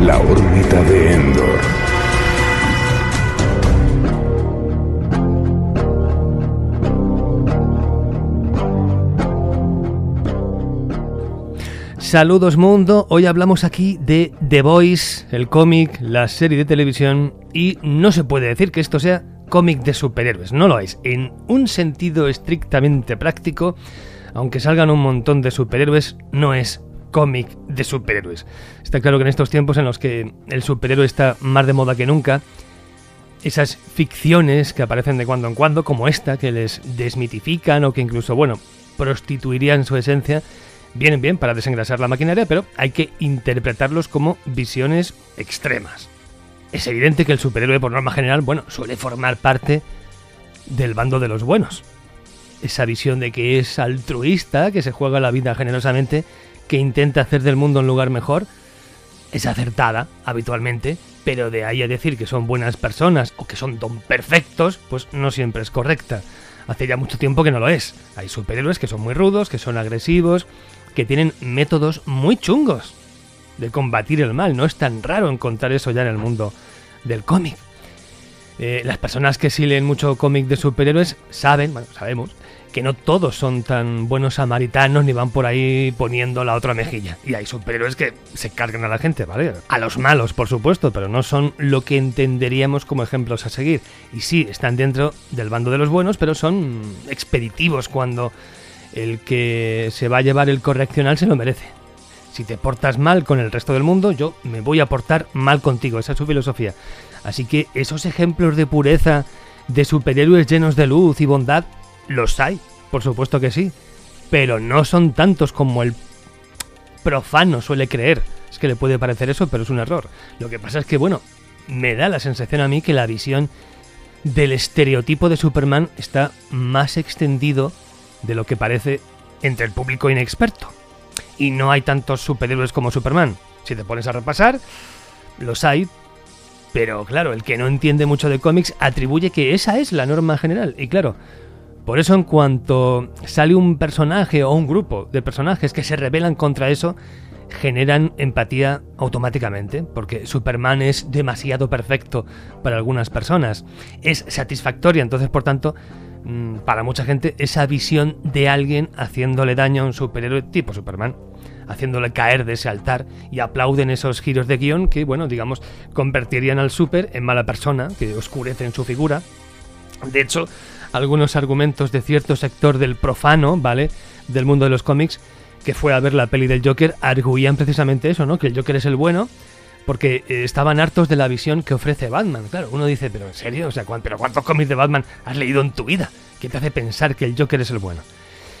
La órbita de Endor. Saludos mundo, hoy hablamos aquí de The Voice, el cómic, la serie de televisión y no se puede decir que esto sea cómic de superhéroes, no lo es. En un sentido estrictamente práctico, aunque salgan un montón de superhéroes, no es cómic de superhéroes. Está claro que en estos tiempos en los que el superhéroe está más de moda que nunca, esas ficciones que aparecen de cuando en cuando, como esta, que les desmitifican o que incluso, bueno, prostituirían su esencia, vienen bien para desengrasar la maquinaria, pero hay que interpretarlos como visiones extremas. Es evidente que el superhéroe, por norma general, bueno, suele formar parte del bando de los buenos. Esa visión de que es altruista, que se juega la vida generosamente, que intenta hacer del mundo un lugar mejor, es acertada habitualmente, pero de ahí a decir que son buenas personas o que son don perfectos, pues no siempre es correcta. Hace ya mucho tiempo que no lo es. Hay superhéroes que son muy rudos, que son agresivos, que tienen métodos muy chungos de combatir el mal. No es tan raro encontrar eso ya en el mundo del cómic. Eh, las personas que sí leen mucho cómic de superhéroes saben, bueno, sabemos, que no todos son tan buenos samaritanos ni van por ahí poniendo la otra mejilla. Y hay superhéroes que se cargan a la gente, ¿vale? A los malos, por supuesto, pero no son lo que entenderíamos como ejemplos a seguir. Y sí, están dentro del bando de los buenos, pero son expeditivos cuando el que se va a llevar el correccional se lo merece. Si te portas mal con el resto del mundo, yo me voy a portar mal contigo. Esa es su filosofía. Así que esos ejemplos de pureza, de superhéroes llenos de luz y bondad, los hay, por supuesto que sí. Pero no son tantos como el profano suele creer. Es que le puede parecer eso, pero es un error. Lo que pasa es que, bueno, me da la sensación a mí que la visión del estereotipo de Superman está más extendido de lo que parece entre el público inexperto. Y no hay tantos superhéroes como Superman. Si te pones a repasar, los hay, pero claro, el que no entiende mucho de cómics atribuye que esa es la norma general. Y claro, por eso en cuanto sale un personaje o un grupo de personajes que se rebelan contra eso, generan empatía automáticamente, porque Superman es demasiado perfecto para algunas personas, es satisfactoria, entonces por tanto Mm, para mucha gente esa visión de alguien haciéndole daño a un superhéroe tipo Superman, haciéndole caer de ese altar y aplauden esos giros de guion que, bueno, digamos, convertirían al super en mala persona, que oscurecen su figura. De hecho, algunos argumentos de cierto sector del profano, ¿vale? Del mundo de los cómics, que fue a ver la peli del Joker, arguían precisamente eso, ¿no? Que el Joker es el bueno porque eh, estaban hartos de la visión que ofrece Batman. Claro, uno dice, pero en serio, o sea, ¿pero cuántos cómics de Batman has leído en tu vida? ¿Qué te hace pensar que el Joker es el bueno?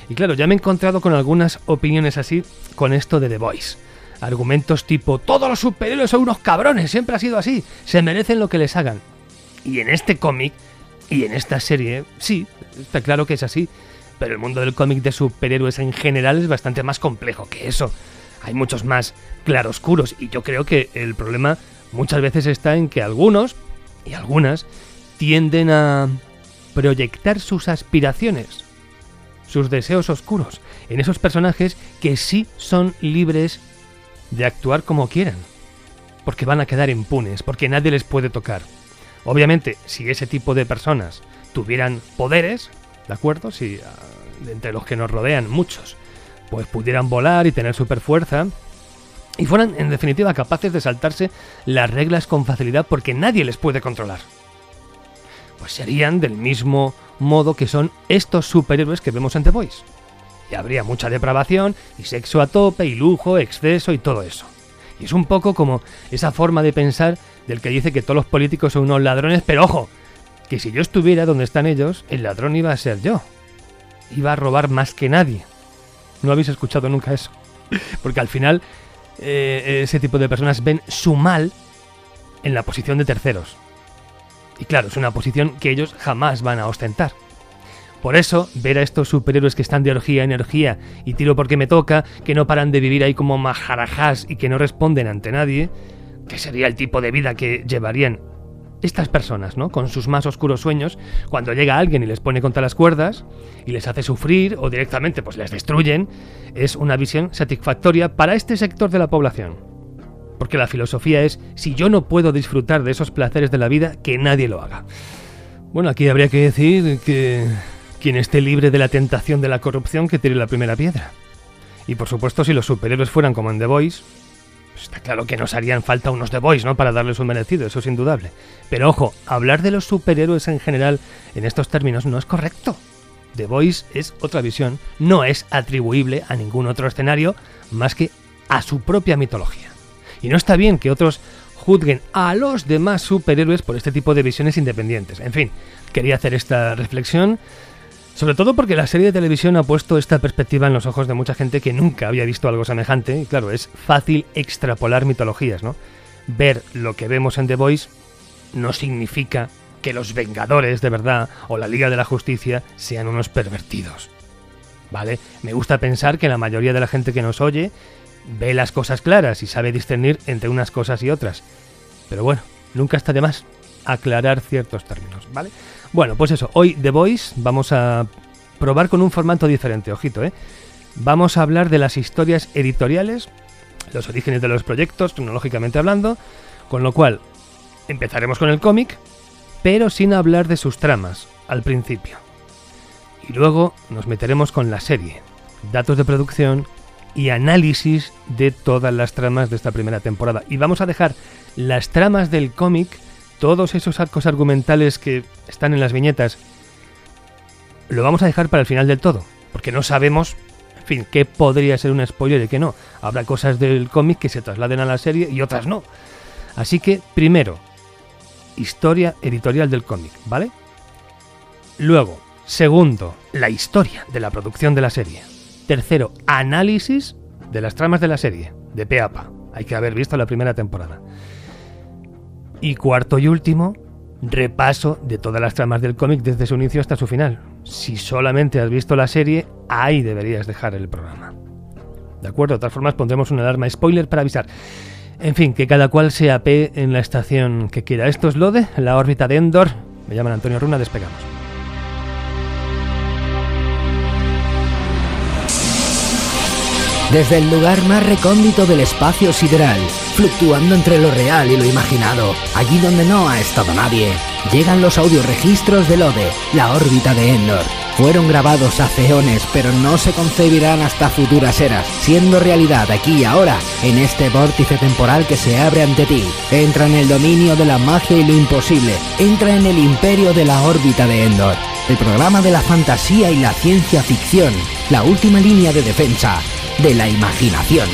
Y claro, ya me he encontrado con algunas opiniones así con esto de The Voice. Argumentos tipo, todos los superhéroes son unos cabrones, siempre ha sido así, se merecen lo que les hagan. Y en este cómic, y en esta serie, sí, está claro que es así, pero el mundo del cómic de superhéroes en general es bastante más complejo que eso hay muchos más claroscuros y yo creo que el problema muchas veces está en que algunos y algunas tienden a proyectar sus aspiraciones, sus deseos oscuros en esos personajes que sí son libres de actuar como quieran, porque van a quedar impunes, porque nadie les puede tocar. Obviamente, si ese tipo de personas tuvieran poderes, ¿de acuerdo? Si ah, entre los que nos rodean muchos pues pudieran volar y tener super fuerza y fueran en definitiva capaces de saltarse las reglas con facilidad porque nadie les puede controlar. Pues serían del mismo modo que son estos superhéroes que vemos en The Voice. Y habría mucha depravación y sexo a tope y lujo, exceso y todo eso. Y es un poco como esa forma de pensar del que dice que todos los políticos son unos ladrones, pero ojo, que si yo estuviera donde están ellos, el ladrón iba a ser yo. Iba a robar más que nadie. No habéis escuchado nunca eso. Porque al final eh, ese tipo de personas ven su mal en la posición de terceros. Y claro, es una posición que ellos jamás van a ostentar. Por eso, ver a estos superhéroes que están de orgía en energía y tiro porque me toca, que no paran de vivir ahí como majarajás y que no responden ante nadie, que sería el tipo de vida que llevarían estas personas, ¿no? Con sus más oscuros sueños, cuando llega alguien y les pone contra las cuerdas y les hace sufrir o directamente pues les destruyen, es una visión satisfactoria para este sector de la población. Porque la filosofía es, si yo no puedo disfrutar de esos placeres de la vida, que nadie lo haga. Bueno, aquí habría que decir que quien esté libre de la tentación de la corrupción que tire la primera piedra. Y por supuesto, si los superhéroes fueran como en The Voice, está claro que nos harían falta unos The Boys, ¿no? Para darles un merecido, eso es indudable. Pero ojo, hablar de los superhéroes en general en estos términos no es correcto. The Voice es otra visión, no es atribuible a ningún otro escenario más que a su propia mitología. Y no está bien que otros juzguen a los demás superhéroes por este tipo de visiones independientes. En fin, quería hacer esta reflexión, sobre todo porque la serie de televisión ha puesto esta perspectiva en los ojos de mucha gente que nunca había visto algo semejante, y claro, es fácil extrapolar mitologías, ¿no? Ver lo que vemos en The Voice no significa que los Vengadores de verdad o la Liga de la Justicia sean unos pervertidos. ¿Vale? Me gusta pensar que la mayoría de la gente que nos oye ve las cosas claras y sabe discernir entre unas cosas y otras. Pero bueno, nunca está de más aclarar ciertos términos, ¿vale? Bueno, pues eso, hoy The Voice vamos a probar con un formato diferente, ojito, ¿eh? Vamos a hablar de las historias editoriales, los orígenes de los proyectos, tecnológicamente hablando, con lo cual empezaremos con el cómic, pero sin hablar de sus tramas al principio. Y luego nos meteremos con la serie, datos de producción y análisis de todas las tramas de esta primera temporada. Y vamos a dejar las tramas del cómic, todos esos arcos argumentales que están en las viñetas, lo vamos a dejar para el final del todo, porque no sabemos, fin, qué podría ser un spoiler y qué no. Habrá cosas del cómic que se trasladen a la serie y otras no. Así que, primero, historia editorial del cómic, ¿vale? Luego, segundo, la historia de la producción de la serie. Tercero, análisis de las tramas de la serie, de Peapa. Hay que haber visto la primera temporada. Y cuarto y último, repaso de todas las tramas del cómic desde su inicio hasta su final. Si solamente has visto la serie, ahí deberías dejar el programa. ¿De acuerdo? De todas formas, pondremos una alarma spoiler para avisar. En fin, que cada cual se P en la estación que quiera. Esto es lo de la órbita de Endor. Me llaman Antonio Runa, despegamos. Desde el lugar más recóndito del espacio sideral, fluctuando entre lo real y lo imaginado, allí donde no ha estado nadie, llegan los audioregistros del ODE, la órbita de Endor fueron grabados hace eones, pero no se concebirán hasta futuras eras, siendo realidad aquí y ahora, en este vórtice temporal que se abre ante ti. Entra en el dominio de la magia y lo imposible, entra en el imperio de la órbita de Endor, el programa de la fantasía y la ciencia ficción, la última línea de defensa de la imaginación.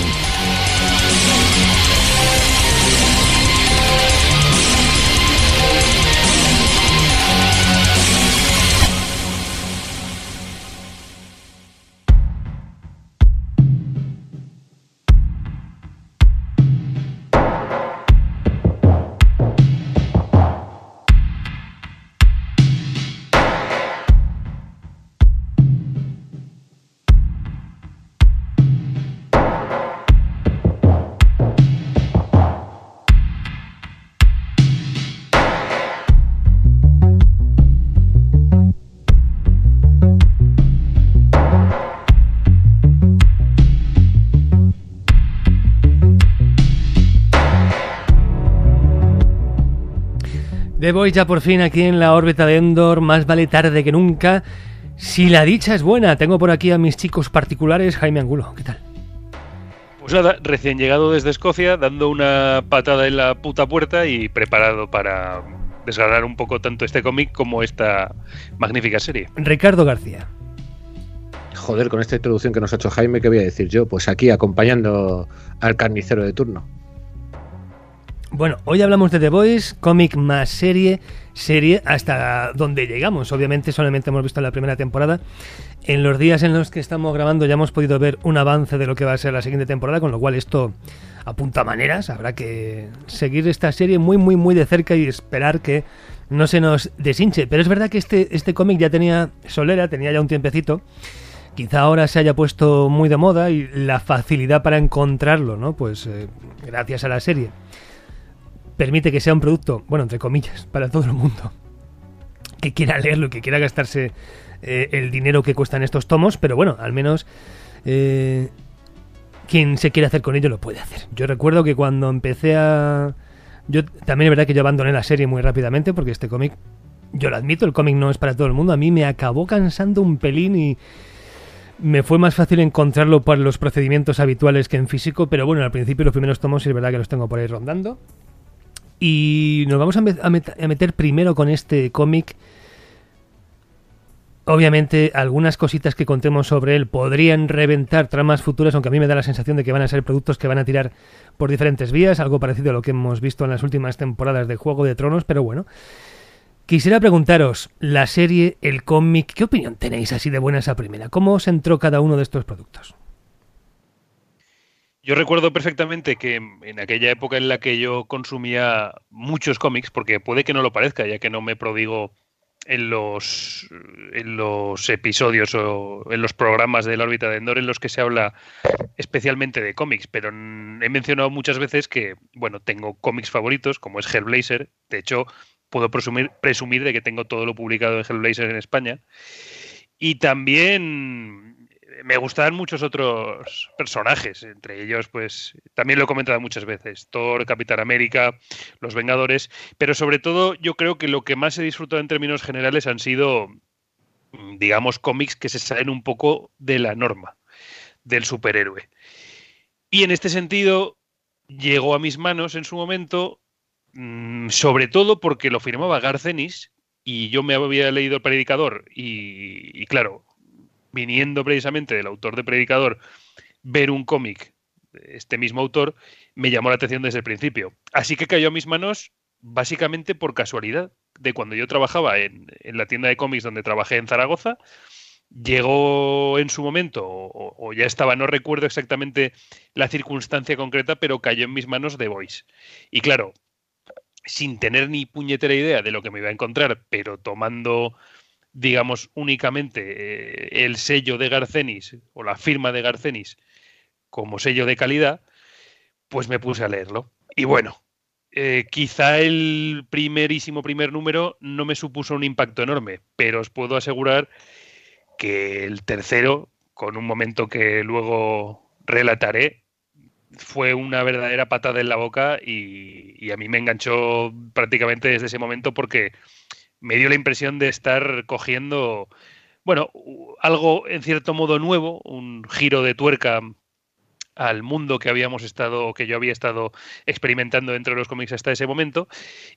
De voy ya por fin aquí en la órbita de Endor, más vale tarde que nunca. Si la dicha es buena, tengo por aquí a mis chicos particulares, Jaime Angulo, ¿qué tal? Pues nada, recién llegado desde Escocia, dando una patada en la puta puerta y preparado para desgarrar un poco tanto este cómic como esta magnífica serie. Ricardo García. Joder, con esta introducción que nos ha hecho Jaime, ¿qué voy a decir yo? Pues aquí acompañando al carnicero de turno. Bueno, hoy hablamos de The Voice, cómic más serie, serie hasta donde llegamos. Obviamente solamente hemos visto la primera temporada. En los días en los que estamos grabando ya hemos podido ver un avance de lo que va a ser la siguiente temporada, con lo cual esto apunta maneras. Habrá que seguir esta serie muy, muy, muy de cerca y esperar que no se nos deshinche. Pero es verdad que este, este cómic ya tenía solera, tenía ya un tiempecito. Quizá ahora se haya puesto muy de moda y la facilidad para encontrarlo, ¿no? Pues eh, gracias a la serie permite que sea un producto, bueno, entre comillas, para todo el mundo que quiera leerlo, que quiera gastarse eh, el dinero que cuestan estos tomos, pero bueno, al menos eh, quien se quiere hacer con ello lo puede hacer. Yo recuerdo que cuando empecé a... Yo también es verdad que yo abandoné la serie muy rápidamente porque este cómic, yo lo admito, el cómic no es para todo el mundo, a mí me acabó cansando un pelín y me fue más fácil encontrarlo por los procedimientos habituales que en físico, pero bueno, al principio los primeros tomos es verdad que los tengo por ahí rondando. Y nos vamos a, meter primero con este cómic. Obviamente, algunas cositas que contemos sobre él podrían reventar tramas futuras, aunque a mí me da la sensación de que van a ser productos que van a tirar por diferentes vías, algo parecido a lo que hemos visto en las últimas temporadas de Juego de Tronos, pero bueno. Quisiera preguntaros, la serie, el cómic, ¿qué opinión tenéis así de buena esa primera? ¿Cómo os entró cada uno de estos productos? Yo recuerdo perfectamente que en aquella época en la que yo consumía muchos cómics, porque puede que no lo parezca, ya que no me prodigo en los, en los episodios o en los programas de la órbita de Endor en los que se habla especialmente de cómics, pero he mencionado muchas veces que, bueno, tengo cómics favoritos, como es Hellblazer, de hecho, puedo presumir, presumir de que tengo todo lo publicado de Hellblazer en España, y también me gustaban muchos otros personajes, entre ellos, pues, también lo he comentado muchas veces, Thor, Capitán América, Los Vengadores, pero sobre todo yo creo que lo que más he disfrutado en términos generales han sido, mm, digamos, cómics que se salen un poco de la norma del superhéroe. Y en este sentido, llegó a mis manos en su momento, mm, sobre todo porque lo firmaba Garcenis, y yo me había leído el predicador y, y claro, viniendo precisamente del autor de Predicador, ver un cómic este mismo autor, me llamó la atención desde el principio. Así que cayó a mis manos básicamente por casualidad, de cuando yo trabajaba en, la tienda de cómics donde trabajé en Zaragoza, llegó en su momento, o, o, ya estaba, no recuerdo exactamente la circunstancia concreta, pero cayó en mis manos The Voice. Y claro, sin tener ni puñetera idea de lo que me iba a encontrar, pero tomando digamos, únicamente eh, el sello de Garcenis o la firma de Garcenis como sello de calidad, pues me puse a leerlo. Y bueno, eh, quizá el primerísimo primer número no me supuso un impacto enorme, pero os puedo asegurar que el tercero, con un momento que luego relataré, fue una verdadera patada en la boca y, y a mí me enganchó prácticamente desde ese momento porque me dio la impresión de estar cogiendo, bueno, algo en cierto modo nuevo, un giro de tuerca al mundo que habíamos estado, que yo había estado experimentando dentro de los cómics hasta ese momento.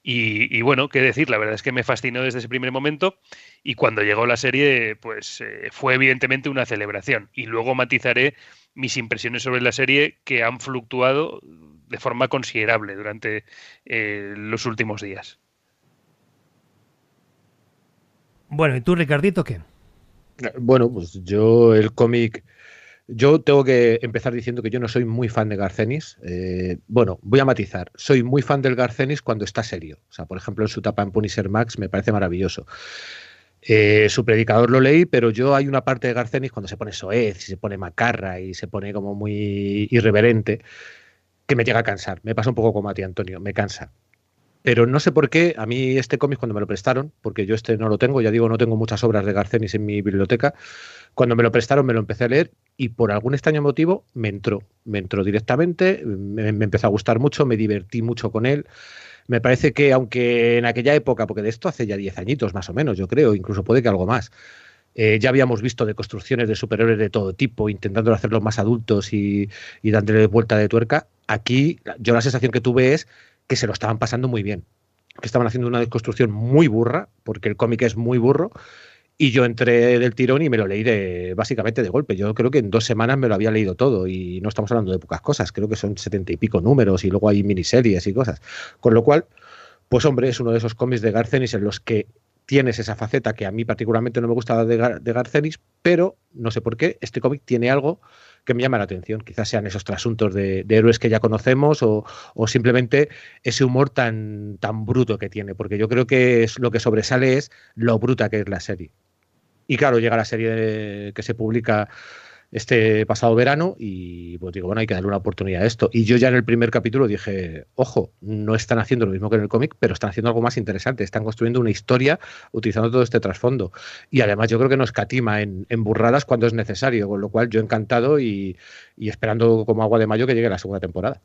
Y, bueno, qué decir, la verdad es que me fascinó desde ese primer momento. Y cuando llegó la serie, pues eh, fue evidentemente una celebración. Y luego matizaré mis impresiones sobre la serie que han fluctuado de forma considerable durante eh, los últimos días. Bueno, ¿y tú, Ricardito, qué? Bueno, pues yo el cómic... Yo tengo que empezar diciendo que yo no soy muy fan de Garcenis. Eh, bueno, voy a matizar. Soy muy fan del Garcenis cuando está serio. O sea, por ejemplo, en su tapa en Punisher Max me parece maravilloso. Eh, su predicador lo leí, pero yo hay una parte de Garcenis cuando se pone soez se pone macarra y se pone como muy irreverente que me llega a cansar. Me pasa un poco como a ti, Antonio, me cansa. Pero no sé por qué, a mí este cómic cuando me lo prestaron, porque yo este no lo tengo, ya digo, no tengo muchas obras de Garcenis en mi biblioteca, cuando me lo prestaron me lo empecé a leer y por algún extraño motivo me entró, me entró directamente, me, empezó a gustar mucho, me divertí mucho con él. Me parece que aunque en aquella época, porque de esto hace ya 10 añitos más o menos, yo creo, incluso puede que algo más, eh, ya habíamos visto de construcciones de superhéroes de todo tipo, intentando hacerlos más adultos y, y dándole vuelta de tuerca. Aquí yo la sensación que tuve es que se lo estaban pasando muy bien, que estaban haciendo una desconstrucción muy burra, porque el cómic es muy burro, y yo entré del tirón y me lo leí de, básicamente de golpe. Yo creo que en dos semanas me lo había leído todo y no estamos hablando de pocas cosas, creo que son setenta y pico números y luego hay miniseries y cosas. Con lo cual, pues hombre, es uno de esos cómics de Garcenis en los que tienes esa faceta que a mí particularmente no me gusta de, Garcenis, pero no sé por qué, este cómic tiene algo que me llama la atención. Quizás sean esos trasuntos de, héroes que ya conocemos o, simplemente ese humor tan, tan bruto que tiene, porque yo creo que es, lo que sobresale es lo bruta que es la serie. Y claro, llega la serie que se publica este pasado verano y pues digo, bueno, hay que darle una oportunidad a esto. Y yo ya en el primer capítulo dije, ojo, no están haciendo lo mismo que en el cómic, pero están haciendo algo más interesante, están construyendo una historia utilizando todo este trasfondo. Y además yo creo que no escatima en, en burradas cuando es necesario, con lo cual yo encantado y, esperando como agua de mayo que llegue la segunda temporada.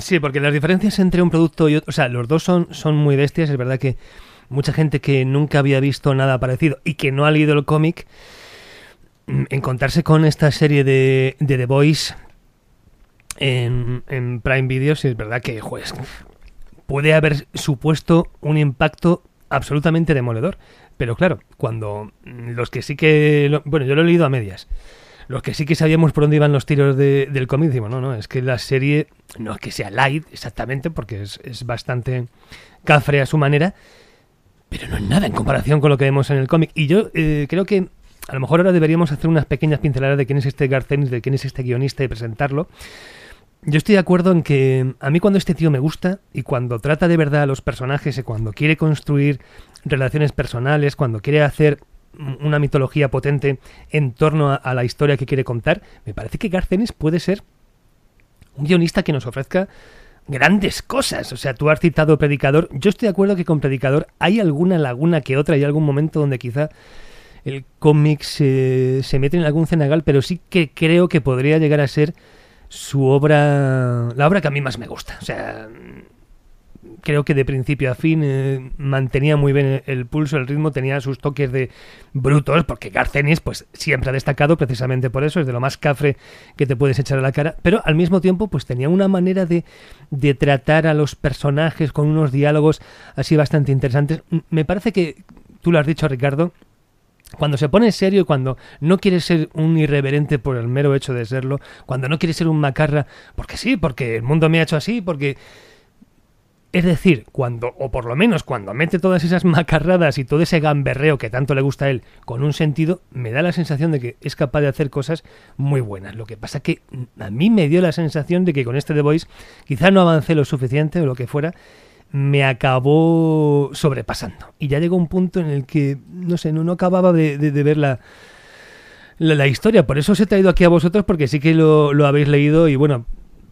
Sí, porque las diferencias entre un producto y otro, o sea, los dos son, son muy bestias, es verdad que mucha gente que nunca había visto nada parecido y que no ha leído el cómic, encontrarse con esta serie de, de The Voice en, en Prime Video, sí es verdad que pues, puede haber supuesto un impacto absolutamente demoledor. Pero claro, cuando los que sí que... Bueno, yo lo he leído a medias. Los que sí que sabíamos por dónde iban los tiros de, del cómic, decimos, no, no, es que la serie no es que sea light exactamente, porque es, es bastante cafre a su manera, pero no es nada en comparación con lo que vemos en el cómic. Y yo eh, creo que a lo mejor ahora deberíamos hacer unas pequeñas pinceladas de quién es este Garcenis, de quién es este guionista y presentarlo. Yo estoy de acuerdo en que a mí cuando este tío me gusta y cuando trata de verdad a los personajes y cuando quiere construir relaciones personales, cuando quiere hacer una mitología potente en torno a, la historia que quiere contar, me parece que Garcenis puede ser un guionista que nos ofrezca grandes cosas. O sea, tú has citado Predicador. Yo estoy de acuerdo que con Predicador hay alguna laguna que otra, hay algún momento donde quizá el cómic se, se mete en algún cenagal, pero sí que creo que podría llegar a ser su obra, la obra que a mí más me gusta. O sea, creo que de principio a fin eh, mantenía muy bien el, pulso, el ritmo, tenía sus toques de brutos, porque Garcenis pues siempre ha destacado precisamente por eso, es de lo más cafre que te puedes echar a la cara, pero al mismo tiempo pues tenía una manera de, de tratar a los personajes con unos diálogos así bastante interesantes. Me parece que, tú lo has dicho Ricardo, cuando se pone serio y cuando no quiere ser un irreverente por el mero hecho de serlo, cuando no quiere ser un macarra, porque sí, porque el mundo me ha hecho así, porque es decir, cuando, o por lo menos cuando mete todas esas macarradas y todo ese gamberreo que tanto le gusta a él con un sentido, me da la sensación de que es capaz de hacer cosas muy buenas. Lo que pasa que a mí me dio la sensación de que con este The Voice quizá no avancé lo suficiente o lo que fuera, me acabó sobrepasando. Y ya llegó un punto en el que, no sé, no, no acababa de, ver la, la, historia. Por eso os he traído aquí a vosotros, porque sí que lo, lo habéis leído y bueno,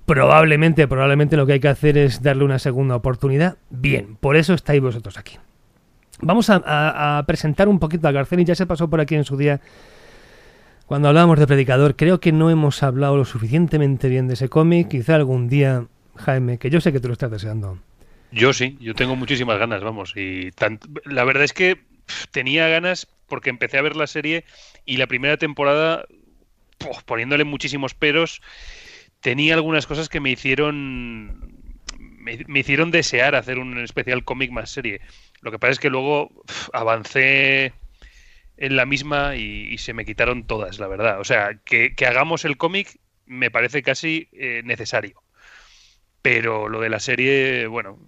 probablemente, probablemente lo que hay que hacer es darle una segunda oportunidad. Bien, por eso estáis vosotros aquí. Vamos a presentar un poquito a Garceni, ya se pasó por aquí en su día cuando hablábamos de Predicador. Creo que no hemos hablado lo suficientemente bien de ese cómic. Quizá algún día, Jaime, que yo sé que tú lo estás deseando. Yo sí, yo tengo muchísimas ganas, vamos. Y tanto, la verdad es que tenía ganas porque empecé a ver la serie y la primera temporada, poniéndole muchísimos peros, tenía algunas cosas que me hicieron me, hicieron desear hacer un especial cómic más serie. Lo que pasa es que luego avancé en la misma y, y, se me quitaron todas, la verdad. O sea, que, que hagamos el cómic me parece casi eh, necesario. Pero lo de la serie, bueno,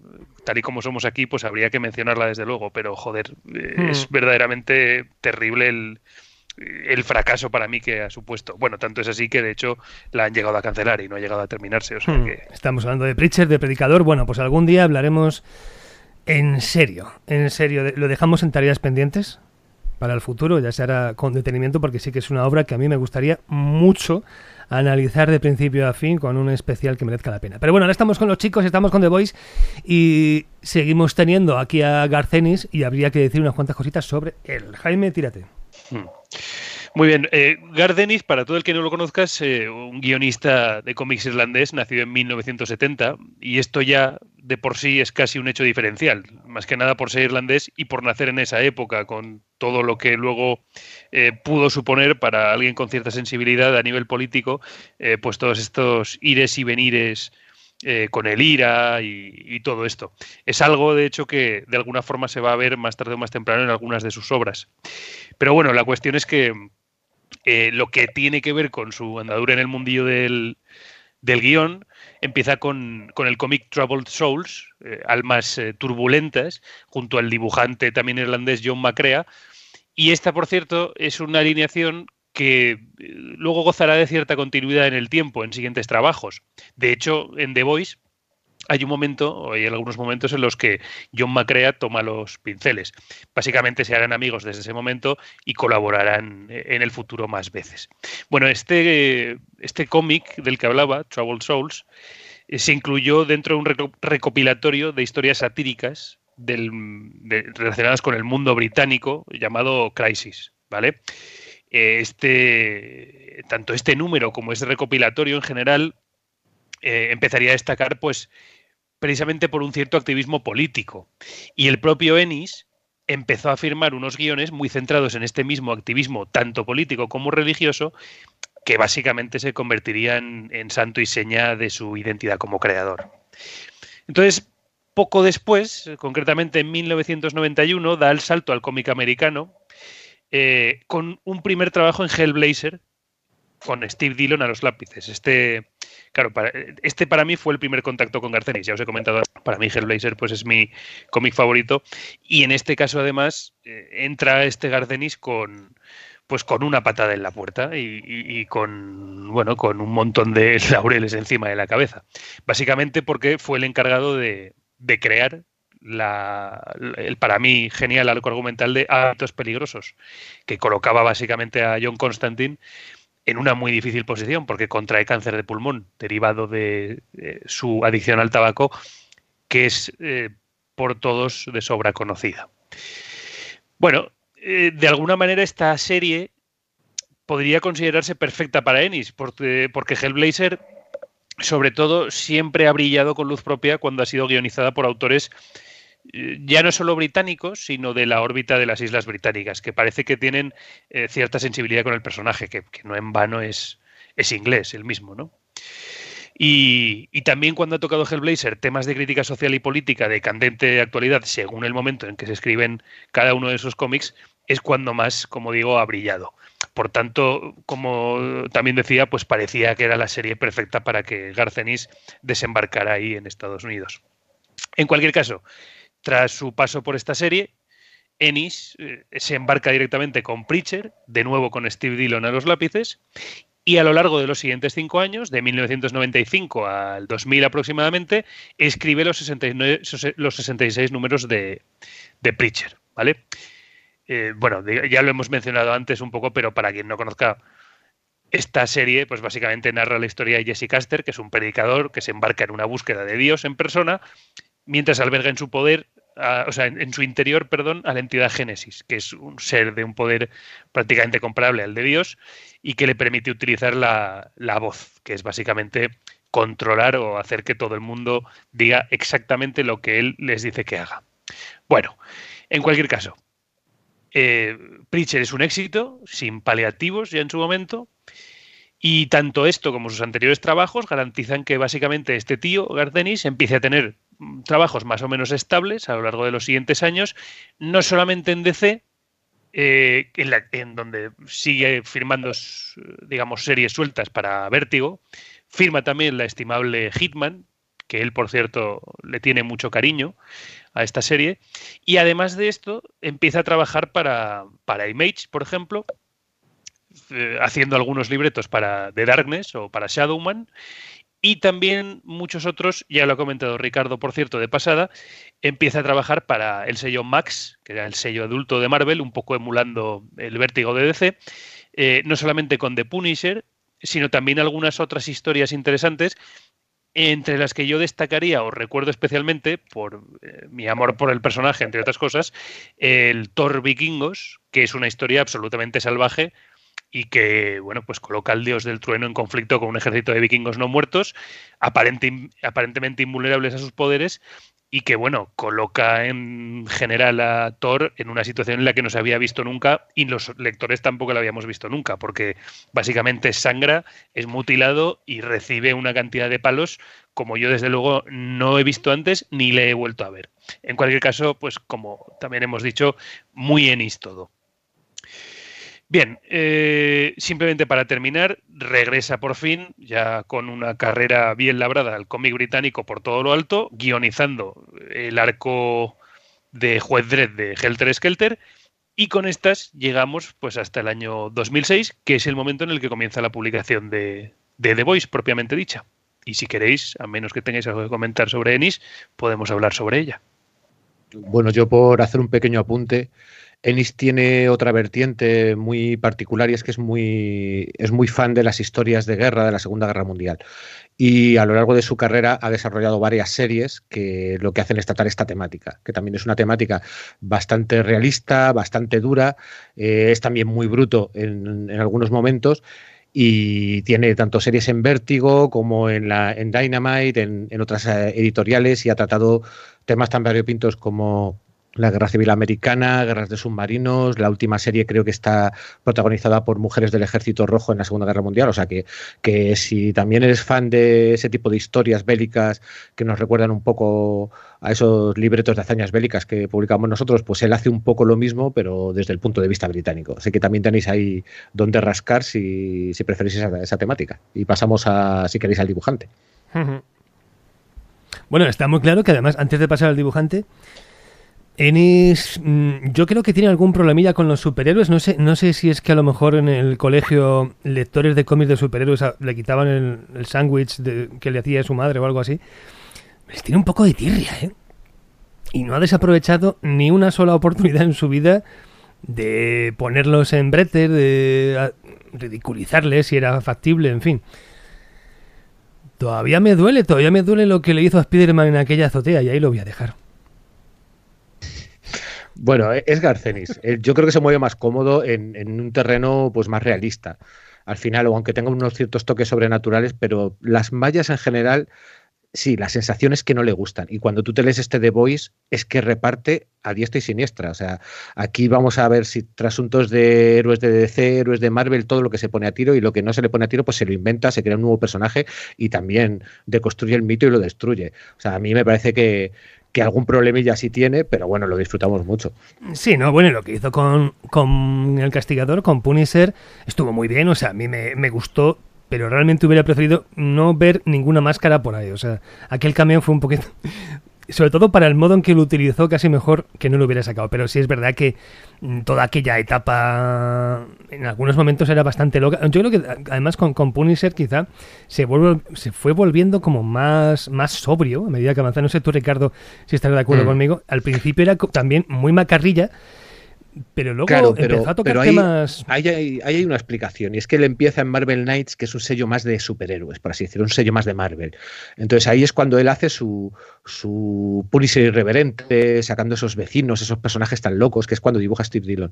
tal y como somos aquí, pues habría que mencionarla desde luego. Pero joder, eh, hmm. es verdaderamente terrible el, el fracaso para mí que ha supuesto. Bueno, tanto es así que de hecho la han llegado a cancelar y no ha llegado a terminarse. O sea Hmm. que... Estamos hablando de Preacher, de Predicador. Bueno, pues algún día hablaremos en serio, en serio. Lo dejamos en tareas pendientes para el futuro, ya se hará con detenimiento porque sí que es una obra que a mí me gustaría mucho analizar de principio a fin con un especial que merezca la pena. Pero bueno, ahora estamos con los chicos, estamos con The Voice y seguimos teniendo aquí a Garcenis y habría que decir unas cuantas cositas sobre él. Jaime, tírate. Hmm. Muy bien, eh, Gardenis, para todo el que no lo conozca, es eh, un guionista de cómics irlandés nacido en 1970 y esto ya de por sí es casi un hecho diferencial, más que nada por ser irlandés y por nacer en esa época, con todo lo que luego eh, pudo suponer para alguien con cierta sensibilidad a nivel político, eh, pues todos estos ires y venires eh, con el IRA y, todo esto. Es algo, de hecho, que de alguna forma se va a ver más tarde o más temprano en algunas de sus obras. Pero bueno, la cuestión es que eh, lo que tiene que ver con su andadura en el mundillo del, del guion empieza con, con el cómic Troubled Souls, eh, Almas eh, Turbulentas, junto al dibujante también irlandés John Macrea. Y esta, por cierto, es una alineación que luego gozará de cierta continuidad en el tiempo, en siguientes trabajos. De hecho, en The Voice hay un momento, o hay algunos momentos en los que John Macrea toma los pinceles. Básicamente se harán amigos desde ese momento y colaborarán en el futuro más veces. Bueno, este, este cómic del que hablaba, Troubled Souls, eh, se incluyó dentro de un recopilatorio de historias satíricas relacionadas con el mundo británico llamado Crisis, ¿vale? Eh, este, tanto este número como este recopilatorio en general eh, empezaría a destacar, pues, precisamente por un cierto activismo político. Y el propio Ennis empezó a firmar unos guiones muy centrados en este mismo activismo, tanto político como religioso, que básicamente se convertirían en santo y seña de su identidad como creador. Entonces, poco después, concretamente en 1991, da el salto al cómic americano eh, con un primer trabajo en Hellblazer con Steve Dillon a los lápices. Este, claro, para, este para mí fue el primer contacto con Garcenis. Ya os he comentado, para mí Hellblazer pues es mi cómic favorito. Y en este caso, además, eh, entra este Garcenis con pues con una patada en la puerta y, con bueno con un montón de laureles encima de la cabeza. Básicamente porque fue el encargado de, de crear la, el para mí genial arco argumental de Hábitos Peligrosos, que colocaba básicamente a John Constantine en una muy difícil posición porque contrae cáncer de pulmón derivado de su adicción al tabaco, que es eh, por todos de sobra conocida. Bueno, eh, de alguna manera esta serie podría considerarse perfecta para Ennis, porque, porque Hellblazer, sobre todo, siempre ha brillado con luz propia cuando ha sido guionizada por autores eh, ya no solo británicos, sino de la órbita de las Islas Británicas, que parece que tienen eh, cierta sensibilidad con el personaje, que, no en vano es, es inglés el mismo, ¿no? Y, y, también cuando ha tocado Hellblazer temas de crítica social y política de candente actualidad, según el momento en que se escriben cada uno de esos cómics, es cuando más, como digo, ha brillado. Por tanto, como también decía, pues parecía que era la serie perfecta para que Garcenis desembarcara ahí en Estados Unidos. En cualquier caso, tras su paso por esta serie, Ennis eh, se embarca directamente con Preacher, de nuevo con Steve Dillon a los lápices, y a lo largo de los siguientes cinco años, de 1995 al 2000 aproximadamente, escribe los, 69, los 66 números de, de Preacher, ¿vale? Eh, bueno, ya lo hemos mencionado antes un poco, pero para quien no conozca esta serie, pues básicamente narra la historia de Jesse Caster, que es un predicador que se embarca en una búsqueda de Dios en persona mientras alberga en su poder, o sea, en, su interior, perdón, a la entidad Génesis, que es un ser de un poder prácticamente comparable al de Dios y que le permite utilizar la, la voz, que es básicamente controlar o hacer que todo el mundo diga exactamente lo que él les dice que haga. Bueno, en cualquier caso, eh, Preacher es un éxito, sin paliativos ya en su momento, y tanto esto como sus anteriores trabajos garantizan que básicamente este tío, Gardenis, empiece a tener trabajos más o menos estables a lo largo de los siguientes años, no solamente en DC, eh, en, donde sigue firmando, digamos, series sueltas para Vértigo, firma también la estimable Hitman, que él, por cierto, le tiene mucho cariño a esta serie, y además de esto, empieza a trabajar para, para Image, por ejemplo, eh, haciendo algunos libretos para The Darkness o para Shadowman, y también muchos otros, ya lo ha comentado Ricardo, por cierto, de pasada, empieza a trabajar para el sello Max, que era el sello adulto de Marvel, un poco emulando el vértigo de DC, eh, no solamente con The Punisher, sino también algunas otras historias interesantes, entre las que yo destacaría, o recuerdo especialmente, por eh, mi amor por el personaje, entre otras cosas, el Thor Vikingos, que es una historia absolutamente salvaje, y que, bueno, pues coloca al dios del trueno en conflicto con un ejército de vikingos no muertos, aparentemente invulnerables a sus poderes, y que, bueno, coloca en general a Thor en una situación en la que no se había visto nunca y los lectores tampoco la habíamos visto nunca, porque básicamente sangra, es mutilado y recibe una cantidad de palos como yo desde luego no he visto antes ni le he vuelto a ver. En cualquier caso, pues como también hemos dicho, muy enis todo. Bien, eh, simplemente para terminar, regresa por fin, ya con una carrera bien labrada al cómic británico por todo lo alto, guionizando el arco de Juez Dredd de Helter Skelter, y con estas llegamos pues hasta el año 2006, que es el momento en el que comienza la publicación de, de The Voice propiamente dicha. Y si queréis, a menos que tengáis algo que comentar sobre Ennis, podemos hablar sobre ella. Bueno, yo por hacer un pequeño apunte, Ennis tiene otra vertiente muy particular y es que es muy, es muy fan de las historias de guerra de la Segunda Guerra Mundial. Y a lo largo de su carrera ha desarrollado varias series que lo que hacen es tratar esta temática, que también es una temática bastante realista, bastante dura, eh, es también muy bruto en, en algunos momentos y tiene tanto series en Vértigo como en, la, en Dynamite, en, en otras eh, editoriales y ha tratado temas tan variopintos como la Guerra Civil Americana, Guerras de Submarinos, la última serie creo que está protagonizada por mujeres del Ejército Rojo en la Segunda Guerra Mundial, o sea que, que si también eres fan de ese tipo de historias bélicas que nos recuerdan un poco a esos libretos de hazañas bélicas que publicamos nosotros, pues él hace un poco lo mismo, pero desde el punto de vista británico. Así que también tenéis ahí donde rascar si, si preferís esa, esa temática. Y pasamos a, si queréis, al dibujante. Bueno, está muy claro que además, antes de pasar al dibujante, Ennis, mm, yo creo que tiene algún problemilla con los superhéroes. No sé, no sé si es que a lo mejor en el colegio lectores de cómics de superhéroes a- le quitaban el, el sándwich que le hacía su madre o algo así. Tiene un poco de tirria, ¿eh? Y no ha desaprovechado ni una sola oportunidad en su vida de ponerlos en brete, de a- ridiculizarles si era factible, en fin. Todavía me duele, todavía me duele lo que le hizo a Spider-Man en aquella azotea y ahí lo voy a dejar. Bueno, e- es Garcenis. Él- Yo creo que se mueve más cómodo en, un terreno pues más realista. Al final, o aunque tenga unos ciertos toques sobrenaturales, pero las mallas en general, sí, la sensación es que no le gustan. Y cuando tú te lees este The Voice, es que reparte a diestra y siniestra. O sea, aquí vamos a ver si trasuntos de héroes de DC, héroes de Marvel, todo lo que se pone a tiro y lo que no se le pone a tiro, pues se lo inventa, se crea un nuevo personaje y también deconstruye el mito y lo destruye. O sea, a mí me parece que, que algún problemilla sí tiene, pero bueno, lo disfrutamos mucho. Sí, no, bueno, lo que hizo con, con el castigador, con Punisher, estuvo muy bien, o sea, a mí me, me gustó, pero realmente hubiera preferido no ver ninguna máscara por ahí, o sea, aquel cameo fue un poquito... Sobre todo para el modo en que lo utilizó, casi mejor que no lo hubiera sacado. Pero sí es verdad que mm, toda aquella etapa en algunos momentos era bastante loca. Yo creo que además con, con Punisher quizá se, vuelve, se fue volviendo como más, más sobrio a medida que avanzaba. No sé tú, Ricardo, si estás de acuerdo Mm. conmigo. Al principio era también muy macarrilla, pero luego Claro, pero, empezó a tocar pero ahí, temas... ahí hay, ahí hay una explicación, y es que él empieza en Marvel Knights, que es un sello más de superhéroes, por así decirlo, un sello más de Marvel. Entonces ahí es cuando él hace su, su Punisher irreverente, sacando esos vecinos, esos personajes tan locos, que es cuando dibuja Steve Dillon.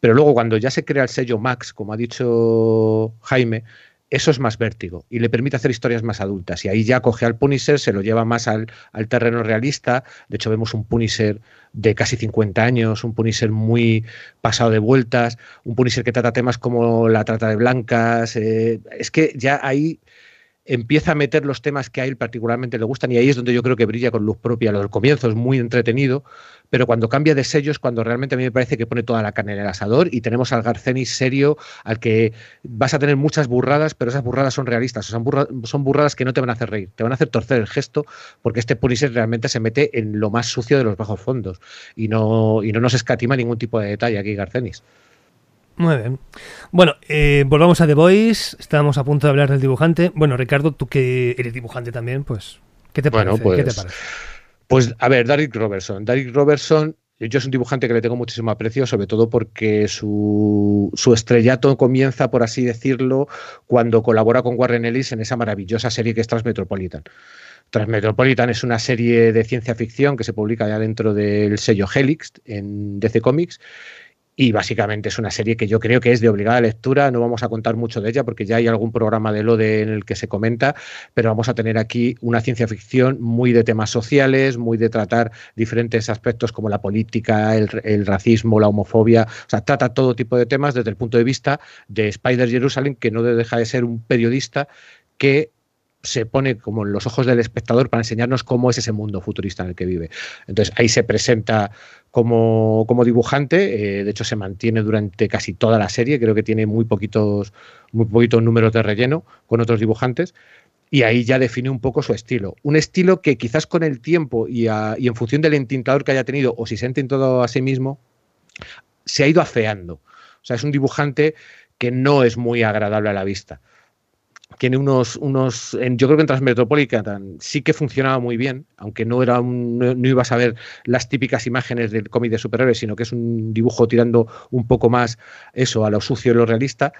Pero luego cuando ya se crea el sello Max, como ha dicho Jaime, eso es más vértigo y le permite hacer historias más adultas. Y ahí ya coge al Punisher, se lo lleva más al, al terreno realista. De hecho, vemos un Punisher de casi 50 años, un Punisher muy pasado de vueltas, un Punisher que trata temas como la trata de blancas. eh, es que ya ahí empieza a meter los temas que a él particularmente le gustan y ahí es donde yo creo que brilla con luz propia. Lo del comienzo es muy entretenido, pero cuando cambia de sello es cuando realmente a mí me parece que pone toda la carne en el asador y tenemos al Garcenis serio, al que vas a tener muchas burradas, pero esas burradas son realistas, son, burra- son burradas que no te van a hacer reír, te van a hacer torcer el gesto, porque este Punisher realmente se mete en lo más sucio de los bajos fondos y no, y no nos escatima ningún tipo de detalle aquí Garcenis. Muy bien. Bueno, eh, volvamos a The Voice. Estábamos a punto de hablar del dibujante. Bueno, Ricardo, tú que eres dibujante también, pues, ¿qué te Bueno, parece? ¿Qué te pues, parece? Pues a ver, Derek Robertson. Derek Robertson, yo es un dibujante que le tengo muchísimo aprecio, sobre todo porque su, su estrellato comienza, por así decirlo, cuando colabora con Warren Ellis en esa maravillosa serie que es Transmetropolitan. Transmetropolitan es una serie de ciencia ficción que se publica ya dentro del sello Helix en DC Comics. Y básicamente es una serie que yo creo que es de obligada lectura. No vamos a contar mucho de ella porque ya hay algún programa de LODE en el que se comenta, pero vamos a tener aquí una ciencia ficción muy de temas sociales, muy de tratar diferentes aspectos como la política, el, el racismo, la homofobia. O sea, trata todo tipo de temas desde el punto de vista de Spider Jerusalem, que no deja de ser un periodista que se pone como en los ojos del espectador para enseñarnos cómo es ese mundo futurista en el que vive. Entonces ahí se presenta como, como dibujante, eh, de hecho se mantiene durante casi toda la serie, creo que tiene muy poquitos, muy poquitos números de relleno con otros dibujantes, y ahí ya define un poco su estilo. Un estilo que quizás con el tiempo y, y en función del entintador que haya tenido o si se ha entintado a sí mismo, se ha ido afeando. O sea, es un dibujante que no es muy agradable a la vista tiene unos, unos yo creo que en Transmetropolitan sí que funcionaba muy bien, aunque no era no, ibas a ver las típicas imágenes del cómic de superhéroes, sino que es un dibujo tirando un poco más eso a lo sucio y lo realista.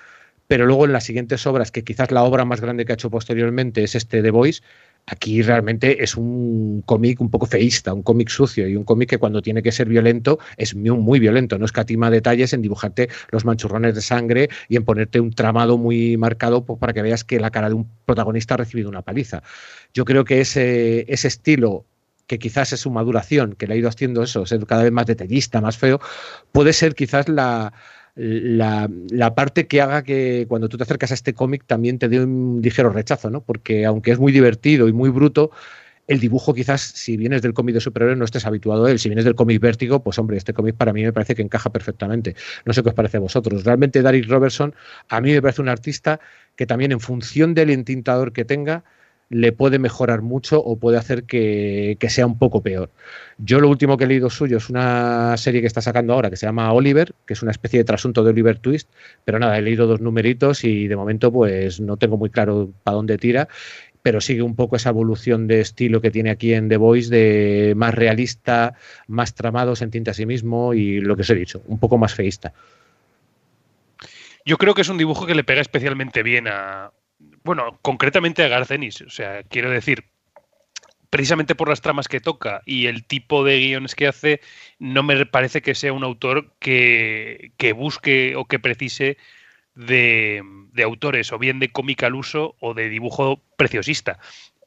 Pero luego en las siguientes obras, que quizás la obra más grande que ha hecho posteriormente es este The Voice, Aquí realmente es un cómic un poco feísta, un cómic sucio y un cómic que cuando tiene que ser violento es muy, violento. No escatima detalles en dibujarte los manchurrones de sangre y en ponerte un tramado muy marcado pues, para que veas que la cara de un protagonista ha recibido una paliza. Yo creo que ese, ese estilo que quizás es su maduración, que le ha ido haciendo eso, ser cada vez más detallista, más feo, puede ser quizás la, la, parte que haga que cuando tú te acercas a este cómic también te dé un ligero rechazo, ¿no? Porque aunque es muy divertido y muy bruto, el dibujo quizás, si vienes del cómic de superhéroes, no estés habituado a él. Si vienes del cómic vértigo, pues hombre, este cómic para mí me parece que encaja perfectamente. No sé qué os parece a vosotros. Realmente Derek Robertson a mí me parece un artista que también en función del entintador que tenga, le puede mejorar mucho o puede hacer que, sea un poco peor. Yo lo último que he leído suyo es una serie que está sacando ahora que se llama Oliver, que es una especie de trasunto de Oliver Twist, pero nada, he leído dos numeritos y de momento pues no tengo muy claro para dónde tira, pero sigue un poco esa evolución de estilo que tiene aquí en The Voice, de más realista, más tramado, se entiende a sí mismo y lo que os he dicho, un poco más feísta. Yo creo que es un dibujo que le pega especialmente bien a, bueno, concretamente a Garcenis. O sea, quiero decir, precisamente por las tramas que toca y el tipo de guiones que hace, no me parece que sea un autor que, busque o que precise de, de, autores o bien de cómic al uso o de dibujo preciosista.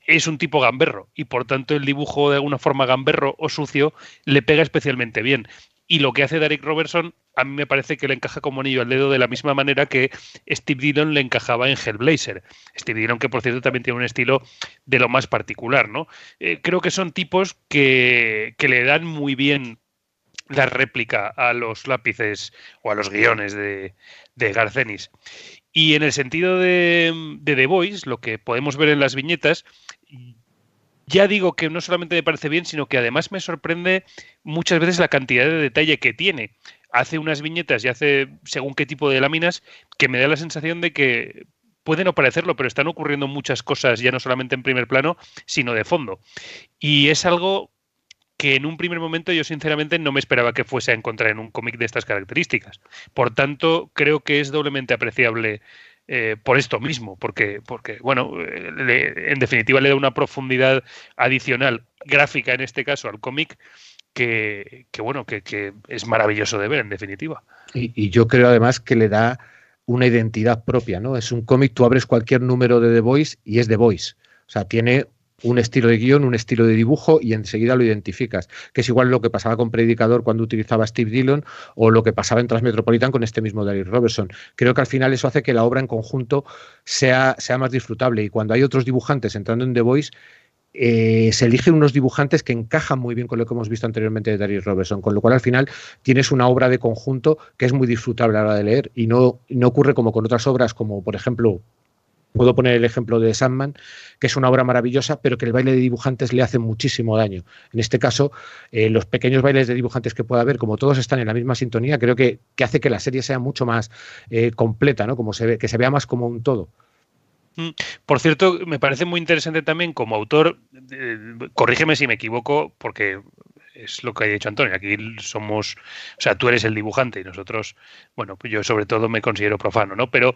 Es un tipo gamberro y por tanto el dibujo de alguna forma gamberro o sucio le pega especialmente bien. Y lo que hace Derek Robertson a mí me parece que le encaja como anillo al dedo de la misma manera que Steve Dillon le encajaba en Hellblazer. Steve Dillon, que por cierto también tiene un estilo de lo más particular, ¿no? Eh, creo que son tipos que, le dan muy bien la réplica a los lápices o a los guiones de, de Garcenis. Y en el sentido de, de The Voice, lo que podemos ver en las viñetas, ya digo que no solamente me parece bien, sino que además me sorprende muchas veces la cantidad de detalle que tiene. Hace unas viñetas y hace según qué tipo de láminas que me da la sensación de que puede no parecerlo, pero están ocurriendo muchas cosas ya no solamente en primer plano, sino de fondo. Y es algo que en un primer momento yo sinceramente no me esperaba que fuese a encontrar en un cómic de estas características. Por tanto, creo que es doblemente apreciable eh, por esto mismo, porque, porque bueno, en definitiva le da una profundidad adicional, gráfica en este caso, al cómic, que, bueno, que, es maravilloso de ver, en definitiva. Y, yo creo además que le da una identidad propia, ¿no? Es un cómic, tú abres cualquier número de The Voice y es The Voice. O sea, tiene un estilo de guion, un estilo de dibujo y enseguida lo identificas, que es igual lo que pasaba con Predicador cuando utilizaba Steve Dillon o lo que pasaba en Transmetropolitan con este mismo Derek Robertson. Creo que al final eso hace que la obra en conjunto sea, sea más disfrutable y cuando hay otros dibujantes entrando en The Voice, eh, se eligen unos dibujantes que encajan muy bien con lo que hemos visto anteriormente de Darius Robertson, con lo cual al final tienes una obra de conjunto que es muy disfrutable a la hora de leer y no, no ocurre como con otras obras como por ejemplo Puedo poner el ejemplo de Sandman, que es una obra maravillosa, pero que el baile de dibujantes le hace muchísimo daño. En este caso, eh, los pequeños bailes de dibujantes que pueda haber, como todos están en la misma sintonía, creo que, hace que la serie sea mucho más eh, completa, ¿no? Como se ve, que se vea más como un todo. Mm. Por cierto, me parece muy interesante también como autor, eh, corrígeme si me equivoco, porque es lo que ha dicho Antonio. Aquí somos, o sea, tú eres el dibujante y nosotros, bueno, pues yo sobre todo me considero profano, ¿no? Pero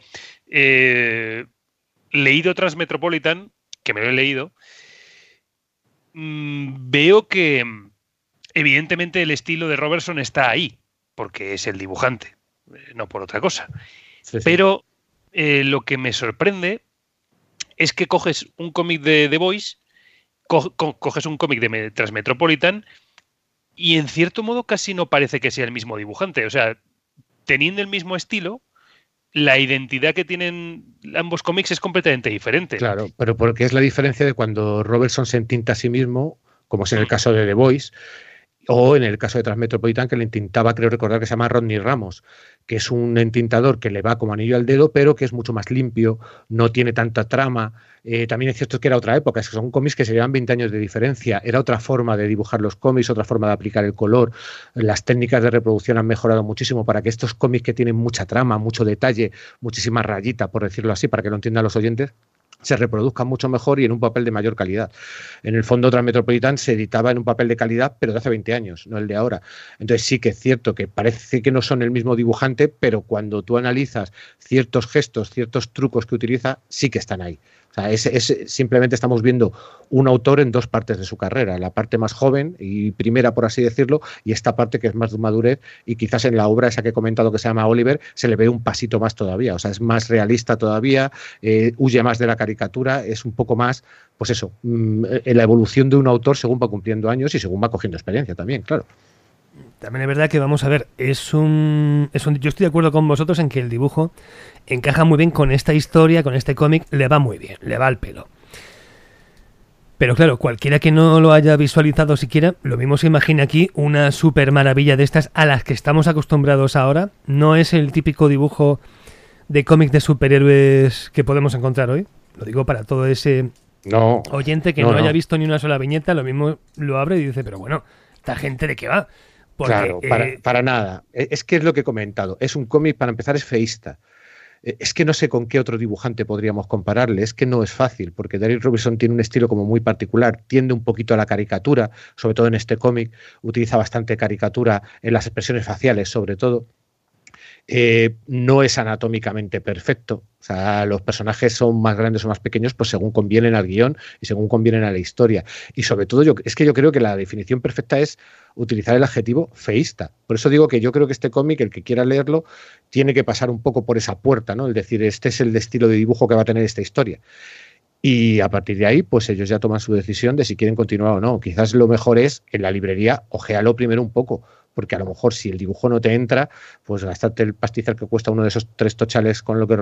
leído Transmetropolitan, que me lo he leído, mm, veo que evidentemente el estilo de Robertson está ahí, porque es el dibujante, eh, no por otra cosa. Pero eh, lo que me sorprende es que coges un cómic de The Voice, coges un cómic de Transmetropolitan y en cierto modo casi no parece que sea el mismo dibujante. O sea, teniendo el mismo estilo, la identidad que tienen ambos cómics es completamente diferente. Claro, pero porque es la diferencia de cuando Robertson se entinta a sí mismo, como es en el mm. caso de The Voice, o en el caso de Transmetropolitan, que le entintaba, creo recordar que se llama Rodney Ramos, que es un entintador que le va como anillo al dedo, pero que es mucho más limpio, no tiene tanta trama. Eh, también es cierto que era otra época, que son cómics que se llevan 20 años de diferencia, era otra forma de dibujar los cómics, otra forma de aplicar el color. Las técnicas de reproducción han mejorado muchísimo para que estos cómics que tienen mucha trama, mucho detalle, muchísima rayita, por decirlo así, para que lo entiendan los oyentes, se reproduzcan mucho mejor y en un papel de mayor calidad. En el fondo Transmetropolitan se editaba en un papel de calidad, pero de hace 20 años, no el de ahora. Entonces sí que es cierto que parece que no son el mismo dibujante, pero cuando tú analizas ciertos gestos, ciertos trucos que utiliza, sí que están ahí. O sea, es, simplemente estamos viendo un autor en dos partes de su carrera, la parte más joven y primera, por así decirlo, y esta parte que es más de madurez, y quizás en la obra esa que he comentado que se llama Oliver, se le ve un pasito más todavía, o sea, es más realista todavía, eh, huye más de la caricatura, es un poco más, pues eso, mm, en la evolución de un autor según va cumpliendo años y según va cogiendo experiencia también, claro. También es verdad que vamos a ver, es un, es un, yo estoy de acuerdo con vosotros en que el dibujo encaja muy bien con esta historia, con este cómic, le va muy bien, le va al pelo. Pero claro, cualquiera que no lo haya visualizado siquiera, lo mismo se imagina aquí una super maravilla de estas a las que estamos acostumbrados ahora. No es el típico dibujo de cómic de superhéroes que podemos encontrar hoy. Lo digo para todo ese oyente que no, haya visto ni una sola viñeta, lo mismo lo abre y dice, pero bueno, ¿esta gente de qué va? claro, para, para, nada. E, es que es lo que he comentado. Es un cómic, para empezar, es feísta. Es que no sé con qué otro dibujante podríamos compararle, es que no es fácil, porque Derek Robinson tiene un estilo como muy particular, tiende un poquito a la caricatura, sobre todo en este cómic, utiliza bastante caricatura en las expresiones faciales, sobre todo. Eh, no es anatómicamente perfecto. O sea, los personajes son más grandes o más pequeños, pues según convienen al guion y según convienen a la historia. Y sobre todo, yo, es que yo creo que la definición perfecta es utilizar el adjetivo feísta. Por eso digo que yo creo que este cómic, el que quiera leerlo, tiene que pasar un poco por esa puerta, ¿no? Es decir, este es el estilo de dibujo que va a tener esta historia. Y a partir de ahí, pues ellos ya toman su decisión de si quieren continuar o no. Quizás lo mejor es en la librería, ojealo primero un poco, porque a lo mejor si el dibujo no te entra, pues gastarte el pastizal que cuesta uno de esos tres tochales con lo que,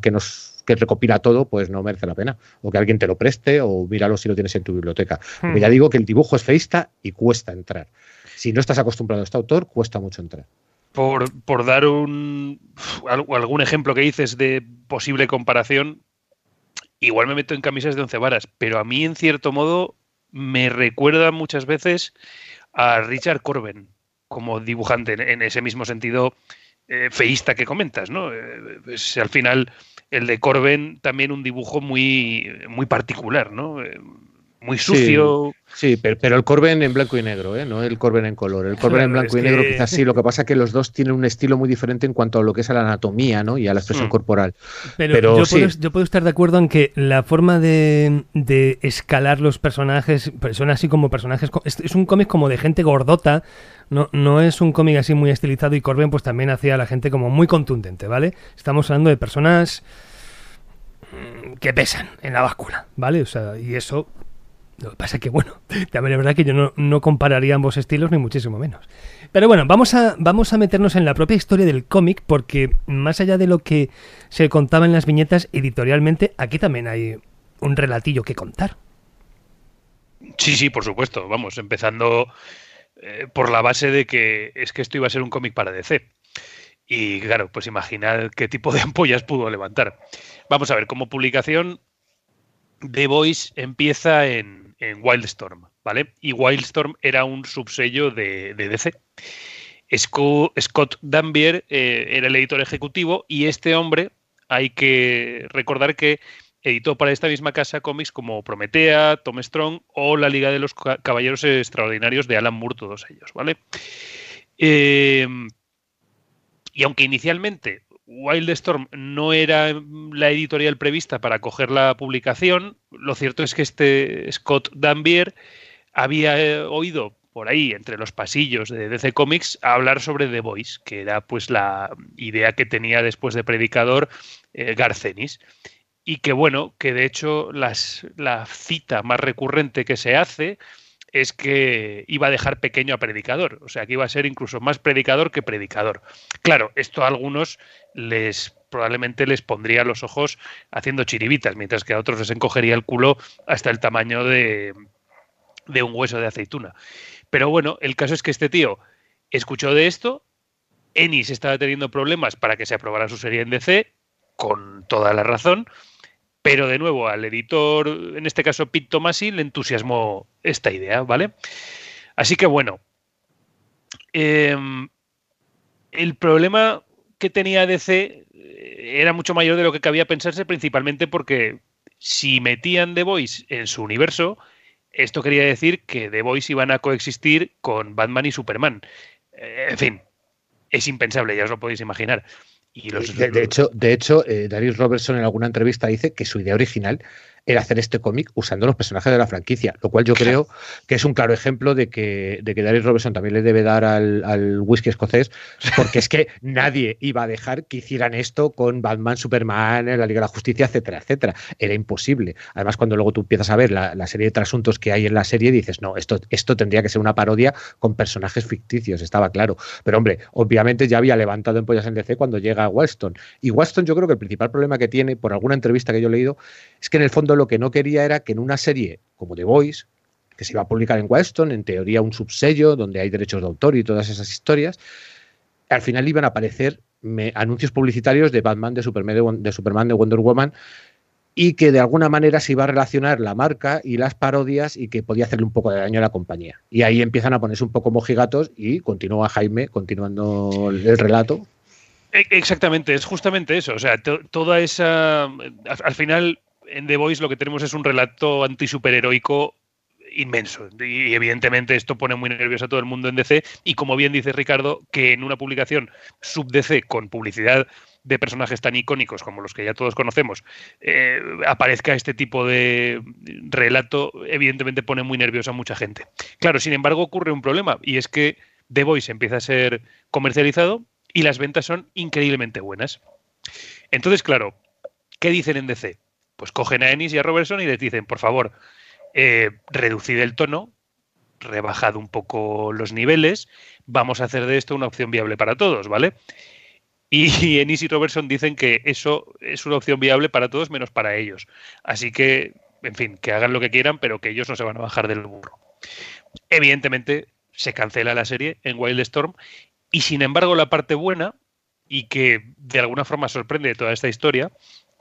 que nos que recopila todo, pues no merece la pena. O que alguien te lo preste o míralo si lo tienes en tu biblioteca. Porque hmm. ya digo que el dibujo es feísta y cuesta entrar. Si no estás acostumbrado a este autor, cuesta mucho entrar. Por, por dar un, algún ejemplo que dices de posible comparación, igual me meto en camisas de once varas, pero a mí en cierto modo me recuerda muchas veces a Richard Corben como dibujante en, ese mismo sentido eh, feísta que comentas, ¿no? Eh, pues, al final el de Corben también un dibujo muy, muy particular, ¿no? Muy sucio. Sí, pero, el Corben en blanco y negro, ¿eh? no el Corben en color. El Corben en blanco y negro quizás sí, lo que pasa es que los dos tienen un estilo muy diferente en cuanto a lo que es a la anatomía ¿no? y a la expresión hmm. corporal. Pero, yo, puedo, estar de acuerdo en que la forma de, escalar los personajes son así como personajes... Es, un cómic como de gente gordota, no, no es un cómic así muy estilizado y Corben pues también hacía a la gente como muy contundente, ¿vale? Estamos hablando de personas mm, que pesan en la báscula, ¿vale? O sea, y eso lo que pasa es que, bueno, también es verdad que yo no, compararía ambos estilos, ni muchísimo menos. Pero bueno, vamos a, vamos a meternos en la propia historia del cómic, porque más allá de lo que se contaba en las viñetas editorialmente, aquí también hay un relatillo que contar. Sí, sí, por supuesto. Vamos, empezando eh, por la base de que es que esto iba a ser un cómic para DC. Y claro, pues imaginar qué tipo de ampollas pudo levantar. Vamos a ver, como publicación, The Voice empieza en, en Wildstorm, ¿vale? Y Wildstorm era un subsello de, DC. Scott Dambier eh, era el editor ejecutivo y este hombre, hay que recordar que editó para esta misma casa cómics como Prometea, Tom Strong o La Liga de los Caballeros Extraordinarios de Alan Moore, todos ellos, ¿vale? Eh, y aunque inicialmente Wildstorm no era la editorial prevista para coger la publicación. Lo cierto es que este Scott Dambier había eh, oído por ahí, entre los pasillos de DC Comics, hablar sobre The Voice, que era pues la idea que tenía después de Predicador eh, Garcenis. Y que bueno, que de hecho las, la cita más recurrente que se hace es que iba a dejar pequeño a predicador, o sea que iba a ser incluso más predicador que predicador. Claro, esto a algunos les probablemente les pondría los ojos haciendo chiribitas, mientras que a otros les encogería el culo hasta el tamaño de, de un hueso de aceituna. Pero bueno, el caso es que este tío escuchó de esto, Ennis estaba teniendo problemas para que se aprobara su serie en DC, con toda la razón, pero de nuevo, al editor, en este caso Pete Tomasi, le entusiasmó esta idea, ¿vale? Así que bueno, em, el problema que tenía DC eh, era mucho mayor de lo que cabía pensarse, principalmente porque Si metían The Voice en su universo, esto quería decir que The Voice iban a coexistir con Batman y Superman. Eh, en fin, es impensable, ya os lo podéis imaginar. Y de, hecho, de hecho eh, Darius Robertson en alguna entrevista dice que su idea original era hacer este cómic usando los personajes de la franquicia, lo cual yo creo que es un claro ejemplo de que, de que Darius Robertson también le debe dar al, whisky escocés, porque es que nadie iba a dejar que hicieran esto con Batman, Superman, la Liga de la Justicia, etcétera, etcétera. Era imposible. Además, cuando luego tú empiezas a ver la, serie de trasuntos que hay en la serie, dices, no, esto, esto tendría que ser una parodia con personajes ficticios, estaba claro. Pero hombre, obviamente ya había levantado en pollas en DC cuando llega a Walston. Y Walston yo creo que el principal problema que tiene, por alguna entrevista que yo he leído, es que en el fondo lo que no quería era que en una serie como The Voice, que se iba a publicar en Weston, en teoría un subsello donde hay derechos de autor y todas esas historias, al final iban a aparecer anuncios publicitarios de Batman, de Superman, de Superman, de Wonder Woman, y que de alguna manera se iba a relacionar la marca y las parodias y que podía hacerle un poco de daño a la compañía. Y ahí empiezan a ponerse un poco mojigatos y continúa Jaime continuando el relato. E, exactamente, es justamente eso. O sea, toda esa. Al final, en The Voice lo que tenemos es un relato antisuperheroico inmenso. Y evidentemente esto pone muy nervioso a todo el mundo en DC. Y como bien dice Ricardo, que en una publicación sub-DC con publicidad de personajes tan icónicos como los que ya todos conocemos, eh, aparezca este tipo de relato, evidentemente pone muy nervioso a mucha gente. Claro, sin embargo, ocurre un problema y es que The Voice empieza a ser comercializado y las ventas son increíblemente buenas. Entonces, claro, ¿qué dicen en DC? Pues cogen a Ennis y a Robertson y les dicen, por favor, eh, reducid el tono, rebajad un poco los niveles, vamos a hacer de esto una opción viable para todos, ¿vale? Y Ennis y Robertson dicen que eso es una opción viable para todos menos para ellos. Así que, en fin, que hagan lo que quieran, pero que ellos no se van a bajar del burro. Evidentemente, se cancela la serie en Wildstorm y sin embargo la parte buena y que de alguna forma sorprende toda esta historia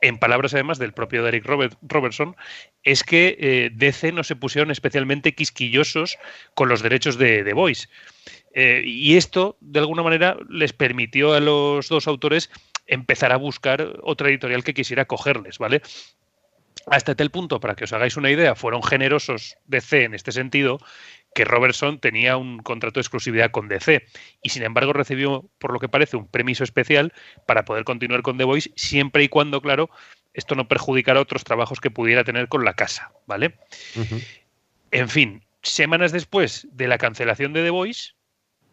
en palabras además del propio Derek Robertson, es que eh, DC no se pusieron especialmente quisquillosos con los derechos de The Voice. Eh, y esto, de alguna manera, les permitió a los dos autores empezar a buscar otra editorial que quisiera cogerles, ¿vale? Hasta tal punto, para que os hagáis una idea, fueron generosos DC en este sentido, que Robertson tenía un contrato de exclusividad con DC y sin embargo recibió, por lo que parece, un permiso especial para poder continuar con The Voice siempre y cuando, claro, esto no perjudicara otros trabajos que pudiera tener con la casa, ¿vale? En fin, semanas después de la cancelación de The Voice,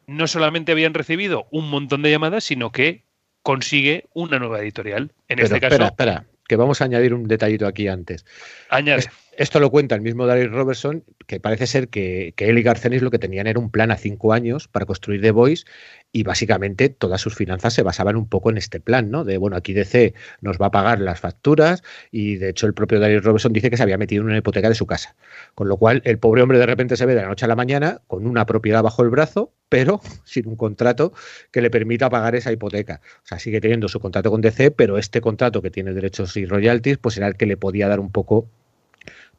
no solamente habían recibido un montón de llamadas, sino que consigue una nueva editorial. En este caso. Espera, espera, que vamos a añadir un detallito aquí antes. Añade. Esto lo cuenta el mismo Darius Robertson, que parece ser que, él y Garcenis lo que tenían era un plan a cinco años para construir The Voice y básicamente todas sus finanzas se basaban un poco en este plan, ¿no? De, bueno, aquí DC nos va a pagar las facturas y de hecho el propio Darius Robertson dice que se había metido en una hipoteca de su casa. Con lo cual el pobre hombre de repente se ve de la noche a la mañana con una propiedad bajo el brazo, pero sin un contrato que le permita pagar esa hipoteca. O sea, sigue teniendo su contrato con DC, pero este contrato que tiene derechos y royalties, pues era el que le podía dar un poco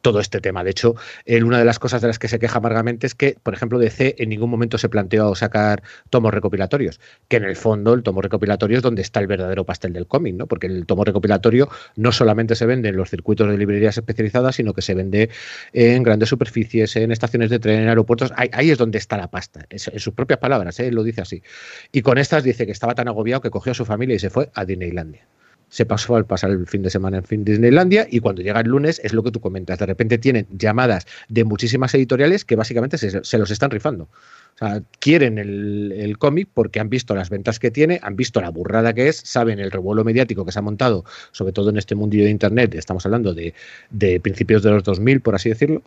todo este tema. De hecho, una de las cosas de las que se queja amargamente es que, por ejemplo, DC en ningún momento se planteó sacar tomos recopilatorios, que en el fondo el tomo recopilatorio es donde está el verdadero pastel del cómic, ¿no? Porque el tomo recopilatorio no solamente se vende en los circuitos de librerías especializadas, sino que se vende en grandes superficies, en estaciones de tren, en aeropuertos. Ahí, es donde está la pasta, en sus propias palabras, ¿eh? lo dice así. Y con estas dice que estaba tan agobiado que cogió a su familia y se fue a Disneylandia se pasó al pasar el fin de semana en fin Disneylandia y cuando llega el lunes es lo que tú comentas. De repente tienen llamadas de muchísimas editoriales que básicamente se, los están rifando. O sea, quieren el, cómic porque han visto las ventas que tiene, han visto la burrada que es, saben el revuelo mediático que se ha montado, sobre todo en este mundillo de Internet, estamos hablando de, de principios de los 2000, por así decirlo,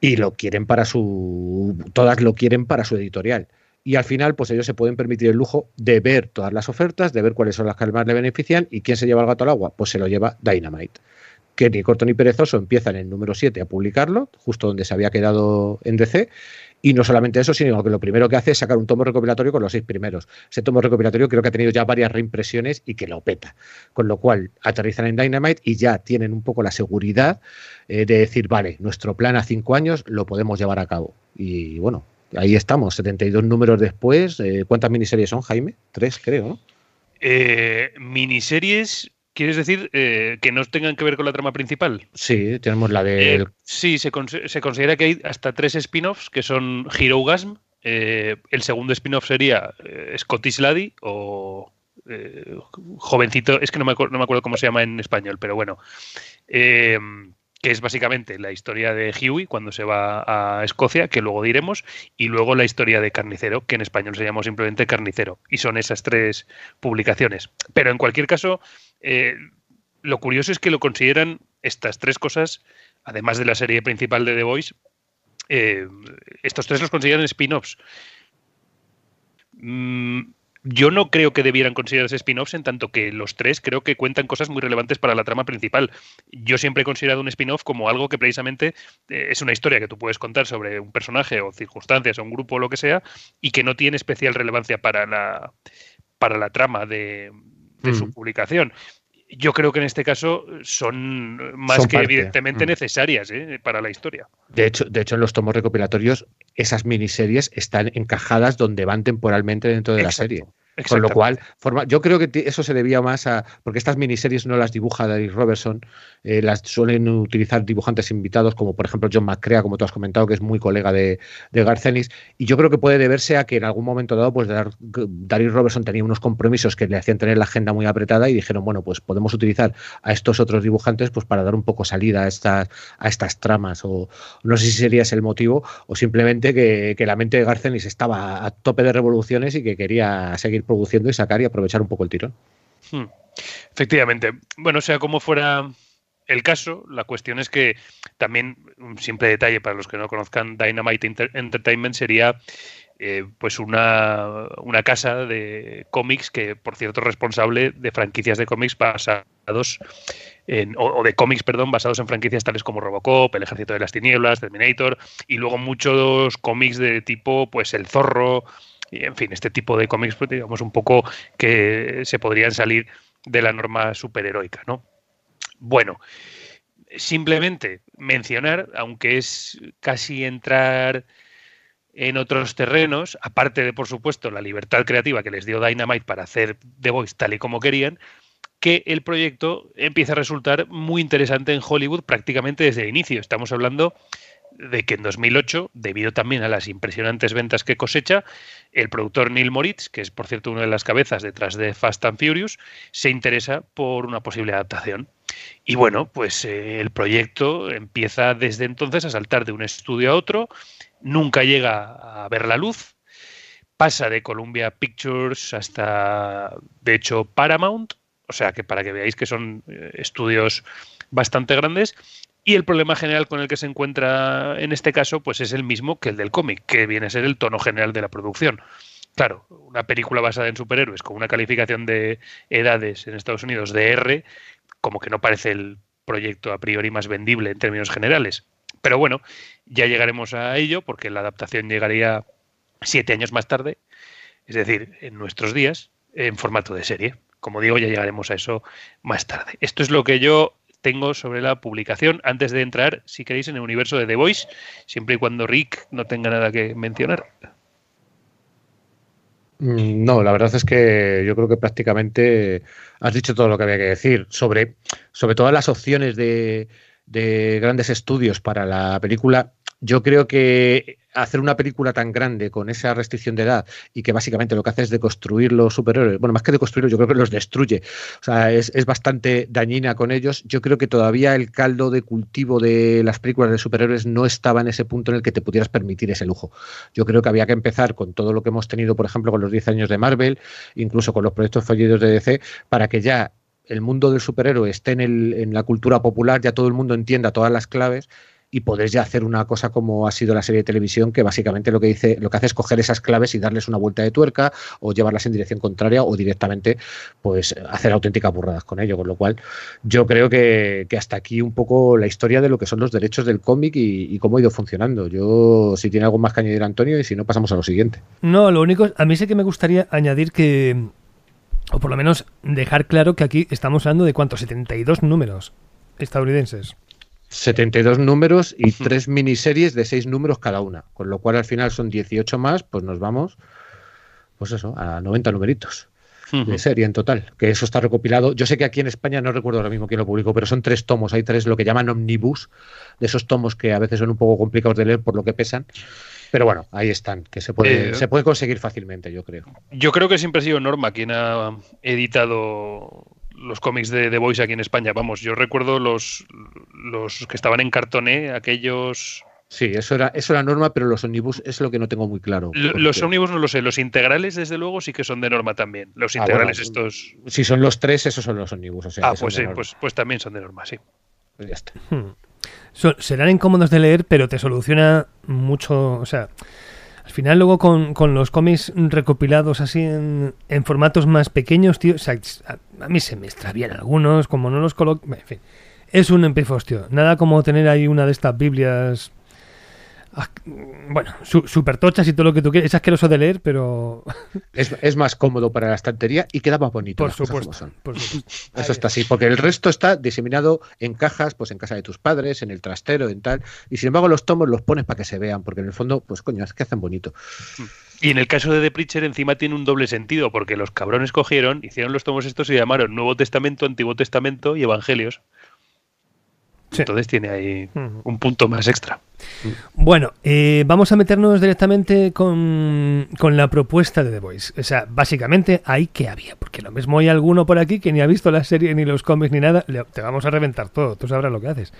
y lo quieren para su... Todas lo quieren para su editorial y al final pues ellos se pueden permitir el lujo de ver todas las ofertas, de ver cuáles son las que más le benefician y quién se lleva el gato al agua, pues se lo lleva Dynamite. Que ni corto ni perezoso empieza en el número 7 a publicarlo, justo donde se había quedado en DC, y no solamente eso, sino que lo primero que hace es sacar un tomo recopilatorio con los seis primeros. Ese tomo recopilatorio creo que ha tenido ya varias reimpresiones y que lo peta. Con lo cual aterrizan en Dynamite y ya tienen un poco la seguridad eh, de decir, vale, nuestro plan a cinco años lo podemos llevar a cabo. Y bueno, ahí estamos, 72 números después. Eh, ¿Cuántas miniseries son, Jaime? Tres, creo, ¿no? Eh, miniseries ¿Quieres decir eh, que no tengan que ver con la trama principal? Sí, tenemos la de... Eh, sí, se, se, considera que hay hasta tres spin-offs que son Hero Gasm. Eh, el segundo spin-off sería Scottish Laddie o Jovencito, es que no me, no me, acuerdo cómo se llama en español, pero bueno que es básicamente la historia de Huey cuando se va a Escocia, que luego diremos, y luego la historia de Carnicero, que en español se llama simplemente Carnicero. Y son esas tres publicaciones. Pero en cualquier caso, eh, lo curioso es que lo consideran estas tres cosas, además de la serie principal de The Voice, eh, estos tres los consideran spin-offs. Mm, yo no creo que debieran considerarse spin-offs en tanto que los tres creo que cuentan cosas muy relevantes para la trama principal. Yo siempre he considerado un spin-off como algo que precisamente eh, es una historia que tú puedes contar sobre un personaje o circunstancias o un grupo o lo que sea y que no tiene especial relevancia para la, para la trama de, su mm. publicación yo creo que en este caso son más que evidentemente mm. necesarias ¿eh? para la historia. De hecho, de hecho, en los tomos recopilatorios, esas miniseries están encajadas donde van temporalmente dentro de la serie. Con lo cual, forma, yo creo que eso se debía más a. Porque estas miniseries no las dibuja Darius Robertson, eh, las suelen utilizar dibujantes invitados, como por ejemplo John McCrea, como tú has comentado, que es muy colega de, de Garcenis. Y yo creo que puede deberse a que en algún momento dado, pues Darius Robertson tenía unos compromisos que le hacían tener la agenda muy apretada y dijeron, bueno, pues podemos utilizar a estos otros dibujantes pues para dar un poco salida a estas, a estas tramas. O no sé si sería ese el motivo, o simplemente que, que la mente de Garcenis estaba a tope de revoluciones y que quería seguir produciendo y sacar y aprovechar un poco el tirón. Hmm. Efectivamente. Bueno, sea como fuera el caso, la cuestión es que también, un simple detalle para los que no conozcan Dynamite Entertainment sería eh, pues una, una, casa de cómics que, por cierto, es responsable de franquicias de cómics basados en, o, de cómics, perdón, basados en franquicias tales como Robocop, El Ejército de las Tinieblas, Terminator, y luego muchos cómics de tipo, pues, El Zorro, y en fin, este tipo de cómics, pues, digamos, un poco que se podrían salir de la norma superheroica, ¿no? Bueno, simplemente mencionar, aunque es casi entrar en otros terrenos, aparte de, por supuesto, la libertad creativa que les dio Dynamite para hacer The Voice tal y como querían, que el proyecto empieza a resultar muy interesante en Hollywood prácticamente desde el inicio. Estamos hablando de que en 2008, debido también a las impresionantes ventas que cosecha, el productor Neil Moritz, que es por cierto una de las cabezas detrás de Fast and Furious, se interesa por una posible adaptación. Y bueno, pues eh, el proyecto empieza desde entonces a saltar de un estudio a otro, nunca llega a ver la luz, pasa de Columbia Pictures hasta, de hecho, Paramount, o sea que para que veáis que son eh, estudios bastante grandes, y el problema general con el que se encuentra en este caso, pues es el mismo que el del cómic, que viene a ser el tono general de la producción. Claro, una película basada en superhéroes con una calificación de edades en Estados Unidos de R, como que no parece el proyecto a priori más vendible en términos generales. Pero bueno, ya llegaremos a ello porque la adaptación llegaría siete años más tarde, es decir, en nuestros días, en formato de serie. Como digo, ya llegaremos a eso más tarde. Esto es lo que yo tengo sobre la publicación antes de entrar, si queréis, en el universo de The Voice, siempre y cuando Rick no tenga nada que mencionar. Mm, no, la verdad es que yo creo que prácticamente has dicho todo lo que había que decir sobre, sobre todas las opciones de, de grandes estudios para la película. Yo creo que hacer una película tan grande con esa restricción de edad y que básicamente lo que hace es deconstruir los superhéroes, bueno, más que deconstruirlos, yo creo que los destruye. O sea, es, es, bastante dañina con ellos. Yo creo que todavía el caldo de cultivo de las películas de superhéroes no estaba en ese punto en el que te pudieras permitir ese lujo. Yo creo que había que empezar con todo lo que hemos tenido, por ejemplo, con los 10 años de Marvel, incluso con los proyectos fallidos de DC, para que ya el mundo del superhéroe esté en, el, en la cultura popular, ya todo el mundo entienda todas las claves y podés ya hacer una cosa como ha sido la serie de televisión, que básicamente lo que dice, lo que hace es coger esas claves y darles una vuelta de tuerca, o llevarlas en dirección contraria, o directamente, pues, hacer auténticas burradas con ello. Con lo cual, yo creo que, hasta aquí un poco la historia de lo que son los derechos del cómic y, cómo ha ido funcionando. Yo, si tiene algo más que añadir Antonio, y si no, pasamos a lo siguiente. No, lo único, a mí sí que me gustaría añadir que, o por lo menos dejar claro que aquí estamos hablando de cuántos, 72 números estadounidenses. 72 números y tres miniseries de seis números cada una, con lo cual al final son 18 más, pues nos vamos, pues eso, a 90 numeritos. de serie en total, que eso está recopilado. Yo sé que aquí en España no recuerdo ahora mismo quién lo publicó, pero son tres tomos, hay tres lo que llaman omnibus, de esos tomos que a veces son un poco complicados de leer por lo que pesan. Pero bueno, ahí están, que se puede, Eh, se puede conseguir fácilmente, yo creo. Yo creo que siempre ha sido Norma quien ha editado los cómics de The Voice aquí en España. Vamos, yo recuerdo los, los que estaban en cartoné, aquellos... Sí, eso era, eso era norma, pero los omnibus es lo que no tengo muy claro. Lo- Los porque ómnibus no lo sé, los integrales desde luego sí que son de Norma también. Los Ah, integrales bueno, estos... Si son los tres, esos son los omnibus. O sea, Ah, pues sí, pues, pues también son de Norma, sí. Pues ya está. Hmm. Serán incómodos de leer, pero te soluciona mucho. O sea, al final, luego con, con los cómics recopilados así en, formatos más pequeños, tío. o sea, a, a mí se me extravían algunos, como no los coloco. En fin, es un empifostio. Nada como tener ahí una de estas Biblias. Ah, Bueno, su- super tochas y todo lo que tú quieras. Es asqueroso de leer, pero. Es, es más cómodo para la estantería y queda más bonito. Por supuesto. como son. por supuesto. Ahí Eso está así, porque el resto está diseminado en cajas, pues en casa de tus padres, en el trastero, en tal. Y sin embargo, los tomos los pones para que se vean, porque en el fondo, pues coño, es que hacen bonito. Y en el caso de The Preacher encima tiene un doble sentido, porque los cabrones cogieron, hicieron los tomos estos y llamaron Nuevo Testamento, Antiguo Testamento y Evangelios. Sí. Entonces tiene ahí un punto más extra. Bueno, eh, vamos a meternos directamente con, con la propuesta de The Voice. O sea, básicamente ahí que había, porque lo mismo hay alguno por aquí que ni ha visto la serie, ni los cómics, ni nada. Te vamos a reventar todo, tú sabrás lo que haces.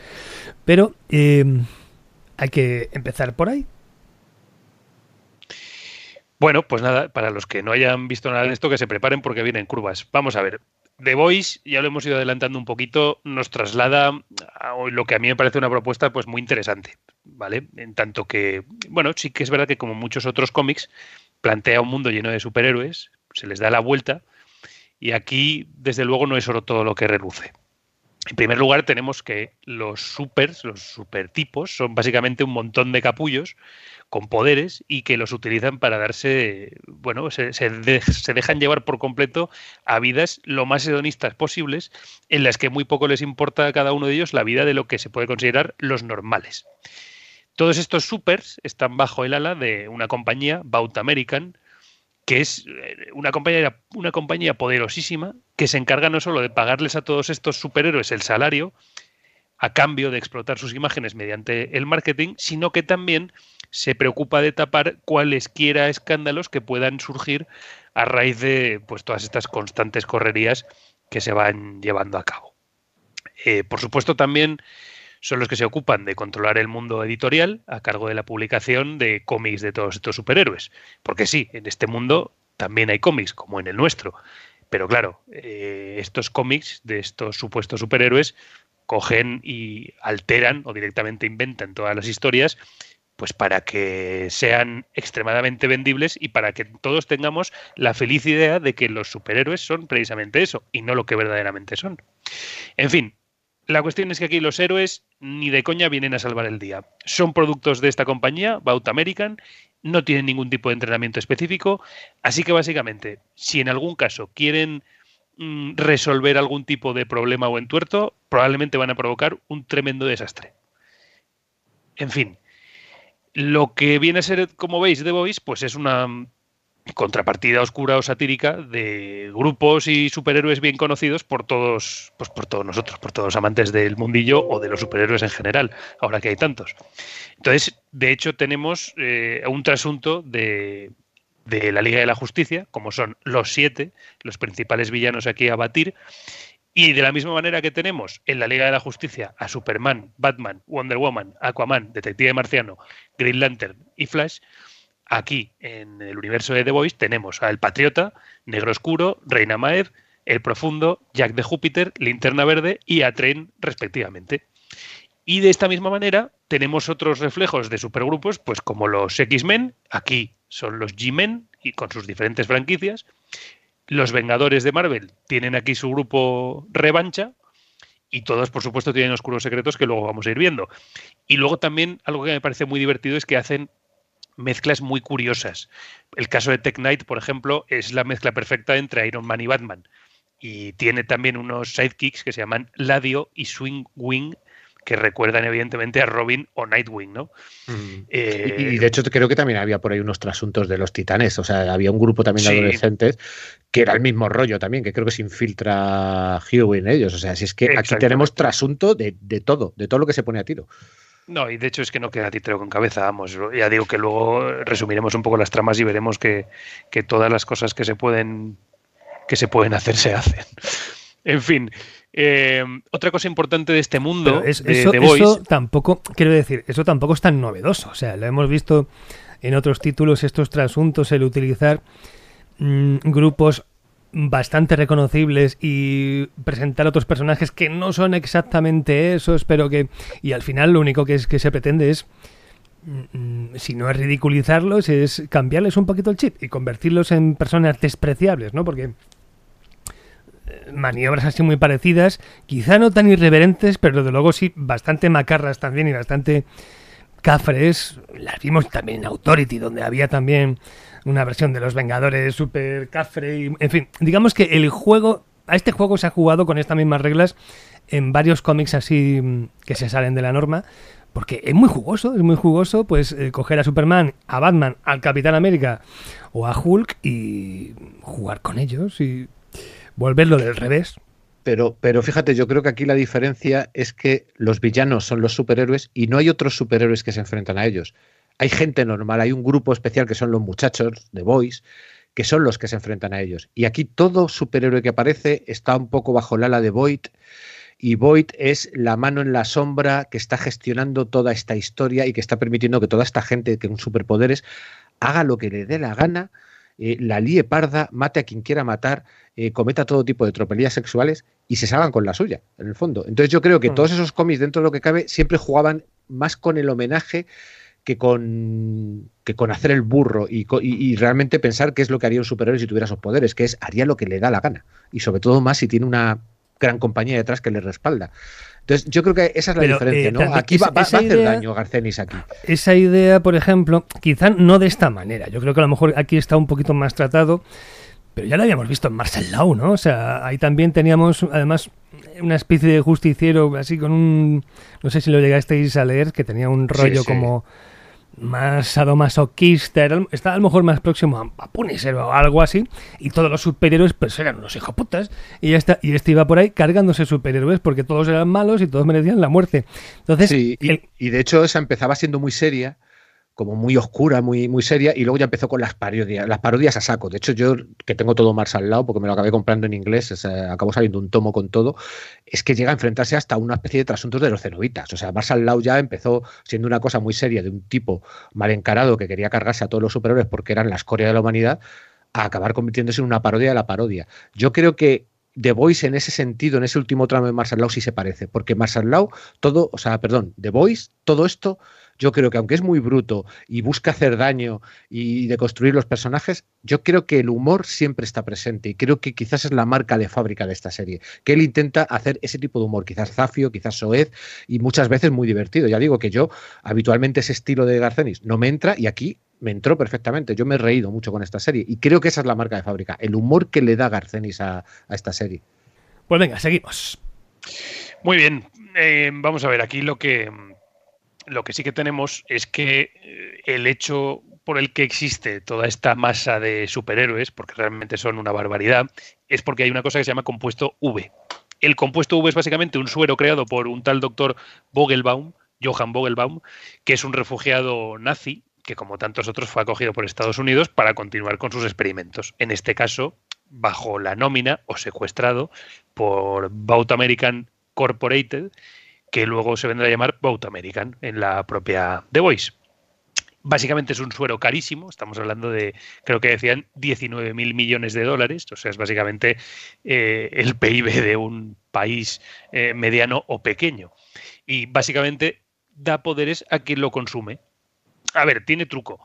Pero eh, hay que empezar por ahí. Bueno, pues nada, para los que no hayan visto nada de esto, que se preparen porque vienen curvas. Vamos a ver. The Voice, ya lo hemos ido adelantando un poquito, nos traslada a lo que a mí me parece una propuesta pues muy interesante, ¿vale? En tanto que, bueno, sí que es verdad que como muchos otros cómics, plantea un mundo lleno de superhéroes, se les da la vuelta, y aquí, desde luego, no es solo todo lo que reluce. En primer lugar, tenemos que los supers, los supertipos, son básicamente un montón de capullos con poderes y que los utilizan para darse, bueno, se, se de- se dejan llevar por completo a vidas lo más hedonistas posibles, en las que muy poco les importa a cada uno de ellos la vida de lo que se puede considerar los normales. Todos estos supers están bajo el ala de una compañía, Bout American, que es eh, una compañía, una compañía poderosísima que se encarga no solo de pagarles a todos estos superhéroes el salario, a cambio de explotar sus imágenes mediante el marketing, sino que también se preocupa de tapar cualesquiera escándalos que puedan surgir a raíz de pues, todas estas constantes correrías que se van llevando a cabo. Eh, por supuesto, también son los que se ocupan de controlar el mundo editorial a cargo de la publicación de cómics de todos estos superhéroes. Porque sí, en este mundo también hay cómics, como en el nuestro. Pero claro, eh, estos cómics de estos supuestos superhéroes cogen y alteran o directamente inventan todas las historias pues para que sean extremadamente vendibles y para que todos tengamos la feliz idea de que los superhéroes son precisamente eso y no lo que verdaderamente son. En fin, la cuestión es que aquí los héroes ni de coña vienen a salvar el día. Son productos de esta compañía, Bout American, no tienen ningún tipo de entrenamiento específico, así que básicamente, si en algún caso quieren mm, resolver algún tipo de problema o entuerto, probablemente van a provocar un tremendo desastre. En fin, lo que viene a ser, como veis, The Voice, pues es una contrapartida oscura o satírica de grupos y superhéroes bien conocidos por todos, pues por todos nosotros, por todos los amantes del mundillo o de los superhéroes en general, ahora que hay tantos. Entonces, de hecho, tenemos eh, un trasunto de, de la Liga de la Justicia, como son los siete, los principales villanos aquí a batir, y de la misma manera que tenemos en la Liga de la Justicia a Superman, Batman, Wonder Woman, Aquaman, Detective Marciano, Green Lantern y Flash, aquí en el universo de The Voice tenemos a El Patriota, Negro Oscuro, Reina Maev, El Profundo, Jack de Júpiter, Linterna Verde y A Tren, respectivamente. Y de esta misma manera tenemos otros reflejos de supergrupos, pues como los X-Men, aquí son los G-Men y con sus diferentes franquicias. Los Vengadores de Marvel tienen aquí su grupo Revancha y todos, por supuesto, tienen oscuros secretos que luego vamos a ir viendo. Y luego también algo que me parece muy divertido es que hacen mezclas muy curiosas. El caso de Tech Knight, por ejemplo, es la mezcla perfecta entre Iron Man y Batman. Y tiene también unos sidekicks que se llaman Ladio y Swing Wing, que recuerdan evidentemente a Robin o Nightwing, ¿no? Mm. Eh, y, de hecho creo que también había por ahí unos trasuntos de los titanes, o sea, había un grupo también de adolescentes que era el mismo rollo también, que creo que se infiltra Hugh en ellos, o sea, si es que aquí tenemos trasunto de, de todo, de todo lo que se pone a tiro. No, y de hecho es que no queda título con cabeza, vamos. Ya digo que luego resumiremos un poco las tramas y veremos que, que todas las cosas que se pueden que se pueden hacer se hacen. En fin, eh, otra cosa importante de este mundo es, eso, tampoco, quiero decir, eso tampoco es tan novedoso. O sea, lo hemos visto en otros títulos, estos trasuntos, el utilizar mm, grupos bastante reconocibles y presentar otros personajes que no son exactamente esos, pero que... Y al final lo único que, es, que se pretende es mm, mm, si no es ridiculizarlos, es cambiarles un poquito el chip y convertirlos en personas despreciables, ¿no? Porque maniobras así muy parecidas, quizá no tan irreverentes, pero de luego sí bastante macarras también y bastante cafres. Las vimos también en Authority, donde había también una versión de los Vengadores super cafre. En fin, digamos que el juego, a este juego se ha jugado con estas mismas reglas en varios cómics así mm, que se salen de la norma. Porque es muy jugoso, es muy jugoso, pues eh, coger a Superman, a Batman, al Capitán América o a Hulk y jugar con ellos y volverlo del revés. Pero, pero fíjate, yo creo que aquí la diferencia es que los villanos son los superhéroes y no hay otros superhéroes que se enfrentan a ellos. Hay gente normal, hay un grupo especial que son los muchachos de Boys, que son los que se enfrentan a ellos. Y aquí todo superhéroe que aparece está un poco bajo el ala de Void. Y Void es la mano en la sombra que está gestionando toda esta historia y que está permitiendo que toda esta gente que con superpoderes haga lo que le dé la gana eh, la líe parda, mate a quien quiera matar, eh, cometa todo tipo de tropelías sexuales y se salgan con la suya, en el fondo. Entonces yo creo que mm. todos esos cómics, dentro de lo que cabe, siempre jugaban más con el homenaje que con, que con hacer el burro y, realmente pensar qué es lo que haría un superhéroe si tuviera esos poderes, que es haría lo que le da la gana. Y sobre todo más si tiene una gran compañía detrás que le respalda. Entonces, yo creo que esa es la diferencia, eh, ¿no? Aquí va, a hacer daño Garcenis aquí. Esa idea, por ejemplo, quizá no de esta manera. Yo creo que a lo mejor aquí está un poquito más tratado, pero ya lo habíamos visto en Marcel Lau, ¿no? O sea, ahí también teníamos, además, una especie de justiciero así con un... No sé si lo llegasteis a leer, que tenía un rollo como más sadomasoquista, está a lo mejor más próximo a, Punisher o algo así, y todos los superhéroes pues eran unos hijoputas, y, esta, y este iba por ahí cargándose superhéroes porque todos eran malos y todos merecían la muerte. Entonces, y, y de hecho esa empezaba siendo muy seria, como muy oscura, muy, muy seria, y luego ya empezó con las parodias, las parodias a saco. De hecho, yo que tengo todo Mars al lado, porque me lo acabé comprando en inglés, es, acabó saliendo un tomo con todo, es que llega a enfrentarse hasta una especie de trasuntos de los cenobitas. O sea, Mars al ya empezó siendo una cosa muy seria de un tipo mal encarado que quería cargarse a todos los superhéroes porque eran la escoria de la humanidad, a acabar convirtiéndose en una parodia de la parodia. Yo creo que The Voice en ese sentido, en ese último tramo de Marshall Law sí se parece, porque Marshall Law, todo, o sea, perdón, The Voice, todo esto yo creo que aunque es muy bruto y busca hacer daño y deconstruir los personajes, yo creo que el humor siempre está presente y creo que quizás es la marca de fábrica de esta serie, que él intenta hacer ese tipo de humor, quizás zafio, quizás soez y muchas veces muy divertido. Ya digo que yo habitualmente ese estilo de Garcenis no me entra y aquí me entró perfectamente. Yo me he reído mucho con esta serie y creo que esa es la marca de fábrica, el humor que le da Garcenis a, esta serie. Pues venga, seguimos. Muy bien, eh, vamos a ver aquí lo que lo que sí que tenemos es que eh, el hecho por el que existe toda esta masa de superhéroes, porque realmente son una barbaridad, es porque hay una cosa que se llama compuesto V. El compuesto V es básicamente un suero creado por un tal doctor Vogelbaum, Johann Vogelbaum, que es un refugiado nazi que como tantos otros fue acogido por Estados Unidos para continuar con sus experimentos. En este caso, bajo la nómina o secuestrado por Baut American Corporated, que luego se vendrá a llamar Boat American en la propia The Voice. Básicamente es un suero carísimo, estamos hablando de, creo que decían, 19 mil millones de dólares, o sea, es básicamente eh, el PIB de un país eh, mediano o pequeño. Y básicamente da poderes a quien lo consume. A ver, tiene truco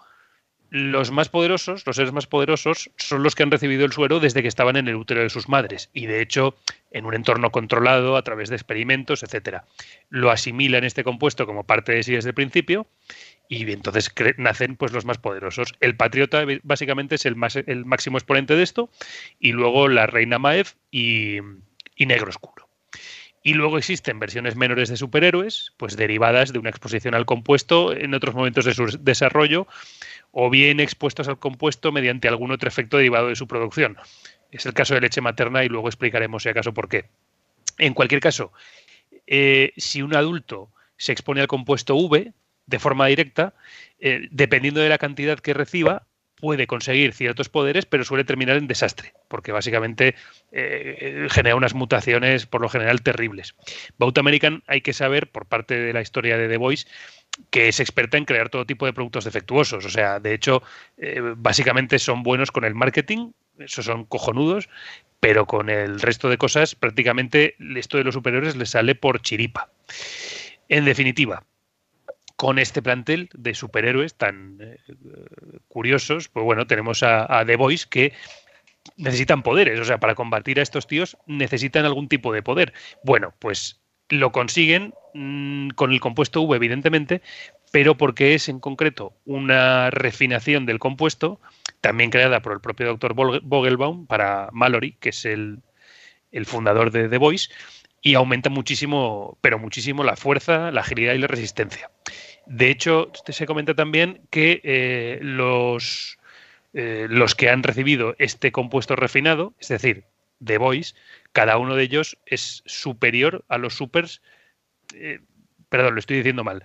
los más poderosos, los seres más poderosos, son los que han recibido el suero desde que estaban en el útero de sus madres y de hecho en un entorno controlado a través de experimentos, etcétera. Lo asimilan este compuesto como parte de sí desde el principio y entonces nacen pues los más poderosos. El patriota básicamente es el, más, el máximo exponente de esto y luego la reina Maeve y, y Negro Oscuro. Y luego existen versiones menores de superhéroes, pues derivadas de una exposición al compuesto en otros momentos de su desarrollo, o bien expuestos al compuesto mediante algún otro efecto derivado de su producción. Es el caso de leche materna y luego explicaremos si acaso por qué. En cualquier caso, eh, si un adulto se expone al compuesto V de forma directa, eh, dependiendo de la cantidad que reciba, puede conseguir ciertos poderes, pero suele terminar en desastre, porque básicamente eh, genera unas mutaciones por lo general terribles. Bout American hay que saber, por parte de la historia de The Voice, que es experta en crear todo tipo de productos defectuosos. O sea, de hecho, eh, básicamente son buenos con el marketing, esos son cojonudos, pero con el resto de cosas, prácticamente esto de los superiores les sale por chiripa. En definitiva, con este plantel de superhéroes tan eh, curiosos, pues bueno, tenemos a, The Voice que necesitan poderes, o sea, para combatir a estos tíos necesitan algún tipo de poder. Bueno, pues lo consiguen mm, con el compuesto V, evidentemente, pero porque es en concreto una refinación del compuesto, también creada por el propio doctor Vogelbaum para Mallory, que es el, el fundador de The Voice, y aumenta muchísimo, pero muchísimo la fuerza, la agilidad y la resistencia. De hecho, se comenta también que eh, los, eh, los que han recibido este compuesto refinado, es decir, The Voice, cada uno de ellos es superior a los supers. Eh, perdón, lo estoy diciendo mal.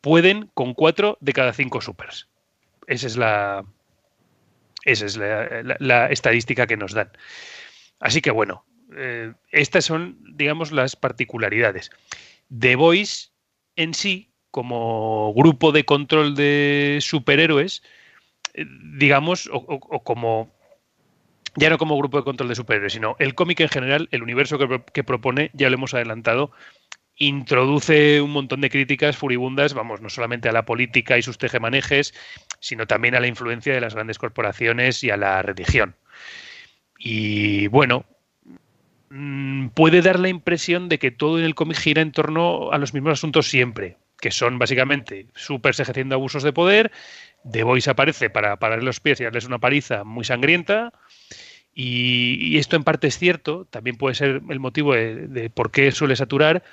pueden con cuatro de cada cinco supers. Esa es la, esa es la estadística que nos dan. Así que bueno, estas son, digamos, las particularidades. The Voice en sí, como grupo de control de superhéroes, eh, digamos, o, como ya no como grupo de control de superhéroes, sino el cómic en general, el universo que, propone, ya lo hemos adelantado, introduce un montón de críticas furibundas, vamos, no solamente a la política y sus tejemanejes, sino también a la influencia de las grandes corporaciones y a la religión. Y bueno, Mm, puede dar la impresión de que todo en el cómic gira en torno a los mismos asuntos siempre, que son básicamente supers ejerciendo abusos de poder, The Voice aparece para pararle los pies y darles una paliza muy sangrienta, y, esto en parte es cierto, también puede ser el motivo de, por qué suele saturar,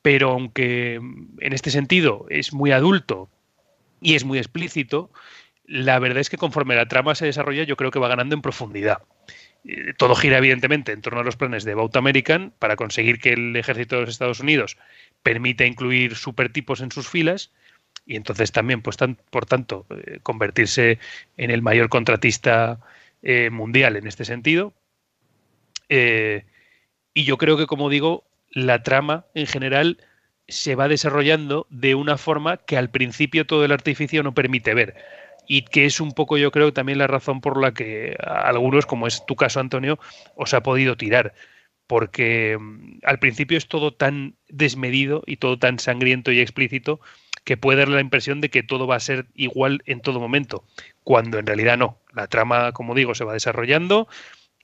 pero aunque en este sentido es muy adulto y es muy explícito, la verdad es que conforme la trama se desarrolla yo creo que va ganando en profundidad. Eh, todo gira evidentemente en torno a los planes de Bout American para conseguir que el ejército de los Estados Unidos permita incluir supertipos en sus filas y entonces también, pues, por tanto, eh, convertirse en el mayor contratista eh, mundial en este sentido. y yo creo que, como digo, la trama en general se va desarrollando de una forma que al principio todo el artificio no permite ver y que es un poco yo creo también la razón por la que algunos, como es tu caso Antonio, os ha podido tirar. Porque mm, al principio es todo tan desmedido y todo tan sangriento y explícito que puede dar la impresión de que todo va a ser igual en todo momento, cuando en realidad no. La trama, como digo, se va desarrollando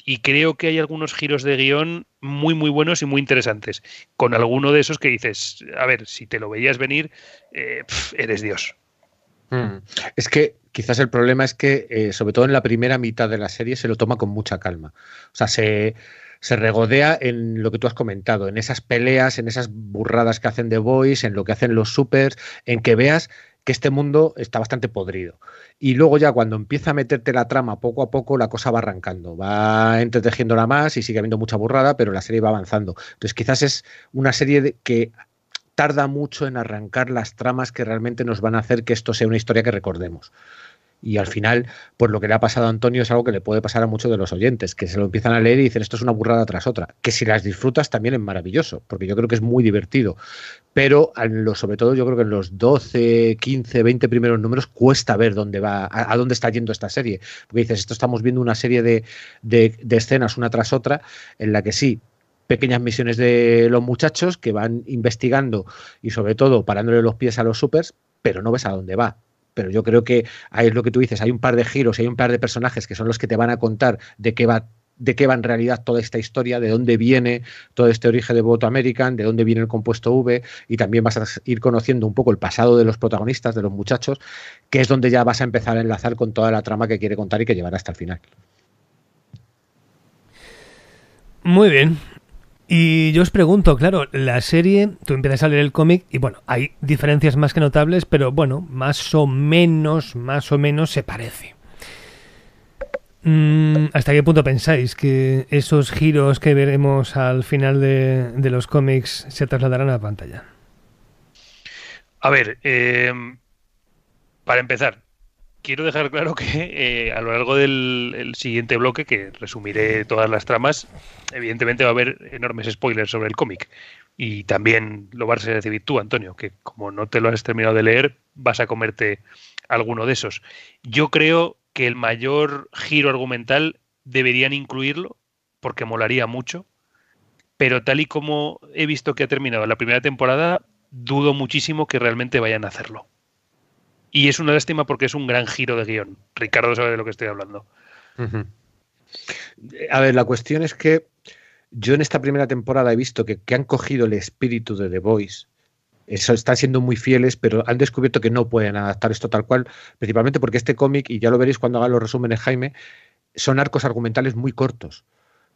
y creo que hay algunos giros de guion muy, muy buenos y muy interesantes. Con alguno de esos que dices, a ver, si te lo veías venir, eh, eres Dios. Mm. Es que quizás el problema es que, eh, sobre todo en la primera mitad de la serie, se lo toma con mucha calma. O sea, se, regodea en lo que tú has comentado, en esas peleas, en esas burradas que hacen The Boys, en lo que hacen los supers, en que veas que este mundo está bastante podrido. Y luego ya cuando empieza a meterte la trama poco a poco, la cosa va arrancando, va entretejiéndola más y sigue habiendo mucha burrada, pero la serie va avanzando. Entonces quizás es una serie que tarda mucho en arrancar las tramas que realmente nos van a hacer que esto sea una historia que recordemos. Y al final, pues lo que le ha pasado a Antonio es algo que le puede pasar a muchos de los oyentes, que se lo empiezan a leer y dicen esto es una burrada tras otra. Que si las disfrutas también es maravilloso, porque yo creo que es muy divertido. Pero sobre todo yo creo que en los 12, 15, 20 primeros números cuesta ver dónde va, a, dónde está yendo esta serie. Porque dices, esto estamos viendo una serie de, de escenas una tras otra, en la que sí, pequeñas misiones de los muchachos que van investigando y sobre todo parándole los pies a los supers, pero no ves a dónde va. Pero yo creo que ahí es lo que tú dices, hay un par de giros, hay un par de personajes que son los que te van a contar de qué va de qué va en realidad toda esta historia, de dónde viene todo este origen de voto American, de dónde viene el compuesto V, y también vas a ir conociendo un poco el pasado de los protagonistas, de los muchachos, que es donde ya vas a empezar a enlazar con toda la trama que quiere contar y que llevará hasta el final. Muy bien, Y yo os pregunto, claro, la serie, tú empiezas a leer el cómic y bueno, hay diferencias más que notables, pero bueno, más o menos, más o menos se parece. Mm, ¿Hasta qué punto pensáis que esos giros que veremos al final de, los cómics se trasladarán a la pantalla? A ver, eh, para empezar, quiero dejar claro que eh, a lo largo del el siguiente bloque, que resumiré todas las tramas, evidentemente va a haber enormes spoilers sobre el cómic. Y también lo vas a recibir tú, Antonio, que como no te lo has terminado de leer, vas a comerte alguno de esos. Yo creo que el mayor giro argumental deberían incluirlo, porque molaría mucho, pero tal y como he visto que ha terminado la primera temporada, dudo muchísimo que realmente vayan a hacerlo. Y es una lástima porque es un gran giro de guion. Ricardo sabe de lo que estoy hablando. A ver, la cuestión es que yo en esta primera temporada he visto que, han cogido el espíritu de The Voice. Están siendo muy fieles, pero han descubierto que no pueden adaptar esto tal cual, principalmente porque este cómic, y ya lo veréis cuando haga los resúmenes Jaime, son arcos argumentales muy cortos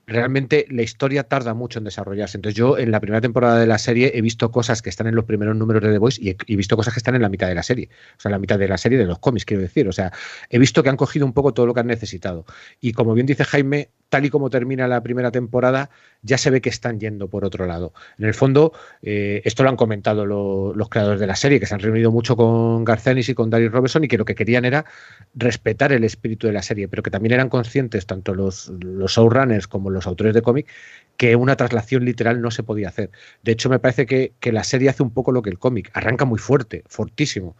realmente la historia tarda mucho en desarrollarse. Entonces yo en la primera temporada de la serie he visto cosas que están en los primeros números de The Voice y he, visto cosas que están en la mitad de la serie. O sea, la mitad de la serie de los cómics, quiero decir. O sea, he visto que han cogido un poco todo lo que han necesitado. Y como bien dice Jaime, tal y como termina la primera temporada, ya se ve que están yendo por otro lado. En el fondo, eh, esto lo han comentado los creadores de la serie, que se han reunido mucho con Garcenis y con Darius Robertson y que lo que querían era respetar el espíritu de la serie, pero que también eran conscientes, tanto los, los showrunners como los autores de cómic, que una traslación literal no se podía hacer. De hecho, me parece que, que la serie hace un poco lo que el cómic, arranca muy fuerte, fortísimo.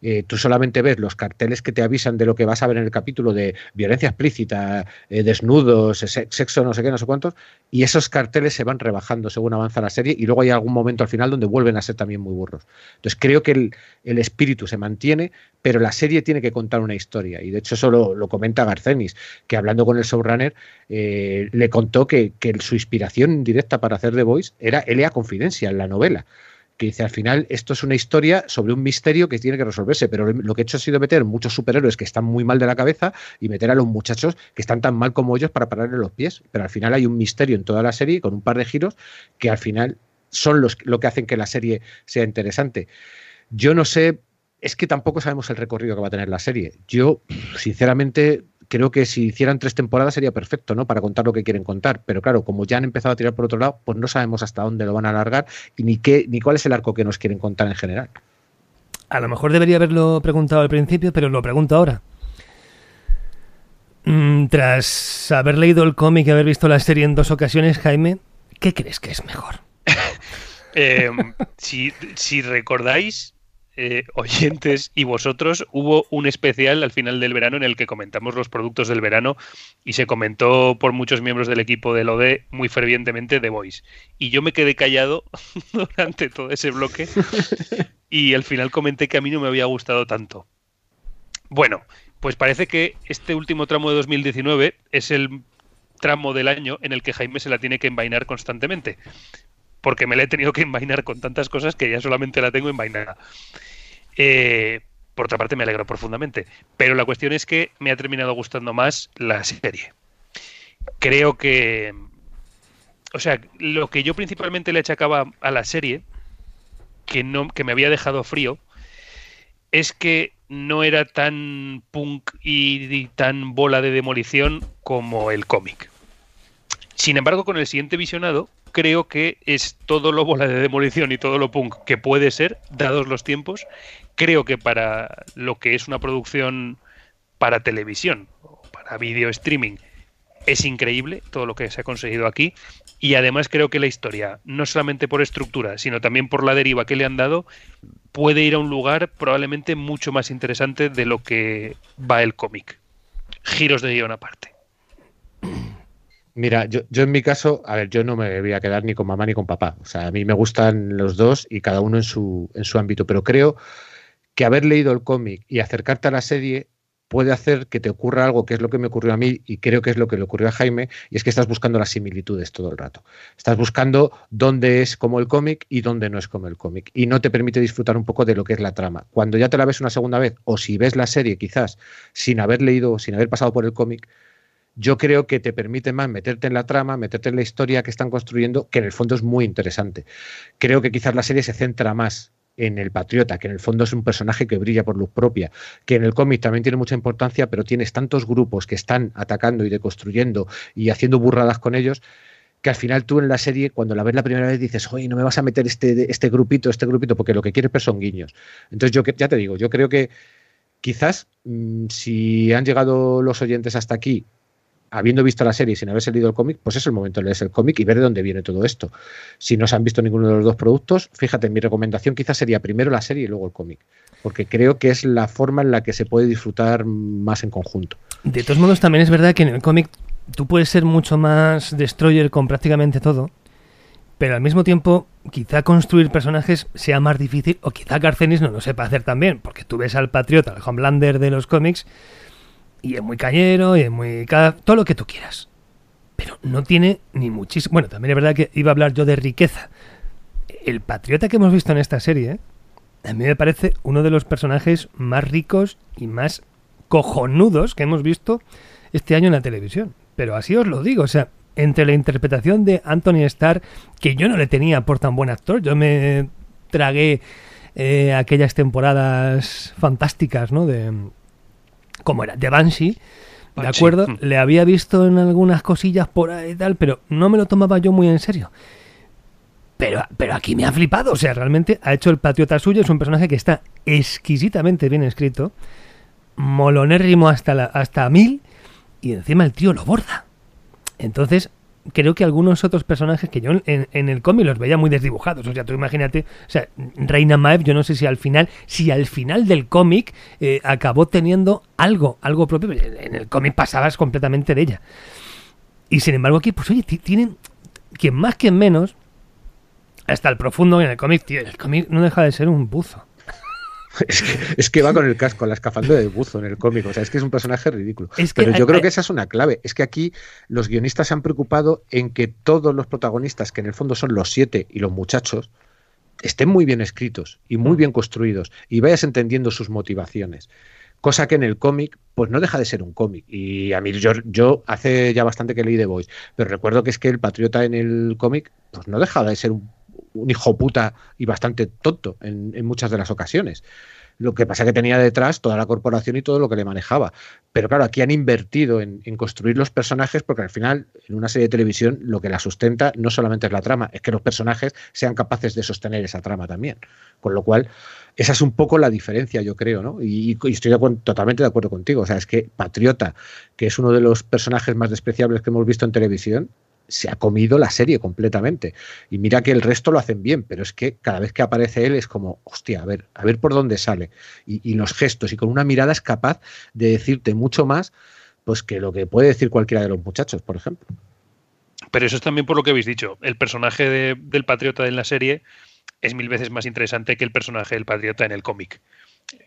Eh, tú solamente ves los carteles que te avisan de lo que vas a ver en el capítulo de violencia explícita, eh, desnudos, sexo, no sé qué, no sé cuántos, y esos carteles se van rebajando según avanza la serie y luego hay algún momento al final donde vuelven a ser también muy burros. Entonces creo que el, espíritu se mantiene, pero la serie tiene que contar una historia y de hecho eso lo, comenta Garcenis, que hablando con el showrunner eh, le contó que, que, su inspiración directa para hacer The Voice era Elia Confidencia, en la novela que dice al final esto es una historia sobre un misterio que tiene que resolverse, pero lo que he hecho ha sido meter muchos superhéroes que están muy mal de la cabeza y meter a los muchachos que están tan mal como ellos para pararle los pies, pero al final hay un misterio en toda la serie con un par de giros que al final son los lo que hacen que la serie sea interesante. Yo no sé, es que tampoco sabemos el recorrido que va a tener la serie. Yo, sinceramente, creo que si hicieran tres temporadas sería perfecto, ¿no? Para contar lo que quieren contar. Pero claro, como ya han empezado a tirar por otro lado, pues no sabemos hasta dónde lo van a alargar y ni qué, ni cuál es el arco que nos quieren contar en general. A lo mejor debería haberlo preguntado al principio, pero lo pregunto ahora. Mm, tras haber leído el cómic y haber visto la serie en dos ocasiones, Jaime, ¿qué crees que es mejor? eh, si, si recordáis, eh, oyentes y vosotros, hubo un especial al final del verano en el que comentamos los productos del verano y se comentó por muchos miembros del equipo del OD muy fervientemente The Voice. Y yo me quedé callado durante todo ese bloque y al final comenté que a mí no me había gustado tanto. Bueno, pues parece que este último tramo de 2019 es el tramo del año en el que Jaime se la tiene que envainar constantemente porque me la he tenido que envainar con tantas cosas que ya solamente la tengo envainada. Eh, por otra parte, me alegro profundamente. Pero la cuestión es que me ha terminado gustando más la serie. Creo que. O sea, lo que yo principalmente le achacaba a la serie, que, no, que me había dejado frío, es que no era tan punk y tan bola de demolición como el cómic. Sin embargo, con el siguiente visionado, creo que es todo lo bola de demolición y todo lo punk que puede ser, dados los tiempos. Creo que para lo que es una producción para televisión o para video streaming es increíble todo lo que se ha conseguido aquí. Y además creo que la historia, no solamente por estructura, sino también por la deriva que le han dado, puede ir a un lugar probablemente mucho más interesante de lo que va el cómic. Giros de guion aparte. Mira, yo, yo, en mi caso, a ver, yo no me voy a quedar ni con mamá ni con papá. O sea, a mí me gustan los dos y cada uno en su, en su ámbito, pero creo que haber leído el cómic y acercarte a la serie puede hacer que te ocurra algo que es lo que me ocurrió a mí y creo que es lo que le ocurrió a Jaime, y es que estás buscando las similitudes todo el rato. Estás buscando dónde es como el cómic y dónde no es como el cómic, y no te permite disfrutar un poco de lo que es la trama. Cuando ya te la ves una segunda vez, o si ves la serie quizás sin haber leído, sin haber pasado por el cómic, yo creo que te permite más meterte en la trama, meterte en la historia que están construyendo, que en el fondo es muy interesante. Creo que quizás la serie se centra más en el patriota, que en el fondo es un personaje que brilla por luz propia, que en el cómic también tiene mucha importancia, pero tienes tantos grupos que están atacando y deconstruyendo y haciendo burradas con ellos, que al final tú en la serie, cuando la ves la primera vez, dices, oye, no me vas a meter este, este grupito, este grupito, porque lo que quieres pues son guiños. Entonces yo ya te digo, yo creo que quizás mm, si han llegado los oyentes hasta aquí habiendo visto la serie sin haberse leído el cómic, pues es el momento de leer el cómic y ver de dónde viene todo esto. Si no se han visto ninguno de los dos productos, fíjate, mi recomendación quizás sería primero la serie y luego el cómic, porque creo que es la forma en la que se puede disfrutar más en conjunto. De todos modos, también es verdad que en el cómic tú puedes ser mucho más destroyer con prácticamente todo, pero al mismo tiempo quizá construir personajes sea más difícil o quizá Garcenis no lo sepa hacer también, porque tú ves al patriota, al Homelander de los cómics, y es muy cañero, y es muy... todo lo que tú quieras. Pero no tiene ni muchísimo... Bueno, también es verdad que iba a hablar yo de riqueza. El patriota que hemos visto en esta serie, a mí me parece uno de los personajes más ricos y más cojonudos que hemos visto este año en la televisión. Pero así os lo digo, o sea, entre la interpretación de Anthony Starr, que yo no le tenía por tan buen actor, yo me tragué eh, aquellas temporadas fantásticas, ¿no? De, como era, de Banshee, ¿de acuerdo? Le había visto en algunas cosillas por ahí y tal, pero no me lo tomaba yo muy en serio. Pero, pero aquí me ha flipado, o sea, realmente ha hecho el patriota suyo, es un personaje que está exquisitamente bien escrito, molonérrimo hasta, la, hasta mil, y encima el tío lo borda. Entonces, creo que algunos otros personajes que yo en, el cómic los veía muy desdibujados. O sea, tú imagínate, o sea, Reina Maeve, yo no sé si al final, si al final del cómic eh, acabó teniendo algo, algo propio. En el cómic pasabas completamente de ella. Y sin embargo aquí, pues oye, tienen, quien más, quien menos, hasta el profundo en el cómic, tío, el cómic no deja de ser un buzo. Es que, va con el casco, la escafandra de buzo en el cómic. O sea, es que es un personaje ridículo. Pero yo creo que esa es una clave. Es que aquí los guionistas se han preocupado en que todos los protagonistas, que en el fondo son los siete y los muchachos, estén muy bien escritos y muy mm. bien construidos y vayas entendiendo sus motivaciones. Cosa que en el cómic, pues no deja de ser un cómic. Y a mí, yo, yo hace ya bastante que leí The Voice, pero recuerdo que es que el patriota en el cómic, pues no deja de ser un un hijo puta y bastante tonto en, muchas de las ocasiones. Lo que pasa es que tenía detrás toda la corporación y todo lo que le manejaba. Pero claro, aquí han invertido en, construir los personajes porque al final, en una serie de televisión, lo que la sustenta no solamente es la trama, es que los personajes sean capaces de sostener esa trama también. Con lo cual, esa es un poco la diferencia, yo creo, ¿no? Y, estoy totalmente de acuerdo contigo. O sea, es que Patriota, que es uno de los personajes más despreciables que hemos visto en televisión, se ha comido la serie completamente. Y mira que el resto lo hacen bien, pero es que cada vez que aparece él es como, hostia, a ver, a ver por dónde sale. Y, los gestos, y con una mirada es capaz de decirte mucho más pues que lo que puede decir cualquiera de los muchachos, por ejemplo. Pero eso es también por lo que habéis dicho. El personaje del patriota en la serie es mil veces más interesante que el personaje del patriota en el cómic.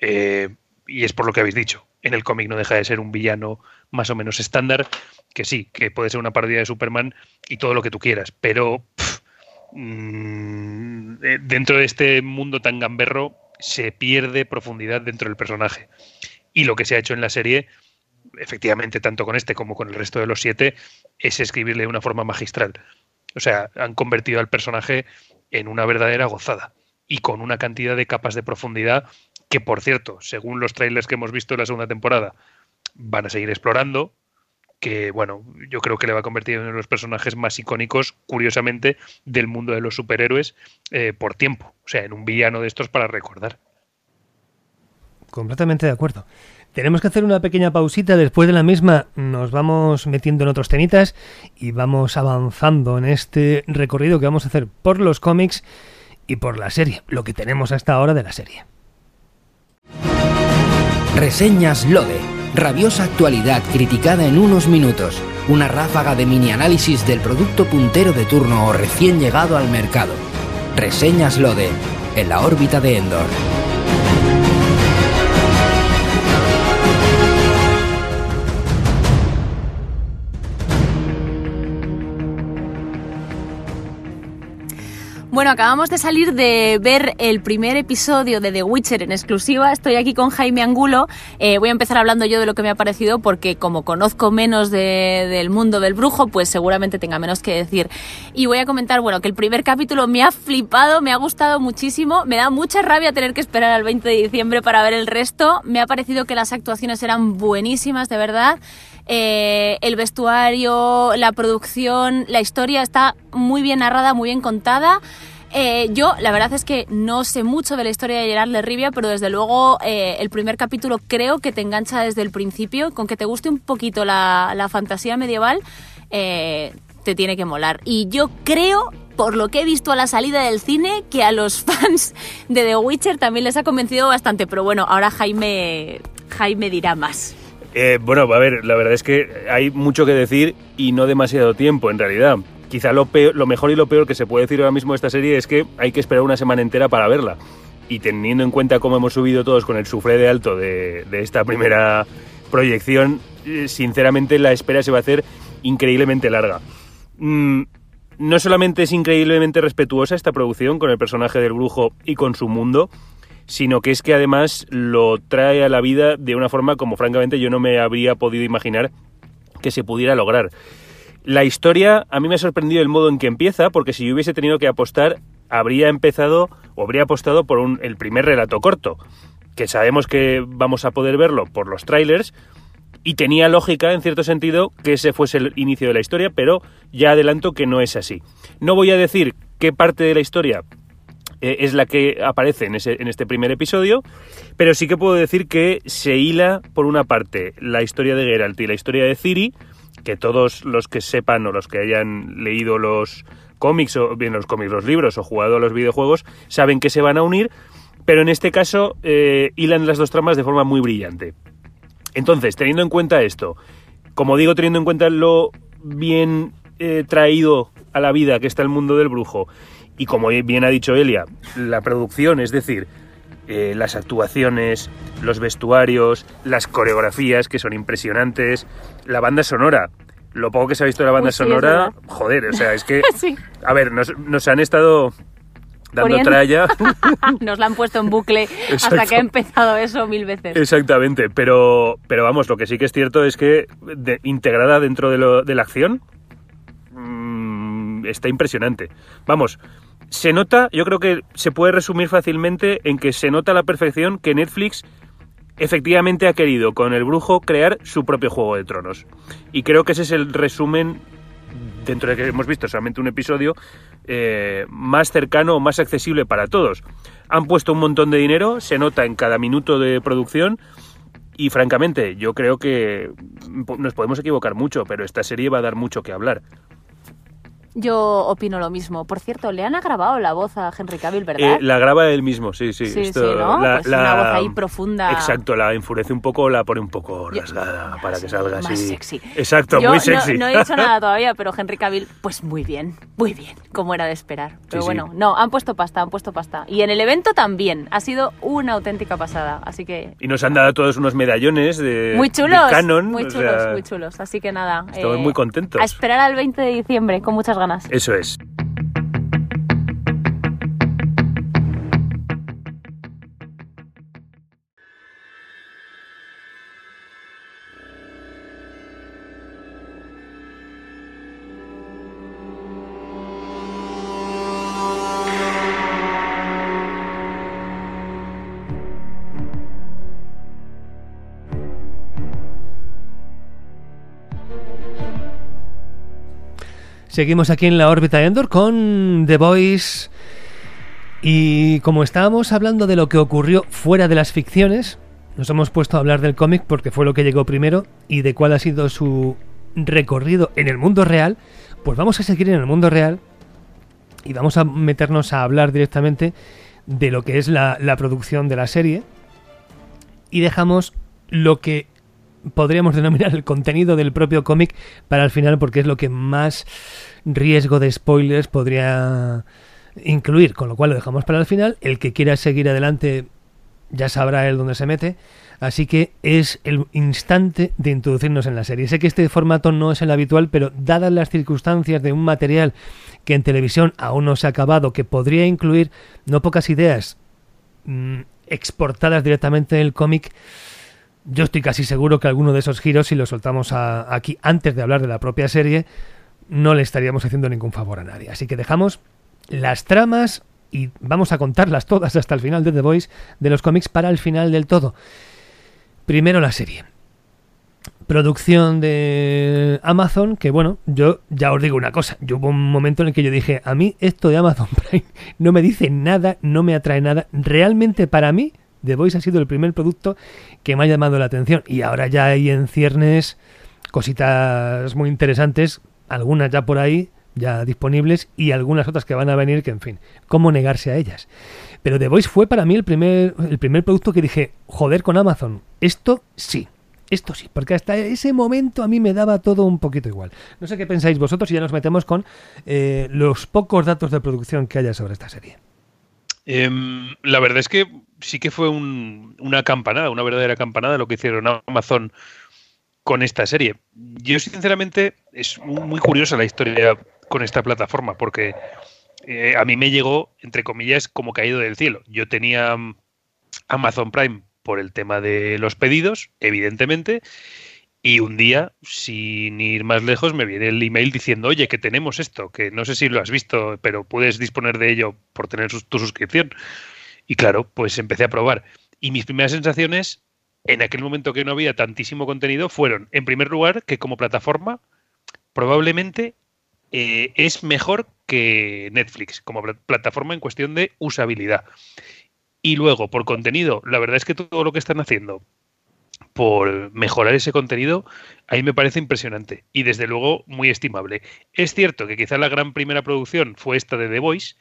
Eh, y es por lo que habéis dicho. En el cómic no deja de ser un villano más o menos estándar, que sí, que puede ser una parodia de Superman y todo lo que tú quieras, pero mm, eh, dentro de este mundo tan gamberro se pierde profundidad dentro del personaje. Y lo que se ha hecho en la serie, efectivamente, tanto con este como con el resto de los siete, es escribirle de una forma magistral. O sea, han convertido al personaje en una verdadera gozada y con una cantidad de capas de profundidad que, por cierto, según los trailers que hemos visto en la segunda temporada, van a seguir explorando, que bueno, yo creo que le va a convertir en uno de los personajes más icónicos, curiosamente, del mundo de los superhéroes eh, por tiempo. O sea, en un villano de estos para recordar. Completamente de acuerdo. Tenemos que hacer una pequeña pausita, después de la misma nos vamos metiendo en otros temitas y vamos avanzando en este recorrido que vamos a hacer por los cómics y por la serie, lo que tenemos hasta ahora de la serie. Reseñas Lode Rabiosa actualidad criticada en unos minutos. Una ráfaga de mini análisis del producto puntero de turno o recién llegado al mercado. Reseñas Lode, en la órbita de Endor. Bueno, acabamos de salir de ver el primer episodio de The Witcher en exclusiva. Estoy aquí con Jaime Angulo. Eh, voy a empezar hablando yo de lo que me ha parecido porque como conozco menos del mundo del brujo, pues seguramente tenga menos que decir. Y voy a comentar, bueno, que el primer capítulo me ha flipado, me ha gustado muchísimo. Me da mucha rabia tener que esperar al 20 de diciembre para ver el resto. Me ha parecido que las actuaciones eran buenísimas, de verdad. Eh, el vestuario, la producción, la historia está muy bien narrada, muy bien contada. Eh, yo, la verdad es que no sé mucho de la historia de Gerard de Rivia, pero desde luego eh, el primer capítulo creo que te engancha desde el principio, con que te guste un poquito la, la fantasía medieval, te tiene que molar. Y yo creo, por lo que he visto a la salida del cine, que a los fans de The Witcher también les ha convencido bastante, pero bueno, ahora Jaime, Jaime dirá más. Eh, bueno, a ver, la verdad es que hay mucho que decir y no demasiado tiempo en realidad. Quizá lo, lo mejor y lo peor que se puede decir ahora mismo de esta serie es que hay que esperar una semana entera para verla. Y teniendo en cuenta cómo hemos subido todos con el sufre de alto de, esta primera proyección, eh, sinceramente la espera se va a hacer increíblemente larga. Mm, no solamente es increíblemente respetuosa esta producción con el personaje del brujo y con su mundo, sino que es que además lo trae a la vida de una forma como francamente yo no me habría podido imaginar que se pudiera lograr. La historia a mí me ha sorprendido el modo en que empieza, porque si yo hubiese tenido que apostar, habría empezado o habría apostado por el primer relato corto, que sabemos que vamos a poder verlo por los trailers, y tenía lógica, en cierto sentido, que ese fuese el inicio de la historia, pero ya adelanto que no es así. No voy a decir qué parte de la historia eh, es la que aparece en, ese, en este primer episodio, pero sí que puedo decir que se hila, por una parte, la historia de Geralt y la historia de Ciri, que todos los que sepan o los que hayan leído los cómics, o bien los cómics, los libros o jugado a los videojuegos, saben que se van a unir, pero en este caso eh, hilan las dos tramas de forma muy brillante. Entonces, teniendo en cuenta esto, como digo, teniendo en cuenta lo bien eh, traído a la vida que está el mundo del brujo y como bien ha dicho Elia, la producción, es decir, eh, las actuaciones, los vestuarios, las coreografías que son impresionantes, la banda sonora. Lo poco que se ha visto de la banda sonora, joder, o sea, es que... A ver, nos, han estado dando tralla. Nos la han puesto en bucle hasta que ha empezado eso mil veces. Exactamente, pero, pero vamos, lo que sí que es cierto es que integrada dentro de, lo, de la acción mm, está impresionante. Vamos, se nota, yo creo que se puede resumir fácilmente en que se nota la perfección que Netflix efectivamente ha querido con el brujo crear su propio juego de tronos. Y creo que ese es el resumen, dentro de que hemos visto solamente un episodio, eh, más cercano o más accesible para todos. Han puesto un montón de dinero, se nota en cada minuto de producción. Y francamente, yo creo que nos podemos equivocar mucho, pero esta serie va a dar mucho que hablar. Yo opino lo mismo. Por cierto, le han grabado la voz a Henry Cavill, ¿verdad? Eh, la graba él mismo, sí, sí. Sí, sí, ¿no? Pues una voz ahí profunda. Exacto, la enfurece un poco, la pone un poco rasgada para que salga más así. sexy. Exacto, muy sexy. No, he dicho nada todavía, pero Henry Cavill, pues muy bien, muy bien, como era de esperar. Pero bueno, no, han puesto pasta, han puesto pasta. Y en el evento también, ha sido una auténtica pasada, así que... Y nos han dado todos unos medallones de, muy chulos, Canon. Muy chulos, muy chulos, así que nada. Estamos muy contentos. A esperar al 20 de diciembre, con muchas Eso es. Seguimos aquí en la órbita de Endor con The Voice. Y como estábamos hablando de lo que ocurrió fuera de las ficciones, nos hemos puesto a hablar del cómic porque fue lo que llegó primero y de cuál ha sido su recorrido en el mundo real, pues vamos a seguir en el mundo real y vamos a meternos a hablar directamente de lo que es la, la producción de la serie y dejamos lo que podríamos denominar el contenido del propio cómic para el final porque es lo que más riesgo de spoilers podría incluir, con lo cual lo dejamos para el final. El que quiera seguir adelante ya sabrá él dónde se mete. Así que es el instante de introducirnos en la serie. Sé que este formato no es el habitual, pero dadas las circunstancias de un material que en televisión aún no se ha acabado, que podría incluir no pocas ideas mm, exportadas directamente en el cómic, yo estoy casi seguro que alguno de esos giros, si lo soltamos aquí antes de hablar de la propia serie, no le estaríamos haciendo ningún favor a nadie. Así que dejamos las tramas y vamos a contarlas todas hasta el final de The Voice de los cómics para el final del todo. Primero la serie. Producción de Amazon, que bueno, yo ya os digo una cosa, yo hubo un momento en el que yo dije, a mí esto de Amazon Prime no me dice nada, no me atrae nada, realmente para mí The Voice ha sido el primer producto que me ha llamado la atención y ahora ya hay en ciernes cositas muy interesantes, algunas ya por ahí, ya disponibles y algunas otras que van a venir que en fin, cómo negarse a ellas. Pero The Voice fue para mí el primer, el primer producto que dije, joder con Amazon, esto sí. Esto sí, porque hasta ese momento a mí me daba todo un poquito igual. No sé qué pensáis vosotros y ya nos metemos con eh, los pocos datos de producción que haya sobre esta serie. Em, la verdad es que sí que fue una campanada, una verdadera campanada lo que hicieron Amazon con esta serie. Yo sinceramente es muy curiosa la historia con esta plataforma porque eh, a mí me llegó, entre comillas, como caído del cielo. Yo tenía mm, Amazon Prime por el tema de los pedidos, evidentemente, y un día, sin ir más lejos, me viene el email diciendo, oye, que tenemos esto, que no sé si lo has visto, pero puedes disponer de ello por tener tu suscripción. Y claro, pues empecé a probar. Y mis primeras sensaciones, en aquel momento que no había tantísimo contenido, fueron, en primer lugar, que como plataforma, probablemente eh, es mejor que Netflix, como plataforma en cuestión de usabilidad. Y luego, por contenido, la verdad es que todo lo que están haciendo por mejorar ese contenido, a mí me parece impresionante y desde luego muy estimable. Es cierto que quizá la gran primera producción fue esta de The Voice,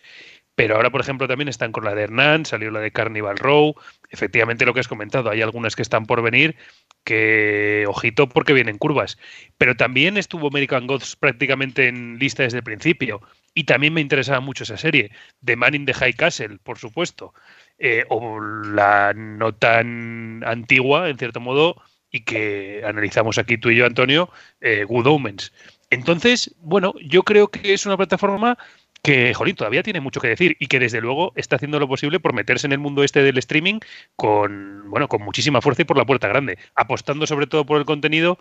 pero ahora, por ejemplo, también están con la de Hernán, salió la de Carnival Row. Efectivamente, lo que has comentado, hay algunas que están por venir que, ojito, porque vienen curvas. Pero también estuvo American Gods prácticamente en lista desde el principio. Y también me interesaba mucho esa serie. The Man in the High Castle, por supuesto. Eh, o la no tan antigua, en cierto modo, y que analizamos aquí tú y yo, Antonio, eh, Good Omens. Entonces, bueno, yo creo que es una plataforma que, jolín, todavía tiene mucho que decir y que desde luego está haciendo lo posible por meterse en el mundo este del streaming con, bueno, con muchísima fuerza y por la puerta grande, apostando sobre todo por el contenido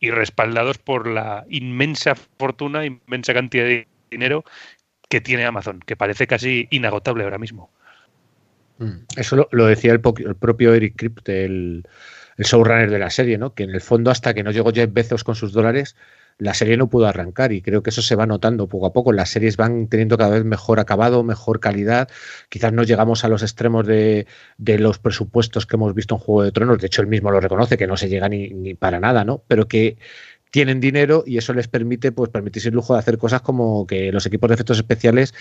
y respaldados por la inmensa fortuna, inmensa cantidad de dinero que tiene Amazon, que parece casi inagotable ahora mismo. Mm. Eso lo, decía el, propio Eric Crypt, el, showrunner de la serie, ¿no? Que en el fondo, hasta que no llegó Jeff Bezos con sus dólares, la serie no pudo arrancar y creo que eso se va notando poco a poco. Las series van teniendo cada vez mejor acabado, mejor calidad. Quizás no llegamos a los extremos de, de los presupuestos que hemos visto en Juego de Tronos. De hecho, él mismo lo reconoce, que no se llega ni, ni para nada, ¿no? Pero que tienen dinero y eso les permite pues permitirse el lujo de hacer cosas como que los equipos de efectos especiales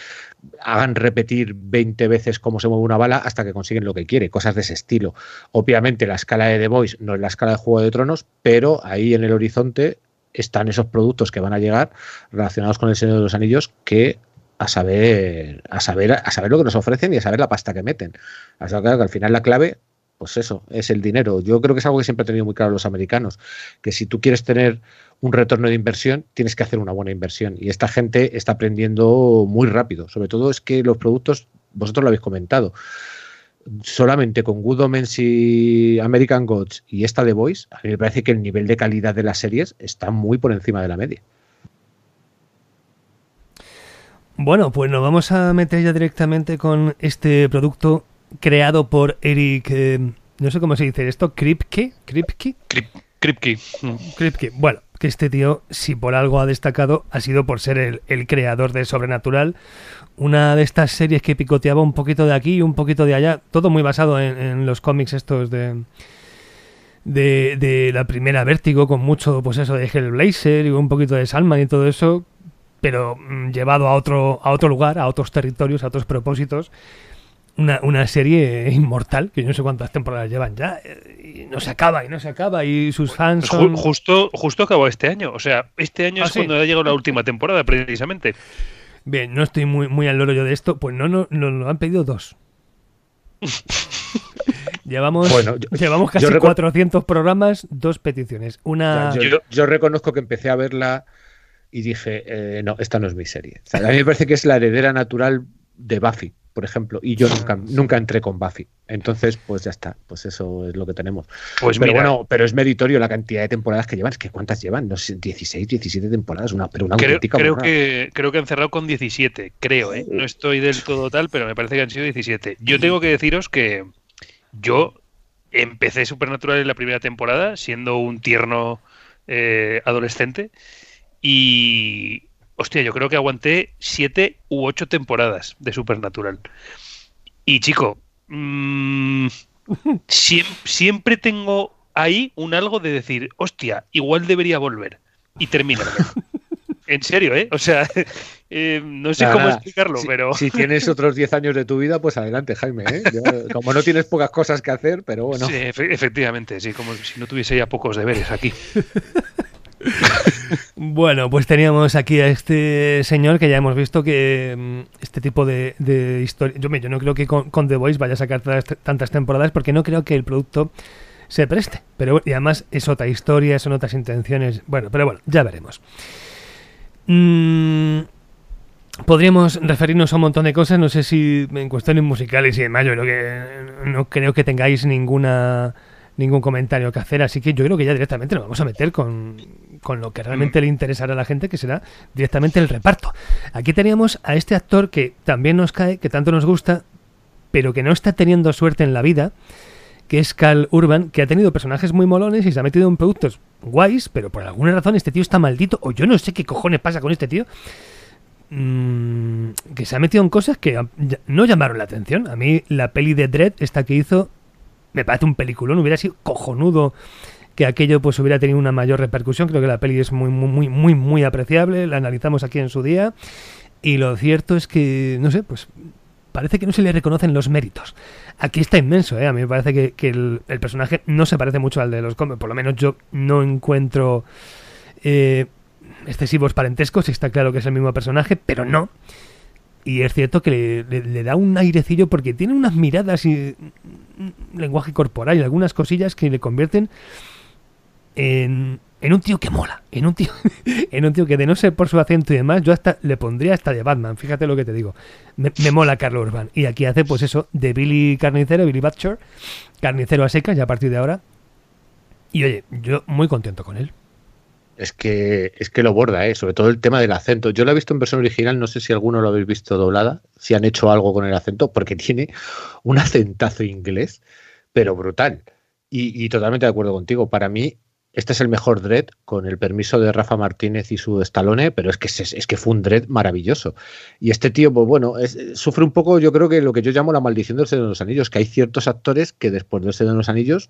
hagan repetir 20 veces cómo se mueve una bala hasta que consiguen lo que quiere, cosas de ese estilo. Obviamente la escala de The Voice no es la escala de Juego de Tronos, pero ahí en el horizonte están esos productos que van a llegar relacionados con el Señor de los Anillos que a saber a saber a saber lo que nos ofrecen y a saber la pasta que meten. Sea, que al final la clave pues eso, es el dinero. Yo creo que es algo que siempre han tenido muy claro los americanos, que si tú quieres tener un retorno de inversión, tienes que hacer una buena inversión. Y esta gente está aprendiendo muy rápido. Sobre todo es que los productos, vosotros lo habéis comentado, solamente con Good Omens y American Gods y esta de Voice, a mí me parece que el nivel de calidad de las series está muy por encima de la media. Bueno, pues nos vamos a meter ya directamente con este producto creado por Eric, eh, no sé cómo se dice esto, Kripke, Kripke. Kripke. Kripke. Bueno, que este tío, si por algo ha destacado, ha sido por ser el, creador de Sobrenatural, una de estas series que picoteaba un poquito de aquí y un poquito de allá, todo muy basado en, los cómics estos de, de, de, la primera Vértigo, con mucho, pues eso, de Hellblazer y un poquito de Salman y todo eso, pero mm, llevado a otro, a otro lugar, a otros territorios, a otros propósitos, una, una, serie inmortal, que yo no sé cuántas temporadas llevan ya, y no se acaba, y no se acaba, y sus fans son... Justo, justo acabó este año, o sea, este año es ah, cuando ha llegado la última temporada, precisamente. Bien, no estoy muy, muy al loro yo de esto, pues no, no, nos lo han pedido dos. Llevamos, Bueno, yo- llevamos casi yo recu- 400 programas, dos peticiones. Una. Yo, yo- yo reconozco que empecé a verla y dije, eh, no, esta no es mi serie. O sea, a mí me parece que es la heredera natural de Buffy, por ejemplo, y yo nunca, nunca entré con Buffy. Entonces, pues ya está, pues eso es lo que tenemos. Pues pero mira, bueno, pero es meritorio la cantidad de temporadas que llevan. Es que ¿cuántas llevan? No sé, 16, 17 temporadas, una, pero una creo, auténtica creo que, creo que han cerrado con 17, creo, ¿eh? No estoy del todo tal, pero me parece que han sido 17. Yo tengo que deciros que yo empecé Supernatural en la primera temporada, siendo un tierno eh, adolescente, y. Hostia, yo creo que aguanté 7 u 8 temporadas de Supernatural. Y chico, mm, siem- siempre tengo ahí un algo de decir, hostia, igual debería volver y terminarme. En serio, ¿eh? O sea, eh, no sé cómo explicarlo, Si- pero... Si tienes otros 10 años de tu vida, pues adelante, Jaime. ¿eh? Yo- como no tienes pocas cosas que hacer, pero bueno. Sí, efe- efectivamente, sí, como si no tuviese ya pocos deberes aquí. Bueno, pues teníamos aquí a este señor que ya hemos visto que mm, este tipo de, historia. Yo, yo no creo que con, con The Voice vaya a sacar tantas, temporadas porque no creo que el producto se preste. Pero y además es otra historia, son otras intenciones. Bueno, pero bueno, ya veremos. Mm, podríamos referirnos a un montón de cosas. No sé si en cuestiones musicales y demás, yo creo que no creo que tengáis ninguna ningún comentario que hacer, así que yo creo que ya directamente nos vamos a meter con, con lo que realmente le interesará a la gente, que será directamente el reparto. Aquí teníamos a este actor que también nos cae, que tanto nos gusta, pero que no está teniendo suerte en la vida, que es Carl Urban, que ha tenido personajes muy molones y se ha metido en productos guays, pero por alguna razón este tío está maldito, o yo no sé qué cojones pasa con este tío, mm, que se ha metido en cosas que no llamaron la atención. A mí la peli de Dread, esta que hizo, me parece un peliculón, hubiera sido cojonudo que aquello pues hubiera tenido una mayor repercusión. Creo que la peli es muy, muy, muy, muy, muy apreciable, la analizamos aquí en su día. Y lo cierto es que, no sé, pues parece que no se le reconocen los méritos. Aquí está inmenso, ¿eh? A mí me parece que, el personaje no se parece mucho al de los cómics. Por lo menos yo no encuentro eh, excesivos parentescos. Está claro que es el mismo personaje, pero no. Y es cierto que le, da un airecillo porque tiene unas miradas y un lenguaje corporal y algunas cosillas que le convierten en, en un tío que mola, en un tío, en un tío que de no ser por su acento y demás, yo hasta le pondría hasta de Batman, fíjate lo que te digo. Me, me mola Carlos Urban. Y aquí hace pues eso, de Billy Carnicero, Billy Butcher, carnicero a secas ya a partir de ahora. Y oye, yo muy contento con él. Es que, es que lo borda, ¿eh? sobre todo el tema del acento. Yo lo he visto en versión original, no sé si alguno lo habéis visto doblada, si han hecho algo con el acento, porque tiene un acentazo inglés, pero brutal. Y, totalmente de acuerdo contigo. Para mí, este es el mejor Dread, con el permiso de Rafa Martínez y su Stallone, pero es que, es, es que fue un Dread maravilloso. Y este tío, pues bueno, es- sufre un poco, yo creo que lo que yo llamo la maldición del Señor de los Anillos, que hay ciertos actores que después del Señor de los Anillos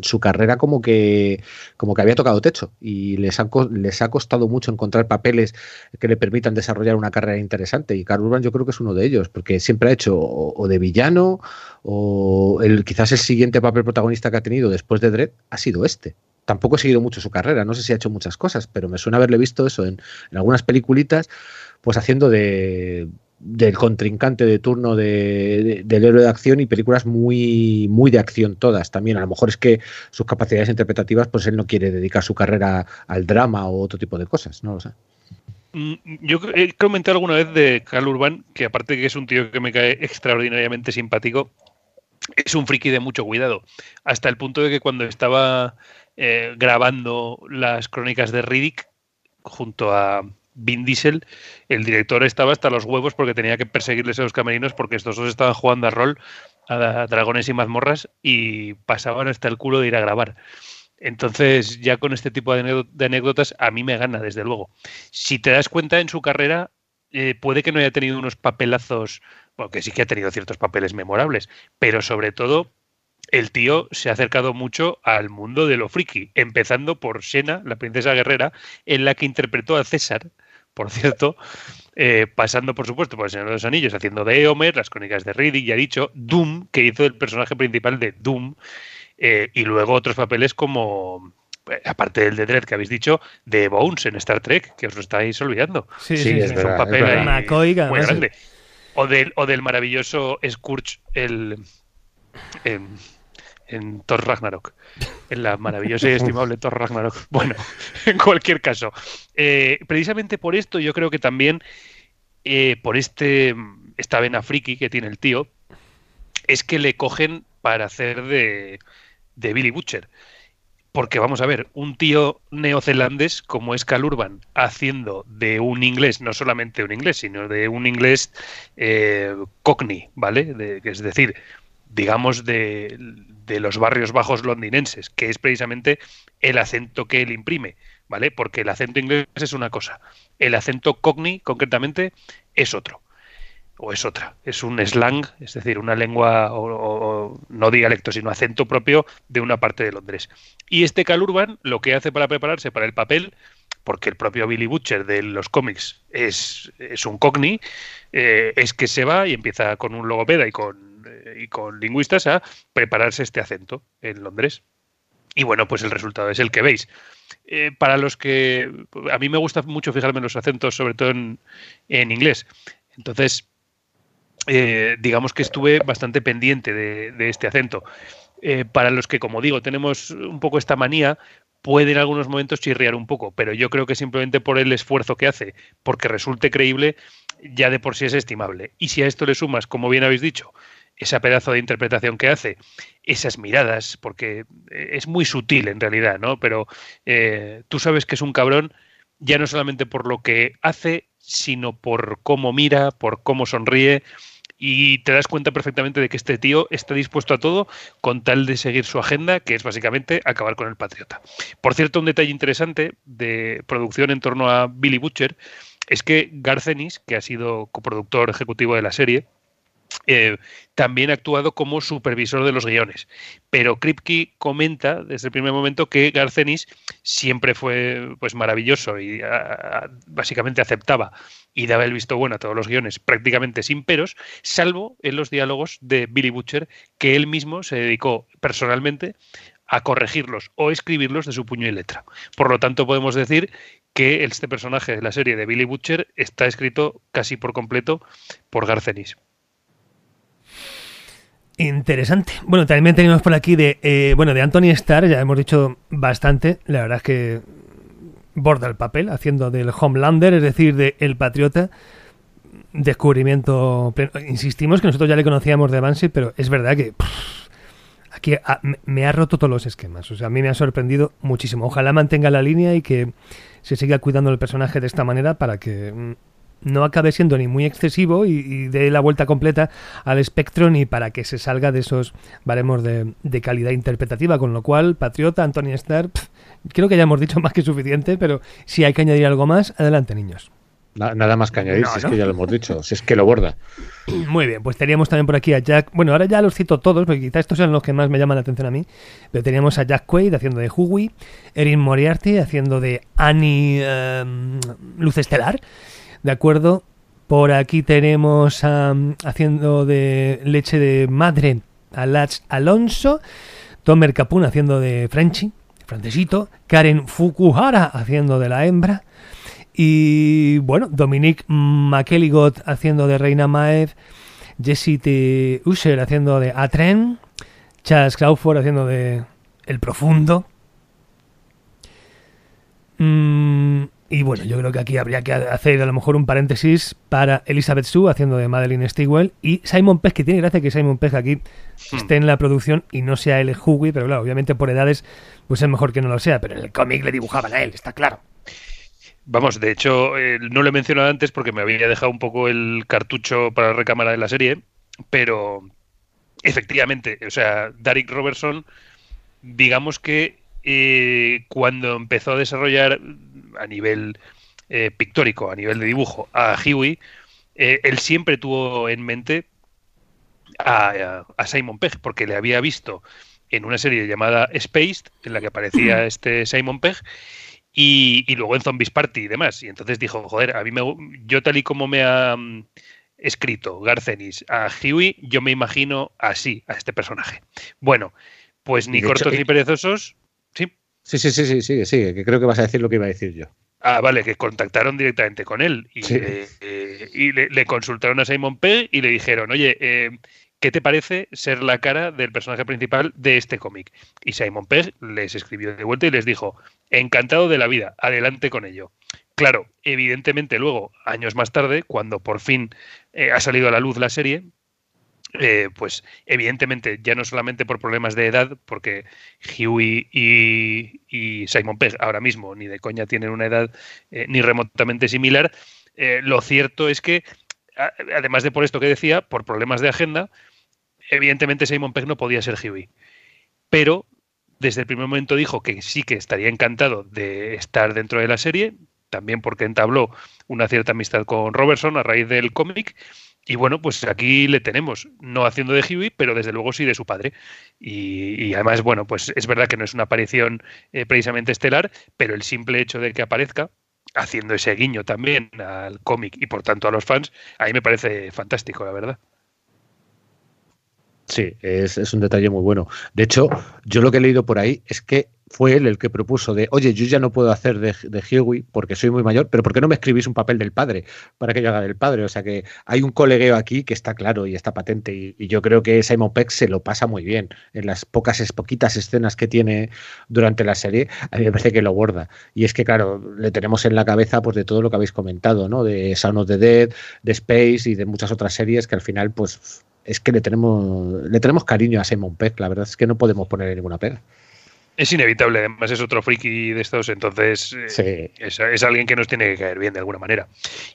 su carrera como que como que había tocado techo y les les ha costado mucho encontrar papeles que le permitan desarrollar una carrera interesante. Y Carl Urban yo creo que es uno de ellos porque siempre ha hecho o, o de villano o el quizás el siguiente papel protagonista que ha tenido después de Dredd ha sido este. Tampoco he seguido mucho su carrera no sé si ha hecho muchas cosas pero me suena haberle visto eso en, en algunas peliculitas pues haciendo de del contrincante de turno de, de- del héroe de acción y películas muy muy de acción todas también a lo mejor es que sus capacidades interpretativas pues él no quiere dedicar su carrera al drama o otro tipo de cosas no lo sé Mm, Yo he comentado alguna vez de Carl Urban que aparte de que es un tío que me cae extraordinariamente simpático, es un friki de mucho cuidado. Hasta el punto de que cuando estaba eh, grabando las crónicas de Riddick junto a Vin Diesel, el director estaba hasta los huevos porque tenía que perseguirles a los camerinos porque estos dos estaban jugando a rol, a dragones y mazmorras y pasaban hasta el culo de ir a grabar. Entonces, ya con este tipo de anécdo- de anécdotas, a mí me gana, desde luego. Si te das cuenta, en su carrera eh, puede que no haya tenido unos papelazos, bueno, que sí que ha tenido ciertos papeles memorables, pero sobre todo el tío se ha acercado mucho al mundo de lo friki, empezando por Sena, la princesa guerrera, en la que interpretó a César, por cierto, eh, pasando por supuesto por el Señor de los Anillos, haciendo de Eomer, las crónicas de Riddick, ya dicho, Doom, que hizo el personaje principal de Doom, eh, y luego otros papeles como, eh, aparte del de Dredd que habéis dicho, de Bones en Star Trek, que os lo estáis olvidando. Sí, Sí, sí, es un papel es McCoy, muy grande. O del, o del maravilloso Scourge, el, el, en Thor Ragnarok, en la maravillosa y estimable Thor Ragnarok. Bueno, en cualquier caso, eh, precisamente por esto yo creo que también eh, por este esta vena friki que tiene el tío, es que le cogen para hacer de, de Billy Butcher. Porque vamos a ver, un tío neozelandés como es Cal Urban haciendo de un inglés, no solamente un inglés, sino de un inglés eh, cockney, ¿vale? Es decir, digamos de, de los barrios bajos londinenses, que es precisamente el acento que él imprime, ¿vale? Porque el acento inglés es una cosa, el acento cockney concretamente es otro o es otra. Es un slang, es decir, una lengua, o, no dialecto, sino acento propio de una parte de Londres. Y este Cal Urban lo que hace para prepararse para el papel, porque el propio Billy Butcher de los cómics es, es un cockney, eh, es que se va y empieza con un logopeda y con, y con lingüistas a prepararse este acento en Londres. Y bueno, pues el resultado es el que veis. Eh, para los que. A mí me gusta mucho fijarme en los acentos, sobre todo en, en inglés. Entonces, eh, digamos que estuve bastante pendiente de, de este acento. Eh, para los que, como digo, tenemos un poco esta manía, puede en algunos momentos chirriar un poco, pero yo creo que simplemente por el esfuerzo que hace, porque resulte creíble, ya de por sí es estimable. Y si a esto le sumas, como bien habéis dicho, esa pedazo de interpretación que hace, esas miradas, porque eh, es muy sutil en realidad, ¿no? Pero eh, tú sabes que es un cabrón ya no solamente por lo que hace, sino por cómo mira, por cómo sonríe, y te das cuenta perfectamente de que este tío está dispuesto a todo con tal de seguir su agenda, que es básicamente acabar con el patriota. Por cierto, un detalle interesante de producción en torno a Billy Butcher es que Garcenis, que ha sido coproductor ejecutivo de la serie, eh, también ha actuado como supervisor de los guiones. Pero Kripke comenta desde el primer momento que Garcenis siempre fue pues maravilloso y básicamente aceptaba y daba el visto bueno a todos los guiones prácticamente sin peros, salvo en los diálogos de Billy Butcher, que él mismo se dedicó personalmente a corregirlos o escribirlos de su puño y letra. Por lo tanto, podemos decir que este personaje de la serie de Billy Butcher está escrito casi por completo por Garcenis. Interesante. Bueno, también tenemos por aquí de, eh, bueno, de Anthony Starr, ya hemos dicho bastante. La verdad es que borda el papel, haciendo del Homelander, es decir, de El Patriota. Descubrimiento pleno. Insistimos que nosotros ya le conocíamos de Banshee, pero es verdad que aquí me ha roto todos los esquemas. O sea, a mí me ha sorprendido muchísimo. Ojalá mantenga la línea y que se siga cuidando el personaje de esta manera para que mm, no acabe siendo ni muy excesivo y, y dé la vuelta completa al espectro ni para que se salga de esos baremos de, de calidad interpretativa. Con lo cual, Patriota, Anthony Starr, pff, creo que ya hemos dicho más que suficiente, pero si hay que añadir algo más, adelante, niños. Na- Nada más que añadir, No, si es ¿no? que ya lo hemos dicho, si es que lo borda. Muy bien, pues teníamos también por aquí a Jack. Bueno, ahora ya los cito todos, porque quizá estos son los que más me llaman la atención a mí. Pero teníamos a Jack Quaid haciendo de Hughie, Erin Moriarty haciendo de Annie em, Luz Estelar. ¿De acuerdo? Por aquí tenemos am, haciendo de leche de madre a Lach Alonso, Tomer Capun haciendo de Frenchy, francesito, Karen Fukuhara haciendo de la hembra. Y bueno, Dominique McElligott haciendo de Reina Maev, Jessie T. Usher haciendo de Atren, Charles Crawford haciendo de El Profundo. Mm, y bueno, yo creo que aquí habría que hacer a lo mejor un paréntesis para Elizabeth Sue haciendo de Madeline Stigwell y Simon Pegg, que tiene gracia que Simon Pegg aquí esté en la producción y no sea el Hughie, pero claro, obviamente por edades pues es mejor que no lo sea, pero en el cómic le dibujaban a él, está claro. Vamos, de hecho, eh, no lo he mencionado antes porque me había dejado un poco el cartucho para la recámara de la serie, pero efectivamente, o sea, Derek Robertson, digamos que eh, cuando empezó a desarrollar a nivel eh, pictórico, a nivel de dibujo, a Huey, eh, él siempre tuvo en mente a, Simon Pegg, porque le había visto en una serie llamada Spaced, en la que aparecía este Simon Pegg, y, y luego en Zombies Party y demás. Y entonces dijo, joder, a mí me, yo tal y como me ha mm, escrito Garcenis a Huey, yo me imagino así a este personaje. Bueno, pues ni hecho, cortos eh, ni perezosos, sí. Sí, sí, sí, sí, sigue, sigue, que creo que vas a decir lo que iba a decir yo. Ah, vale, que contactaron directamente con él y, Sí. le, eh, y le, le consultaron a Simon Pegg y le dijeron, oye, eh, ¿qué te parece ser la cara del personaje principal de este cómic? Y Simon Pegg les escribió de vuelta y les dijo, encantado de la vida, adelante con ello. Claro, evidentemente luego, años más tarde, cuando por fin eh, ha salido a la luz la serie, eh, pues evidentemente ya no solamente por problemas de edad, porque Huey y, Simon Pegg ahora mismo ni de coña tienen una edad eh, ni remotamente similar, lo cierto es que, además de por esto que decía, por problemas de agenda, evidentemente Simon Pegg no podía ser Huey. Pero desde el primer momento dijo que sí que estaría encantado de estar dentro de la serie, también porque entabló una cierta amistad con Robertson a raíz del cómic. Y bueno, pues aquí le tenemos, no haciendo de Huey, pero desde luego sí de su padre. Y, además, bueno, pues es verdad que no es una aparición eh, precisamente estelar, pero el simple hecho de que aparezca, haciendo ese guiño también al cómic y por tanto a los fans, a mí me parece fantástico, la verdad. Sí, es, es, un detalle muy bueno. De hecho, yo lo que he leído por ahí es que fue él el que propuso de, oye, yo ya no puedo hacer de, de porque soy muy mayor, pero ¿por qué no me escribís un papel del padre para que yo haga del padre? O sea que hay un colegueo aquí que está claro y está patente y, yo creo que Simon Peck se lo pasa muy bien en las pocas, poquitas escenas que tiene durante la serie, a mí me parece que lo borda. Y es que, claro, le tenemos en la cabeza pues de todo lo que habéis comentado, ¿no? De Sound of the Dead, de Space y de muchas otras series que al final pues es que le tenemos, le tenemos cariño a Simon Peck, la verdad es que no podemos poner ninguna pega. Es inevitable, además es otro friki de estos, entonces eh, es, alguien que nos tiene que caer bien de alguna manera.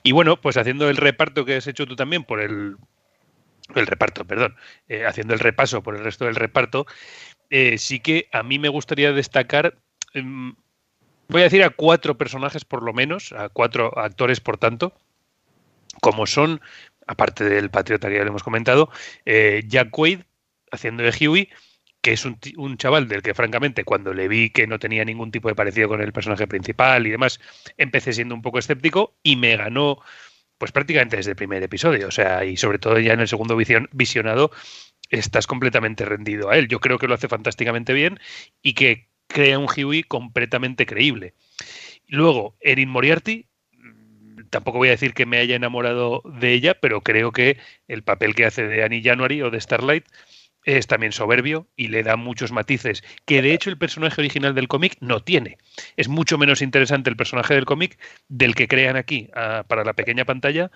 Y bueno, pues haciendo el reparto que has hecho tú también por el, el reparto, perdón, eh, haciendo el repaso por el resto del reparto, eh, sí que a mí me gustaría destacar, em, voy a decir a cuatro personajes por lo menos, a cuatro actores por tanto, como son aparte del Patriota que ya le hemos comentado, eh, Jack Quaid haciendo de Huey, que es un, chaval del que francamente cuando le vi que no tenía ningún tipo de parecido con el personaje principal y demás, empecé siendo un poco escéptico y me ganó pues prácticamente desde el primer episodio, o sea, y sobre todo ya en el segundo visionado estás completamente rendido a él. Yo creo que lo hace fantásticamente bien y que crea un Huey completamente creíble. Luego, Erin Moriarty, tampoco voy a decir que me haya enamorado de ella, pero creo que el papel que hace de Annie January o de Starlight es también soberbio y le da muchos matices que de hecho el personaje original del cómic no tiene. Es mucho menos interesante el personaje del cómic del que crean aquí ah, para la pequeña pantalla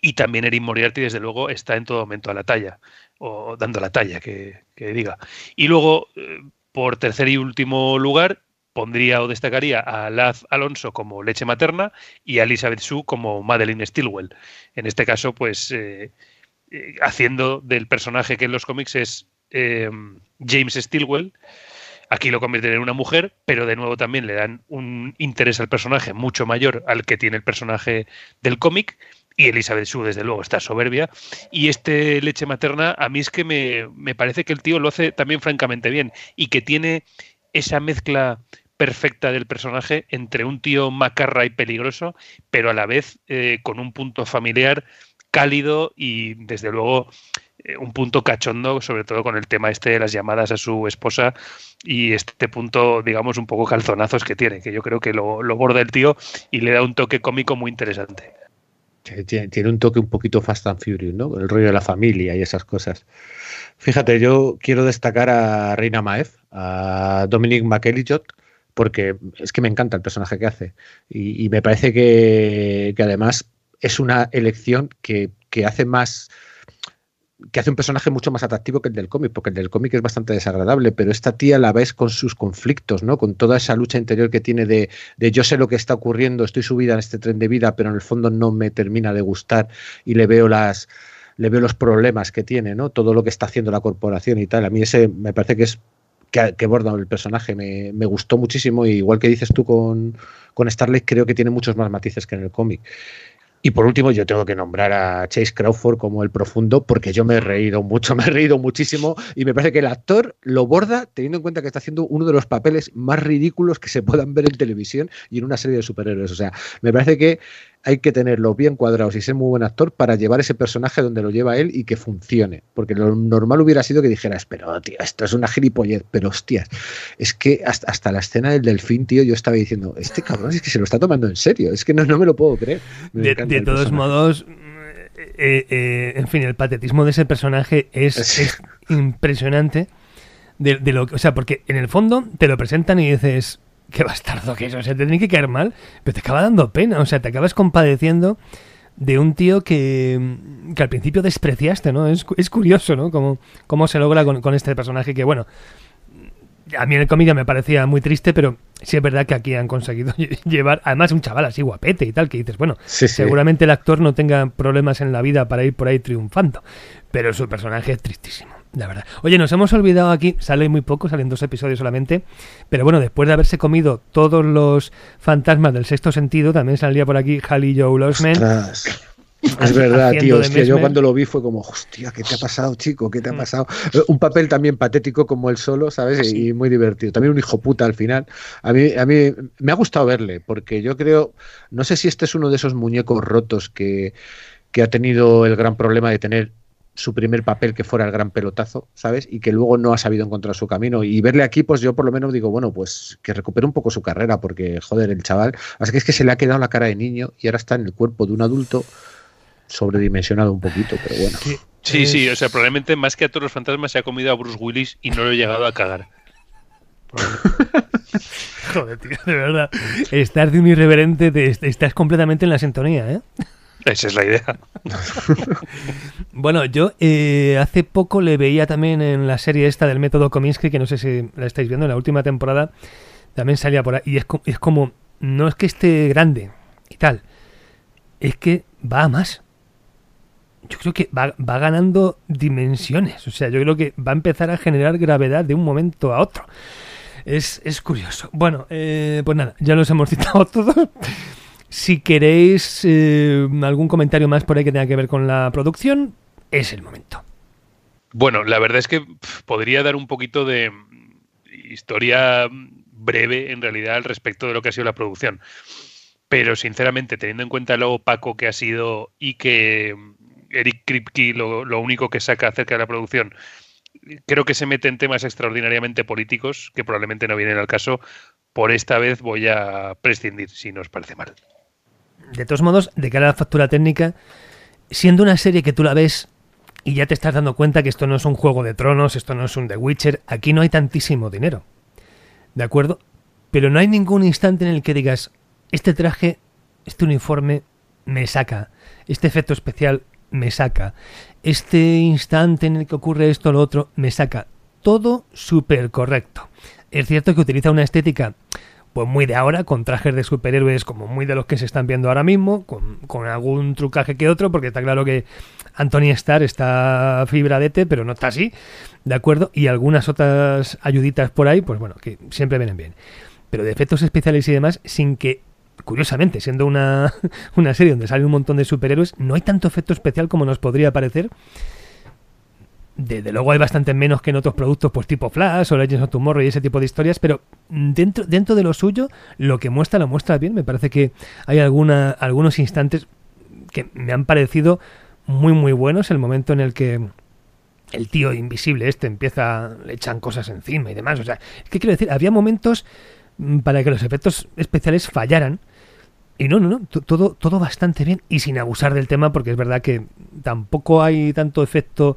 y también Erin Moriarty desde luego está en todo momento a la talla o dando la talla que, diga. Y luego eh, por tercer y último lugar pondría o destacaría a Laz Alonso como leche materna y a Elizabeth Sue como Madeline Stilwell. En este caso, pues eh, eh, haciendo del personaje que en los cómics es eh, James Stilwell. Aquí lo convierten en una mujer, pero de nuevo también le dan un interés al personaje mucho mayor al que tiene el personaje del cómic. Y Elizabeth Sue, desde luego, está soberbia. Y este leche materna, a mí es que me, me parece que el tío lo hace también francamente bien y que tiene esa mezcla perfecta del personaje entre un tío macarra y peligroso, pero a la vez eh, con un punto familiar cálido y desde luego eh, un punto cachondo, sobre todo con el tema este de las llamadas a su esposa y este punto, digamos, un poco calzonazos que tiene, que yo creo que lo, lo borda el tío y le da un toque cómico muy interesante. Tiene, un toque un poquito Fast and Furious, ¿no? El rollo de la familia y esas cosas. Fíjate, yo quiero destacar a Reina Maef, a Dominic McElligott, porque es que me encanta el personaje que hace. Y, me parece que, además es una elección que, hace más que hace un personaje mucho más atractivo que el del cómic, porque el del cómic es bastante desagradable, pero esta tía la ves con sus conflictos, ¿no? Con toda esa lucha interior que tiene de, de, yo sé lo que está ocurriendo, estoy subida en este tren de vida, pero en el fondo no me termina de gustar y le veo las le veo los problemas que tiene, ¿no? Todo lo que está haciendo la corporación y tal. A mí ese me parece que es que, borda el personaje. Me, gustó muchísimo, y igual que dices tú con, con Starlight, creo que tiene muchos más matices que en el cómic. Y por último, yo tengo que nombrar a Chase Crawford como el profundo, porque yo me he reído mucho, me he reído muchísimo, y me parece que el actor lo borda teniendo en cuenta que está haciendo uno de los papeles más ridículos que se puedan ver en televisión y en una serie de superhéroes. O sea, me parece que hay que tenerlo bien cuadrados y ser muy buen actor para llevar ese personaje donde lo lleva él y que funcione. Porque lo normal hubiera sido que dijeras, pero tío, esto es una gilipollez, pero hostias, es que hasta, la escena del delfín, tío, yo estaba diciendo, este cabrón es que se lo está tomando en serio, es que no, no me lo puedo creer. de, todos modos, eh, eh, en fin, el patetismo de ese personaje es, es impresionante. De, de lo que, o sea, porque en el fondo te lo presentan y dices, qué bastardo que es, o sea, te tiene que caer mal, pero te acaba dando pena, o sea, te acabas compadeciendo de un tío que, que al principio despreciaste, ¿no? Es, es curioso, ¿no? Cómo, cómo se logra con, con este personaje que, bueno, a mí en el cómic me parecía muy triste, pero sí es verdad que aquí han conseguido lle- llevar, además un chaval así guapete y tal, que dices, bueno, Sí, sí. seguramente el actor no tenga problemas en la vida para ir por ahí triunfando, pero su personaje es tristísimo, la verdad. Oye, nos hemos olvidado aquí, sale muy poco, salen dos episodios solamente, pero bueno, después de haberse comido todos los fantasmas del sexto sentido, también salía por aquí Halley Joe. Ostras. Es verdad, tío. Hostia, yo cuando lo vi fue como, hostia, ¿qué te ha pasado, chico? ¿Qué te ha Mm. pasado? Eh, Un papel también patético como él solo, ¿sabes? Y muy divertido. También un hijo puta al final. A mí, a mí me ha gustado verle, porque yo creo, no sé si este es uno de esos muñecos rotos que, que ha tenido el gran problema de tener su primer papel que fuera el gran pelotazo, ¿sabes? Y que luego no ha sabido encontrar su camino. Y verle aquí, pues yo por lo menos digo, bueno, pues que recupere un poco su carrera, porque, joder, el chaval, así que es que se le ha quedado la cara de niño y ahora está en el cuerpo de un adulto sobredimensionado un poquito, pero bueno. Sí, sí, o sea, probablemente más que a todos los fantasmas se ha comido a Bruce Willis y no lo he llegado a cagar. Joder, tío, de verdad. Estás de un irreverente, te- estás completamente en la sintonía, ¿eh? Esa es la idea. Bueno, yo eh, hace poco le veía también en la serie esta del método Kominsky, que no sé si la estáis viendo, en la última temporada también salía por ahí. Y es, es como, no es que esté grande y tal, es que va a más. Yo creo que va, va ganando dimensiones. O sea, yo creo que va a empezar a generar gravedad de un momento a otro. Es, es curioso. Bueno, eh, pues nada, ya los hemos citado todos. Si queréis eh, algún comentario más por ahí que tenga que ver con la producción, es el momento. Bueno, la verdad es que podría dar un poquito de historia breve en realidad al respecto de lo que ha sido la producción. Pero sinceramente, teniendo en cuenta lo opaco que ha sido y que Eric Kripke lo, lo único que saca acerca de la producción, creo que se mete en temas extraordinariamente políticos que probablemente no vienen al caso. Por esta vez voy a prescindir, si no os parece mal. De todos modos, de cara a la factura técnica, siendo una serie que tú la ves y ya te estás dando cuenta que esto no es un juego de tronos, esto no es un The Witcher, aquí no hay tantísimo dinero. ¿De acuerdo? Pero no hay ningún instante en el que digas, este traje, este uniforme, me saca, este efecto especial me saca, este instante en el que ocurre esto o lo otro, me saca. Todo súper correcto. Es cierto que utiliza una estética pues muy de ahora, con trajes de superhéroes como muy de los que se están viendo ahora mismo, con, con algún trucaje que otro, porque está claro que Anthony Starr está fibradete, pero no está así, ¿de acuerdo? Y algunas otras ayuditas por ahí, pues bueno, que siempre vienen bien. Pero de efectos especiales y demás, sin que, curiosamente, siendo una, una serie donde sale un montón de superhéroes, no hay tanto efecto especial como nos podría parecer. Desde luego hay bastante menos que en otros productos, pues tipo Flash o Legends of Tomorrow y ese tipo de historias, pero dentro, dentro de lo suyo, lo que muestra lo muestra bien. Me parece que hay alguna, algunos instantes que me han parecido muy muy buenos. El momento en el que el tío invisible este empieza, le echan cosas encima y demás. O sea, ¿qué quiero decir? Había momentos mm, para que los efectos especiales fallaran. Y no, no, no, to- todo, todo bastante bien y sin abusar del tema porque es verdad que tampoco hay tanto efecto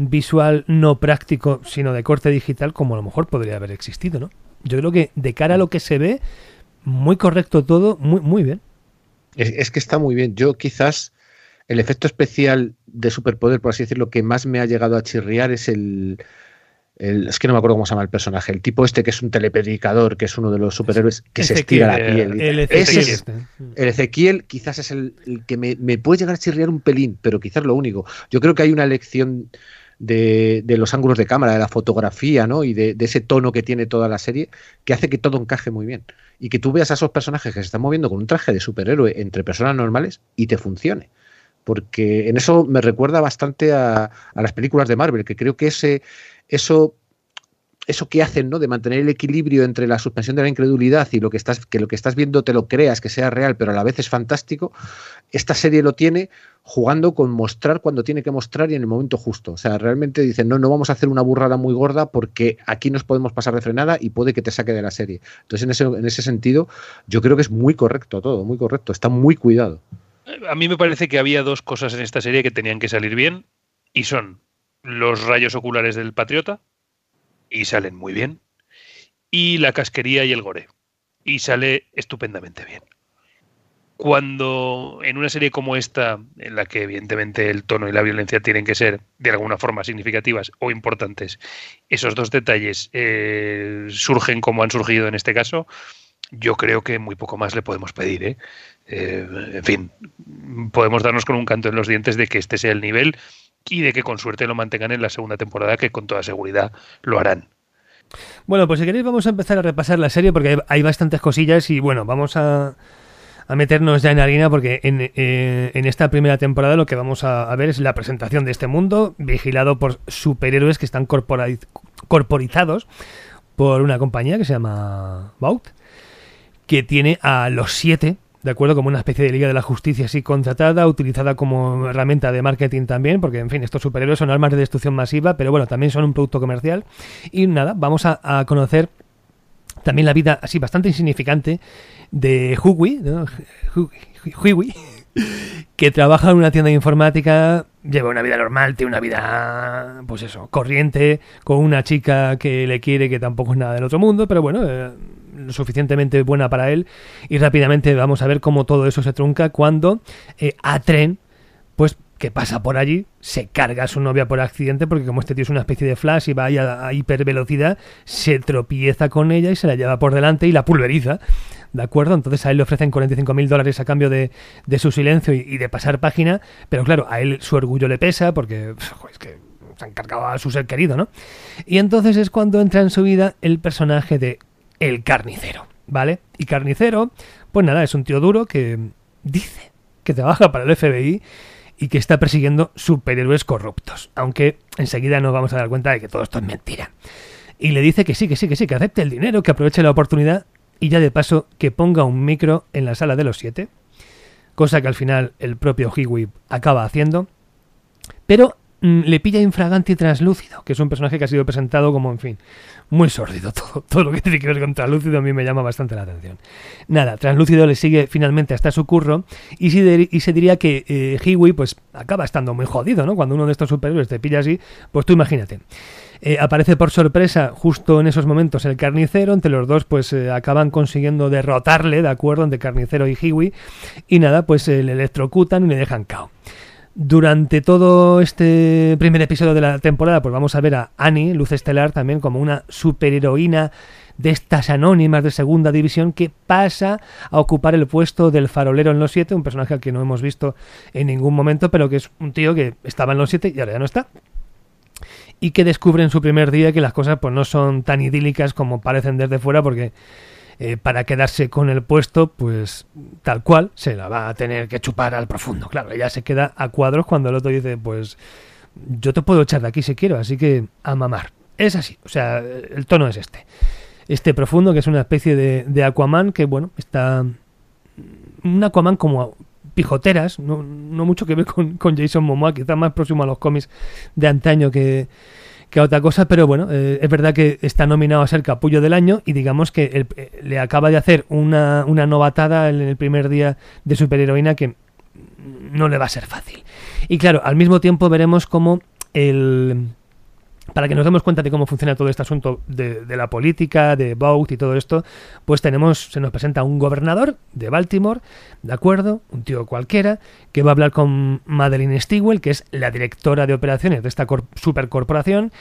visual no práctico, sino de corte digital como a lo mejor podría haber existido, ¿no? Yo creo que de cara a lo que se ve, muy correcto todo, muy, muy bien. Es, es que está muy bien. Yo quizás el efecto especial de superpoder, por así decirlo, que más me ha llegado a chirriar es el, el- es que no me acuerdo cómo se llama el personaje, el tipo este que es un telepredicador, que es uno de los superhéroes que se estira la piel. el Ese Ezequiel es- este. el Ezequiel quizás es el, el que me, me puede llegar a chirriar un pelín, pero quizás lo único. Yo creo que hay una elección de, de los ángulos de cámara, de la fotografía, ¿no? Y de, ese tono que tiene toda la serie, que hace que todo encaje muy bien. Y que tú veas a esos personajes que se están moviendo con un traje de superhéroe entre personas normales y te funcione. Porque en eso me recuerda bastante a, a las películas de Marvel, que creo que ese, eso eso que hacen, ¿no? De mantener el equilibrio entre la suspensión de la incredulidad y lo que estás, que lo que estás viendo te lo creas, que sea real, pero a la vez es fantástico. Esta serie lo tiene jugando con mostrar cuando tiene que mostrar y en el momento justo. O sea, realmente dicen, no, no vamos a hacer una burrada muy gorda porque aquí nos podemos pasar de frenada y puede que te saque de la serie. Entonces, en ese, en ese sentido, yo creo que es muy correcto todo, muy correcto. Está muy cuidado. A mí me parece que había dos cosas en esta serie que tenían que salir bien y son los rayos oculares del patriota y salen muy bien y la casquería y el gore y sale estupendamente bien. Cuando en una serie como esta, en la que evidentemente el tono y la violencia tienen que ser de alguna forma significativas o importantes, esos dos detalles eh, surgen como han surgido en este caso, yo creo que muy poco más le podemos pedir. ¿eh? Eh, en fin, podemos darnos con un canto en los dientes de que este sea el nivel y de que con suerte lo mantengan en la segunda temporada, que con toda seguridad lo harán. Bueno, pues si queréis vamos a empezar a repasar la serie porque hay bastantes cosillas y bueno, vamos a, a meternos ya en harina porque en, eh, en esta primera temporada lo que vamos a, ver es la presentación de este mundo vigilado por superhéroes que están corporizados por una compañía que se llama Vault que tiene a los siete de acuerdo, como una especie de Liga de la Justicia así contratada, utilizada como herramienta de marketing también, porque en fin, estos superhéroes son armas de destrucción masiva, pero bueno, también son un producto comercial. Y nada, vamos a conocer también la vida así bastante insignificante de Huey, ¿no? Huey, que trabaja en una tienda de informática, lleva una vida normal, tiene una vida, pues eso, corriente, con una chica que le quiere, que tampoco es nada del otro mundo, pero bueno, eh, lo suficientemente buena para él. Y rápidamente vamos a ver cómo todo eso se trunca cuando eh, a tren, pues que pasa por allí, se carga a su novia por accidente, porque como este tío es una especie de flash y va a, hipervelocidad, se tropieza con ella y se la lleva por delante y la pulveriza. ¿De acuerdo? Entonces a él le ofrecen 45 mil dólares a cambio de, de su silencio y, de pasar página, pero claro, a él su orgullo le pesa porque se han cargado a su ser querido, ¿no? Y entonces es cuando entra en su vida el personaje de El Carnicero, ¿vale? Y Carnicero, pues nada, es un tío duro que dice que trabaja para el FBI y que está persiguiendo superhéroes corruptos, aunque enseguida nos vamos a dar cuenta de que todo esto es mentira. Y le dice que sí, que sí, que sí, que acepte el dinero, que aproveche la oportunidad y ya de paso que ponga un micro en la sala de los siete, cosa que al final el propio Hiwi acaba haciendo, pero le pilla infragante y translúcido, que es un personaje que ha sido presentado como, en fin, muy sórdido. Todo, todo lo que tiene que ver con translúcido a mí me llama bastante la atención. Nada, translúcido le sigue finalmente hasta su curro y, si se diría que eh, Hiwi pues acaba estando muy jodido, ¿no? Cuando uno de estos superhéroes te pilla así, pues tú imagínate. Eh, aparece por sorpresa justo en esos momentos el carnicero, entre los dos pues eh, acaban consiguiendo derrotarle, ¿de acuerdo? Entre carnicero y Hiwi, y nada, pues le electrocutan y le dejan cao. Durante todo este primer episodio de la temporada, pues vamos a ver a Annie, Luz Estelar, también como una superheroína de estas anónimas de segunda división que pasa a ocupar el puesto del farolero en los siete, un personaje al que no hemos visto en ningún momento, pero que es un tío que estaba en los siete y ahora ya no está. Y que descubre en su primer día que las cosas pues no son tan idílicas como parecen desde fuera porque eh, para quedarse con el puesto pues tal cual se la va a tener que chupar al profundo. Claro ella se queda a cuadros cuando el otro dice pues yo te puedo echar de aquí si quiero así que a mamar. Es así o sea el tono es este. Este profundo que es una especie de, de Aquaman que bueno está un Aquaman como pijoteras, no, no mucho que ver con, con, Jason Momoa, quizá más próximo a los cómics de antaño que, que a otra cosa, pero bueno, eh, es verdad que está nominado a ser capullo del año y digamos que eh, le acaba de hacer una, una novatada en el primer día de superheroína que no le va a ser fácil. Y claro, al mismo tiempo veremos cómo el para que nos demos cuenta de cómo funciona todo este asunto de, de la política, de Vogt y todo esto, pues tenemos, se nos presenta un gobernador de Baltimore, de acuerdo, un tío cualquiera, que va a hablar con Madeline Stigwell, que es la directora de operaciones de esta supercorporación,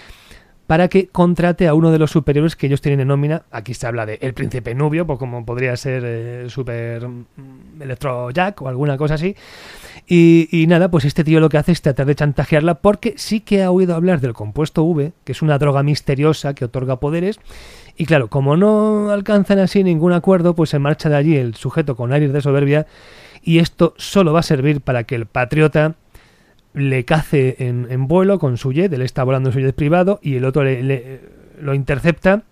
para que contrate a uno de los superiores que ellos tienen en nómina. Aquí se habla de El Príncipe Nubio, pues como podría ser eh, Super Electro Jack o alguna cosa así. Y, y, nada, pues este tío lo que hace es tratar de chantajearla porque sí que ha oído hablar del compuesto V, que es una droga misteriosa que otorga poderes. Y claro, como no alcanzan así ningún acuerdo, pues se marcha de allí el sujeto con aires de soberbia. Y esto solo va a servir para que el patriota le cace en, en, vuelo con su jet, él está volando en su jet privado y el otro le, le, lo intercepta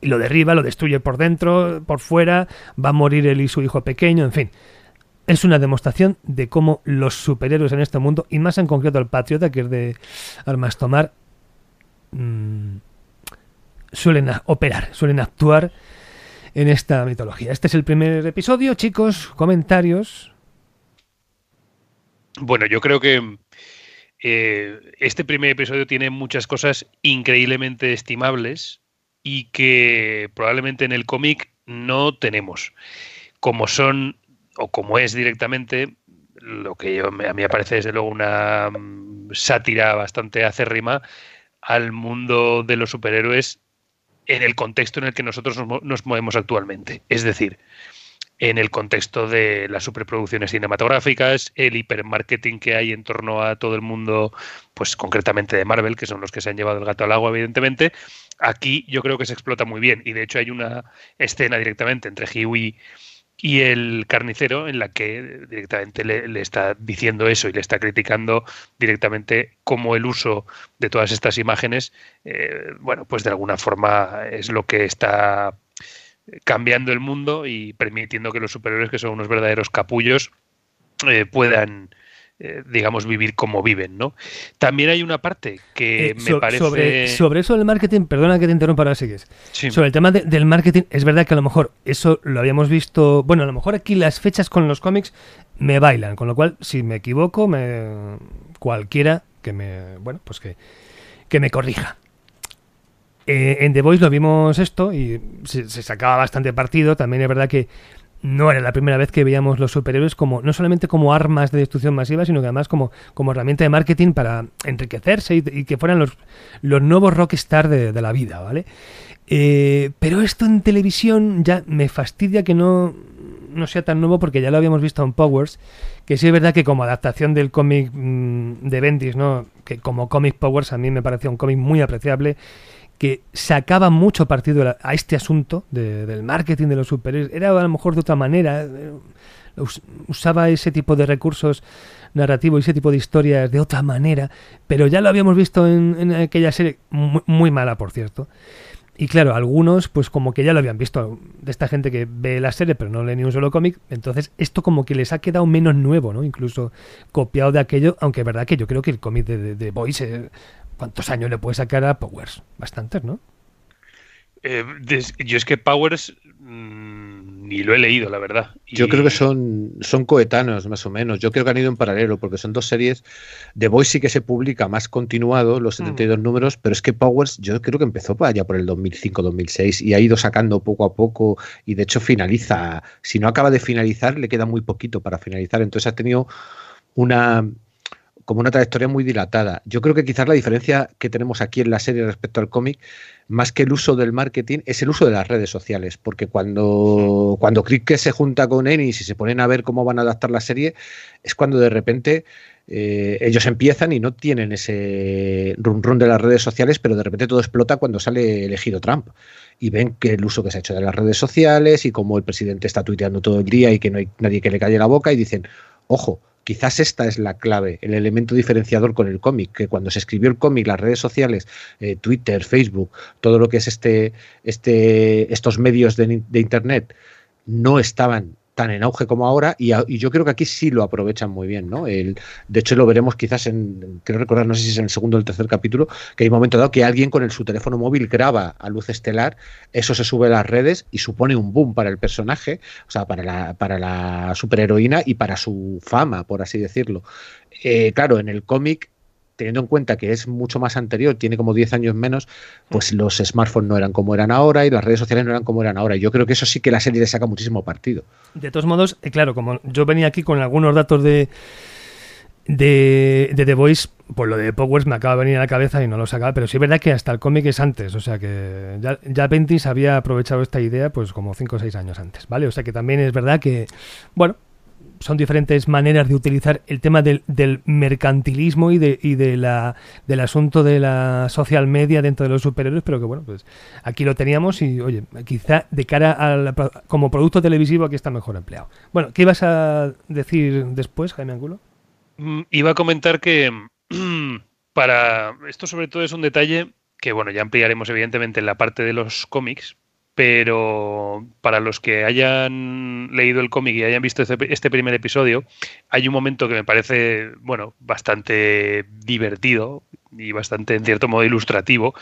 y lo derriba, lo destruye por dentro, por fuera, va a morir él y su hijo pequeño, en fin. Es una demostración de cómo los superhéroes en este mundo, y más en concreto el patriota, que es de armas tomar, mmm, suelen operar, suelen actuar en esta mitología. Este es el primer episodio, chicos, comentarios, Bueno, yo creo que eh, este primer episodio tiene muchas cosas increíblemente estimables y que probablemente en el cómic no tenemos. Como son, o como es directamente, lo que a mí me parece desde luego una mm, sátira bastante acérrima al mundo de los superhéroes en el contexto en el que nosotros nos movemos actualmente. Es decir, en el contexto de las superproducciones cinematográficas, el hipermarketing que hay en torno a todo el mundo, pues concretamente de Marvel, que son los que se han llevado el gato al agua, evidentemente. Aquí yo creo que se explota muy bien y de hecho hay una escena directamente entre Huey y el carnicero en la que directamente le, está diciendo eso y le está criticando directamente cómo el uso de todas estas imágenes, eh, bueno, pues de alguna forma es lo que está cambiando el mundo y permitiendo que los superhéroes, que son unos verdaderos capullos, eh, puedan, eh, digamos, vivir como viven, ¿no? También hay una parte que eh, me parece... Sobre, eso del marketing, perdona que te interrumpa ahora sigues. Sobre el tema del marketing, es verdad que a lo mejor eso lo habíamos visto... Bueno, a lo mejor aquí las fechas con los cómics me bailan, con lo cual, si me equivoco, me cualquiera que me... Bueno, pues que, que me corrija. Eh, en The Voice lo vimos esto y se, sacaba bastante partido. También es verdad que no era la primera vez que veíamos los superhéroes como no solamente como armas de destrucción masiva, sino que además como, como herramienta de marketing para enriquecerse y, que fueran los, los nuevos rockstar de, de la vida, ¿vale? Eh, pero esto en televisión ya me fastidia que no, no sea tan nuevo porque ya lo habíamos visto en Powers, que sí es verdad que como adaptación del cómic mm, de Bendis, ¿no? que como cómic Powers a mí me parecía un cómic muy apreciable que sacaba mucho partido a este asunto del marketing de los superhéroes. Era a lo mejor de otra manera, eh, usaba ese tipo de recursos narrativos ese tipo de historias de otra manera, pero ya lo habíamos visto en, aquella serie, muy, mala por cierto. Y claro, algunos pues como que ya lo habían visto, de esta gente que ve la serie pero no lee ni un solo cómic, entonces esto como que les ha quedado menos nuevo, ¿no? Incluso copiado de aquello, aunque es verdad que yo creo que el cómic de, de, Boys ¿Cuántos años le puede sacar a Powers? Bastantes, ¿no? Eh, yo es que Powers mm, ni lo he leído, la verdad. Yo creo que son, son coetáneos, más o menos. Yo creo que han ido en paralelo, porque son dos series. The Voice sí que se publica más continuado, los 72 mm. números, pero es que Powers yo creo que empezó allá por el 2005-2006 y ha ido sacando poco a poco y de hecho finaliza. Si no acaba de finalizar, le queda muy poquito para finalizar. Entonces ha tenido una como una trayectoria muy dilatada. Yo creo que quizás la diferencia que tenemos aquí en la serie respecto al cómic, más que el uso del marketing, es el uso de las redes sociales, porque cuando, cuando Crick se junta con Ennis y se ponen a ver cómo van a adaptar la serie, es cuando de repente eh, ellos empiezan y no tienen ese run run de las redes sociales, pero de repente todo explota cuando sale elegido Trump. Y ven que el uso que se ha hecho de las redes sociales y cómo el presidente está tuiteando todo el día y que no hay nadie que le calle la boca y dicen, ojo, quizás esta es la clave, el elemento diferenciador con el cómic, que cuando se escribió el cómic, las redes sociales, eh, Twitter, Facebook, todo lo que es este, este, estos medios de, de Internet, no estaban tan en auge como ahora y, yo creo que aquí sí lo aprovechan muy bien, ¿no? El, de hecho lo veremos quizás en, quiero recordar, no sé si es en el segundo o el tercer capítulo, que hay un momento dado que alguien con su teléfono móvil graba a luz estelar, eso se sube a las redes y supone un boom para el personaje, o sea, para la, para la superheroína y para su fama, por así decirlo. Eh, claro, en el cómic teniendo en cuenta que es mucho más anterior, tiene como 10 años menos, pues los smartphones no eran como eran ahora y las redes sociales no eran como eran ahora. Yo creo que eso sí que la serie le saca muchísimo partido. De todos modos, eh, claro, como yo venía aquí con algunos datos de, de, de The Voice, pues lo de Powers me acaba de venir a la cabeza y no lo sacaba, pero sí es verdad que hasta el cómic es antes, o sea que ya, ya Pentis había aprovechado esta idea pues como 5 o 6 años antes, ¿vale? O sea que también es verdad que, bueno, son diferentes maneras de utilizar el tema del, mercantilismo y, de, la, del asunto de la social media dentro de los superhéroes, pero que bueno, pues aquí lo teníamos y oye, quizá de cara a como producto televisivo aquí está mejor empleado. Bueno, ¿qué ibas a decir después, Jaime Angulo? Mm, iba a comentar que para esto sobre todo es un detalle que bueno, ya ampliaremos evidentemente en la parte de los cómics, pero para los que hayan leído el cómic y hayan visto este, este, primer episodio, hay un momento que me parece, bueno, bastante divertido y bastante, en cierto modo, ilustrativo,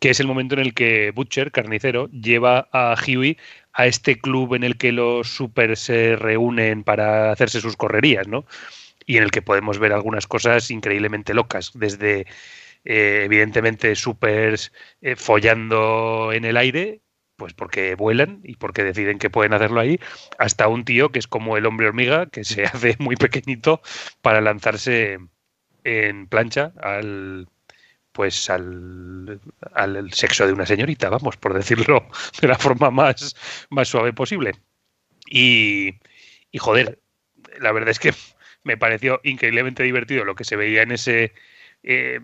que es el momento en el que Butcher, carnicero, lleva a Huey a este club en el que los super se reúnen para hacerse sus correrías, ¿no? y en el que podemos ver algunas cosas increíblemente locas, desde eh, evidentemente supers eh, follando en el aire, pues porque vuelan y porque deciden que pueden hacerlo ahí, hasta un tío que es como el hombre hormiga, que se hace muy pequeñito para lanzarse en plancha al pues al, al sexo de una señorita, vamos, por decirlo de la forma más, más suave posible. Y, y joder, la verdad es que me pareció increíblemente divertido lo que se veía en ese eh,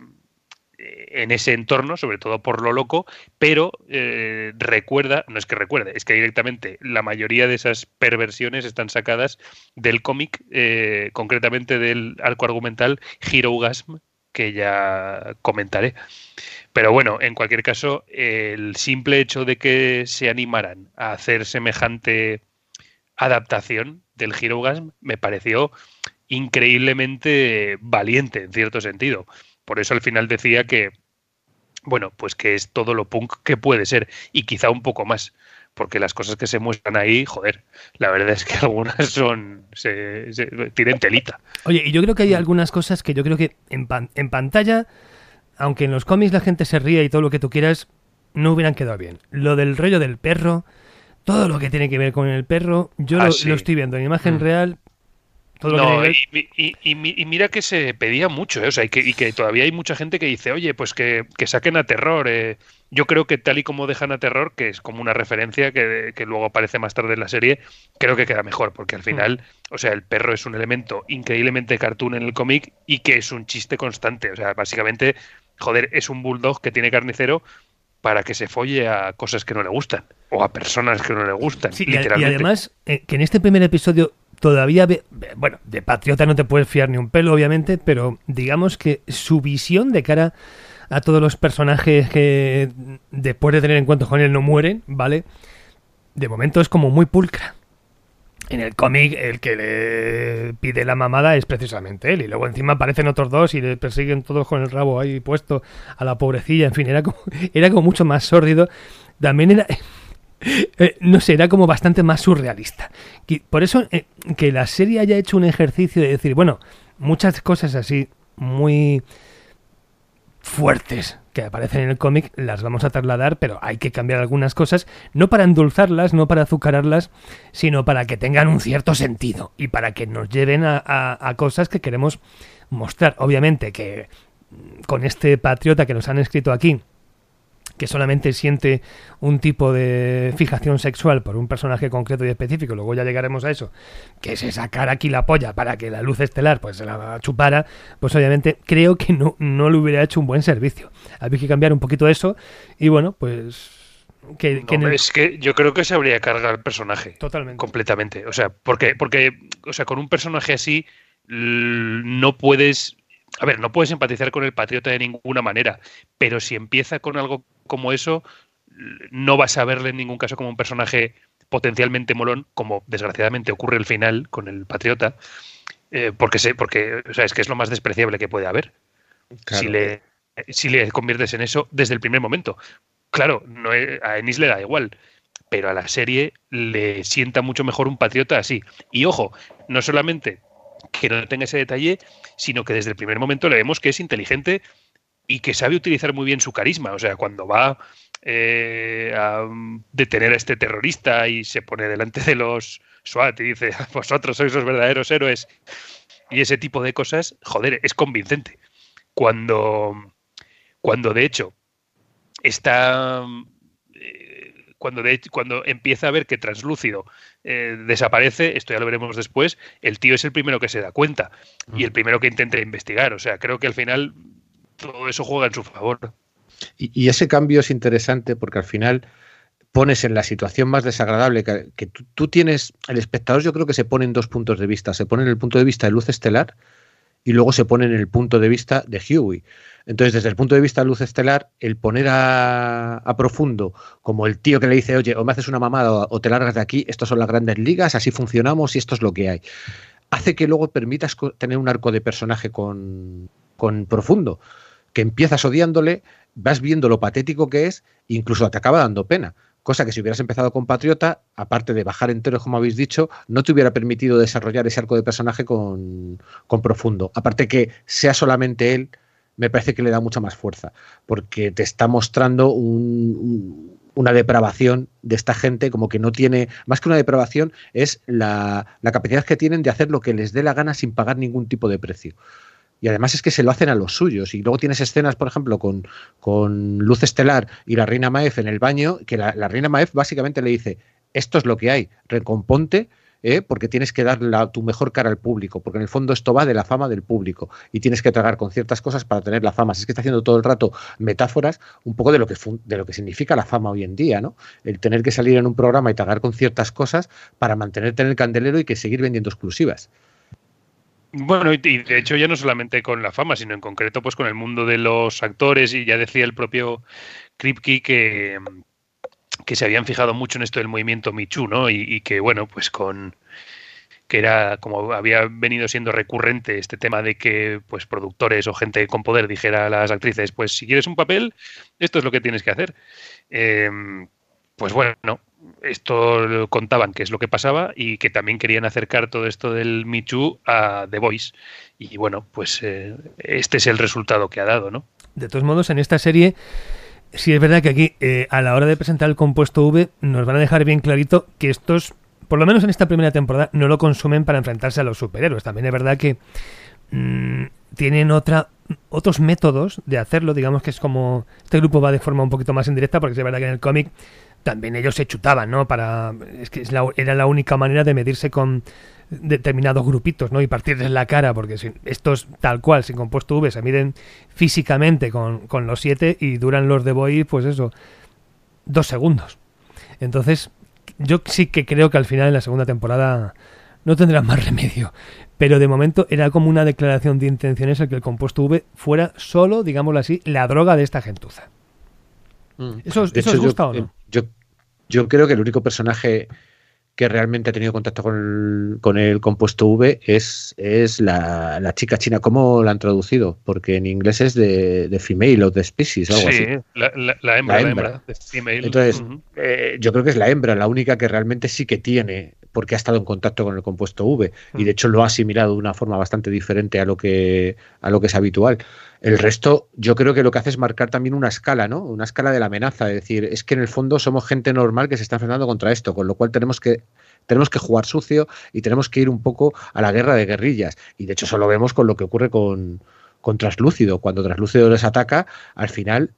en ese entorno, sobre todo por lo loco, pero eh, recuerda, no es que recuerde, es que directamente la mayoría de esas perversiones están sacadas del cómic, eh, concretamente del arco argumental Hero Gasm, que ya comentaré. Pero bueno, en cualquier caso, el simple hecho de que se animaran a hacer semejante adaptación del Hero Gasm me pareció increíblemente valiente en cierto sentido. Por eso al final decía que, bueno, pues que es todo lo punk que puede ser y quizá un poco más. Porque las cosas que se muestran ahí, joder, la verdad es que algunas son. Se, se, tienen telita. Oye, y yo creo que hay algunas cosas que yo creo que en, pan, en pantalla, aunque en los cómics la gente se ría y todo lo que tú quieras, no hubieran quedado bien. Lo del rollo del perro, todo lo que tiene que ver con el perro, yo Ah, lo, sí. lo estoy viendo en imagen Mm. real. No, y, y- y- y mira que se pedía mucho, ¿eh? o sea, y que, y que todavía hay mucha gente que dice, oye, pues que, que saquen a terror. eh". Yo creo que tal y como dejan a terror, que es como una referencia que, que luego aparece más tarde en la serie, creo que queda mejor, porque al final, o sea, el perro es un elemento increíblemente cartoon en el cómic y que es un chiste constante. O sea, básicamente, joder, es un bulldog que tiene carnicero para que se folle a cosas que no le gustan o a personas que no le gustan. Sí, y, a- y literalmente. además, eh, que en este primer episodio todavía bueno, de Patriota no te puedes fiar ni un pelo, obviamente, pero digamos que su visión de cara a todos los personajes que después de tener encuentros con él no mueren, ¿vale? De momento es como muy pulcra. En el cómic, el que le pide la mamada es precisamente él. Y luego encima aparecen otros dos y le persiguen todos con el rabo ahí puesto a la pobrecilla. En fin, era como, era como mucho más sórdido. También era, eh, no sé, era como bastante más surrealista. Por eso eh, que la serie haya hecho un ejercicio de decir, bueno, muchas cosas así muy fuertes que aparecen en el cómic las vamos a trasladar, pero hay que cambiar algunas cosas, no para endulzarlas, no para azucararlas, sino para que tengan un cierto sentido y para que nos lleven a cosas que queremos mostrar. Obviamente que mm, con este patriota que nos han escrito aquí, que solamente siente un tipo de fijación sexual por un personaje concreto y específico, luego ya llegaremos a eso, que es sacar aquí la polla para que la luz estelar pues se la chupara, pues obviamente creo que no, no le hubiera hecho un buen servicio. Había que cambiar un poquito eso y bueno, pues que, No, que en el- Es que yo creo que se habría cargado el personaje. Totalmente. Completamente. O sea, porque, porque o sea, con un personaje así no puedes. A ver, no puedes empatizar con el patriota de ninguna manera. Pero si empieza con algo como eso, no vas a verle en ningún caso como un personaje potencialmente molón, como desgraciadamente ocurre al final con el patriota. eh, porque sé, porque o sea, es que es lo más despreciable que puede haber Claro. si, le, si le conviertes en eso desde el primer momento. Claro, no a Ennis le da igual, pero a la serie le sienta mucho mejor un patriota así. Y ojo, no solamente que no tenga ese detalle, sino que desde el primer momento le vemos que es inteligente y que sabe utilizar muy bien su carisma. O sea, cuando va eh, a detener a este terrorista y se pone delante de los SWAT y dice, vosotros sois los verdaderos héroes. Y ese tipo de cosas, joder, es convincente. Cuando, cuando de hecho está cuando de cuando empieza a ver que translúcido eh, desaparece, esto ya lo veremos después, el tío es el primero que se da cuenta y el primero que intenta investigar. O sea, creo que al final todo eso juega en su favor. Y, y ese cambio es interesante porque al final pones en la situación más desagradable que, que tú, tú tienes, el espectador yo creo que se pone en dos puntos de vista, se pone en el punto de vista de luz estelar y luego se pone en el punto de vista de Huey. Entonces, desde el punto de vista de luz estelar, el poner a, a profundo como el tío que le dice, oye, o me haces una mamada o, o te largas de aquí, estos son las grandes ligas, así funcionamos y esto es lo que hay, hace que luego permitas tener un arco de personaje con, con profundo, que empiezas odiándole, vas viendo lo patético que es, incluso te acaba dando pena, cosa que si hubieras empezado con Patriota, aparte de bajar enteros, como habéis dicho, no te hubiera permitido desarrollar ese arco de personaje con, con profundo. Aparte que sea solamente él, me parece que le da mucha más fuerza, porque te está mostrando una depravación de esta gente, como que no tiene, más que una depravación, es la, la, capacidad que tienen de hacer lo que les dé la gana sin pagar ningún tipo de precio. Y además es que se lo hacen a los suyos. Y luego tienes escenas, por ejemplo, con, con Luz Estelar y la Reina Maef en el baño, que la, Reina Maef básicamente le dice, esto es lo que hay, recomponte ¿eh? porque tienes que dar tu mejor cara al público, porque en el fondo esto va de la fama del público y tienes que tragar con ciertas cosas para tener la fama. es que está haciendo todo el rato metáforas un poco de lo que, de lo que significa la fama hoy en día, ¿no? El tener que salir en un programa y tragar con ciertas cosas para mantenerte en el candelero y que seguir vendiendo exclusivas. Bueno, y de hecho ya no solamente con la fama, sino en concreto pues con el mundo de los actores y ya decía el propio Kripke que, que se habían fijado mucho en esto del movimiento Michu, ¿no? Y, que, bueno, pues con que era como había venido siendo recurrente este tema de que pues productores o gente con poder dijera a las actrices pues si quieres un papel esto es lo que tienes que hacer em, pues bueno esto contaban que es lo que pasaba y que también querían acercar todo esto del Michu a The Voice. Y bueno pues eh, este es el resultado que ha dado no de todos modos en esta serie Sí, es verdad que aquí, eh, a la hora de presentar el compuesto V, nos van a dejar bien clarito que estos, por lo menos en esta primera temporada, no lo consumen para enfrentarse a los superhéroes. También es verdad que mm, tienen otra, otros métodos de hacerlo, digamos que es como... Este grupo va de forma un poquito más indirecta, porque es verdad que en el cómic también ellos se chutaban, ¿no? Para, es que era la única manera de medirse con determinados grupitos, ¿no? Y partirles la cara, porque si, estos tal cual, sin compuesto V, se miden físicamente con, con los siete y duran los de Boy, pues eso, dos segundos. Entonces, yo sí que creo que al final, en la segunda temporada, no tendrán más remedio. Pero de momento era como una declaración de intenciones el que el compuesto V fuera solo, digámoslo así, la droga de esta gentuza. Mm. ¿Eso, os gusta o no? Yo, creo que el único personaje que realmente ha tenido contacto con el, compuesto V es, es la, chica china. ¿Cómo la han traducido? Porque en inglés es de, female o de species o algo así. La, la, hembra, la hembra. Entonces, eh, yo creo que es la hembra, la única que realmente sí que tiene, porque ha estado en contacto con el compuesto V y de hecho lo ha asimilado de una forma bastante diferente a lo que, a lo que es habitual. El resto, yo creo que lo que hace es marcar también una escala, ¿no? Una escala de la amenaza. Es decir, es que en el fondo somos gente normal que se está enfrentando contra esto, con lo cual tenemos que tenemos que jugar sucio y tenemos que ir un poco a la guerra de guerrillas. Y de hecho, eso lo vemos con lo que ocurre con, con Traslúcido. Cuando Traslúcido les ataca, al final,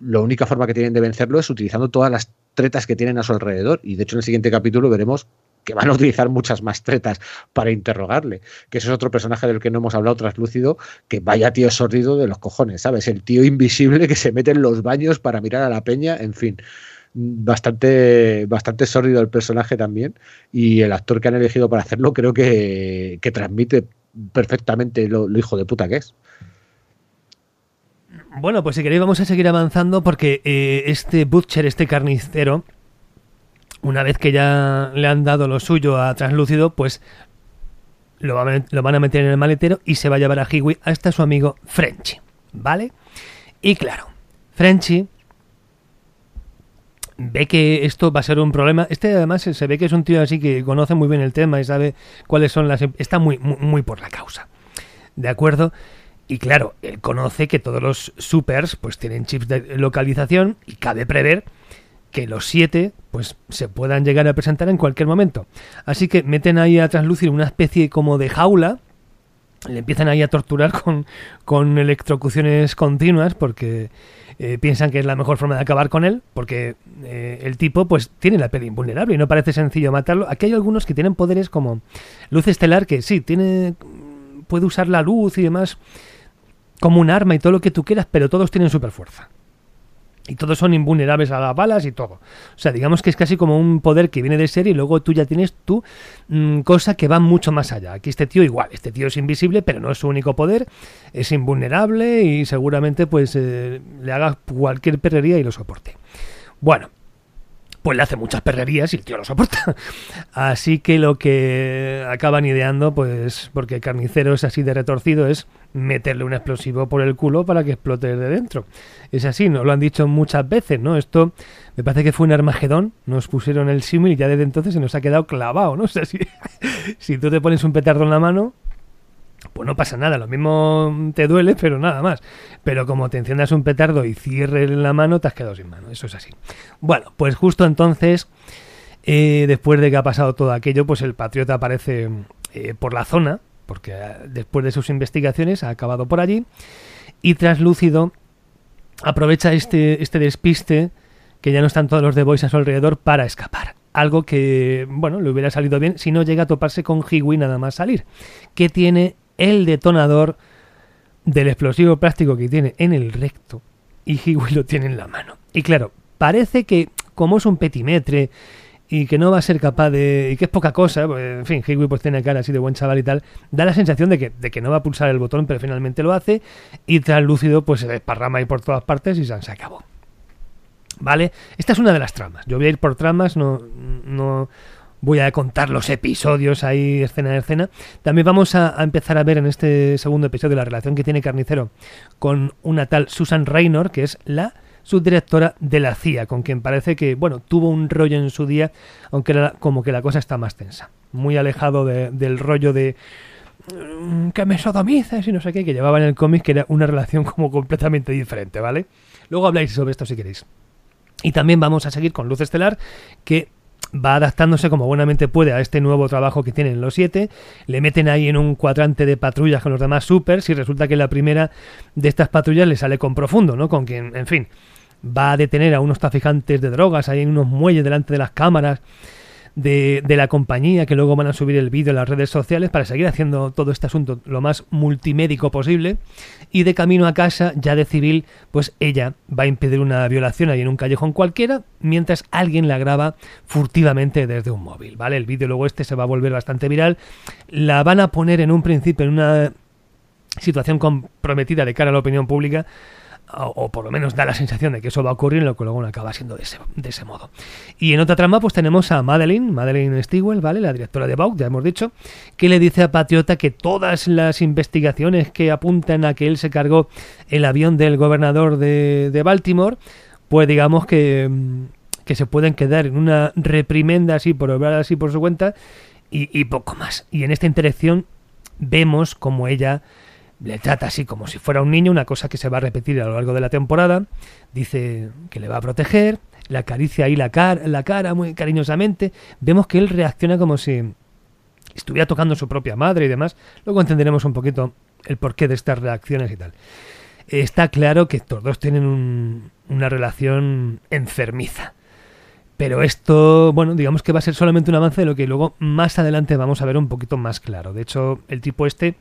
la única forma que tienen de vencerlo es utilizando todas las tretas que tienen a su alrededor. Y de hecho, en el siguiente capítulo veremos que van a utilizar muchas más tretas para interrogarle. Que ese es otro personaje del que no hemos hablado, traslúcido, que vaya tío sordido de los cojones, ¿sabes? El tío invisible que se mete en los baños para mirar a la peña, en fin. Bastante, bastante sórdido el personaje también. Y el actor que han elegido para hacerlo creo que, transmite perfectamente lo, hijo de puta que es. Bueno, pues si queréis vamos a seguir avanzando porque eh, este butcher, este carnicero, una vez que ya le han dado lo suyo a Translúcido, pues lo, van a meter en el maletero y se va a llevar a Hiwi hasta su amigo Frenchy, ¿vale? Y claro, Frenchy ve que esto va a ser un problema. Este además se ve que es un tío así que conoce muy bien el tema y sabe cuáles son las... Em-, está muy, muy, muy por la causa. ¿De acuerdo? Y claro, él conoce que todos los supers pues tienen chips de localización y cabe prever que los siete pues se puedan llegar a presentar en cualquier momento. Así que meten ahí a Translucir una especie como de jaula, le empiezan ahí a torturar con, con electrocuciones continuas porque eh, piensan que es la mejor forma de acabar con él, porque eh, el tipo pues tiene la piel invulnerable y no parece sencillo matarlo. Aquí hay algunos que tienen poderes como luz estelar, que sí, tiene puede usar la luz y demás como un arma y todo lo que tú quieras, pero todos tienen super fuerza. Y todos son invulnerables a las balas y todo. O sea, digamos que es casi como un poder que viene de ser y luego tú ya tienes tu mm, cosa que va mucho más allá. Aquí este tío igual, este tío es invisible, pero no es su único poder, es invulnerable y seguramente pues eh, le haga cualquier perrería y lo soporte. Bueno, pues le hace muchas perrerías y el tío lo soporta. Así que lo que acaban ideando, pues porque el carnicero es así de retorcido, es meterle un explosivo por el culo para que explote de dentro. Es así, nos lo han dicho muchas veces, ¿no? Esto me parece que fue un Armagedón, nos pusieron el símil y ya desde entonces se nos ha quedado clavado, ¿no? O sea, si, si tú te pones un petardo en la mano, pues no pasa nada, lo mismo te duele, pero nada más. Pero como te enciendas un petardo y cierres la mano, te has quedado sin mano, eso es así. Bueno, pues justo entonces, eh, después de que ha pasado todo aquello, pues el patriota aparece eh, por la zona, porque eh, después de sus investigaciones ha acabado por allí, y traslúcido aprovecha este, este despiste, que ya no están todos los de Boys a su alrededor, para escapar algo que, bueno, le hubiera salido bien si no llega a toparse con Hiwi nada más salir, que tiene el detonador del explosivo plástico que tiene en el recto y Hiwi lo tiene en la mano. Y claro, parece que como es un petimetre y que no va a ser capaz de... y que es poca cosa, pues, en fin, Hiwi pues tiene cara así de buen chaval y tal, da la sensación de que, de que no va a pulsar el botón, pero finalmente lo hace y translúcido pues se desparrama ahí por todas partes y se acabó. ¿Vale? Esta es una de las tramas. Yo voy a ir por tramas, no, no voy a contar los episodios ahí escena a escena. También vamos a, empezar a ver en este segundo episodio la relación que tiene Carnicero con una tal Susan Raynor, que es la subdirectora de la CIA, con quien parece que, bueno, tuvo un rollo en su día, aunque como que la cosa está más tensa. Muy alejado del rollo de mm, que me sodomices y no sé qué, que llevaba en el cómic, que era una relación como completamente diferente, ¿vale? Luego habláis sobre esto si queréis. Y también vamos a seguir con Luz Estelar, que va adaptándose como buenamente puede a este nuevo trabajo que tienen los siete, le meten ahí en un cuadrante de patrullas con los demás supers y resulta que la primera de estas patrullas le sale con profundo, ¿no? Con quien, en fin, va a detener a unos traficantes de drogas ahí en unos muelles delante de las cámaras de, de, la compañía que luego van a subir el vídeo en las redes sociales para seguir haciendo todo este asunto lo más multimédico posible. Y de camino a casa ya de civil pues ella va a impedir una violación ahí en un callejón cualquiera mientras alguien la graba furtivamente desde un móvil vale el vídeo luego este se va a volver bastante viral. La van a poner en un principio en una situación comprometida de cara a la opinión pública o, por lo menos da la sensación de que eso va a ocurrir, lo que luego no acaba siendo de ese, de ese modo. Y en otra trama, pues tenemos a Madeline, Madeline Stigwell, ¿vale? La directora de Vogue, ya hemos dicho, que le dice a Patriota que todas las investigaciones que apuntan a que él se cargó el avión del gobernador de, de Baltimore, pues digamos que, que se pueden quedar en una reprimenda así por obrar así por su cuenta y, y poco más. Y en esta interacción vemos como ella le trata así como si fuera un niño, una cosa que se va a repetir a lo largo de la temporada. Dice que le va a proteger, le acaricia ahí la cara, la cara muy cariñosamente. Vemos que él reacciona como si estuviera tocando a su propia madre y demás. Luego entenderemos un poquito el porqué de estas reacciones y tal. Está claro que estos dos tienen una relación enfermiza. Pero esto, bueno, digamos que va a ser solamente un avance de lo que luego más adelante vamos a ver un poquito más claro. De hecho, el tipo este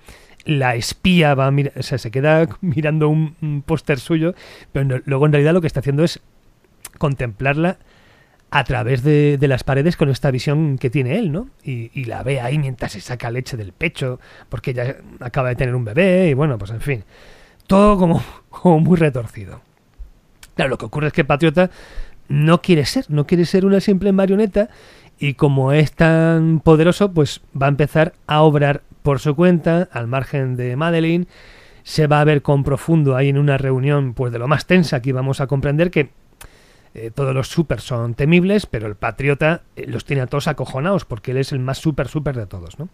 la espía va a o sea, se queda mirando un, póster suyo, pero luego en realidad lo que está haciendo es contemplarla a través de, las paredes con esta visión que tiene él, ¿no? Y, la ve ahí mientras se saca leche del pecho, porque ella acaba de tener un bebé, y bueno, pues en fin, todo como, como muy retorcido. Claro, lo que ocurre es que Patriota no quiere ser, no quiere ser una simple marioneta, y como es tan poderoso, pues va a empezar a obrar por su cuenta, al margen de Madeline, se va a ver con profundo ahí en una reunión pues de lo más tensa. Aquí vamos a comprender que eh, todos los super son temibles, pero el patriota eh, los tiene a todos acojonados porque él es el más super super de todos, ¿no?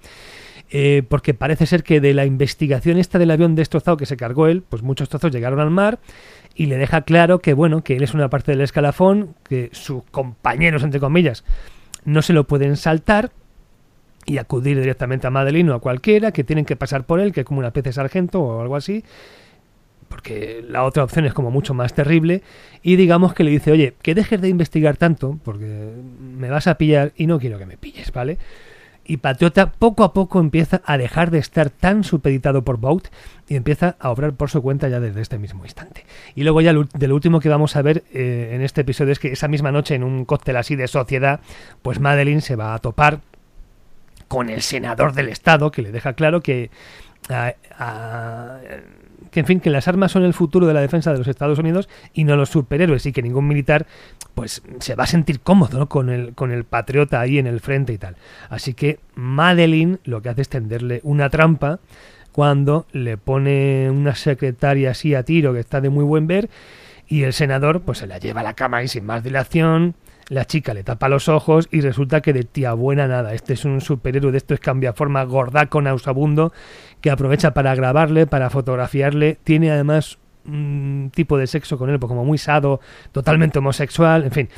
Eh, porque parece ser que de la investigación esta del avión destrozado que se cargó él, pues muchos trozos llegaron al mar y le deja claro que bueno, que él es una parte del escalafón, que sus compañeros entre comillas no se lo pueden saltar y acudir directamente a Madeline o a cualquiera, que tienen que pasar por él, que es como una especie de sargento o algo así, porque la otra opción es como mucho más terrible, y digamos que le dice, oye, que dejes de investigar tanto, porque me vas a pillar y no quiero que me pilles, ¿vale? Y Patriota poco a poco empieza a dejar de estar tan supeditado por Bout y empieza a obrar por su cuenta ya desde este mismo instante. Y luego ya de lo último que vamos a ver eh, en este episodio es que esa misma noche en un cóctel así de sociedad, pues Madeline se va a topar con el senador del estado, que le deja claro que, a- a- que en fin, que las armas son el futuro de la defensa de los Estados Unidos y no los superhéroes, y que ningún militar pues se va a sentir cómodo con, el, con el patriota ahí en el frente y tal. Así que Madeline lo que hace es tenderle una trampa cuando le pone una secretaria así a tiro que está de muy buen ver y el senador pues se la lleva a la cama y sin más dilación la chica le tapa los ojos y resulta que de tía buena nada. Este es un superhéroe de esto es cambiaforma gordaco nausabundo que aprovecha para grabarle, para fotografiarle. Tiene además un tipo de sexo con él, pues como muy sado, totalmente homosexual, en fin.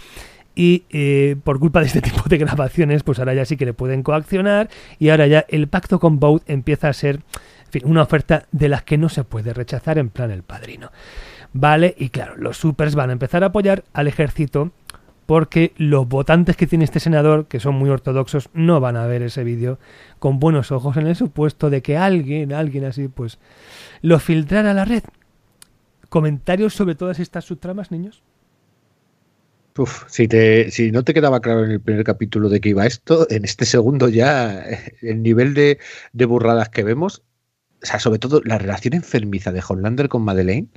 Y eh, por culpa de este tipo de grabaciones, pues ahora ya sí que le pueden coaccionar y ahora ya el pacto con Bout empieza a ser una oferta de las que no se puede rechazar en plan el padrino. Vale, y claro, los supers van a empezar a apoyar al ejército porque los votantes que tiene este senador, que son muy ortodoxos, no van a ver ese vídeo con buenos ojos en el supuesto de que alguien, alguien así, pues lo filtrara a la red. ¿Comentarios sobre todas estas subtramas, niños? Uf, si, te, si no te quedaba claro en el primer capítulo de qué iba esto, en este segundo ya el nivel de, de burradas que vemos, o sea, sobre todo la relación enfermiza de Homelander con Madeleine,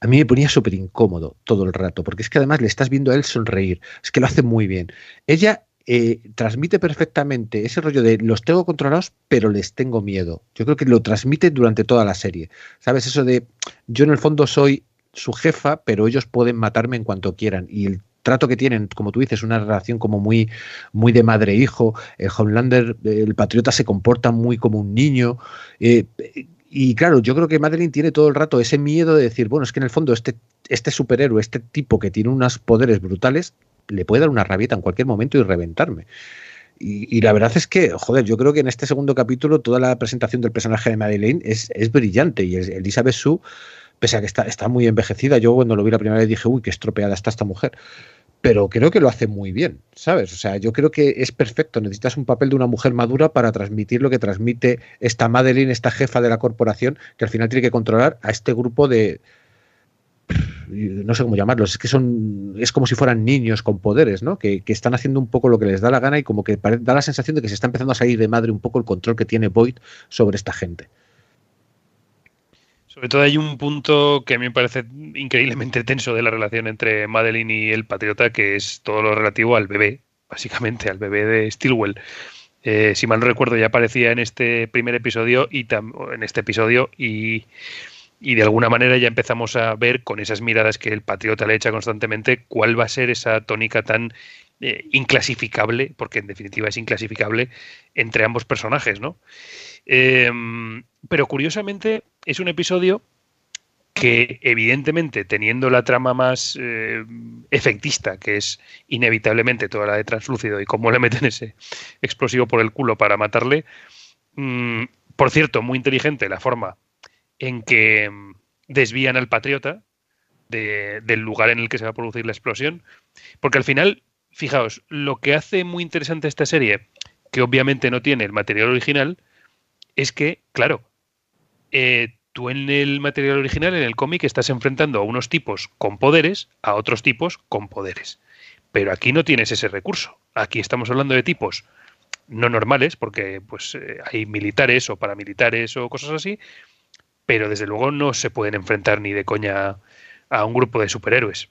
a mí me ponía súper incómodo todo el rato, porque es que además le estás viendo a él sonreír, es que lo hace muy bien. Ella eh, transmite perfectamente ese rollo de los tengo controlados, pero les tengo miedo. Yo creo que lo transmite durante toda la serie. ¿Sabes? Eso de yo en el fondo soy su jefa, pero ellos pueden matarme en cuanto quieran. Y el trato que tienen, como tú dices, una relación como muy, muy de madre-hijo. El Homelander, el patriota, se comporta muy como un niño. Eh, y claro, yo creo que Madeline tiene todo el rato ese miedo de decir, bueno, es que en el fondo este, este superhéroe, este tipo que tiene unos poderes brutales, le puede dar una rabieta en cualquier momento y reventarme. Y, la verdad es que, joder, yo creo que en este segundo capítulo toda la presentación del personaje de Madeleine es, es brillante y es, Elizabeth Sue, pese a que está, está muy envejecida, yo cuando lo vi la primera vez dije, uy, qué estropeada está esta mujer. Pero creo que lo hace muy bien, ¿sabes? O sea, yo creo que es perfecto. Necesitas un papel de una mujer madura para transmitir lo que transmite esta Madeline, esta jefa de la corporación, que al final tiene que controlar a este grupo de, no sé cómo llamarlos, es que son, es como si fueran niños con poderes, ¿no? Que, que, están haciendo un poco lo que les da la gana y como que da la sensación de que se está empezando a salir de madre un poco el control que tiene Boyd sobre esta gente. Sobre todo hay un punto que a mí me parece increíblemente tenso de la relación entre Madeline y el patriota, que es todo lo relativo al bebé, básicamente, al bebé de Stilwell. Eh, si mal no recuerdo, ya aparecía en este primer episodio y en este episodio y y de alguna manera ya empezamos a ver con esas miradas que el patriota le echa constantemente cuál va a ser esa tónica tan eh, inclasificable, porque en definitiva es inclasificable, entre ambos personajes, ¿no? Eh, pero curiosamente es un episodio que evidentemente teniendo la trama más eh, efectista, que es inevitablemente toda la de translúcido y cómo le meten ese explosivo por el culo para matarle, mmm, por cierto, muy inteligente la forma en que desvían al patriota de, del lugar en el que se va a producir la explosión. Porque al final, fijaos, lo que hace muy interesante esta serie, que obviamente no tiene el material original, es que, claro, eh, tú en el material original, en el cómic, estás enfrentando a unos tipos con poderes a otros tipos con poderes. Pero aquí no tienes ese recurso. Aquí estamos hablando de tipos no normales, porque pues eh, hay militares o paramilitares o cosas así, pero desde luego no se pueden enfrentar ni de coña a un grupo de superhéroes.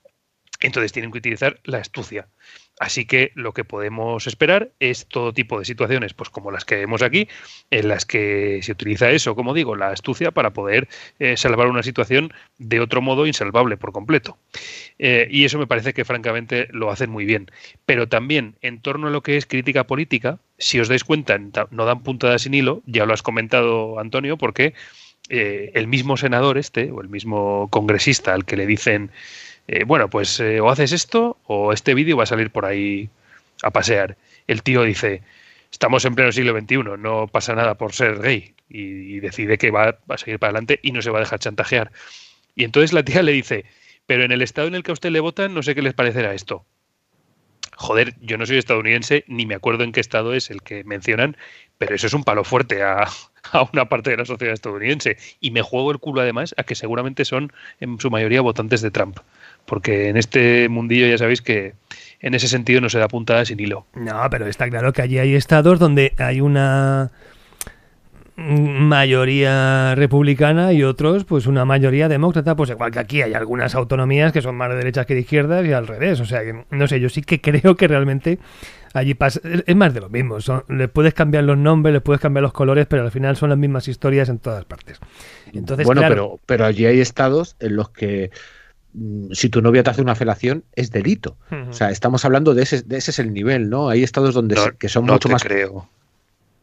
Entonces tienen que utilizar la astucia. Así que lo que podemos esperar es todo tipo de situaciones, pues como las que vemos aquí, en las que se utiliza eso, como digo, la astucia para poder eh, salvar una situación de otro modo insalvable por completo. Eh, y eso me parece que francamente lo hacen muy bien. Pero también en torno a lo que es crítica política, si os dais cuenta, no dan puntada sin hilo, ya lo has comentado Antonio, porque eh, el mismo senador este, o el mismo congresista al que le dicen, eh, bueno, pues eh, o haces esto o este vídeo va a salir por ahí a pasear. El tío dice, estamos en pleno siglo XXI, no pasa nada por ser gay. Y, decide que va, a seguir para adelante y no se va a dejar chantajear. Y entonces la tía le dice, pero en el estado en el que a usted le votan, no sé qué les parecerá esto. Joder, yo no soy estadounidense, ni me acuerdo en qué estado es el que mencionan, pero eso es un palo fuerte a una parte de la sociedad estadounidense. Y me juego el culo además a que seguramente son en su mayoría votantes de Trump. Porque en este mundillo ya sabéis que en ese sentido no se da puntada sin hilo. No, pero está claro que allí hay estados donde hay una mayoría republicana y otros pues una mayoría demócrata. Pues igual que aquí hay algunas autonomías que son más de derechas que de izquierdas y al revés. O sea que no sé yo sí que creo que realmente allí pasa es más de lo mismo. Son, le puedes cambiar los nombres le puedes cambiar los colores pero al final son las mismas historias en todas partes. Entonces bueno, claro, pero, pero allí hay estados en los que si tu novia te hace una felación es delito. O sea, estamos hablando de ese, de ese es el nivel, ¿no? Hay estados donde No, se- que son no mucho te más creo.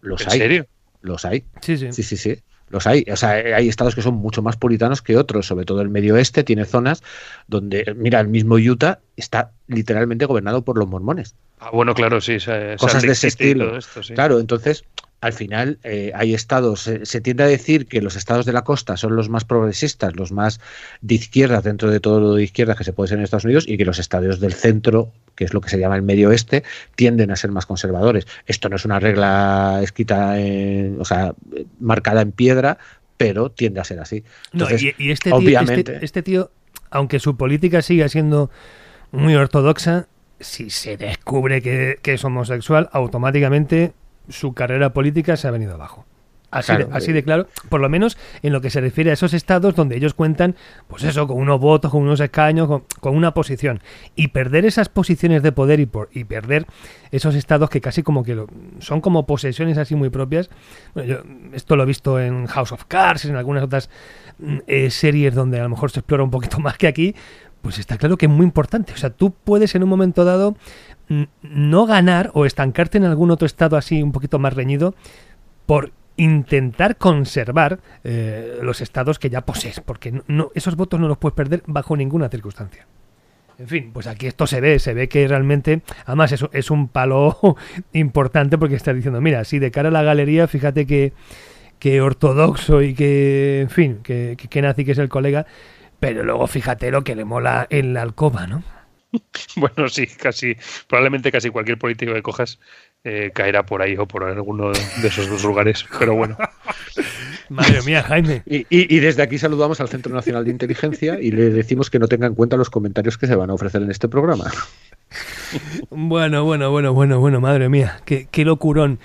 los ¿En hay, serio? los hay. sí sí Sí, sí, sí. Los hay. O sea, hay estados que son mucho más puritanos que otros, sobre todo el medio oeste tiene zonas donde, mira, el mismo Utah está literalmente gobernado por los mormones. Ah, bueno, claro, sí. Sa- Cosas de ese estilo. todo esto, sí. Claro, entonces, al final eh, hay estados, se, se tiende a decir que los estados de la costa son los más progresistas, los más de izquierda dentro de todo lo de izquierda que se puede ser en Estados Unidos y que los estados del centro, que es lo que se llama el medio oeste, tienden a ser más conservadores. Esto no es una regla escrita, en- o sea, marcada en piedra, pero tiende a ser así. No, y, y este, tío, obviamente- este, este tío, aunque su política siga siendo muy ortodoxa, si se descubre que, que es homosexual, automáticamente su carrera política se ha venido abajo. Así, Claro, de, así de claro, por lo menos en lo que se refiere a esos estados donde ellos cuentan, pues eso, con unos votos, con unos escaños, con, con una posición. Y perder esas posiciones de poder y, por, y perder esos estados que casi como que lo- son como posesiones así muy propias. Bueno, yo esto lo he visto en House of Cards, en algunas otras mm, eh, series donde a lo mejor se explora un poquito más que aquí, pues está claro que es muy importante. O sea, tú puedes en un momento dado no ganar o estancarte en algún otro estado así un poquito más reñido por intentar conservar eh, los estados que ya posees, porque no, no- esos votos no los puedes perder bajo ninguna circunstancia. En fin, pues aquí esto se ve, se ve que realmente, además es, es un palo importante porque está diciendo, mira, si de cara a la galería, fíjate que, que ortodoxo y que, en fin, que, que, que nazi que es el colega, pero luego fíjate lo que le mola en la alcoba, ¿no? Bueno, sí, casi, probablemente casi cualquier político que cojas eh, caerá por ahí o por alguno de esos dos lugares. Pero bueno, Madre mía, Jaime. Y, y- y desde aquí saludamos al Centro Nacional de Inteligencia y le decimos que no tenga en cuenta los comentarios que se van a ofrecer en este programa. Bueno, bueno, bueno, bueno, bueno, madre mía, qué, qué locurón.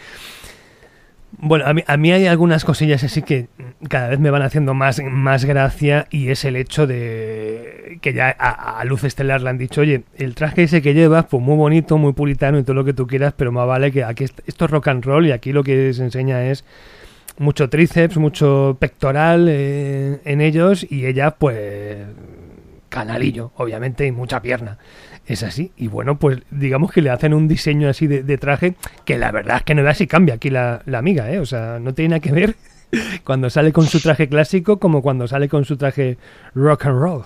Bueno, a mí, a mí hay algunas cosillas así que cada vez me van haciendo más, más gracia y es el hecho de que ya a, Luz Estelar le han dicho, oye, el traje ese que llevas, pues muy bonito, muy puritano y todo lo que tú quieras, pero más vale que aquí est- esto es rock and roll y aquí lo que se enseña es mucho tríceps, mucho pectoral eh, en ellos y ella pues canalillo, obviamente, y mucha pierna. Es así. Y bueno, pues digamos que le hacen un diseño así de, traje que la verdad es que no veas si cambia aquí la, la amiga, ¿eh? O sea, no tiene nada que ver cuando sale con su traje clásico como cuando sale con su traje rock and roll.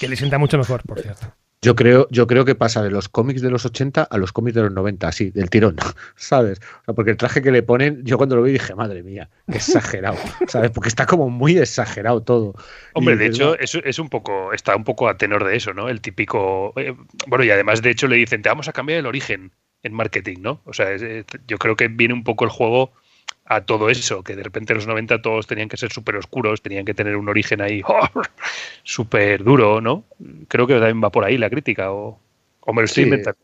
Que le sienta mucho mejor, por cierto. Yo creo, yo creo que pasa de los cómics de los 80 a los cómics de los 90, así, del tirón, ¿sabes? O sea, porque el traje que le ponen, yo cuando lo vi dije, madre mía, qué exagerado, ¿sabes? Porque está como muy exagerado todo. hombre, Y de hecho, "Bueno, es, es un poco, está un poco a tenor de eso, ¿no? El típico. eh, bueno, y además, de hecho, le dicen, te vamos a cambiar el origen en marketing, ¿no? O sea, es- yo creo que viene un poco el juego a todo eso, que de repente en los 90 todos tenían que ser súper oscuros, tenían que tener un origen ahí súper duro, ¿no? Creo que también va por ahí la crítica, o, o me lo estoy Sí. inventando.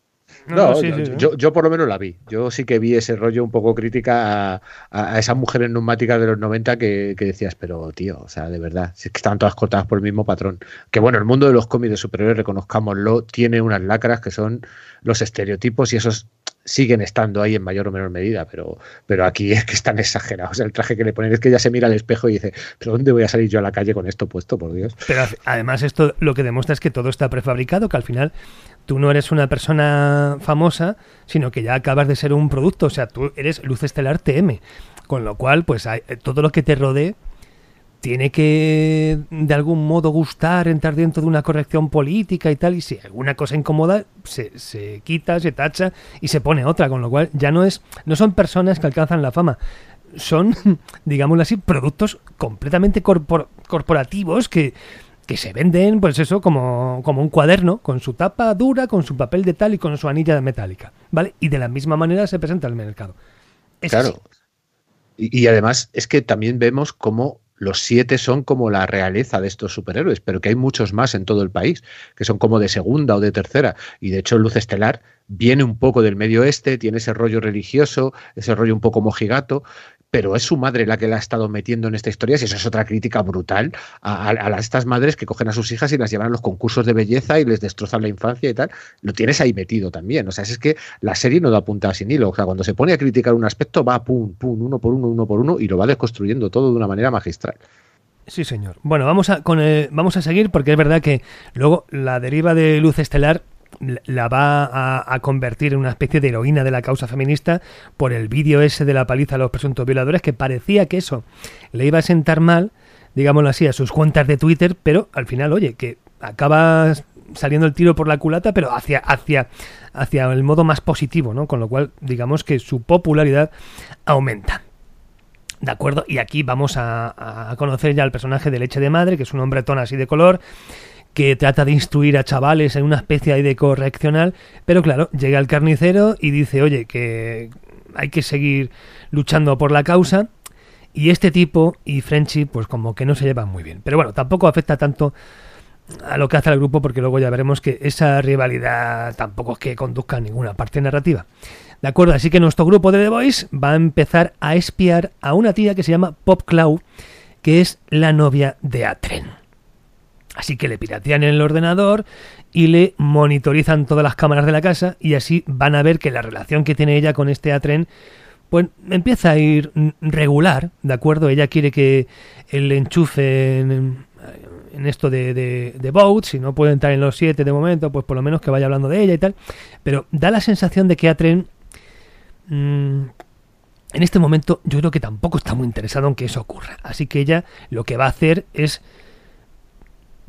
No, sí, yo, sí, sí. yo- yo por lo menos la vi. Yo sí que vi ese rollo un poco crítica a, a- esas mujeres neumáticas de los 90 que, que decías, pero tío, o sea, de verdad, si es que estaban todas cortadas por el mismo patrón. Que bueno, el mundo de los cómics de superhéroes, reconozcámoslo, tiene unas lacras que son los estereotipos y esos siguen estando ahí en mayor o menor medida, pero, pero aquí es que están exagerados. El traje que le ponen es que ya se mira al espejo y dice, pero ¿dónde voy a salir yo a la calle con esto puesto, por Dios? Pero ad- además esto lo que demuestra es que todo está prefabricado, que al final tú no eres una persona famosa, sino que ya acabas de ser un producto, o sea, tú eres Luz Estelar TM, con lo cual pues hay- todo lo que te rodee tiene que de algún modo gustar, entrar dentro de una corrección política y tal, y si alguna cosa incomoda, se, se quita, se tacha y se pone otra, con lo cual ya no es, no son personas que alcanzan la fama, son, digámoslo así, productos completamente corpor- corporativos que, que se venden, pues eso, como, como un cuaderno, con su tapa dura, con su papel de tal y con su anilla metálica, ¿vale? Y de la misma manera se presenta al mercado. Es claro. así. Y, y además es que también vemos cómo los siete son como la realeza de estos superhéroes, pero que hay muchos más en todo el país, que son como de segunda o de tercera. Y de hecho, Luz Estelar viene un poco del medio oeste, tiene ese rollo religioso, ese rollo un poco mojigato, pero es su madre la que la ha estado metiendo en esta historia, y eso es otra crítica brutal a, estas madres que cogen a sus hijas y las llevan a los concursos de belleza y les destrozan la infancia y tal. Lo tienes ahí metido también. O sea, es que la serie no da punta sin hilo. O sea, cuando se pone a criticar un aspecto, va pum, pum, uno por uno, uno por uno, y lo va desconstruyendo todo de una manera magistral. Sí, señor. Bueno, vamos a, con vamos a seguir porque es verdad que luego la deriva de luz estelar la va a, convertir en una especie de heroína de la causa feminista por el vídeo ese de la paliza a los presuntos violadores, que parecía que eso le iba a sentar mal, digámoslo así, a sus cuentas de Twitter, pero al final, oye, que acaba saliendo el tiro por la culata, pero hacia, hacia, hacia el modo más positivo, ¿no? Con lo cual, digamos que su popularidad aumenta. ¿De acuerdo? Y aquí vamos a, a conocer ya al personaje de Leche de Madre, que es un hombre ton así de color, que trata de instruir a chavales en una especie de correccional, pero claro, llega el carnicero y dice, oye, que hay que seguir luchando por la causa, y este tipo y Frenchy, pues como que no se llevan muy bien. Pero bueno, tampoco afecta tanto a lo que hace el grupo, porque luego ya veremos que esa rivalidad tampoco es que conduzca a ninguna parte narrativa. ¿De acuerdo? Así que nuestro grupo de The Voice va a empezar a espiar a una tía que se llama Pop Cloud, que es la novia de Atren. Así que le piratean en el ordenador y le monitorizan todas las cámaras de la casa y así van a ver que la relación que tiene ella con este Atren pues empieza a ir regular, ¿de acuerdo? Ella quiere que él enchufe en, esto de, de, de Boat, si no puede entrar en los siete de momento, pues por lo menos que vaya hablando de ella y tal. Pero da la sensación de que Atren... Mm, en este momento yo creo que tampoco está muy interesado en que eso ocurra. Así que ella lo que va a hacer es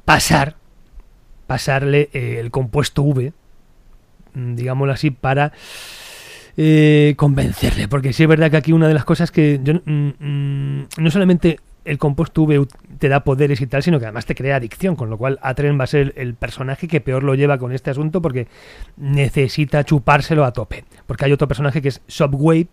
pasar, pasarle eh, el compuesto V, mm, digámoslo así, para eh, convencerle. Porque sí es verdad que aquí una de las cosas que yo mm, mm, no solamente el compuesto V te da poderes y tal, sino que además te crea adicción, con lo cual Atren va a ser el personaje que peor lo lleva con este asunto porque necesita chupárselo a tope. Porque hay otro personaje que es Subwave,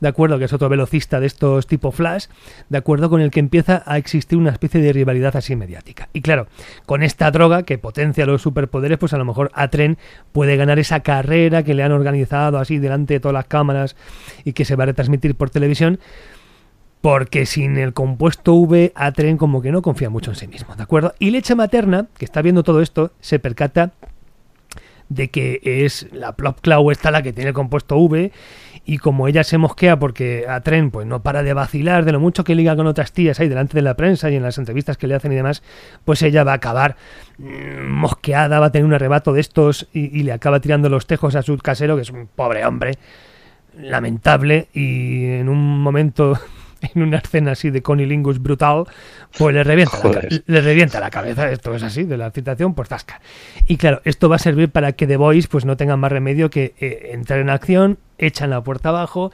de acuerdo, que es otro velocista de estos tipo Flash, de acuerdo con el que empieza a existir una especie de rivalidad así mediática. Y claro, con esta droga que potencia los superpoderes, pues a lo mejor Atren puede ganar esa carrera que le han organizado así delante de todas las cámaras y que se va a retransmitir por televisión porque sin el compuesto V, Atren como que no confía mucho en sí mismo, ¿de acuerdo? Y leche materna, que está viendo todo esto, se percata de que es la Plop Cloud esta la que tiene el compuesto V y como ella se mosquea porque Atren pues no para de vacilar de lo mucho que liga con otras tías ahí delante de la prensa y en las entrevistas que le hacen y demás, pues ella va a acabar mm, mosqueada, va a tener un arrebato de estos y le acaba tirando los tejos a su casero, que es un pobre hombre, lamentable y en un momento en una escena así de conilingus brutal, pues le revienta, la, le revienta la cabeza. Esto es así, de la citación, pues tasca. Y claro, esto va a servir para que The Voice pues no tenga más remedio que eh, entrar en acción, echan la puerta abajo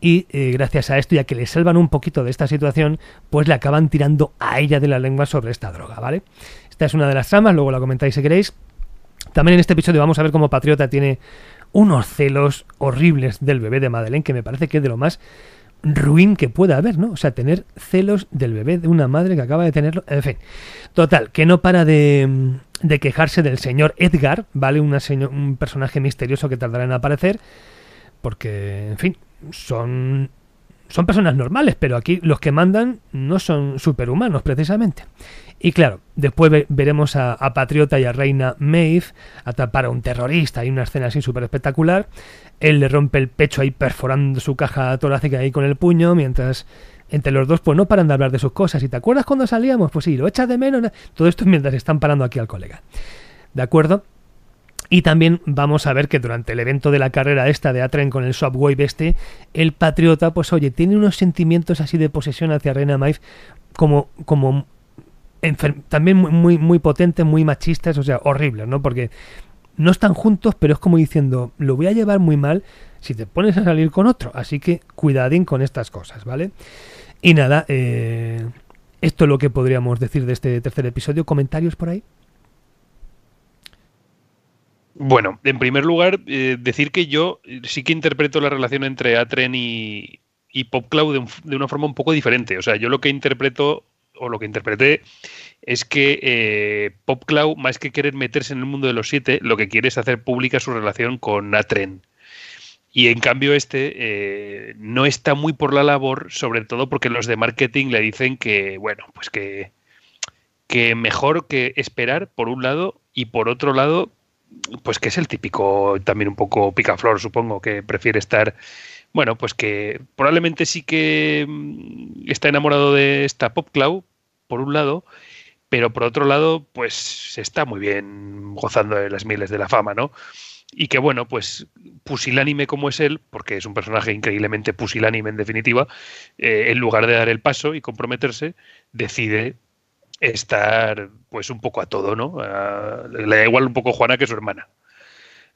y eh, gracias a esto, ya que le salvan un poquito de esta situación, pues le acaban tirando a ella de la lengua sobre esta droga, ¿vale? Esta es una de las tramas, luego la comentáis si queréis. También en este episodio vamos a ver cómo Patriota tiene unos celos horribles del bebé de Madeleine, que me parece que es de lo más ruin que pueda haber, ¿no? O sea, tener celos del bebé de una madre que acaba de tenerlo. En fin, total, que no para de, de quejarse del señor Edgar, ¿vale? Una un personaje misterioso que tardará en aparecer, porque, en fin, son son personas normales, pero aquí los que mandan no son superhumanos precisamente. Y claro, después veremos a, Patriota y a Reina Maeve atrapar a un terrorista. Hay una escena así súper espectacular. Él le rompe el pecho ahí perforando su caja torácica ahí con el puño, mientras entre los dos pues no paran de hablar de sus cosas. ¿Y te acuerdas cuando salíamos? Pues sí, lo echas de menos. Todo esto mientras están parando aquí al colega. ¿De acuerdo? Y también vamos a ver que durante el evento de la carrera esta de Atren con el Subwave este, el patriota, pues oye, tiene unos sentimientos así de posesión hacia Reina Maeve como, como también muy, muy, muy potentes, muy machistas, o sea, horribles, ¿no? Porque no están juntos, pero es como diciendo, lo voy a llevar muy mal si te pones a salir con otro. Así que cuidadín con estas cosas, ¿vale? Y nada, eh, esto es lo que podríamos decir de este tercer episodio. ¿Comentarios por ahí? Bueno, en primer lugar, eh, decir que yo sí que interpreto la relación entre Atren y, PopCloud de, una forma un poco diferente. O sea, yo lo que interpreto o lo que interpreté, es que eh, PopCloud, más que querer meterse en el mundo de los siete, lo que quiere es hacer pública su relación con Natren. Y en cambio este eh, no está muy por la labor, sobre todo porque los de marketing le dicen que, bueno, pues que, que mejor que esperar, por un lado, y por otro lado, pues que es el típico, también un poco picaflor, supongo, que prefiere estar, bueno, pues que probablemente sí que mm, está enamorado de esta Pop Cloud, por un lado, pero por otro lado, pues se está muy bien gozando de las miles de la fama, ¿no? Y que bueno, pues pusilánime como es él, porque es un personaje increíblemente pusilánime en definitiva, eh, en lugar de dar el paso y comprometerse, decide estar pues un poco a todo, ¿no? le da igual un poco Juana que su hermana.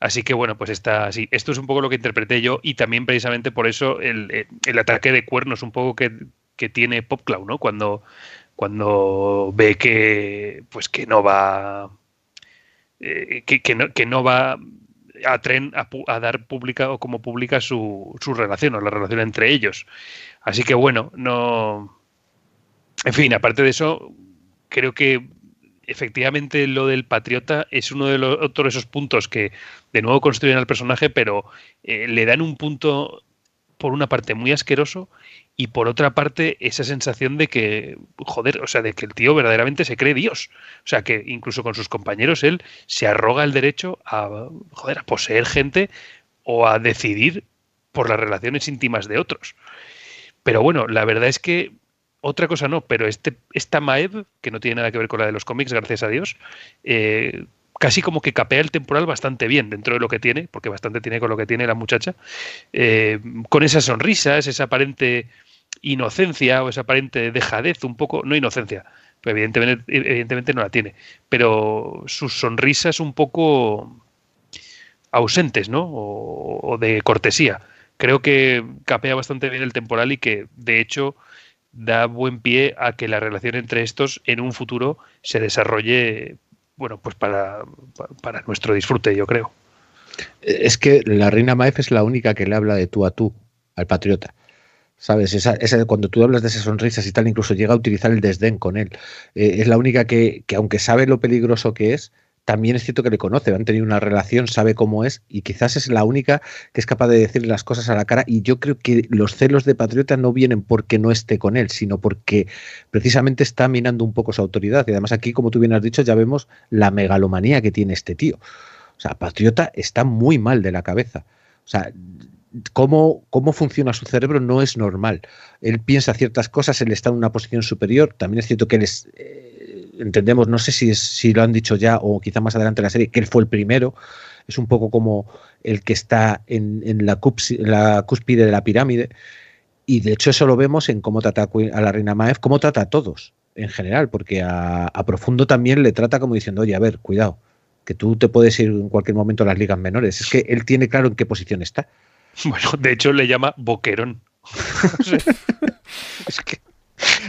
Así que bueno, pues está así. Esto es un poco lo que interpreté yo y también precisamente por eso el, el ataque de cuernos un poco que, que tiene PopCloud, ¿no? Cuando, cuando ve que pues que no va eh, que, que, no, que, no, va a tren a, a, dar pública o como pública su, su relación o la relación entre ellos. Así que bueno, no. En fin, aparte de eso, creo que efectivamente lo del patriota es uno de los otros esos puntos que de nuevo construyen al personaje, pero eh, le dan un punto por una parte muy asqueroso y por otra parte esa sensación de que joder, o sea, de que el tío verdaderamente se cree Dios, o sea, que incluso con sus compañeros él se arroga el derecho a joder, a poseer gente o a decidir por las relaciones íntimas de otros. Pero bueno, la verdad es que otra cosa no, pero este, esta Maev, que no tiene nada que ver con la de los cómics, gracias a Dios, eh, casi como que capea el temporal bastante bien dentro de lo que tiene, porque bastante tiene con lo que tiene la muchacha, eh, con esas sonrisas, esa aparente inocencia o esa aparente dejadez, un poco, no inocencia, pues evidentemente, evidentemente no la tiene, pero sus sonrisas un poco ausentes, ¿no? O, o de cortesía. Creo que capea bastante bien el temporal y que, de hecho, da buen pie a que la relación entre estos en un futuro se desarrolle, bueno, pues para, para nuestro disfrute, yo creo. Es que la reina Maef es la única que le habla de tú a tú al patriota. ¿Sabes? Esa, esa, cuando tú hablas de esas sonrisas y tal, incluso llega a utilizar el desdén con él. Eh, es la única que, que, aunque sabe lo peligroso que es, también es cierto que le conoce, han tenido una relación, sabe cómo es y quizás es la única que es capaz de decirle las cosas a la cara y yo creo que los celos de Patriota no vienen porque no esté con él, sino porque precisamente está minando un poco su autoridad y además aquí, como tú bien has dicho, ya vemos la megalomanía que tiene este tío. O sea, Patriota está muy mal de la cabeza. O sea, Cómo, cómo, funciona su cerebro no es normal. Él piensa ciertas cosas, él está en una posición superior. También es cierto que él eh, entendemos, no sé si, si lo han dicho ya o quizá más adelante en la serie, que él fue el primero. Es un poco como el que está en, en la, la, cúspide de la pirámide. Y de hecho eso lo vemos en cómo trata a la reina Maef, cómo trata a todos en general, porque a, a Profundo también le trata como diciendo, oye, a ver, cuidado, que tú te puedes ir en cualquier momento a las ligas menores. Es que él tiene claro en qué posición está. Bueno, de hecho le llama Boquerón. es que,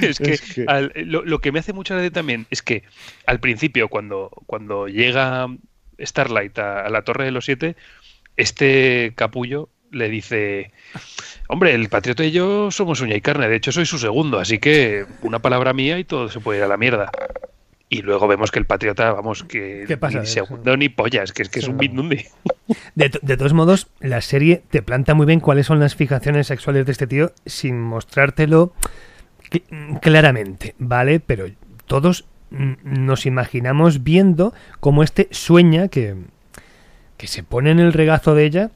es que, es que... Al, lo, lo, que me hace mucha gracia también es que al principio, cuando, cuando llega Starlight a, a, la Torre de los Siete, este capullo le dice: Hombre, el patriota y yo somos uña y carne, de hecho soy su segundo, así que una palabra mía y todo se puede ir a la mierda. Y luego vemos que el patriota, vamos, que ¿Qué pasa ni segundo ni pollas, que es que es un Mindundi. De, de, todos modos, la serie te planta muy bien cuáles son las fijaciones sexuales de este tío sin mostrártelo claramente, ¿vale? Pero todos nos imaginamos viendo cómo este sueña que, que se pone en el regazo de ella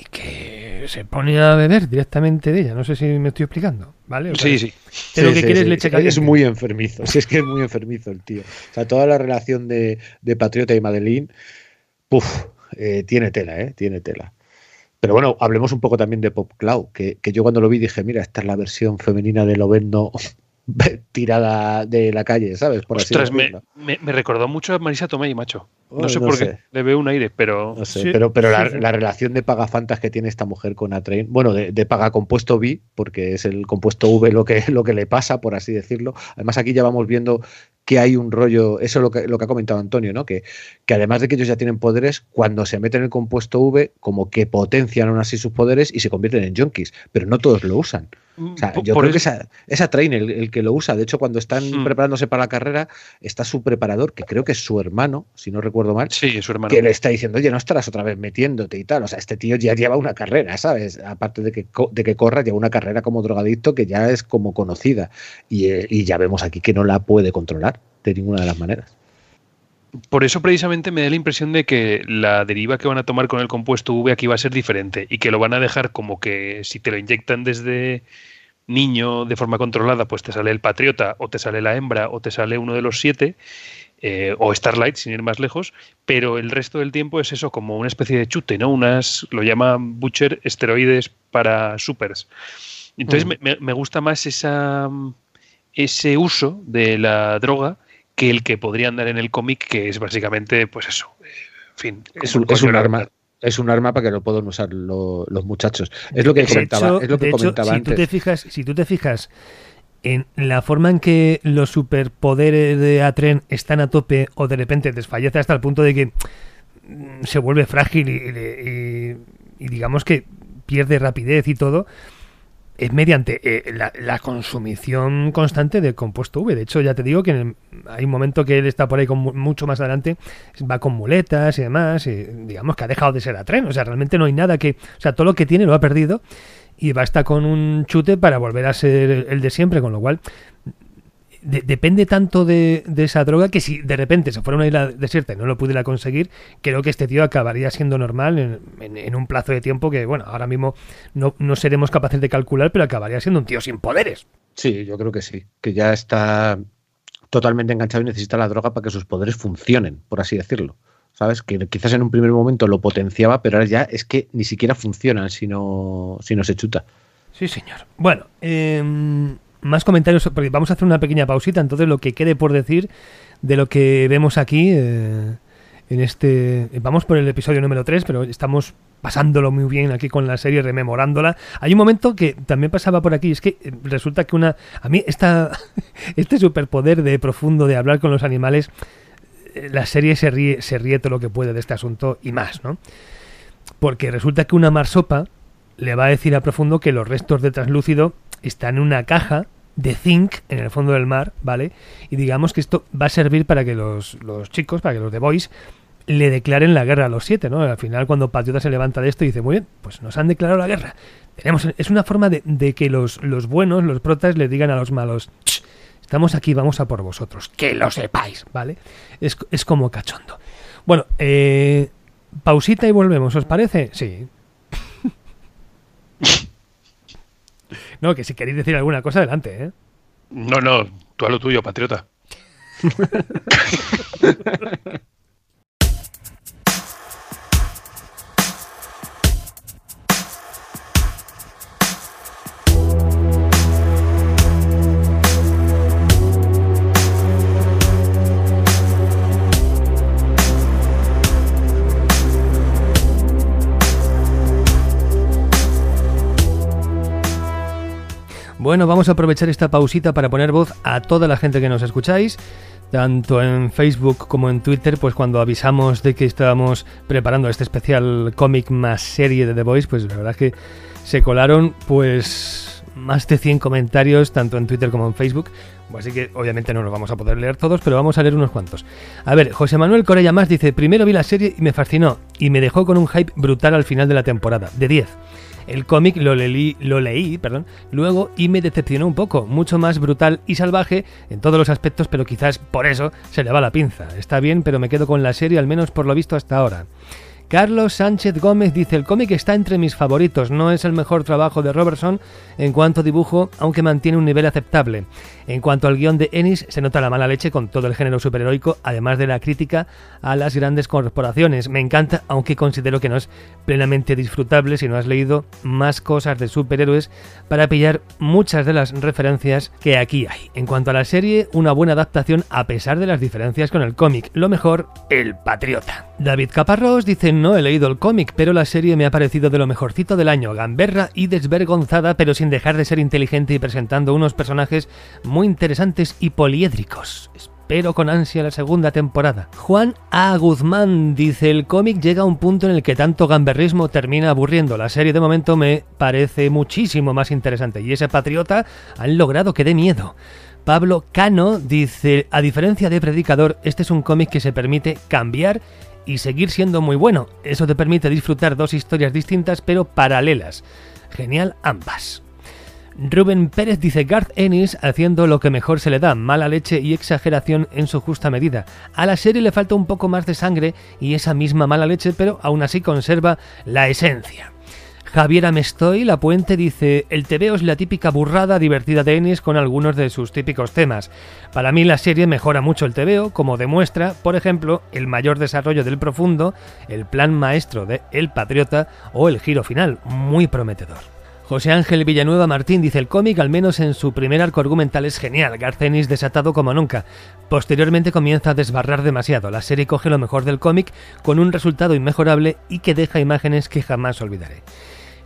y que se pone a beber directamente de ella. No sé si me estoy explicando, ¿vale? O sea, sí, sí. Pero sí, que sí, quieres sí. leche caliente. Es muy enfermizo. Sí, es que es muy enfermizo el tío. O sea, toda la relación de, de Patriota y Madeline, puf, eh, tiene tela, ¿eh? Tiene tela. Pero bueno, hablemos un poco también de Pop Cloud, que, que, yo cuando lo vi dije, mira, esta es la versión femenina de Lovendo tirada de la calle, ¿sabes? Por Ostras, así me, me, me, recordó mucho a Marisa Tomei, macho. No sé no por sé. qué, le veo un aire, pero... No sé, sí, pero, pero la, relación de pagafantas que tiene esta mujer con Atrain, bueno, de, de paga compuesto B, porque es el compuesto V lo que, lo que le pasa, por así decirlo. Además aquí ya vamos viendo que hay un rollo, eso es lo que, lo que ha comentado Antonio, ¿no? Que, que además de que ellos ya tienen poderes, cuando se meten en el compuesto V, como que potencian aún así sus poderes y se convierten en junkies, pero no todos lo usan. O sea, yo por creo que esa, esa train, el, el que lo usa, de hecho, cuando están Mm. preparándose para la carrera, está su preparador, que creo que es su hermano, si no recuerdo mal, Sí, su hermano. que le está diciendo, oye, no estarás otra vez metiéndote y tal. O sea, este tío ya lleva una carrera, ¿sabes? Aparte de que, de que corra, lleva una carrera como drogadicto que ya es como conocida. Y, eh, y ya vemos aquí que no la puede controlar de ninguna de las maneras. Por eso precisamente me da la impresión de que la deriva que van a tomar con el compuesto V aquí va a ser diferente y que lo van a dejar como que si te lo inyectan desde niño de forma controlada, pues te sale el Patriota o te sale la hembra o te sale uno de los siete eh, o Starlight sin ir más lejos, pero el resto del tiempo es eso como una especie de chute, ¿no? Unas, lo llaman Butcher esteroides para supers. Entonces Mm. me, me- me gusta más esa, ese uso de la droga que el que podrían dar en el cómic, que es básicamente, pues eso, eh, en fin. Es un, es un arma. Es un arma para que lo puedan usar lo- los muchachos. Es lo que De comentaba, hecho- es lo que de hecho, comentaba si antes. Tú te fijas, si tú te fijas en la forma en que los superpoderes de Atren están a tope o de repente desfallece hasta el punto de que mm, se vuelve frágil y, y- y digamos que pierde rapidez y todo, es mediante eh, la, consumición constante del compuesto V. De hecho, ya te digo que en el- hay un momento que él está por ahí con mu- mucho más adelante, va con muletas y demás, y digamos que ha dejado de ser a tren. O sea, realmente no hay nada que. O sea, todo lo que tiene lo ha perdido y basta con un chute para volver a ser el de siempre, con lo cual. De- depende tanto de, de esa droga que si de repente se fuera a una isla desierta y no lo pudiera conseguir, creo que este tío acabaría siendo normal en, en- en un plazo de tiempo que, bueno, ahora mismo no, no seremos capaces de calcular, pero acabaría siendo un tío sin poderes. Sí, yo creo que sí. Que ya está totalmente enganchado y necesita la droga para que sus poderes funcionen, por así decirlo. ¿Sabes? Que quizás en un primer momento lo potenciaba, pero ahora ya es que ni siquiera funcionan si no, si no se chuta. Sí, señor. Bueno, em, más comentarios, porque vamos a hacer una pequeña pausita, entonces lo que quede por decir de lo que vemos aquí eh, en este... Vamos por el episodio número 3, pero estamos pasándolo muy bien aquí con la serie, rememorándola. Hay un momento que también pasaba por aquí, es que eh, resulta que una... A mí esta, este superpoder de profundo de hablar con los animales, eh, la serie se ríe, se ríe todo lo que puede de este asunto y más, ¿no? Porque resulta que una marsopa le va a decir a Profundo que los restos de translúcido están en una caja de zinc en el fondo del mar, ¿vale? Y digamos que esto va a servir para que los, los chicos, para que los The Boys, le declaren la guerra a los siete, ¿no? Al final, cuando Patriota se levanta de esto y dice, muy bien, pues nos han declarado la guerra. Tenemos, es una forma de, de que los, los buenos, los protas, les digan a los malos, "Ch, estamos aquí, vamos a por vosotros, que lo sepáis, ¿vale? Es, es como cachondo. Bueno, eh, pausita y volvemos, ¿os parece? Sí. No, que si queréis decir alguna cosa, adelante, ¿eh? No, no, tú a lo tuyo, patriota. Bueno, vamos a aprovechar esta pausita para poner voz a toda la gente que nos escucháis, tanto en Facebook como en Twitter, pues cuando avisamos de que estábamos preparando este especial cómic más serie de The Voice, pues la verdad es que se colaron pues más de 100 comentarios tanto en Twitter como en Facebook. Así que obviamente no los vamos a poder leer todos, pero vamos a leer unos cuantos. A ver, José Manuel Corella más dice, primero vi la serie y me fascinó y me dejó con un hype brutal al final de la temporada, de 10. El cómic lo leí, lo leí perdón, luego y me decepcionó un poco, mucho más brutal y salvaje en todos los aspectos, pero quizás por eso se le va la pinza. Está bien, pero me quedo con la serie, al menos por lo visto hasta ahora. Carlos Sánchez Gómez dice, el cómic está entre mis favoritos, no es el mejor trabajo de Robertson en cuanto a dibujo, aunque mantiene un nivel aceptable. En cuanto al guion de Ennis, se nota la mala leche con todo el género superheroico, además de la crítica a las grandes corporaciones. Me encanta, aunque considero que no es plenamente disfrutable si no has leído más cosas de superhéroes para pillar muchas de las referencias que aquí hay. En cuanto a la serie, una buena adaptación a pesar de las diferencias con el cómic. Lo mejor, El Patriota. David Caparrós dice, no he leído el cómic, pero la serie me ha parecido de lo mejorcito del año, gamberra y desvergonzada, pero sin dejar de ser inteligente y presentando unos personajes muy interesantes y poliédricos. espero con ansia la segunda temporada. Juan A. Guzmán dice, el cómic llega a un punto en el que tanto gamberrismo termina aburriendo. La serie de momento me parece muchísimo más interesante y ese patriota han logrado que dé miedo. Pablo Cano dice, a diferencia de Predicador, este es un cómic que se permite cambiar y seguir siendo muy bueno. Eso te permite disfrutar dos historias distintas pero paralelas. Genial ambas. Rubén Pérez dice Garth Ennis haciendo lo que mejor se le da, mala leche y exageración en su justa medida. A la serie le falta un poco más de sangre y esa misma mala leche, pero aún así conserva la esencia. Javier Amestoy, La Puente, dice: El TVO es la típica burrada divertida de Ennis con algunos de sus típicos temas. Para mí, la serie mejora mucho el TVO, como demuestra, por ejemplo, el mayor desarrollo del profundo, el plan maestro de El Patriota o el giro final, muy prometedor. José Ángel Villanueva Martín dice el cómic, al menos en su primer arco argumental, es genial, Garcenis desatado como nunca. Posteriormente comienza a desbarrar demasiado. La serie coge lo mejor del cómic con un resultado inmejorable y que deja imágenes que jamás olvidaré.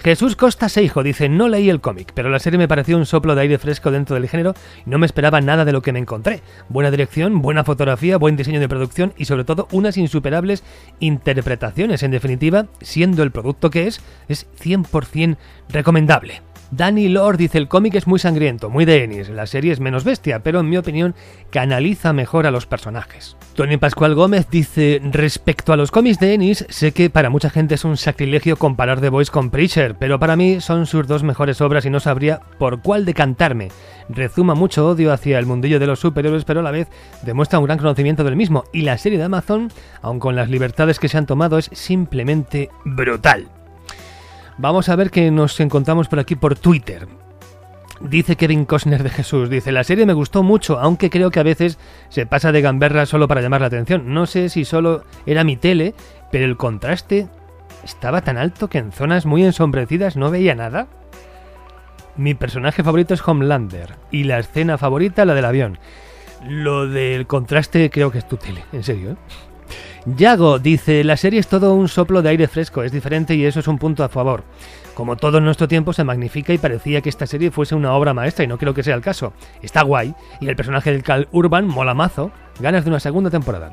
Jesús Costa Seijo dice, no leí el cómic, pero la serie me pareció un soplo de aire fresco dentro del género y no me esperaba nada de lo que me encontré. Buena dirección, buena fotografía, buen diseño de producción y sobre todo unas insuperables interpretaciones. En definitiva, siendo el producto que es, es 100% recomendable. Danny Lord dice el cómic es muy sangriento, muy de Ennis, la serie es menos bestia, pero en mi opinión canaliza mejor a los personajes. Tony Pascual Gómez dice respecto a los cómics de Ennis, sé que para mucha gente es un sacrilegio comparar The Voice con Preacher, pero para mí son sus dos mejores obras y no sabría por cuál decantarme. Rezuma mucho odio hacia el mundillo de los superhéroes, pero a la vez demuestra un gran conocimiento del mismo, y la serie de Amazon, aun con las libertades que se han tomado, es simplemente brutal. Vamos a ver que nos encontramos por aquí por Twitter. Dice Kevin Costner de Jesús, dice, la serie me gustó mucho, aunque creo que a veces se pasa de gamberra solo para llamar la atención. No sé si solo era mi tele, pero el contraste estaba tan alto que en zonas muy ensombrecidas no veía nada. Mi personaje favorito es Homelander y la escena favorita la del avión. Lo del contraste creo que es tu tele, en serio. ¿eh? Yago dice, la serie es todo un soplo de aire fresco, es diferente y eso es un punto a favor. Como todo en nuestro tiempo se magnifica y parecía que esta serie fuese una obra maestra y no creo que sea el caso. Está guay y el personaje del Cal Urban mola mazo, ganas de una segunda temporada.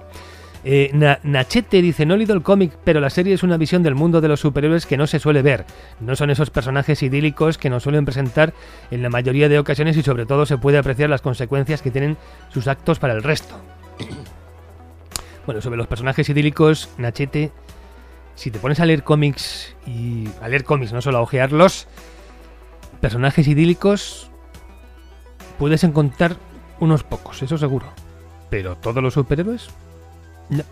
Eh, Nachete dice, no he leído el cómic, pero la serie es una visión del mundo de los superhéroes que no se suele ver. No son esos personajes idílicos que nos suelen presentar en la mayoría de ocasiones y sobre todo se puede apreciar las consecuencias que tienen sus actos para el resto. Bueno, sobre los personajes idílicos, Nachete, si te pones a leer cómics y a leer cómics, no solo a ojearlos, personajes idílicos puedes encontrar unos pocos, eso seguro. Pero todos los superhéroes, no.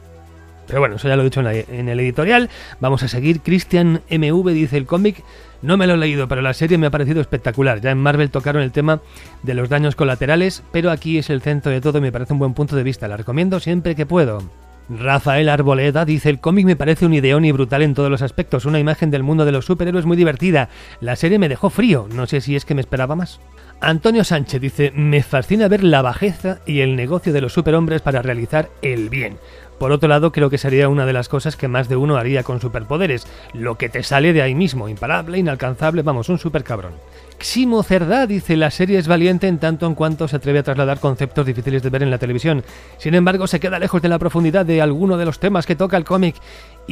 Pero bueno, eso ya lo he dicho en, el editorial. Vamos a seguir. Christian MV dice el cómic. No me lo he leído, pero la serie me ha parecido espectacular. Ya en Marvel tocaron el tema de los daños colaterales, pero aquí es el centro de todo y me parece un buen punto de vista. La recomiendo siempre que puedo. Rafael Arboleda dice el cómic me parece un ideón y brutal en todos los aspectos, una imagen del mundo de los superhéroes muy divertida. La serie me dejó frío, no sé si es que me esperaba más. Antonio Sánchez dice, me fascina ver la bajeza y el negocio de los superhombres para realizar el bien. Por otro lado, creo que sería una de las cosas que más de uno haría con superpoderes, lo que te sale de ahí mismo, imparable, inalcanzable, vamos, un super cabrón. Ximo Cerdá dice la serie es valiente en tanto en cuanto se atreve a trasladar conceptos difíciles de ver en la televisión. Sin embargo, se queda lejos de la profundidad de alguno de los temas que toca el cómic.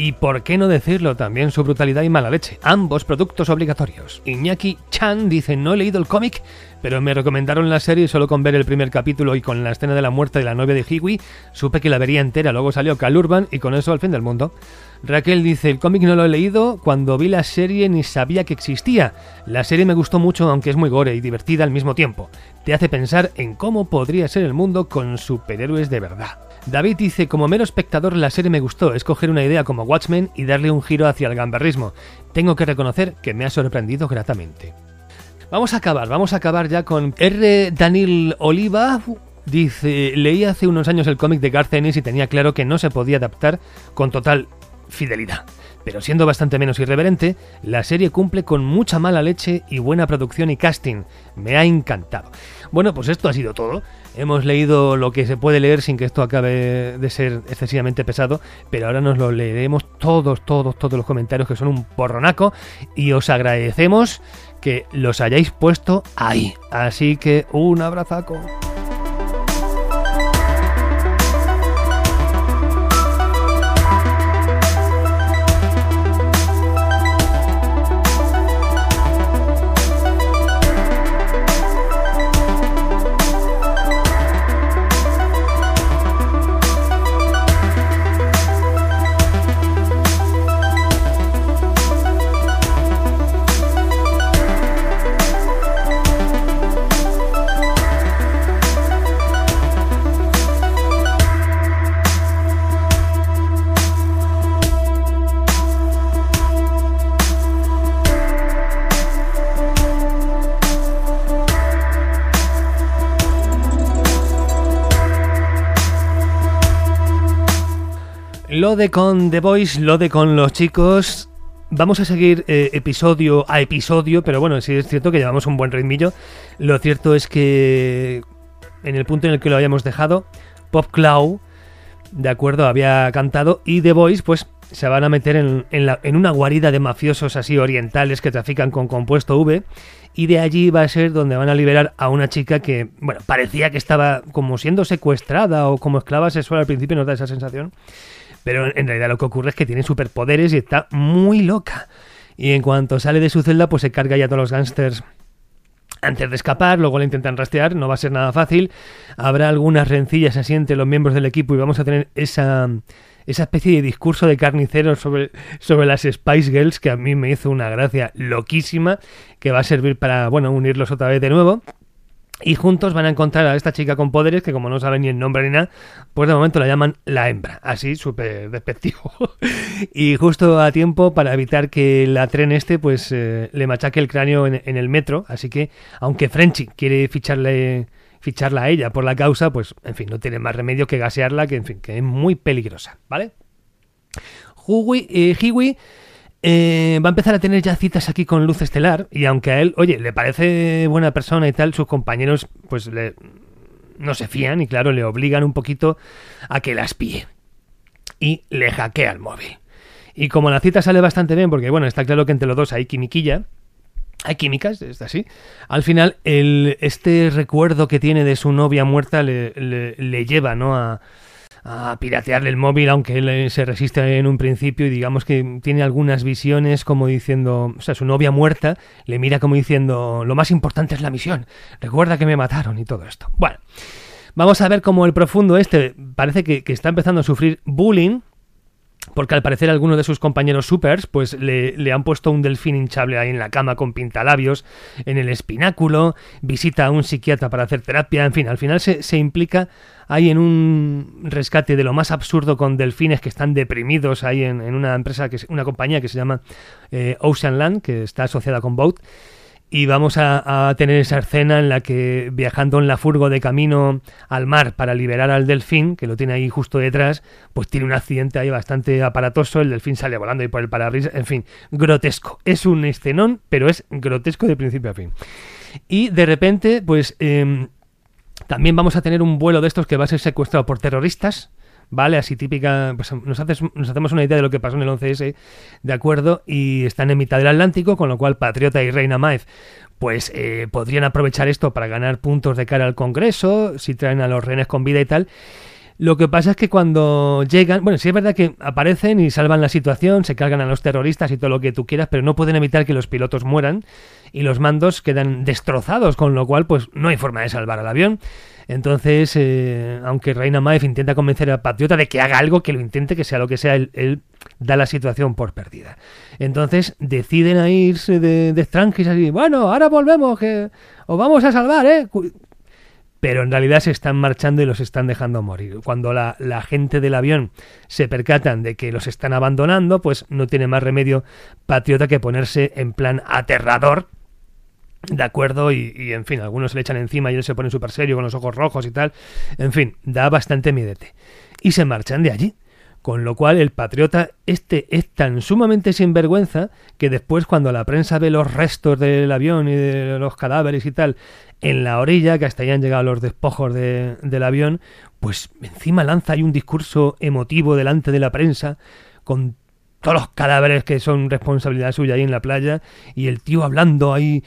Y por qué no decirlo, también su brutalidad y mala leche. Ambos productos obligatorios. Iñaki Chan dice no he leído el cómic, pero me recomendaron la serie solo con ver el primer capítulo y con la escena de la muerte de la novia de Hiwi, supe que la vería entera. Luego salió Cal Urban y con eso al fin del mundo. Raquel dice, el cómic no lo he leído, cuando vi la serie ni sabía que existía. La serie me gustó mucho aunque es muy gore y divertida al mismo tiempo. Te hace pensar en cómo podría ser el mundo con superhéroes de verdad. David dice, como mero espectador la serie me gustó, escoger una idea como Watchmen y darle un giro hacia el gambarrismo. Tengo que reconocer que me ha sorprendido gratamente. Vamos a acabar, vamos a acabar ya con R. Daniel Oliva. Dice, leí hace unos años el cómic de Garth Ennis y tenía claro que no se podía adaptar con total fidelidad. Pero siendo bastante menos irreverente, la serie cumple con mucha mala leche y buena producción y casting. Me ha encantado. Bueno, pues esto ha sido todo. Hemos leído lo que se puede leer sin que esto acabe de ser excesivamente pesado, pero ahora nos lo leeremos todos, todos, todos los comentarios que son un porronaco y os agradecemos que los hayáis puesto ahí. Así que un abrazaco. Lo de con The Boys, lo de con los chicos. Vamos a seguir eh, episodio a episodio, pero bueno, sí es cierto que llevamos un buen ritmillo. Lo cierto es que en el punto en el que lo habíamos dejado, Pop Cloud, de acuerdo, había cantado y The Boys, pues se van a meter en, en, una guarida de mafiosos así orientales que trafican con compuesto V y de allí va a ser donde van a liberar a una chica que, bueno, parecía que estaba como siendo secuestrada o como esclava sexual al principio, nos da esa sensación, pero en realidad lo que ocurre es que tiene superpoderes y está muy loca. Y en cuanto sale de su celda, pues se carga ya a todos los gángsters antes de escapar, luego la intentan rastrear, no va a ser nada fácil. Habrá algunas rencillas así entre los miembros del equipo y vamos a tener esa esa especie de discurso de carnicero sobre, sobre las Spice Girls que a mí me hizo una gracia loquísima que va a servir para, bueno, unirlos otra vez de nuevo. Y juntos van a encontrar a esta chica con poderes que como no saben ni el nombre ni nada, pues de momento la llaman la hembra, así súper despectivo. y justo a tiempo para evitar que la tren este pues eh, le machaque el cráneo en, el metro, así que aunque Frenchy quiere ficharle ficharla a ella por la causa, pues en fin, no tiene más remedio que gasearla, que en fin, que es muy peligrosa, ¿vale? Eh, Hiwi eh, va a empezar a tener ya citas aquí con Luz Estelar y aunque a él, oye, le parece buena persona y tal, sus compañeros pues le, no se fían y claro, le obligan un poquito a que las pille y le hackea el móvil. Y como la cita sale bastante bien, porque bueno, está claro que entre los dos hay quimiquilla, hay químicas, es así. Al final, el, este recuerdo que tiene de su novia muerta le, lleva ¿no? a, a, piratearle el móvil, aunque él eh, se resiste en un principio y digamos que tiene algunas visiones como diciendo, o sea, su novia muerta le mira como diciendo, lo más importante es la misión, recuerda que me mataron y todo esto. Bueno, vamos a ver cómo el profundo este parece que, que está empezando a sufrir bullying porque al parecer algunos de sus compañeros supers pues le, han puesto un delfín hinchable ahí en la cama con pintalabios, en el espináculo, visita a un psiquiatra para hacer terapia, en fin, al final se, implica ahí en un rescate de lo más absurdo con delfines que están deprimidos ahí en, una empresa, que es una compañía que se llama eh, Ocean Land, que está asociada con Boat, y vamos a, tener esa escena en la que viajando en la furgo de camino al mar para liberar al delfín, que lo tiene ahí justo detrás, pues tiene un accidente ahí bastante aparatoso, el delfín sale volando ahí por el parabrisas, en fin, grotesco. Es un escenón, pero es grotesco de principio a fin. Y de repente, pues em, también vamos a tener un vuelo de estos que va a ser secuestrado por terroristas, ¿vale? Así típica, pues nos, hacemos una idea de lo que pasó en el 11S, ¿de acuerdo? Y están en mitad del Atlántico, con lo cual Patriota y Reina Maez pues eh, podrían aprovechar esto para ganar puntos de cara al Congreso, si traen a los rehenes con vida y tal. Lo que pasa es que cuando llegan, bueno, sí es verdad que aparecen y salvan la situación, se cargan a los terroristas y todo lo que tú quieras, pero no pueden evitar que los pilotos mueran y los mandos quedan destrozados, con lo cual pues no hay forma de salvar al avión. Entonces, eh, aunque Reina Maef intenta convencer al patriota de que haga algo, que lo intente, que sea lo que sea, él, da la situación por perdida. Entonces deciden a irse de, de así, bueno, ahora volvemos, que os vamos a salvar, ¿eh? Pero en realidad se están marchando y los están dejando morir. Cuando la, la gente del avión se percatan de que los están abandonando, pues no tiene más remedio patriota que ponerse en plan aterrador de acuerdo, y, en fin, algunos se le echan encima y él se pone súper serio con los ojos rojos y tal. En fin, da bastante miedete. Y se marchan de allí. Con lo cual el patriota este es tan sumamente sinvergüenza que después cuando la prensa ve los restos del avión y de los cadáveres y tal en la orilla, que hasta ahí han llegado los despojos del avión, pues encima lanza ahí un discurso emotivo delante de la prensa con todos los cadáveres que son responsabilidad suya ahí en la playa y el tío hablando ahí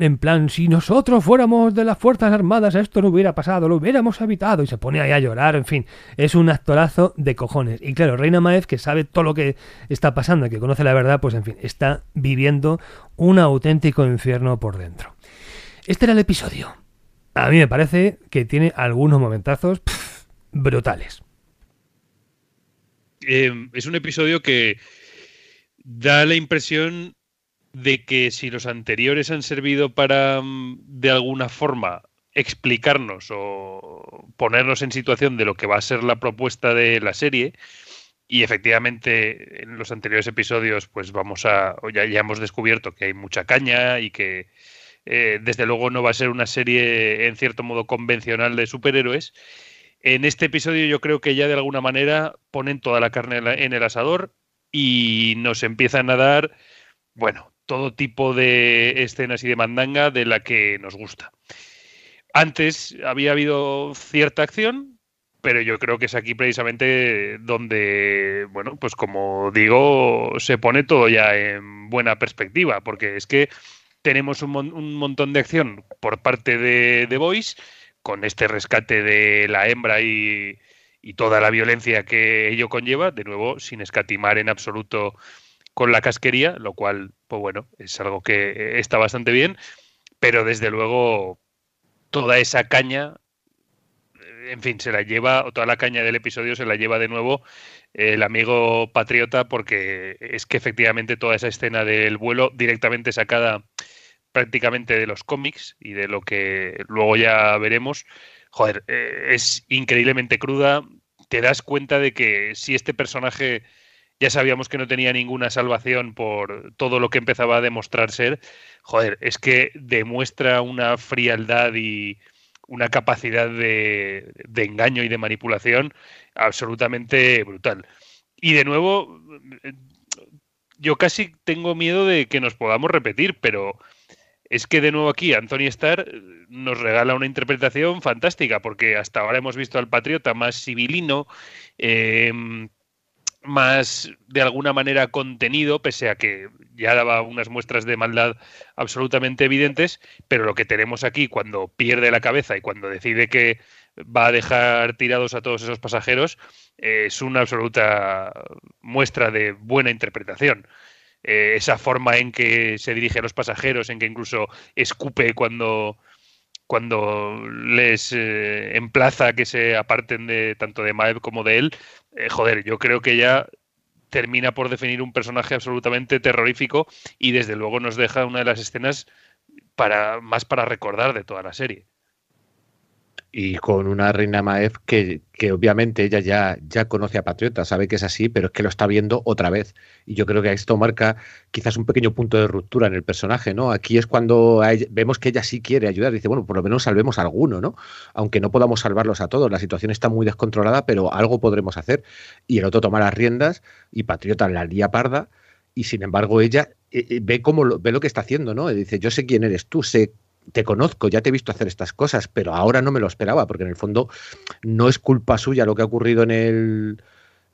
en plan, si nosotros fuéramos de las Fuerzas Armadas, esto no hubiera pasado, lo hubiéramos evitado. Y se pone ahí a llorar, en fin, es un actorazo de cojones. Y claro, Reina Maez, que sabe todo lo que está pasando, que conoce la verdad, pues en fin, está viviendo un auténtico infierno por dentro. Este era el episodio. A mí me parece que tiene algunos momentazos brutales. Eh, es un episodio que da la impresión de que si los anteriores han servido para, mm, de alguna forma, explicarnos o ponernos en situación de lo que va a ser la propuesta de la serie, y efectivamente en los anteriores episodios pues vamos a, ya, ya hemos descubierto que hay mucha caña y que eh, desde luego no va a ser una serie en cierto modo convencional de superhéroes, En este episodio yo creo que ya de alguna manera ponen toda la carne en el asador y nos empiezan a dar, bueno, todo tipo de escenas y de mandanga de la que nos gusta. Antes había habido cierta acción, pero yo creo que es aquí precisamente donde, bueno, pues como digo, se pone todo ya en buena perspectiva, porque es que tenemos un, montón de acción por parte de The Voice, con este rescate de la hembra y, y toda la violencia que ello conlleva, de nuevo, sin escatimar en absoluto con la casquería, lo cual, pues bueno, es algo que está bastante bien, pero desde luego toda esa caña, en fin, se la lleva, o toda la caña del episodio se la lleva de nuevo el amigo patriota, porque es que efectivamente toda esa escena del vuelo directamente sacada prácticamente de los cómics y de lo que luego ya veremos, joder, eh, es increíblemente cruda. Te das cuenta de que si este personaje ya sabíamos que no tenía ninguna salvación por todo lo que empezaba a demostrar ser, joder, es que demuestra una frialdad y una capacidad de, engaño y de manipulación absolutamente brutal. Y de nuevo, yo casi tengo miedo de que nos podamos repetir, pero es que de nuevo aquí Anthony Starr nos regala una interpretación fantástica, porque hasta ahora hemos visto al patriota más civilino, eh, más de alguna manera contenido, pese a que ya daba unas muestras de maldad absolutamente evidentes, pero lo que tenemos aquí cuando pierde la cabeza y cuando decide que va a dejar tirados a todos esos pasajeros eh, es una absoluta muestra de buena interpretación. Eh, esa forma en que se dirige a los pasajeros, en que incluso escupe cuando, cuando les eh, emplaza que se aparten de tanto de Maeb como de él, eh, joder, yo creo que ya termina por definir un personaje absolutamente terrorífico y desde luego nos deja una de las escenas para más para recordar de toda la serie y con una reina Maef que, que, obviamente ella ya, ya conoce a Patriota, sabe que es así, pero es que lo está viendo otra vez. Y yo creo que esto marca quizás un pequeño punto de ruptura en el personaje, ¿no? Aquí es cuando vemos que ella sí quiere ayudar, dice, bueno, por lo menos salvemos a alguno, ¿no? Aunque no podamos salvarlos a todos, la situación está muy descontrolada, pero algo podremos hacer. Y el otro toma las riendas y Patriota la lía parda y sin embargo ella eh, eh, ve cómo lo, ve lo que está haciendo, ¿no? Dice, yo sé quién eres tú, sé te conozco, ya te he visto hacer estas cosas, pero ahora no me lo esperaba, porque en el fondo no es culpa suya lo que ha ocurrido en el,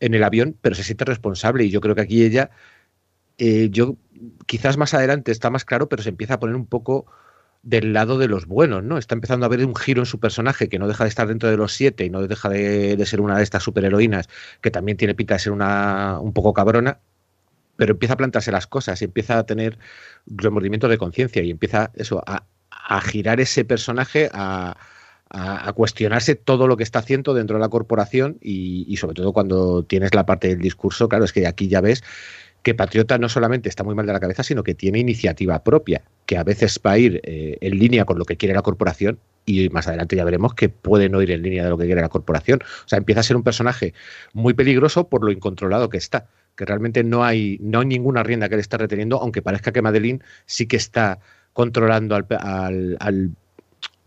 en el avión, pero se siente responsable y yo creo que aquí ella, eh, yo quizás más adelante está más claro, pero se empieza a poner un poco del lado de los buenos, ¿no? Está empezando a ver un giro en su personaje que no deja de estar dentro de los siete y no deja de, de ser una de estas superheroínas que también tiene pinta de ser una un poco cabrona, pero empieza a plantarse las cosas empieza a tener remordimiento de conciencia y empieza eso a, a girar ese personaje a, cuestionarse todo lo que está haciendo dentro de la corporación y, sobre todo cuando tienes la parte del discurso, claro, es que aquí ya ves que Patriota no solamente está muy mal de la cabeza, sino que tiene iniciativa propia, que a veces va a ir eh, en línea con lo que quiere la corporación y más adelante ya veremos que puede no ir en línea de lo que quiere la corporación. O sea, empieza a ser un personaje muy peligroso por lo incontrolado que está, que realmente no hay, no hay ninguna rienda que le esté reteniendo, aunque parezca que Madeline sí que está controlando al, al,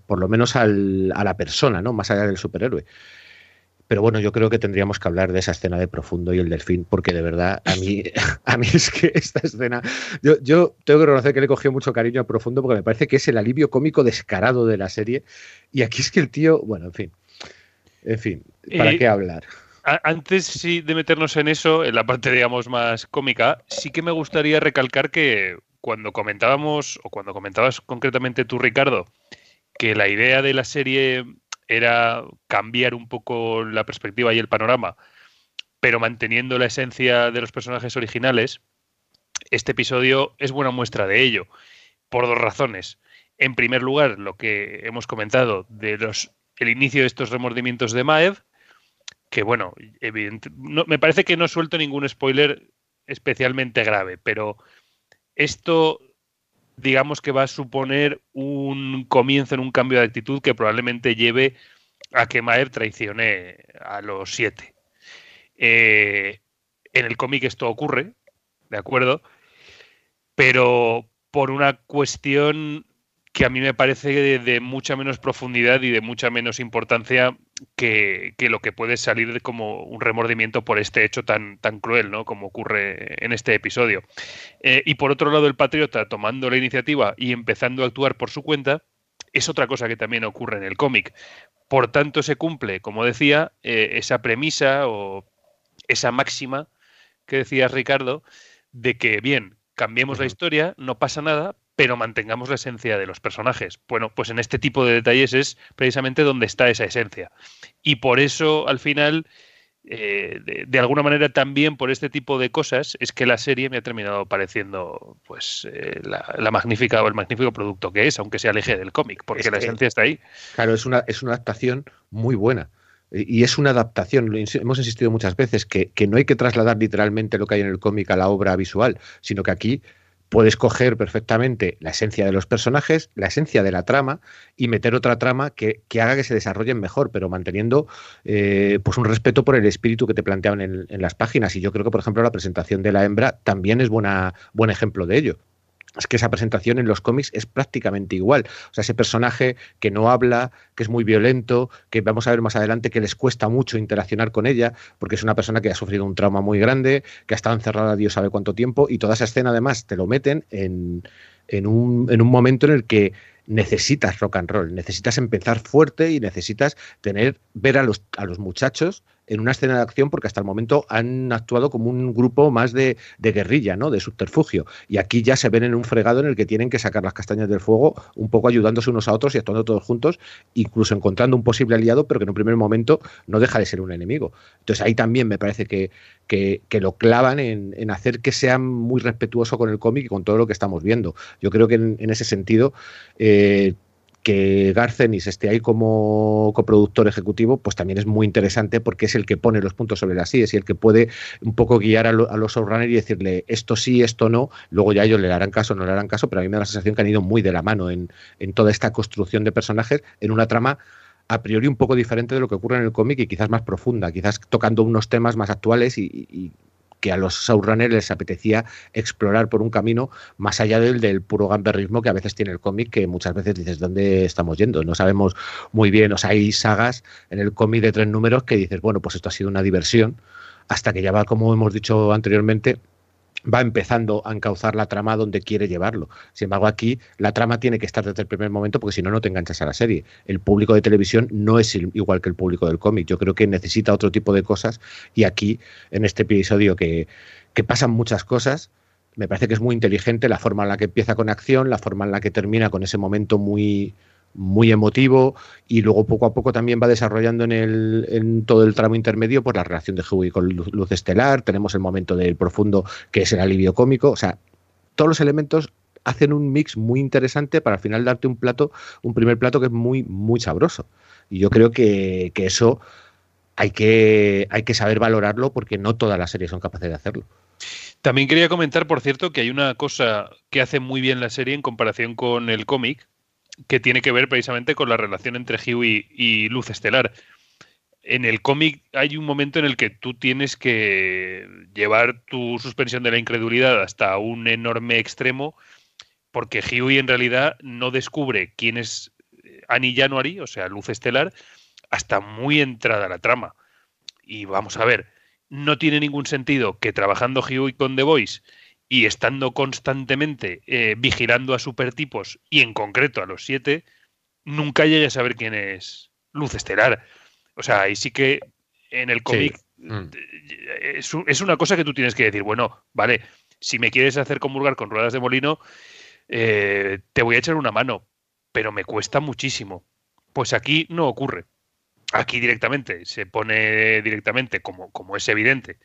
por lo menos al, a la persona, ¿no? Más allá del superhéroe. Pero bueno, yo creo que tendríamos que hablar de esa escena de Profundo y el delfín, porque de verdad, a mí, a mí es que esta escena. Yo, yo tengo que reconocer que le cogió mucho cariño a Profundo, porque me parece que es el alivio cómico descarado de la serie. Y aquí es que el tío, bueno, en fin. En fin, ¿para eh, qué hablar? Antes sí, de meternos en eso, en la parte, digamos, más cómica, sí que me gustaría recalcar que, cuando comentábamos, o cuando comentabas concretamente tú, Ricardo, que la idea de la serie era cambiar un poco la perspectiva y el panorama, pero manteniendo la esencia de los personajes originales, este episodio es buena muestra de ello, por dos razones. En primer lugar, lo que hemos comentado de los el inicio de estos remordimientos de Maev, que bueno, me parece que no suelto ningún spoiler especialmente grave, pero esto digamos que va a suponer un comienzo en un cambio de actitud que probablemente lleve a que Maer traicione a los siete. Eh, en el cómic esto ocurre, ¿de acuerdo? Pero por una cuestión que a mí me parece de, mucha menos profundidad y de mucha menos importancia que, lo que puede salir como un remordimiento por este hecho tan, tan cruel, ¿no? Como ocurre en este episodio. Eh, y por otro lado, el patriota tomando la iniciativa y empezando a actuar por su cuenta, es otra cosa que también ocurre en el cómic. Por tanto, se cumple, como decía, eh, esa premisa o esa máxima que decías, Ricardo, de que, bien, cambiemos la historia, no pasa nada, pero mantengamos la esencia de los personajes. Bueno, pues en este tipo de detalles es precisamente donde está esa esencia. Y por eso, al final, eh, de, alguna manera también por este tipo de cosas, es que la serie me ha terminado pareciendo pues eh, la, magnífica o el magnífico producto que es, aunque se aleje del cómic, porque la esencia está ahí. Claro, es una, es una adaptación muy buena. Y es una adaptación, hemos insistido muchas veces, que, que no hay que trasladar literalmente lo que hay en el cómic a la obra visual, sino que aquí puedes coger perfectamente la esencia de los personajes, la esencia de la trama y meter otra trama que, haga que se desarrollen mejor, pero manteniendo eh, pues un respeto por el espíritu que te planteaban en, en, las páginas. Y yo creo que, por ejemplo, la presentación de la hembra también es buena, buen ejemplo de ello es que esa presentación en los cómics es prácticamente igual. O sea, ese personaje que no habla, que es muy violento, que vamos a ver más adelante que les cuesta mucho interaccionar con ella, porque es una persona que ha sufrido un trauma muy grande, que ha estado encerrada Dios sabe cuánto tiempo, y toda esa escena además te lo meten en, en, un, en un momento en el que necesitas rock and roll, necesitas empezar fuerte y necesitas tener, ver a los, a los muchachos en una escena de acción porque hasta el momento han actuado como un grupo más de, guerrilla, ¿no? de subterfugio. Y aquí ya se ven en un fregado en el que tienen que sacar las castañas del fuego, un poco ayudándose unos a otros y actuando todos juntos, incluso encontrando un posible aliado, pero que en un primer momento no deja de ser un enemigo. Entonces ahí también me parece que, que, lo clavan en, hacer que sea muy respetuoso con el cómic y con todo lo que estamos viendo. Yo creo que en, ese sentido... Eh, que Garcenis esté ahí como coproductor ejecutivo, pues también es muy interesante porque es el que pone los puntos sobre las IES y el que puede un poco guiar a, los showrunners y decirle esto sí, esto no, luego ya ellos le darán caso o no le harán caso, pero a mí me da la sensación que han ido muy de la mano en, toda esta construcción de personajes en una trama a priori un poco diferente de lo que ocurre en el cómic y quizás más profunda, quizás tocando unos temas más actuales y que a los showrunners les apetecía explorar por un camino más allá del, del puro gamberrismo que a veces tiene el cómic, que muchas veces dices, ¿dónde estamos yendo? No sabemos muy bien, o sea, hay sagas en el cómic de tres números que dices, bueno, pues esto ha sido una diversión, hasta que ya va, como hemos dicho anteriormente, va empezando a encauzar la trama donde quiere llevarlo. Sin embargo, aquí la trama tiene que estar desde el primer momento porque si no, no te enganchas a la serie. El público de televisión no es igual que el público del cómic. Yo creo que necesita otro tipo de cosas y aquí, en este episodio que, que pasan muchas cosas, me parece que es muy inteligente la forma en la que empieza con acción, la forma en la que termina con ese momento muy muy emotivo y luego poco a poco también va desarrollando en, el, en todo el tramo intermedio por pues, la relación de Hughie con Luz Estelar, tenemos el momento del profundo que es el alivio cómico, o sea, todos los elementos hacen un mix muy interesante para al final darte un plato, un primer plato que es muy, muy sabroso. Y yo creo que, que eso hay que, hay que saber valorarlo porque no todas las series son capaces de hacerlo. También quería comentar, por cierto, que hay una cosa que hace muy bien la serie en comparación con el cómic, que tiene que ver precisamente con la relación entre Huey y Luz Estelar. En el cómic hay un momento en el que tú tienes que llevar tu suspensión de la incredulidad hasta un enorme extremo, porque Huey en realidad no descubre quién es Annie January, o sea, Luz Estelar, hasta muy entrada la trama. Y vamos a ver, no tiene ningún sentido que trabajando Huey con The Voice y estando constantemente eh, vigilando a supertipos y en concreto a los siete, nunca llegue a saber quién es Luz Estelar. O sea, ahí sí que en el cómic mm. es, una cosa que tú tienes que decir, bueno, vale, si me quieres hacer comulgar con ruedas de molino, eh, te voy a echar una mano, pero me cuesta muchísimo. Pues aquí no ocurre. Aquí directamente se pone directamente, como, como es evidente,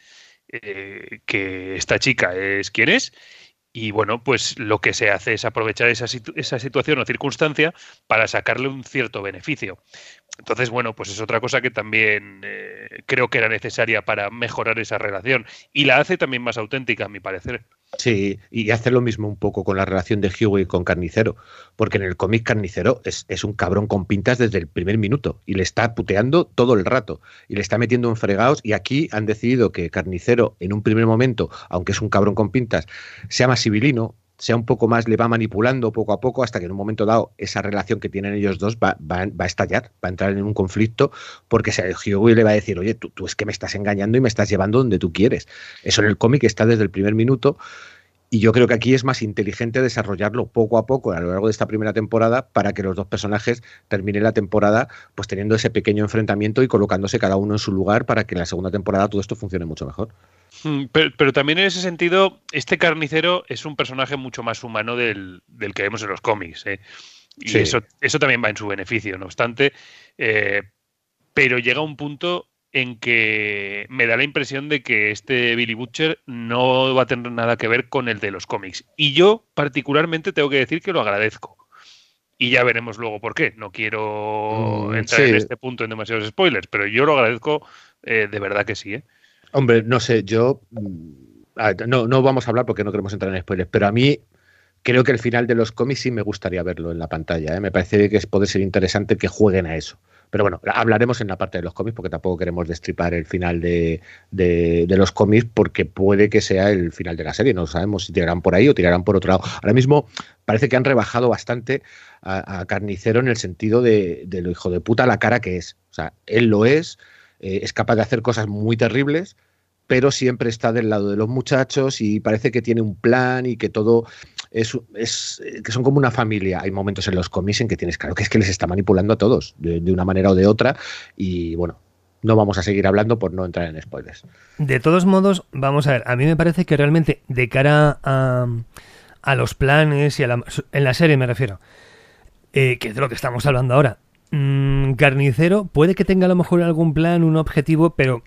eh, que esta chica es quien es y bueno, pues lo que se hace es aprovechar esa, esa, situación o circunstancia para sacarle un cierto beneficio. Entonces, bueno, pues es otra cosa que también eh, creo que era necesaria para mejorar esa relación y la hace también más auténtica, a mi parecer. Sí, y hace lo mismo un poco con la relación de Hughie con Carnicero, porque en el cómic Carnicero es, es, un cabrón con pintas desde el primer minuto y le está puteando todo el rato y le está metiendo en fregados y aquí han decidido que Carnicero en un primer momento, aunque es un cabrón con pintas, sea más civilino, sea un poco más, le va manipulando poco a poco hasta que en un momento dado esa relación que tienen ellos dos va, va, va a estallar, va a entrar en un conflicto porque Hughie le va a decir, oye, tú, tú es que me estás engañando y me estás llevando donde tú quieres. Eso en el cómic está desde el primer minuto y yo creo que aquí es más inteligente desarrollarlo poco a poco a lo largo de esta primera temporada para que los dos personajes terminen la temporada pues teniendo ese pequeño enfrentamiento y colocándose cada uno en su lugar para que en la segunda temporada todo esto funcione mucho mejor. Mm, pero, pero también en ese sentido, este carnicero es un personaje mucho más humano del, del que vemos en los cómics. ¿eh? Y Sí. eso, eso también va en su beneficio, no obstante. eh, pero llega un punto en que me da la impresión de que este Billy Butcher no va a tener nada que ver con el de los cómics. Y yo particularmente tengo que decir que lo agradezco. Y ya veremos luego por qué. No quiero Mm, entrar sí. en este punto en demasiados spoilers, pero yo lo agradezco eh, de verdad que sí. ¿eh? Hombre, no sé, yo mm, no, no vamos a hablar porque no queremos entrar en spoilers, pero a mí creo que el final de los cómics sí me gustaría verlo en la pantalla. ¿eh? Me parece que puede ser interesante que jueguen a eso. Pero bueno, hablaremos en la parte de los cómics porque tampoco queremos destripar el final de, de- los cómics porque puede que sea el final de la serie. No sabemos si tirarán por ahí o tirarán por otro lado. Ahora mismo parece que han rebajado bastante a, Carnicero en el sentido de lo hijo de puta la cara que es. O sea, él lo es, eh, es capaz de hacer cosas muy terribles, pero siempre está del lado de los muchachos y parece que tiene un plan y que todo es, es que son como una familia. Hay momentos en los cómics en que tienes claro que es que les está manipulando a todos de, de una manera o de otra y bueno, no vamos a seguir hablando por no entrar en spoilers. De todos modos, vamos a ver, a mí me parece que realmente de cara a, a los planes y a la, en la serie me refiero, eh, que es de lo que estamos hablando ahora, mm, Carnicero puede que tenga a lo mejor algún plan, un objetivo, pero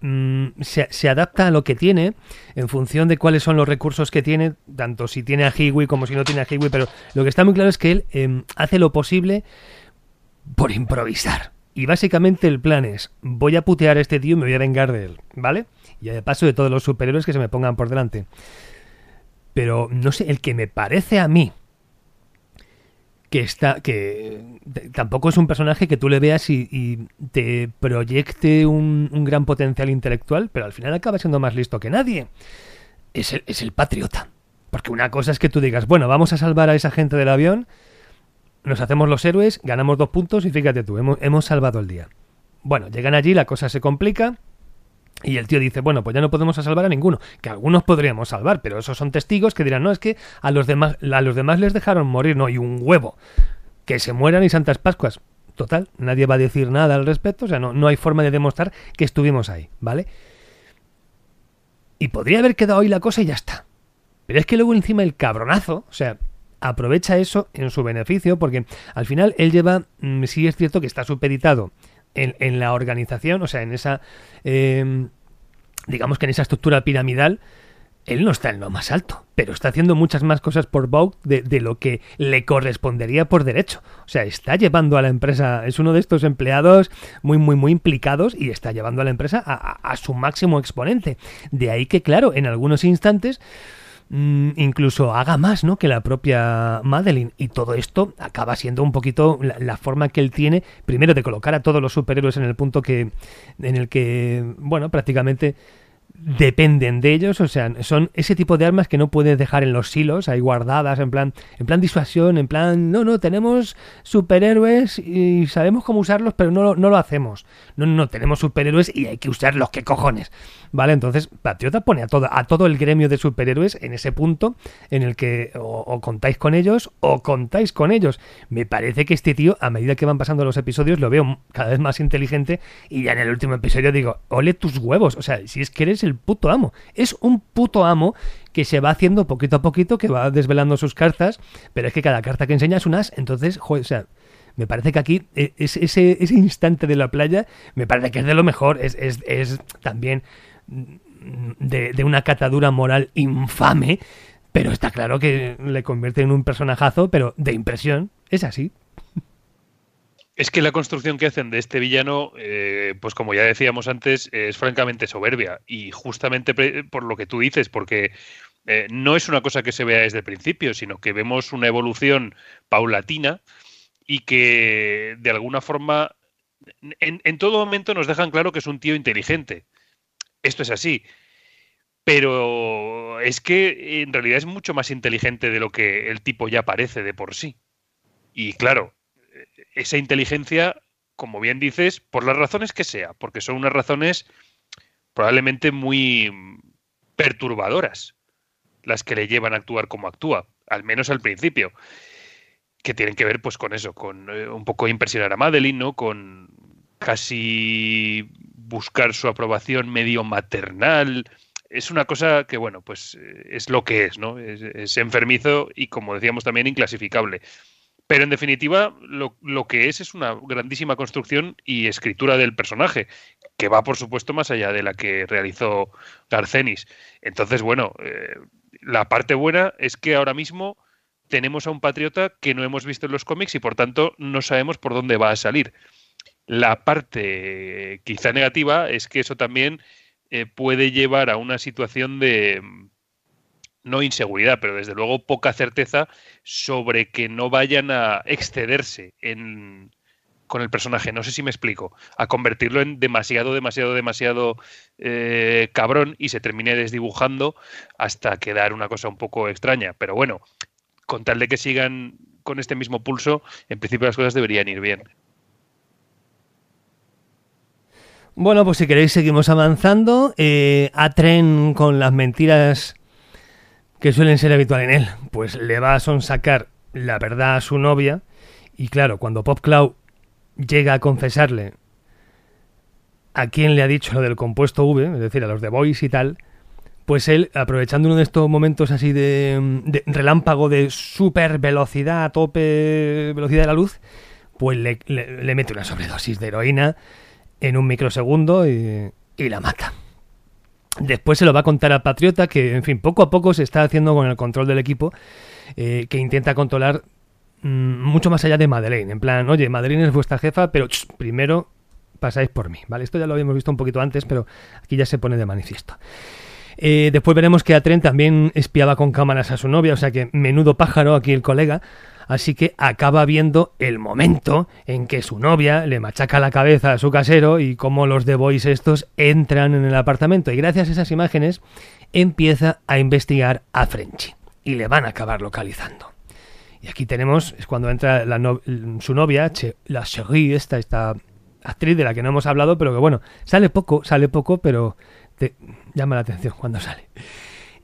mm, se, se adapta a lo que tiene en función de cuáles son los recursos que tiene, tanto si tiene a Hiwi como si no tiene a Hiwi, pero lo que está muy claro es que él em, hace lo posible por improvisar. Y básicamente el plan es, voy a putear a este tío y me voy a vengar de él, ¿vale? Y de paso de todos los superhéroes que se me pongan por delante. Pero no sé, el que me parece a mí que está que tampoco es un personaje que tú le veas y, y te proyecte un, un gran potencial intelectual, pero al final acaba siendo más listo que nadie. Es el, es el patriota. Porque una cosa es que tú digas, bueno, vamos a salvar a esa gente del avión, nos hacemos los héroes, ganamos dos puntos y fíjate tú, hemos, hemos salvado el día. Bueno, llegan allí, la cosa se complica y el tío dice, bueno, pues ya no podemos salvar a ninguno, que algunos podríamos salvar, pero esos son testigos que dirán, no, es que a los demás, a los demás les dejaron morir, no, y un huevo, que se mueran y Santas Pascuas. Total, nadie va a decir nada al respecto, o sea, no, no hay forma de demostrar que estuvimos ahí, ¿vale? Y podría haber quedado ahí la cosa y ya está. Pero es que luego encima el cabronazo, o sea, aprovecha eso en su beneficio, porque al final él lleva, mm, sí es cierto que está supeditado en, en la organización, o sea, en esa, eh, digamos que en esa estructura piramidal, él no está en lo más alto, pero está haciendo muchas más cosas por Vogue de, lo que le correspondería por derecho. O sea, está llevando a la empresa, es uno de estos empleados muy, muy, muy implicados y está llevando a la empresa a, su máximo exponente. De ahí que, claro, en algunos instantes incluso haga más ¿no? que la propia Madeline. Y todo esto acaba siendo un poquito la, la forma que él tiene, primero, de colocar a todos los superhéroes en el punto que en el que, bueno, prácticamente dependen de ellos, o sea, son ese tipo de armas que no puedes dejar en los silos, ahí guardadas, en plan, en plan disuasión, en plan, no, no, tenemos superhéroes y sabemos cómo usarlos, pero no, no lo hacemos. No, no, tenemos superhéroes y hay que usarlos, qué cojones. Vale, entonces Patriota pone a todo, a todo el gremio de superhéroes en ese punto en el que o, o contáis con ellos o contáis con ellos. Me parece que este tío, a medida que van pasando los episodios, lo veo cada vez más inteligente y ya en el último episodio digo, ole tus huevos, o sea, si es que eres el puto amo. Es un puto amo que se va haciendo poquito a poquito, que va desvelando sus cartas, pero es que cada carta que enseña es un as, entonces, o sea, me parece que aquí eh, es- ese, ese instante de la playa me parece que es de lo mejor, es, es, es también de, de una catadura moral infame, pero está claro que le convierte en un personajazo, pero de impresión, es así. Es que la construcción que hacen de este villano, eh, pues como ya decíamos antes, es francamente soberbia. Y justamente por lo que tú dices, porque eh, no es una cosa que se vea desde el principio, sino que vemos una evolución paulatina y que de alguna forma, en, en todo momento nos dejan claro que es un tío inteligente. Esto es así. Pero es que en realidad es mucho más inteligente de lo que el tipo ya parece de por sí. Y claro, esa inteligencia, como bien dices, por las razones que sea, porque son unas razones probablemente muy perturbadoras las que le llevan a actuar como actúa, al menos al principio, que tienen que ver pues con eso, con eh, un poco impresionar a Madeline, ¿no? Con casi buscar su aprobación medio maternal. Es una cosa que, bueno, pues eh, es lo que es, ¿no? Es, enfermizo y, como decíamos también, inclasificable. Pero en definitiva, lo, lo, que es es una grandísima construcción y escritura del personaje, que va, por supuesto, más allá de la que realizó Garcenis. Entonces, bueno, eh, la parte buena es que ahora mismo tenemos a un patriota que no hemos visto en los cómics y por tanto no sabemos por dónde va a salir. La parte quizá negativa es que eso también eh, puede llevar a una situación de no inseguridad, pero desde luego poca certeza sobre que no vayan a excederse en, con el personaje. No sé si me explico. A convertirlo en demasiado, demasiado, demasiado eh, cabrón y se termine desdibujando hasta quedar una cosa un poco extraña. Pero bueno, con tal de que sigan con este mismo pulso, en principio las cosas deberían ir bien. Bueno, pues si queréis seguimos avanzando. Eh, a tren con las mentiras que suelen ser habitual en él, pues le va a sonsacar la verdad a su novia. Y claro, cuando Pop Cloud llega a confesarle a quién le ha dicho lo del compuesto V, es decir, a los de Boys y tal, pues él, aprovechando uno de estos momentos así de, relámpago de super velocidad, a tope velocidad de la luz, pues le, mete una sobredosis de heroína en un microsegundo y, la mata. Después se lo va a contar a Patriota, que en fin, poco a poco se está haciendo con el control del equipo, eh, que intenta controlar mm, mucho más allá de Madeleine. En plan, oye, Madeleine es vuestra jefa, pero primero pasáis por mí, ¿vale? Esto ya lo habíamos visto un poquito antes, pero aquí ya se pone de manifiesto. Eh, después veremos que Atren también espiaba con cámaras a su novia, o sea que menudo pájaro aquí el colega. Así que acaba viendo el momento en que su novia le machaca la cabeza a su casero y cómo los de Boys estos entran en el apartamento. Y gracias a esas imágenes empieza a investigar a Frenchy y le van a acabar localizando. Y aquí tenemos, es cuando entra su novia, la Cherie, esta, esta actriz de la que no hemos hablado, pero que bueno, sale poco, sale poco, pero te llama la atención cuando sale.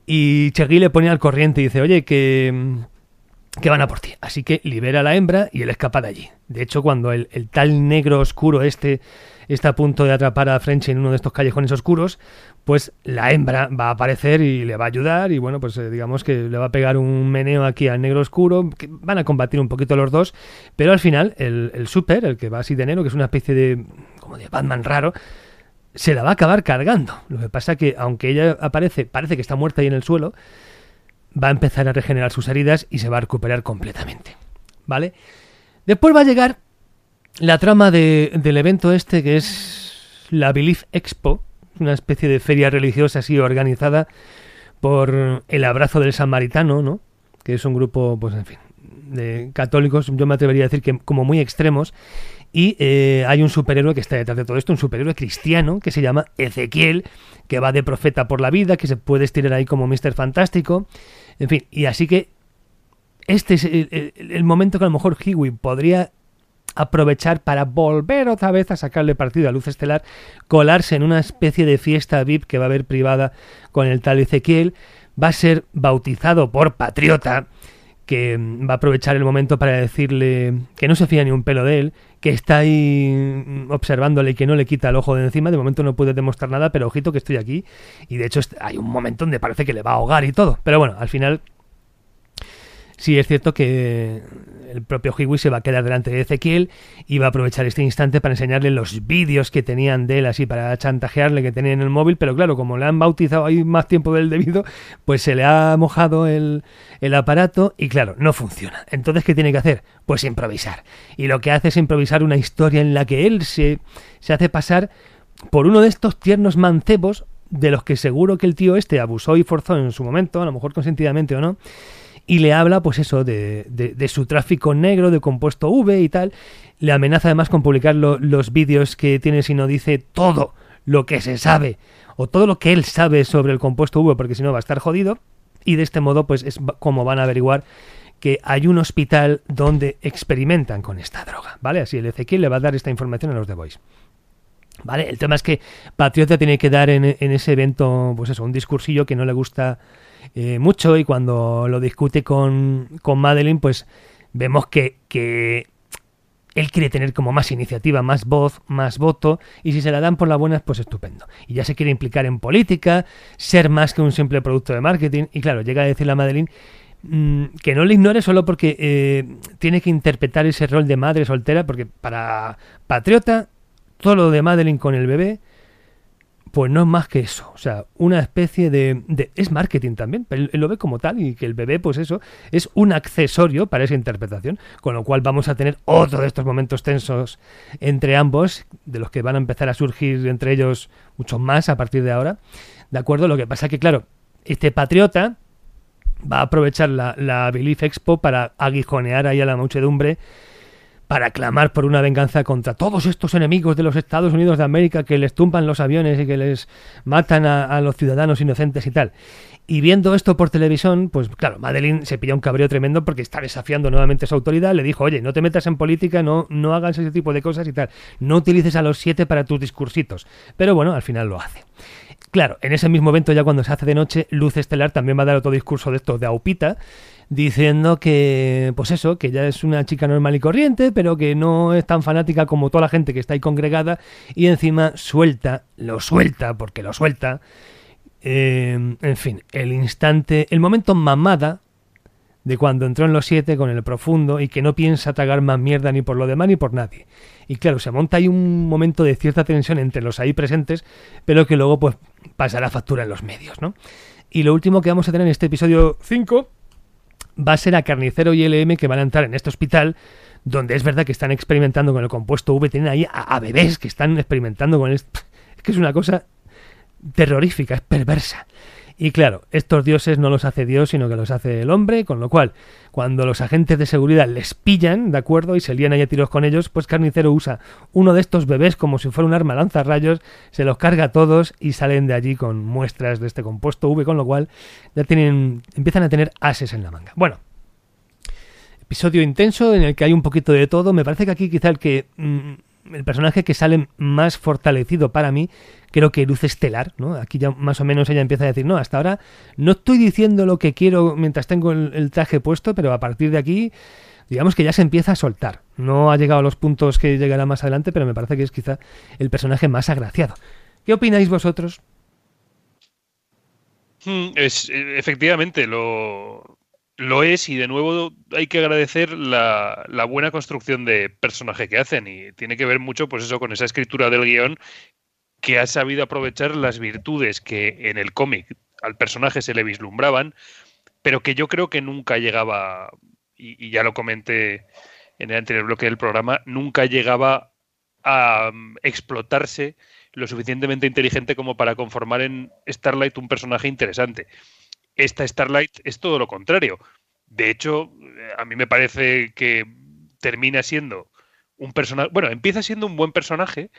Y Chegui le pone al corriente y dice, oye, que, que van a por ti. Así que libera a la hembra y él escapa de allí. De hecho, cuando el, tal negro oscuro este está a punto de atrapar a French en uno de estos callejones oscuros, pues la hembra va a aparecer y le va a ayudar y bueno, pues eh, digamos que le va a pegar un meneo aquí al negro oscuro, que van a combatir un poquito los dos, pero al final el, el super, el que va así de negro, que es una especie de como de Batman raro, se la va a acabar cargando. Lo que pasa que, aunque ella aparece, parece que está muerta ahí en el suelo, va a empezar a regenerar sus heridas y se va a recuperar completamente. ¿Vale? Después va a llegar la trama del evento este, que es la Belief Expo, una especie de feria religiosa así organizada por el Abrazo del Samaritano, ¿no? Que es un grupo, pues en fin, de católicos, yo me atrevería a decir que como muy extremos, y eh, hay un superhéroe que está detrás de todo esto, un superhéroe cristiano que se llama Ezequiel, que va de profeta por la vida, que se puede estirar ahí como Mister Fantástico. En fin, y así que este es el, momento que a lo mejor Hiwi podría aprovechar para volver otra vez a sacarle partido a Luz Estelar, colarse en una especie de fiesta VIP que va a haber privada con el tal Ezequiel, va a ser bautizado por Patriota, que va a aprovechar el momento para decirle que no se fía ni un pelo de él, que está ahí observándole y que no le quita el ojo de encima. De momento no puede demostrar nada, pero ojito que estoy aquí. Y de hecho hay un momento donde parece que le va a ahogar y todo. Pero bueno, al final sí es cierto que el propio Hiwi se va a quedar delante de Ezequiel y va a aprovechar este instante para enseñarle los vídeos que tenían de él así para chantajearle que tenía en el móvil, pero claro, como le han bautizado ahí más tiempo del debido, pues se le ha mojado el, el aparato y claro, no funciona. Entonces, ¿qué tiene que hacer? Pues improvisar. Y lo que hace es improvisar una historia en la que él se, se hace pasar por uno de estos tiernos mancebos de los que seguro que el tío este abusó y forzó en su momento, a lo mejor consentidamente o no, y le habla, pues eso, de, de, su tráfico negro, de compuesto V y tal. Le amenaza además con publicar los vídeos que tiene si no dice todo lo que se sabe o todo lo que él sabe sobre el compuesto V, porque si no va a estar jodido. Y de este modo, pues es como van a averiguar que hay un hospital donde experimentan con esta droga, ¿vale? Así el Ezequiel le va a dar esta información a los The Boys. ¿Vale? El tema es que Patriota tiene que dar en, ese evento, pues eso, un discursillo que no le gusta eh, mucho y cuando lo discute con, con Madeline, pues vemos que, que él quiere tener como más iniciativa, más voz, más voto, y si se la dan por la buena, pues estupendo. Y ya se quiere implicar en política, ser más que un simple producto de marketing, y claro, llega a decirle a Madeline mm, que no le ignore solo porque eh, tiene que interpretar ese rol de madre soltera, porque para Patriota, todo lo de Madeline con el bebé pues no es más que eso, o sea, una especie de, es marketing también, pero él, lo ve como tal y que el bebé, pues eso, es un accesorio para esa interpretación, con lo cual vamos a tener otro de estos momentos tensos entre ambos, de los que van a empezar a surgir entre ellos muchos más a partir de ahora, ¿de acuerdo? Lo que pasa que, claro, este patriota va a aprovechar la, la Belief Expo para aguijonear ahí a la muchedumbre para clamar por una venganza contra todos estos enemigos de los Estados Unidos de América que les tumban los aviones y que les matan a, los ciudadanos inocentes y tal. Y viendo esto por televisión, pues claro, Madeline se pilla un cabreo tremendo porque está desafiando nuevamente su autoridad. Le dijo, oye, no te metas en política, no, no hagas ese tipo de cosas y tal. No utilices a los siete para tus discursitos. Pero bueno, al final lo hace. Claro, en ese mismo evento, ya cuando se hace de noche, Luz Estelar también va a dar otro discurso de estos de Aupita, diciendo que, pues eso, que ya es una chica normal y corriente, pero que no es tan fanática como toda la gente que está ahí congregada y encima suelta, lo suelta, porque lo suelta, eh, en fin, el instante, el momento mamada de cuando entró en los siete con el profundo y que no piensa tragar más mierda ni por lo demás ni por nadie. Y claro, se monta ahí un momento de cierta tensión entre los ahí presentes, pero que luego pues pasará factura en los medios, ¿no? Y lo último que vamos a tener en este episodio 5 va a ser a Carnicero y LM que van a entrar en este hospital donde es verdad que están experimentando con el compuesto V, tienen ahí a, bebés que están experimentando con esto. Es que es una cosa terrorífica, es perversa. Y claro, estos dioses no los hace Dios, sino que los hace el hombre, con lo cual, cuando los agentes de seguridad les pillan, ¿de acuerdo? Y se lían ahí a tiros con ellos, pues Carnicero usa uno de estos bebés como si fuera un arma lanzarrayos, se los carga a todos y salen de allí con muestras de este compuesto V, con lo cual ya tienen, empiezan a tener ases en la manga. Bueno, episodio intenso en el que hay un poquito de todo. Me parece que aquí quizá que... Mm, el personaje que sale más fortalecido para mí, creo que Luz Estelar, ¿no? Aquí ya más o menos ella empieza a decir, no, hasta ahora no estoy diciendo lo que quiero mientras tengo el, traje puesto, pero a partir de aquí, digamos que ya se empieza a soltar. No ha llegado a los puntos que llegará más adelante, pero me parece que es quizá el personaje más agraciado. ¿Qué opináis vosotros? Hmm, es, e, efectivamente, lo, lo es y de nuevo hay que agradecer la, buena construcción de personaje que hacen y tiene que ver mucho pues eso con esa escritura del guion que ha sabido aprovechar las virtudes que en el cómic al personaje se le vislumbraban pero que yo creo que nunca llegaba y, ya lo comenté en el anterior bloque del programa nunca llegaba a mm, explotarse lo suficientemente inteligente como para conformar en Starlight un personaje interesante esta Starlight es todo lo contrario. De hecho, a mí me parece que termina siendo un personaje, bueno, empieza siendo un buen personaje,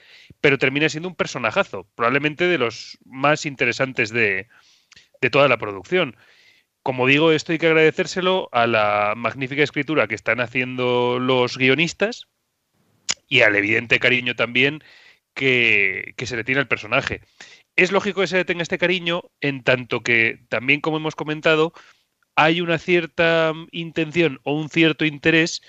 pero termina siendo un personajazo, probablemente de los más interesantes de, de toda la producción. Como digo, esto hay que agradecérselo a la magnífica escritura que están haciendo los guionistas y al evidente cariño también que, que se le tiene al personaje es lógico que se le tenga este cariño en tanto que también, como hemos comentado, hay una cierta intención o un cierto interés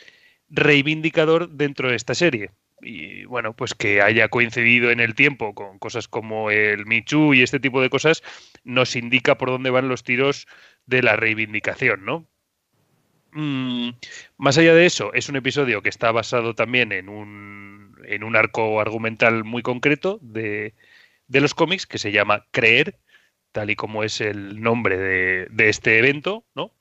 reivindicador dentro de esta serie. Y bueno, pues que haya coincidido en el tiempo con cosas como el Michu y este tipo de cosas, nos indica por dónde van los tiros de la reivindicación, ¿no? Mm, más allá de eso, es un episodio que está basado también en un, en un arco argumental muy concreto de, de los cómics que se llama Creer, tal y como es el nombre de, este evento, ¿no?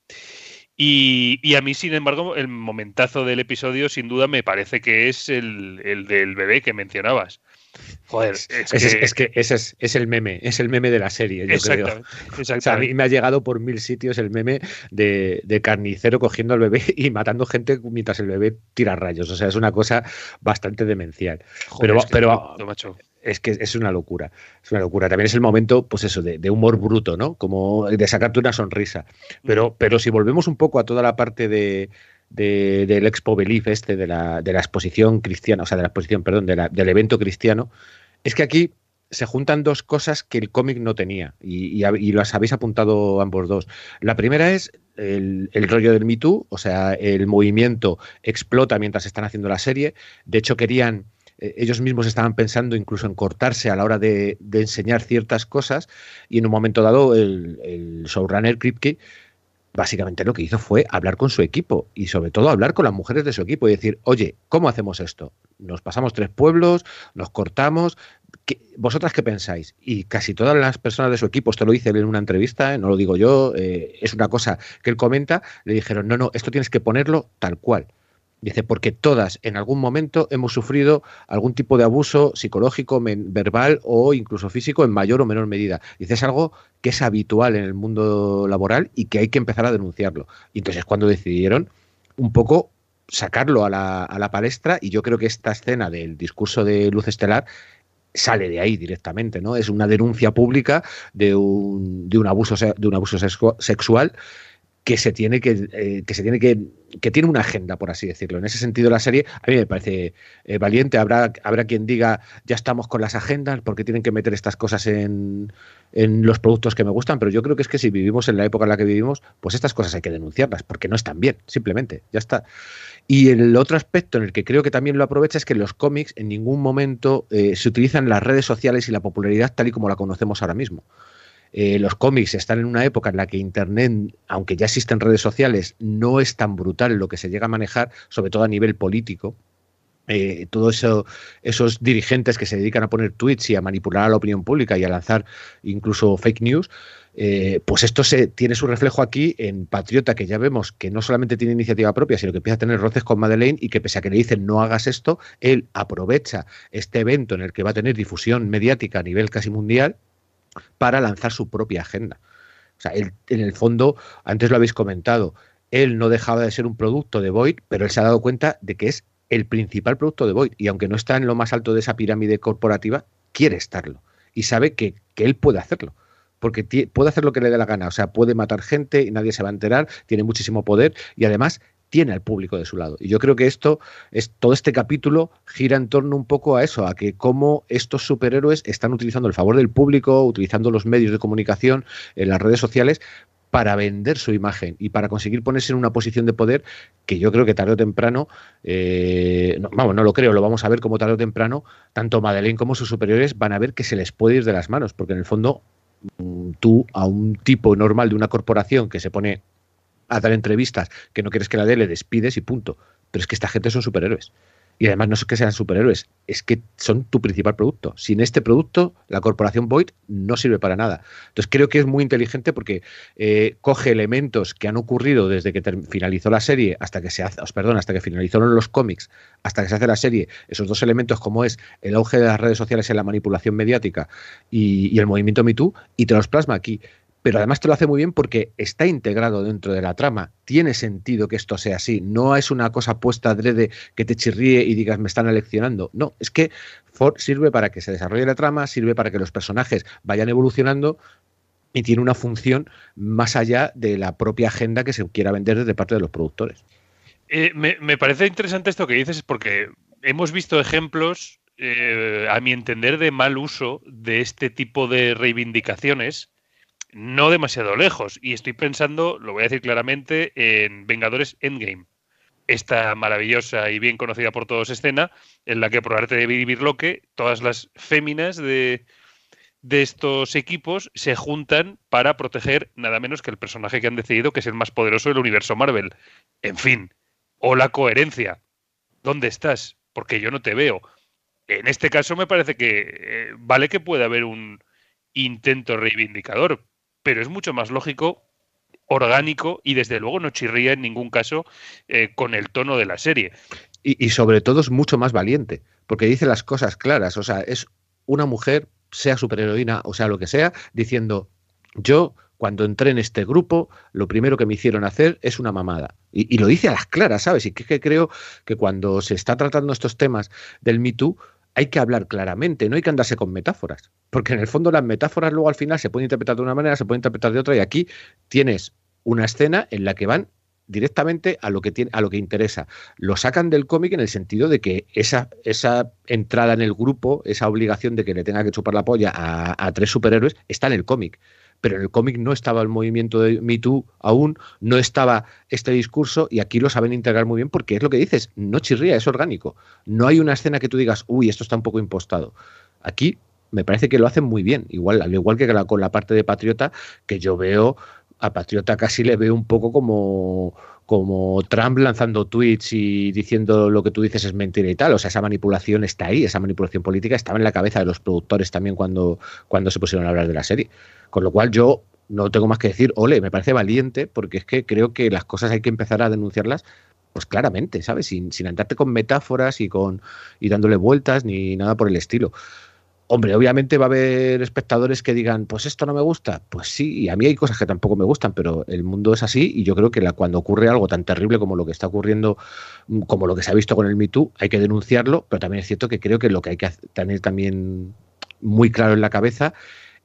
Y, a mí, sin embargo, el momentazo del episodio, sin duda, me parece que es el, del bebé que mencionabas. Joder, es, que, ese es, el meme, es el meme de la serie, yo creo. a mí me ha llegado por mil sitios el meme de, carnicero cogiendo al bebé y matando gente mientras el bebé tira rayos. O sea, es una cosa bastante demencial. pero, pero, es que es una locura, es una locura. También es el momento, pues eso, de, humor bruto, ¿no? Como de sacarte una sonrisa. Pero, pero si volvemos un poco a toda la parte de, del Expo Belief este, de la, de la exposición cristiana, o sea, de la exposición, perdón, del evento cristiano, es que aquí se juntan dos cosas que el cómic no tenía y, y, las habéis apuntado ambos dos. La primera es el, rollo del Me Too, o sea, el movimiento explota mientras están haciendo la serie. De hecho, querían, eh, ellos mismos estaban pensando incluso en cortarse a la hora de, enseñar ciertas cosas y en un momento dado el, showrunner Kripke básicamente lo que hizo fue hablar con su equipo y sobre todo hablar con las mujeres de su equipo y decir, oye, ¿cómo hacemos esto? Nos pasamos tres pueblos, nos cortamos, ¿vosotras qué pensáis? Y casi todas las personas de su equipo, esto lo dice en una entrevista, ¿eh? no lo digo yo, eh, es una cosa que él comenta, le dijeron, no, no, esto tienes que ponerlo tal cual. Dice, porque todas en algún momento hemos sufrido algún tipo de abuso psicológico, verbal o incluso físico en mayor o menor medida. Dice, es algo que es habitual en el mundo laboral y que hay que empezar a denunciarlo. Y entonces cuando decidieron un poco sacarlo a la, a la palestra y yo creo que esta escena del discurso de Luz Estelar sale de ahí directamente, ¿no? Es una denuncia pública de un, de un abuso de un abuso sexual que se tiene que, eh, que se tiene que, que tiene una agenda, por así decirlo. En ese sentido, la serie a mí me parece eh, valiente. Habrá, habrá quien diga, ya estamos con las agendas, porque tienen que meter estas cosas en, en los productos que me gustan, pero yo creo que es que si vivimos en la época en la que vivimos, pues estas cosas hay que denunciarlas, porque no están bien, simplemente, ya está. Y el otro aspecto en el que creo que también lo aprovecha es que los cómics en ningún momento eh, se utilizan las redes sociales y la popularidad tal y como la conocemos ahora mismo. Eh, los cómics están en una época en la que Internet, aunque ya existen redes sociales, no es tan brutal lo que se llega a manejar, sobre todo a nivel político. Eh, todos eso, esos dirigentes que se dedican a poner tweets y a manipular a la opinión pública y a lanzar incluso fake news, eh, pues esto se, tiene su reflejo aquí en Patriota, que ya vemos que no solamente tiene iniciativa propia, sino que empieza a tener roces con Madeleine y que pese a que le dicen no hagas esto, él aprovecha este evento en el que va a tener difusión mediática a nivel casi mundial para lanzar su propia agenda. O sea, él, en el fondo, antes lo habéis comentado, él no dejaba de ser un producto de Void, pero él se ha dado cuenta de que es el principal producto de Void. Y aunque no está en lo más alto de esa pirámide corporativa, quiere estarlo. Y sabe que, que él puede hacerlo porque puede hacer lo que le dé la gana, o sea, puede matar gente y nadie se va a enterar, tiene muchísimo poder y además tiene al público de su lado. Y yo creo que esto, es, todo este capítulo gira en torno un poco a eso, a que cómo estos superhéroes están utilizando el favor del público, utilizando los medios de comunicación, en las redes sociales, para vender su imagen y para conseguir ponerse en una posición de poder que yo creo que tarde o temprano, eh, vamos, no lo creo, lo vamos a ver como tarde o temprano, tanto Madeleine como sus superiores van a ver que se les puede ir de las manos, porque en el fondo mm, tú a un tipo normal de una corporación que se pone a dar entrevistas que no quieres que la dé, le despides y punto. Pero es que esta gente son superhéroes. Y además no es que sean superhéroes, es que son tu principal producto. Sin este producto, la corporación Void no sirve para nada. Entonces creo que es muy inteligente porque eh, coge elementos que han ocurrido desde que finalizó la serie hasta que se hace, perdón, hasta que finalizaron los cómics, hasta que se hace la serie, esos dos elementos como es el auge de las redes sociales en la manipulación mediática y, y el movimiento Me Too, y te los plasma aquí pero además te lo hace muy bien porque está integrado dentro de la trama. Tiene sentido que esto sea así. No es una cosa puesta adrede que te chirríe y digas me están aleccionando. No, es que Ford sirve para que se desarrolle la trama, sirve para que los personajes vayan evolucionando y tiene una función más allá de la propia agenda que se quiera vender desde parte de los productores. Eh, me, parece interesante esto que dices porque hemos visto ejemplos, eh, a mi entender, de mal uso de este tipo de reivindicaciones no demasiado lejos. Y estoy pensando, lo voy a decir claramente, en Vengadores Endgame. Esta maravillosa y bien conocida por todos escena, en la que por arte de vivir lo que todas las féminas de, de estos equipos se juntan para proteger nada menos que el personaje que han decidido que es el más poderoso del universo Marvel. En fin, o la coherencia. ¿Dónde estás? Porque yo no te veo. En este caso me parece que eh, vale que pueda haber un intento reivindicador, pero es mucho más lógico, orgánico y desde luego no chirría en ningún caso eh, con el tono de la serie. Y, sobre todo es mucho más valiente, porque dice las cosas claras, o sea, es una mujer, sea superheroína o sea lo que sea, diciendo, yo cuando entré en este grupo, lo primero que me hicieron hacer es una mamada. Y, lo dice a las claras, ¿sabes? Y que, que, creo que cuando se está tratando estos temas del Me Too, hay que hablar claramente, no hay que andarse con metáforas, porque en el fondo las metáforas luego al final se pueden interpretar de una manera, se pueden interpretar de otra, y aquí tienes una escena en la que van directamente a lo que tiene, a lo que interesa. Lo sacan del cómic en el sentido de que esa, esa entrada en el grupo, esa obligación de que le tenga que chupar la polla a, tres superhéroes, está en el cómic pero en el cómic no estaba el movimiento de Me Too aún, no estaba este discurso y aquí lo saben integrar muy bien porque es lo que dices, no chirría, es orgánico. No hay una escena que tú digas, uy, esto está un poco impostado. Aquí me parece que lo hacen muy bien, igual, al igual que con la parte de Patriota, que yo veo a Patriota casi le veo un poco como como Trump lanzando tweets y diciendo lo que tú dices es mentira y tal. O sea, esa manipulación está ahí, esa manipulación política estaba en la cabeza de los productores también cuando, cuando se pusieron a hablar de la serie. Con lo cual yo no tengo más que decir, ole, me parece valiente porque es que creo que las cosas hay que empezar a denunciarlas pues claramente, ¿sabes? Sin, sin andarte con metáforas y con y dándole vueltas ni nada por el estilo. Hombre, obviamente va a haber espectadores que digan, pues esto no me gusta. Pues sí, y a mí hay cosas que tampoco me gustan, pero el mundo es así y yo creo que cuando ocurre algo tan terrible como lo que está ocurriendo, mm, como lo que se ha visto con el Me Too, hay que denunciarlo, pero también es cierto que creo que lo que hay que tener también muy claro en la cabeza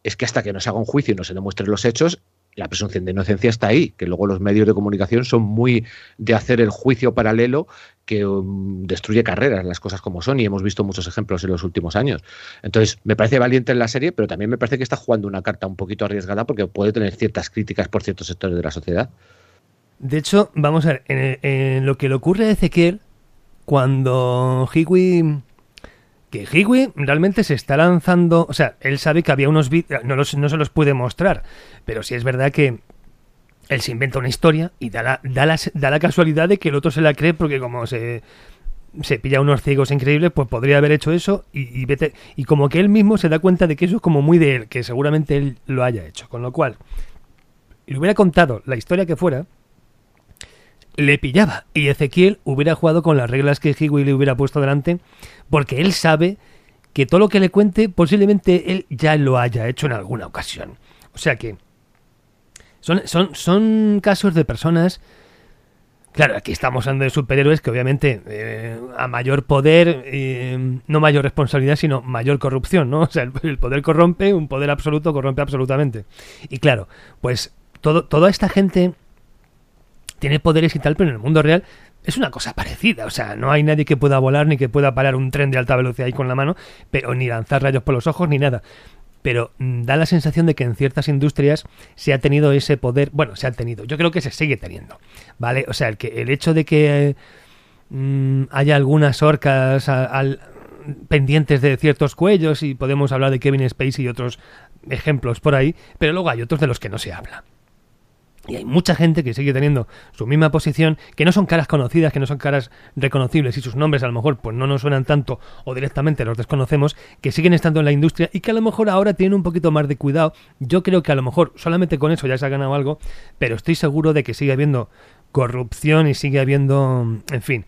es que hasta que no se haga un juicio y no se demuestren los hechos, la presunción de inocencia está ahí, que luego los medios de comunicación son muy de hacer el juicio paralelo que um, destruye carreras, las cosas como son, y hemos visto muchos ejemplos en los últimos años. Entonces, me parece valiente en la serie, pero también me parece que está jugando una carta un poquito arriesgada porque puede tener ciertas críticas por ciertos sectores de la sociedad. De hecho, vamos a ver, en, lo que le ocurre a Ezequiel, cuando Higui que Hiwi realmente se está lanzando, o sea, él sabe que había unos vídeos, no, se los puede mostrar, pero sí es verdad que él se inventa una historia y da la, da la, da la casualidad de que el otro se la cree porque como se, se pilla unos ciegos increíbles, pues podría haber hecho eso y, y, vete, y como que él mismo se da cuenta de que eso es como muy de él, que seguramente él lo haya hecho, con lo cual le hubiera contado la historia que fuera, le pillaba. Y Ezequiel hubiera jugado con las reglas que Higui le hubiera puesto delante, porque él sabe que todo lo que le cuente posiblemente él ya lo haya hecho en alguna ocasión. O sea que son, son, son casos de personas... Claro, aquí estamos hablando de superhéroes que obviamente eh, a mayor poder, eh, no mayor responsabilidad, sino mayor corrupción, ¿no? O sea, el, el, poder corrompe, un poder absoluto corrompe absolutamente. Y claro, pues todo, toda esta gente tiene poderes y tal, pero en el mundo real es una cosa parecida. O sea, no hay nadie que pueda volar ni que pueda parar un tren de alta velocidad ahí con la mano, pero ni lanzar rayos por los ojos ni nada. Pero mm, da la sensación de que en ciertas industrias se ha tenido ese poder. Bueno, se ha tenido. Yo creo que se sigue teniendo. ¿Vale? O sea, el, hecho de que eh, haya algunas orcas al, pendientes de ciertos cuellos y podemos hablar de Kevin Spacey y otros ejemplos por ahí, pero luego hay otros de los que no se habla. Y hay mucha gente que sigue teniendo su misma posición, que no son caras conocidas, que no son caras reconocibles y sus nombres a lo mejor pues no nos suenan tanto o directamente los desconocemos, que siguen estando en la industria y que a lo mejor ahora tienen un poquito más de cuidado. Yo creo que a lo mejor solamente con eso ya se ha ganado algo, pero estoy seguro de que sigue habiendo corrupción y sigue habiendo, en fin.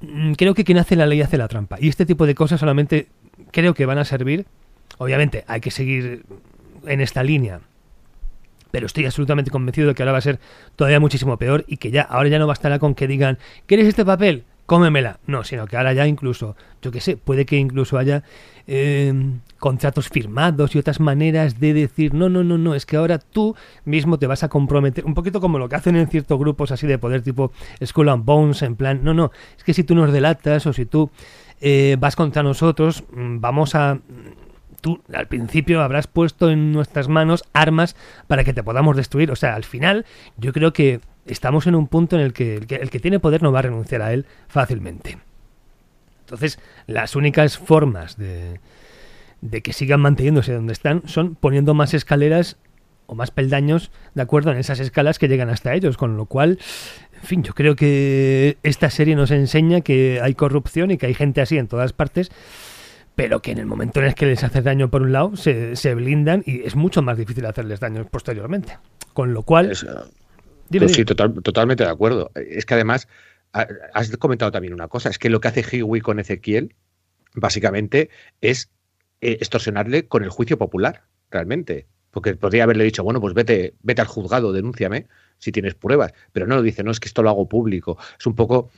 Mm, creo que quien hace la ley hace la trampa. Y este tipo de cosas solamente creo que van a servir. Obviamente hay que seguir en esta línea pero estoy absolutamente convencido de que ahora va a ser todavía muchísimo peor y que ya ahora ya no bastará con que digan ¿quieres este papel? cómemela. No, sino que ahora ya incluso, yo qué sé, puede que incluso haya eh, contratos firmados y otras maneras de decir, no, no, no, no, es que ahora tú mismo te vas a comprometer, un poquito como lo que hacen en ciertos grupos así de poder tipo Skull and Bones, en plan, no, no, es que si tú nos delatas o si tú eh, vas contra nosotros, mm, vamos a tú al principio habrás puesto en nuestras manos armas para que te podamos destruir. O sea, al final yo creo que estamos en un punto en el que el que, el que tiene poder no va a renunciar a él fácilmente. Entonces, las únicas formas de, de que sigan manteniéndose donde están son poniendo más escaleras o más peldaños, de acuerdo, en esas escalas que llegan hasta ellos, con lo cual, en fin, yo creo que esta serie nos enseña que hay corrupción y que hay gente así en todas partes pero que en el momento en el que les haces daño por un lado, se, se blindan y es mucho más difícil hacerles daño posteriormente. Con lo cual... Es, dime, pues sí, total, totalmente de acuerdo. Es que además, has comentado también una cosa, es que lo que hace Hiwi con Ezequiel, básicamente, es eh, extorsionarle con el juicio popular, realmente. Porque podría haberle dicho, bueno, pues vete, vete al juzgado, denúnciame si tienes pruebas. Pero no lo dice, no, es que esto lo hago público. Es un poco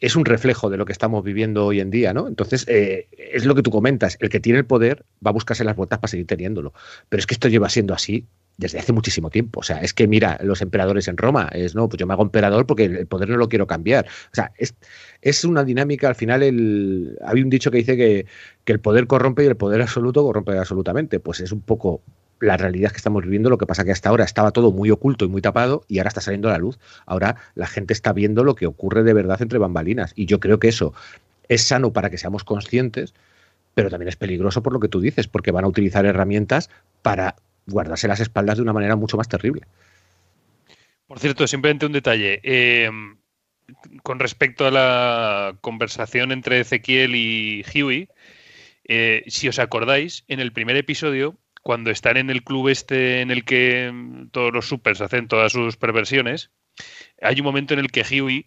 es un reflejo de lo que estamos viviendo hoy en día, ¿no? Entonces, eh, es lo que tú comentas, el que tiene el poder va a buscarse las botas para seguir teniéndolo. Pero es que esto lleva siendo así desde hace muchísimo tiempo. O sea, es que mira, los emperadores en Roma, es no, pues yo me hago emperador porque el poder no lo quiero cambiar. O sea, es, es una dinámica, al final el, hay un dicho que dice que, que el poder corrompe y el poder absoluto corrompe absolutamente. Pues es un poco la realidad que estamos viviendo, lo que pasa que hasta ahora estaba todo muy oculto y muy tapado y ahora está saliendo a la luz. Ahora la gente está viendo lo que ocurre de verdad entre bambalinas y yo creo que eso es sano para que seamos conscientes, pero también es peligroso por lo que tú dices, porque van a utilizar herramientas para guardarse las espaldas de una manera mucho más terrible. Por cierto, simplemente un detalle. Eh, con respecto a la conversación entre Ezequiel y Huey, eh, si os acordáis, en el primer episodio cuando están en el club este en el que mm, todos los supers hacen todas sus perversiones, hay un momento en el que Huey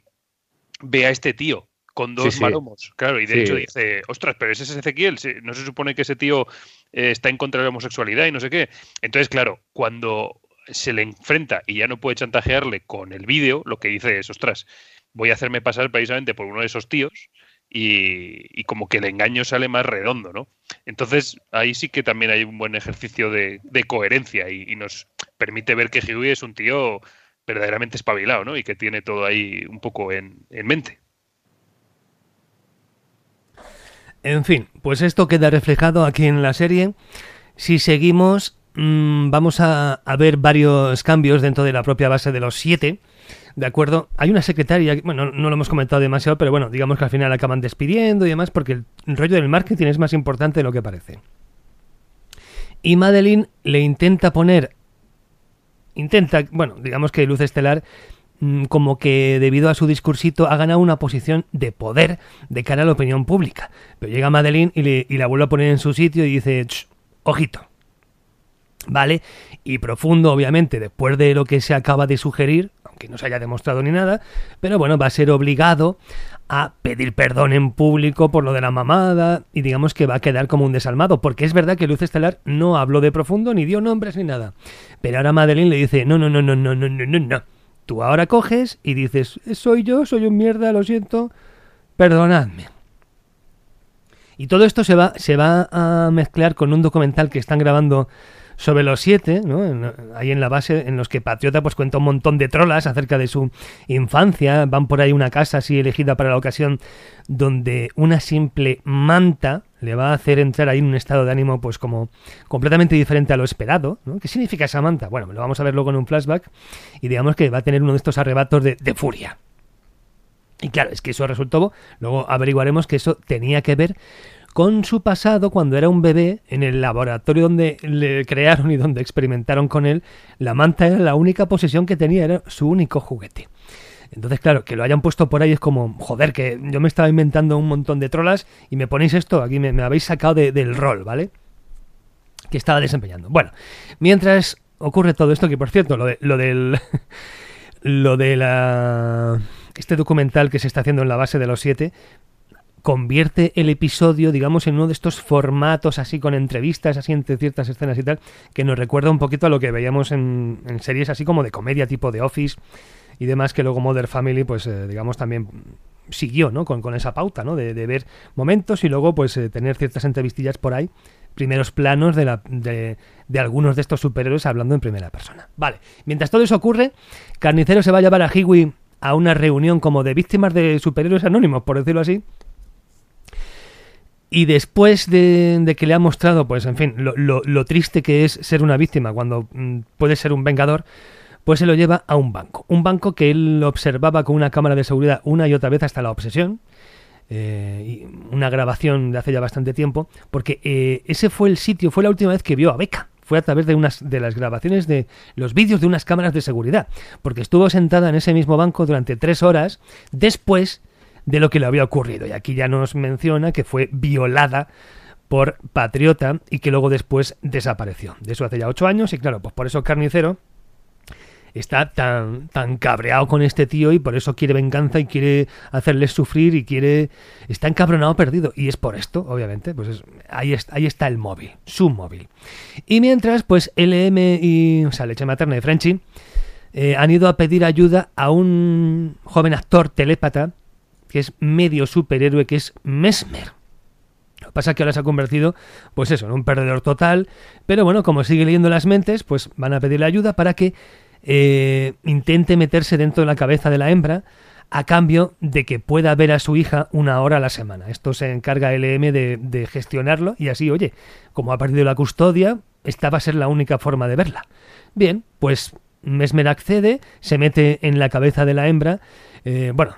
ve a este tío con dos malomos. Claro, y de hecho dice, ostras, pero ese es Ezequiel, no se supone que ese tío eh, está en contra de la homosexualidad y no sé qué. Entonces, claro, cuando se le enfrenta y ya no puede chantajearle con el vídeo, lo que dice es, ostras, voy a hacerme pasar precisamente por uno de esos tíos y, como que el engaño sale más redondo, ¿no? Entonces ahí sí que también hay un buen ejercicio de, coherencia y, nos permite ver que Huey es un tío verdaderamente espabilado, ¿no? Y que tiene todo ahí un poco en, mente. En fin, pues esto queda reflejado aquí en la serie. Si seguimos, mm, vamos a, a, ver varios cambios dentro de la propia base de los siete. ¿De acuerdo? Hay una secretaria, bueno, no lo hemos comentado demasiado, pero bueno, digamos que al final acaban despidiendo y demás porque el rollo del marketing es más importante de lo que parece. Y Madeline le intenta poner, intenta, bueno, digamos que Luz Estelar mm, como que debido a su discursito ha ganado una posición de poder de cara a la opinión pública. Pero llega Madeline y, le, y la vuelve a poner en su sitio y dice, ojito, ¿vale? Y profundo, obviamente, después de lo que se acaba de sugerir, que no se haya demostrado ni nada, pero bueno, va a ser obligado a pedir perdón en público por lo de la mamada y digamos que va a quedar como un desalmado, porque es verdad que Luz Estelar no habló de profundo ni dio nombres ni nada. Pero ahora Madeline le dice, no, no, no, no, no, no, no, no, no. Tú ahora coges y dices, soy yo, soy un mierda, lo siento, perdonadme. Y todo esto se va, se va a mezclar con un documental que están grabando sobre los siete, ¿no? ahí en la base, en los que Patriota pues cuenta un montón de trolas acerca de su infancia, van por ahí una casa así elegida para la ocasión, donde una simple manta le va a hacer entrar ahí en un estado de ánimo pues como completamente diferente a lo esperado, ¿no? ¿Qué significa esa manta? Bueno, lo vamos a ver luego en un flashback y digamos que va a tener uno de estos arrebatos de, de furia. Y claro, es que eso resultó, luego averiguaremos que eso tenía que ver con su pasado cuando era un bebé en el laboratorio donde le crearon y donde experimentaron con él. La manta era la única posesión que tenía, era su único juguete. Entonces, claro, que lo hayan puesto por ahí es como, joder, que yo me estaba inventando un montón de trolas y me ponéis esto, aquí me, habéis sacado del rol, ¿vale? Que estaba desempeñando. Bueno, mientras ocurre todo esto, que por cierto, lo, de, lo del... lo de la... Este documental que se está haciendo en la base de los siete convierte el episodio, digamos, en uno de estos formatos así con entrevistas, así entre ciertas escenas y tal, que nos recuerda un poquito a lo que veíamos en, series así como de comedia tipo de Office y demás, que luego Mother Family, pues eh, digamos, también siguió, ¿no? Con, esa pauta, ¿no? De, ver momentos y luego, pues, eh, tener ciertas entrevistillas por ahí, primeros planos de, la, de, de, algunos de estos superhéroes hablando en primera persona. Vale, mientras todo eso ocurre, Carnicero se va a llevar a Hiwi a una reunión como de víctimas de superhéroes anónimos, por decirlo así, y después de, que le ha mostrado, pues en fin, lo, triste que es ser una víctima cuando mm, puede ser un vengador, pues se lo lleva a un banco. Un banco que él observaba con una cámara de seguridad una y otra vez hasta la obsesión. Eh, una grabación de hace ya bastante tiempo, porque eh, ese fue el sitio, fue la última vez que vio a Beca. Fue a través de unas de las grabaciones de los vídeos de unas cámaras de seguridad, porque estuvo sentada en ese mismo banco durante tres horas después de lo que le había ocurrido. Y aquí ya nos menciona que fue violada por Patriota y que luego después desapareció. De eso hace ya ocho años y claro, pues por eso Carnicero está tan, tan cabreado con este tío y por eso quiere venganza y quiere hacerle sufrir y quiere... Está encabronado perdido. Y es por esto, obviamente, pues ahí, ahí está el móvil, su móvil. Y mientras, pues LM y... O sea, Leche Materna y Frenchy eh, han ido a pedir ayuda a un joven actor telépata que es medio superhéroe, que es Mesmer. Lo que pasa es que ahora se ha convertido, pues eso, en un perdedor total. Pero bueno, como sigue leyendo las mentes, pues van a pedirle ayuda para que eh, intente meterse dentro de la cabeza de la hembra a cambio de que pueda ver a su hija una hora a la semana. Esto se encarga LM de, de gestionarlo y así, oye, como ha perdido la custodia, esta va a ser la única forma de verla. Bien, pues Mesmer accede, se mete en la cabeza de la hembra. Eh, bueno,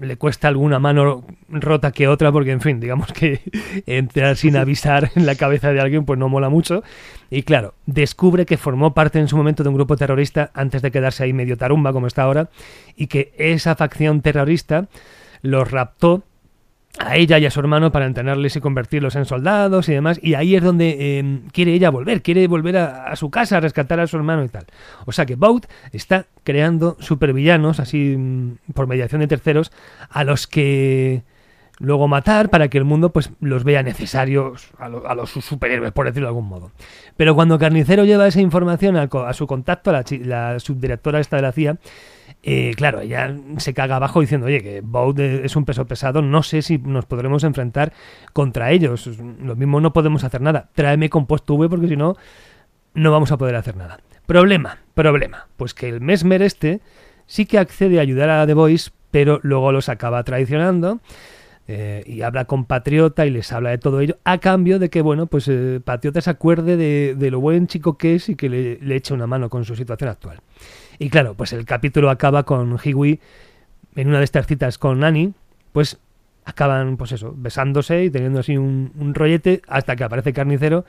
le cuesta alguna mano rota que otra, porque en fin, digamos que entrar sin avisar en la cabeza de alguien, pues no mola mucho. Y claro, descubre que formó parte en su momento de un grupo terrorista antes de quedarse ahí medio tarumba, como está ahora, y que esa facción terrorista los raptó a ella y a su hermano para entrenarles y convertirlos en soldados y demás. Y ahí es donde em, quiere ella volver, quiere volver a, su casa a rescatar a su hermano y tal. O sea que Bout está creando supervillanos, así mm, por mediación de terceros, a los que luego matar para que el mundo pues los vea necesarios a, los superhéroes, por decirlo de algún modo. Pero cuando Carnicero lleva esa información a, su contacto, a la, la subdirectora esta de la CIA, eh, claro, ella se caga abajo diciendo, oye, que Bout es un peso pesado, no sé si nos podremos enfrentar contra ellos. Lo mismo no podemos hacer nada. Tráeme compuesto V porque si no, no vamos a poder hacer nada. Problema, problema. Pues que el Mesmer este sí que accede a ayudar a The Voice, pero luego los acaba traicionando. Eh, y habla con Patriota y les habla de todo ello, a cambio de que, bueno, pues eh, Patriota se acuerde de, lo buen chico que es y que le, le eche una mano con su situación actual. Y claro, pues el capítulo acaba con Hiwi en una de estas citas con Nani, pues acaban, pues eso, besándose y teniendo así un, rollete hasta que aparece Carnicero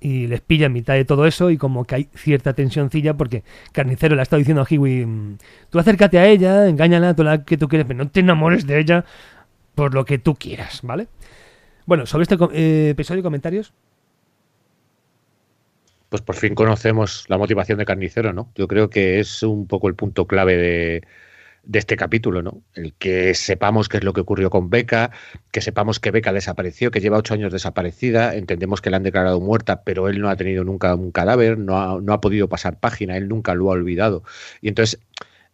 y les pilla en mitad de todo eso y como que hay cierta tensióncilla porque Carnicero le ha estado diciendo a Hiwi, mm, tú acércate a ella, engáñala, todo lo que tú quieres, pero no te enamores de ella por lo que tú quieras, ¿vale? Bueno, sobre este eh, episodio, comentarios pues por fin conocemos la motivación de Carnicero, ¿no? Yo creo que es un poco el punto clave de, este capítulo, ¿no? El que sepamos qué es lo que ocurrió con Beca, que sepamos que Beca desapareció, que lleva ocho años desaparecida, entendemos que la han declarado muerta, pero él no ha tenido nunca un cadáver, no ha, no ha podido pasar página, él nunca lo ha olvidado. Y entonces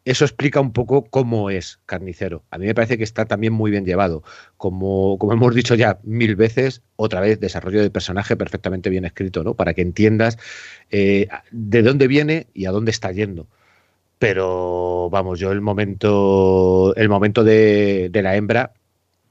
eso explica un poco cómo es Carnicero. A mí me parece que está también muy bien llevado. Como, como hemos dicho ya mil veces, otra vez, desarrollo de personaje perfectamente bien escrito, ¿no? Para que entiendas eh, de dónde viene y a dónde está yendo. Pero vamos, yo el momento, el momento de, de la hembra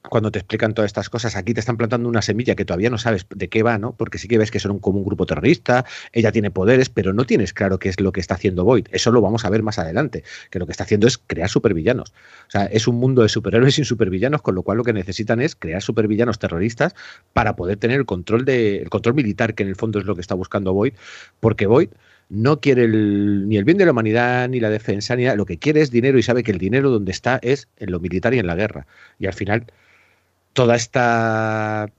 cuando te explican todas estas cosas, aquí te están plantando una semilla que todavía no sabes de qué va, ¿no? Porque sí que ves que son como un grupo terrorista, ella tiene poderes, pero no tienes claro qué es lo que está haciendo Void. Eso lo vamos a ver más adelante, que lo que está haciendo es crear supervillanos. O sea, es un mundo de superhéroes sin supervillanos, con lo cual lo que necesitan es crear supervillanos terroristas para poder tener el control de el control militar, que en el fondo es lo que está buscando Void, porque Void no quiere ni el bien de la humanidad, ni la defensa, ni nada. Lo que quiere es dinero y sabe que el dinero donde está es en lo militar y en la guerra. Y al final toda esta,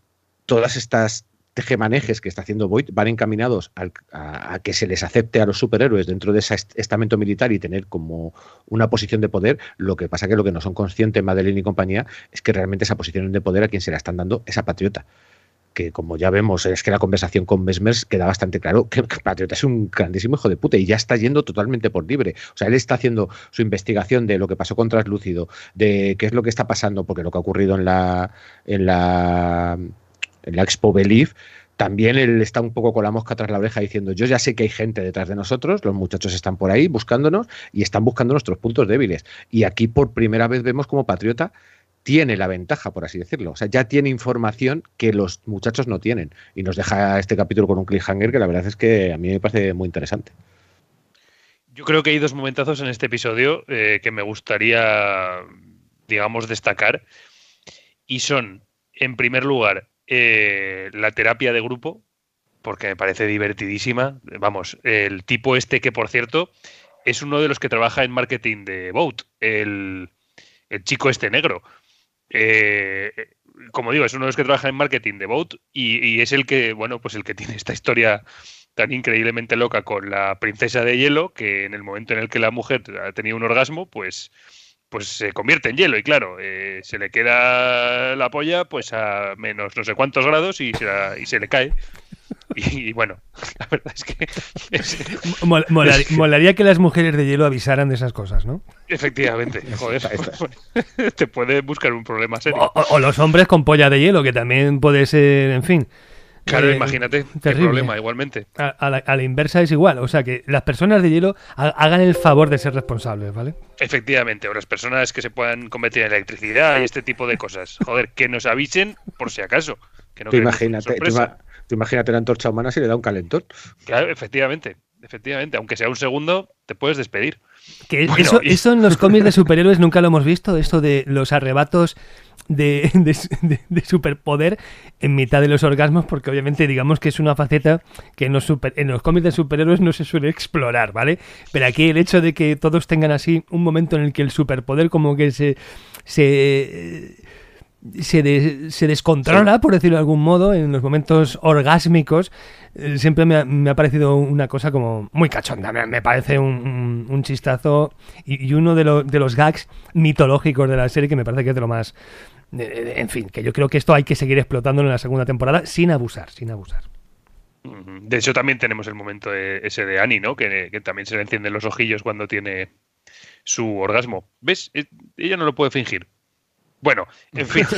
todas estas tejemanejes que está haciendo Void van encaminados a, que se les acepte a los superhéroes dentro de ese estamento militar y tener como una posición de poder. Lo que pasa que lo que no son conscientes Madeleine y compañía es que realmente esa posición de poder a quien se la están dando es a Patriota que como ya vemos, es que la conversación con Mesmers queda bastante claro que Patriota es un grandísimo hijo de puta y ya está yendo totalmente por libre. O sea, él está haciendo su investigación de lo que pasó con Translúcido, de qué es lo que está pasando, porque lo que ha ocurrido en la, en la, en la Expo Belief, también él está un poco con la mosca tras la oreja diciendo, yo ya sé que hay gente detrás de nosotros, los muchachos están por ahí buscándonos y están buscando nuestros puntos débiles. Y aquí por primera vez vemos como Patriota tiene la ventaja, por así decirlo. O sea, ya tiene información que los muchachos no tienen. Y nos deja este capítulo con un cliffhanger que la verdad es que a mí me parece muy interesante. Yo creo que hay dos momentazos en este episodio eh, que me gustaría, digamos, destacar. Y son, en primer lugar, eh, la terapia de grupo, porque me parece divertidísima. Vamos, el tipo este que, por cierto, es uno de los que trabaja en marketing de Boat, el, el chico este negro. Eh, como digo, es uno de los que trabaja en marketing de Boat y, es el que, bueno, pues el que tiene esta historia tan increíblemente loca con la princesa de hielo que en el momento en el que la mujer tenido un orgasmo, pues, pues se convierte en hielo y claro, eh, se le queda la polla pues a menos no sé cuántos grados y se, y se le cae. Y, bueno, la verdad es que... Mol- molaría, molaría que las mujeres de hielo avisaran de esas cosas, ¿no? Efectivamente, joder, te puede buscar un problema serio. O, o- o los hombres con polla de hielo, que también puede ser, en fin. Claro, eh, imagínate, qué terrible. problema, igualmente. A, a la, a la inversa es igual. O sea, que las personas de hielo ha- hagan el favor de ser responsables, ¿vale? Efectivamente, o las personas que se puedan convertir en electricidad y este tipo de cosas. Joder, que nos avisen por si acaso. Que no Tú imagínate, tú, tú imagínate la antorcha humana si le da un calentón. Claro, efectivamente, efectivamente. Aunque sea un segundo, te puedes despedir. Que Bueno, eso, y- eso en los cómics de superhéroes nunca lo hemos visto, esto de los arrebatos de, de- de- de superpoder en mitad de los orgasmos, porque obviamente digamos que es una faceta que en los, super- en los cómics de superhéroes no se suele explorar, ¿vale? Pero aquí el hecho de que todos tengan así un momento en el que el superpoder como que se... se se, de- se descontrola, por decirlo de algún modo, en los momentos orgásmicos, eh, siempre me ha, me ha parecido una cosa como muy cachonda. Me, me parece un, un- un chistazo y, y uno de, lo- de los gags mitológicos de la serie que me parece que es de lo más... en fin, que yo creo que esto hay que seguir explotándolo en la segunda temporada sin abusar, sin abusar. De hecho, también tenemos el momento de- ese de Annie, ¿no? Que, que también se le encienden los ojillos cuando tiene su orgasmo. ¿Ves? Eh, Ella no lo puede fingir. Bueno, en fin.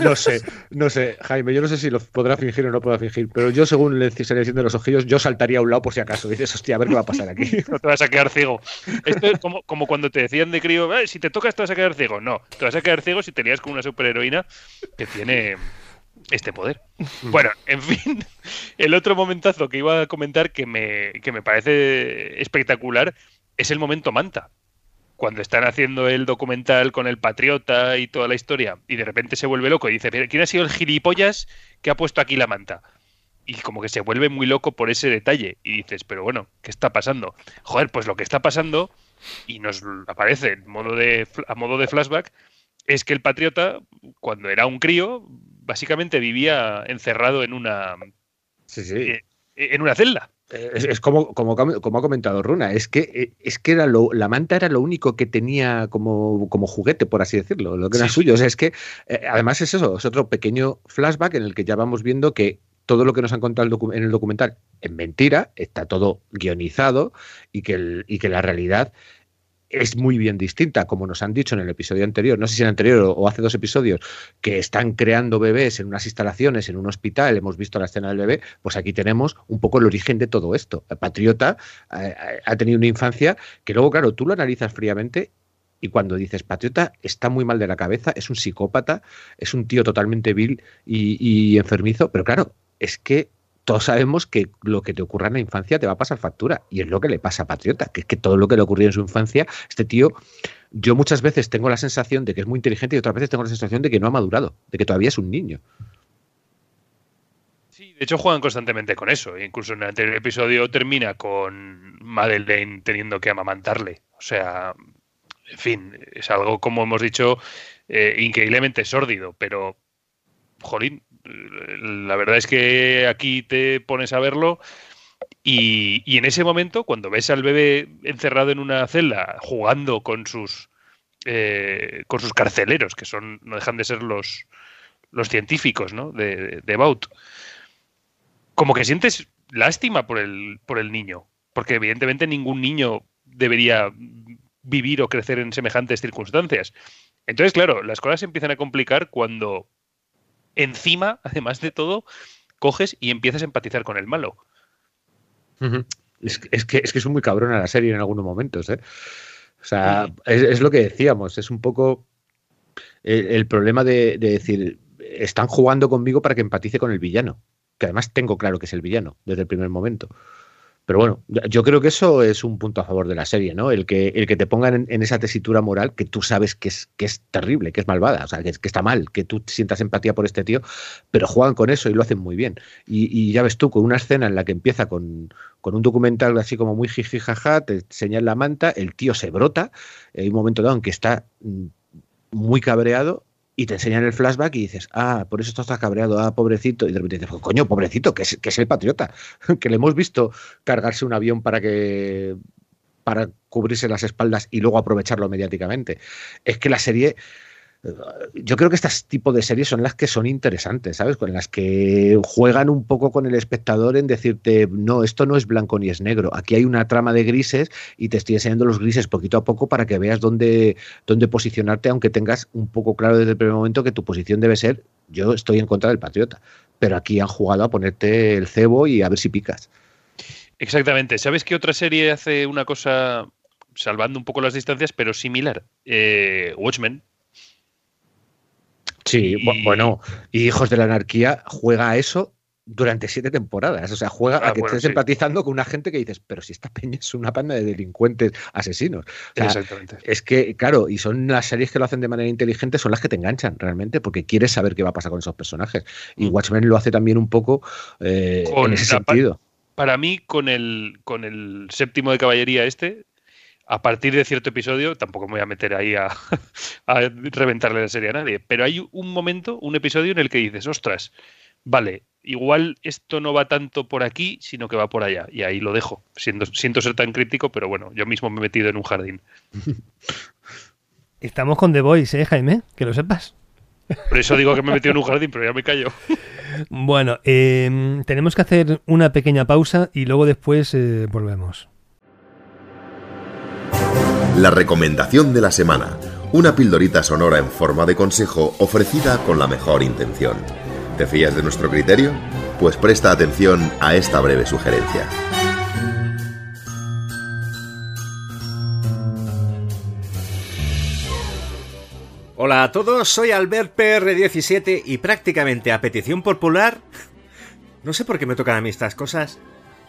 No sé, no sé, Jaime, yo no sé si lo podrá fingir o no podrá fingir, pero yo según le le encienden los ojillos, yo saltaría a un lado por si acaso. Dices, hostia, a ver qué va a pasar aquí. no te vas a quedar ciego. Esto es como, como cuando te decían de crío, "Eh, si te tocas te vas a quedar ciego. No, te vas a quedar ciego si te lías con una superheroína que tiene este poder. Bueno, en fin, el otro momentazo que iba a comentar que me, que me parece espectacular es el momento manta. Cuando están haciendo el documental con el patriota y toda la historia, y de repente se vuelve loco y dice, "Pero, ¿quién ha sido el gilipollas que ha puesto aquí la manta? y como que se vuelve muy loco por ese detalle. Y dices, pero bueno, ¿qué está pasando? Joder, pues lo que está pasando, y nos aparece en modo de, a modo de flashback, es que el patriota, cuando era un crío, básicamente vivía encerrado en una, Sí, sí. eh, en una celda. Es, es como, como, como ha comentado Runa, es que, eh, es que era lo, la manta era lo único que tenía como, como juguete, por así decirlo, lo que era Sí. suyo. O sea, es que eh, además es eso, es otro pequeño flashback en el que ya vamos viendo que todo lo que nos han contado en el documental es mentira, está todo guionizado y que, el- y que la realidad es muy bien distinta, como nos han dicho en el episodio anterior, no sé si en el anterior o- hace dos episodios, que están creando bebés en unas instalaciones, en un hospital, hemos visto la escena del bebé, pues aquí tenemos un poco el origen de todo esto. Patriota eh, ha tenido una infancia que luego, claro, tú lo analizas fríamente y cuando dices Patriota está muy mal de la cabeza, es un psicópata, es un tío totalmente vil y enfermizo, pero claro, es que todos sabemos que lo que te ocurra en la infancia te va a pasar factura. Y es lo que le pasa a Patriota, que es que todo lo que le ocurrió en su infancia, este tío, yo muchas veces tengo la sensación de que es muy inteligente y otras veces tengo la sensación de que no ha madurado, de que todavía es un niño. Sí, de hecho juegan constantemente con eso. Incluso en el anterior episodio termina con Madeleine teniendo que amamantarle. O sea, en fin, es algo, como hemos dicho, eh, increíblemente sórdido, pero, jolín, la verdad es que aquí te pones a verlo y, en ese momento, cuando ves al bebé encerrado en una celda jugando con sus, eh, con sus carceleros, que son no dejan de ser los, los científicos ¿no? de, de, de Baut, como que sientes lástima por el, por el niño, porque evidentemente ningún niño debería vivir o crecer en semejantes circunstancias. Entonces, claro, las cosas se empiezan a complicar cuando encima, además de todo, coges y empiezas a empatizar con el malo. Es, es, que, es que es muy cabrón a la serie en algunos momentos. ¿eh? O sea, es, es, lo que decíamos, es un poco el, el problema de, de, decir, están jugando conmigo para que empatice con el villano, que además tengo claro que es el villano desde el primer momento. Pero bueno, yo creo que eso es un punto a favor de la serie, ¿no? El que, el que te pongan en, esa tesitura moral que tú sabes que es, que es terrible, que es malvada, o sea, que, que, está mal, que tú sientas empatía por este tío, pero juegan con eso y lo hacen muy bien. Y, y ya ves tú, con una escena en la que empieza con, con un documental así como muy jiji jaja, te enseñan la manta, el tío se brota, hay un momento dado en que está mm, muy cabreado y te enseñan el flashback y dices, ah, por eso esto está cabreado, ah, pobrecito. Y de repente dices, pues, coño, pobrecito, que es, que es el patriota, que le hemos visto cargarse un avión para que para cubrirse las espaldas y luego aprovecharlo mediáticamente. Es que la serie yo creo que este tipo de series son las que son interesantes, ¿sabes? Con las que juegan un poco con el espectador en decirte, no, esto no es blanco ni es negro, aquí hay una trama de grises y te estoy enseñando los grises poquito a poco para que veas dónde, dónde posicionarte, aunque tengas un poco claro desde el primer momento que tu posición debe ser, yo estoy en contra del patriota, pero aquí han jugado a ponerte el cebo y a ver si picas. Exactamente. ¿Sabes qué otra serie hace una cosa salvando un poco las distancias, pero similar? Eh, Watchmen. Sí, bueno, y Hijos de la Anarquía juega a eso durante siete temporadas. O sea, juega a ah, que estés empatizando con una gente que dices, pero si esta peña es una panda de delincuentes asesinos. Exactamente. Es que, claro, y son las series que lo hacen de manera inteligente, son las que te enganchan realmente, porque quieres saber qué va a pasar con esos personajes. Y mm. Watchmen lo hace también un poco eh, en ese sentido. Para mí, con el, con el séptimo de caballería este, a partir de cierto episodio, tampoco me voy a meter ahí a, reventarle la serie a nadie, pero hay un momento, un episodio en el que dices, ostras, vale, igual esto no va tanto por aquí, sino que va por allá, y ahí lo dejo. Siento, siento ser tan crítico, pero bueno, yo mismo me he metido en un jardín. Estamos con The Voice, ¿eh, Jaime? Que lo sepas. Por eso digo que me he metido en un jardín, pero ya me callo. Bueno, eh, tenemos que hacer una pequeña pausa y luego después eh, volvemos. La recomendación de la semana. Una pildorita sonora en forma de consejo ofrecida con la mejor intención. ¿Te fías de nuestro criterio? Pues presta atención a esta breve sugerencia. Hola a todos, soy Albert PR17 y prácticamente a petición popular... No sé por qué me tocan a mí estas cosas.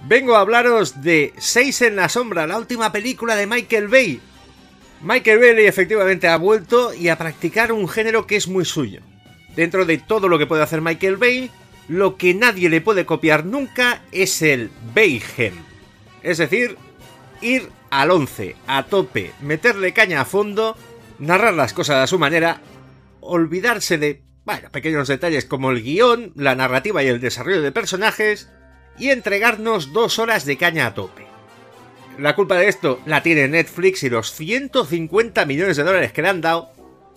Vengo a hablaros de Seis en la Sombra, la última película de Michael Bay, Michael Bay efectivamente ha vuelto y a practicar un género que es muy suyo. Dentro de todo lo que puede hacer Michael Bay, lo que nadie le puede copiar nunca es el Bayhem. Es decir, ir al 11, a tope, meterle caña a fondo, narrar las cosas a su manera, olvidarse de, pequeños detalles como el guion, la narrativa y el desarrollo de personajes, y entregarnos dos horas de caña a tope. La culpa de esto la tiene Netflix y los 150 millones de dólares que le han dado,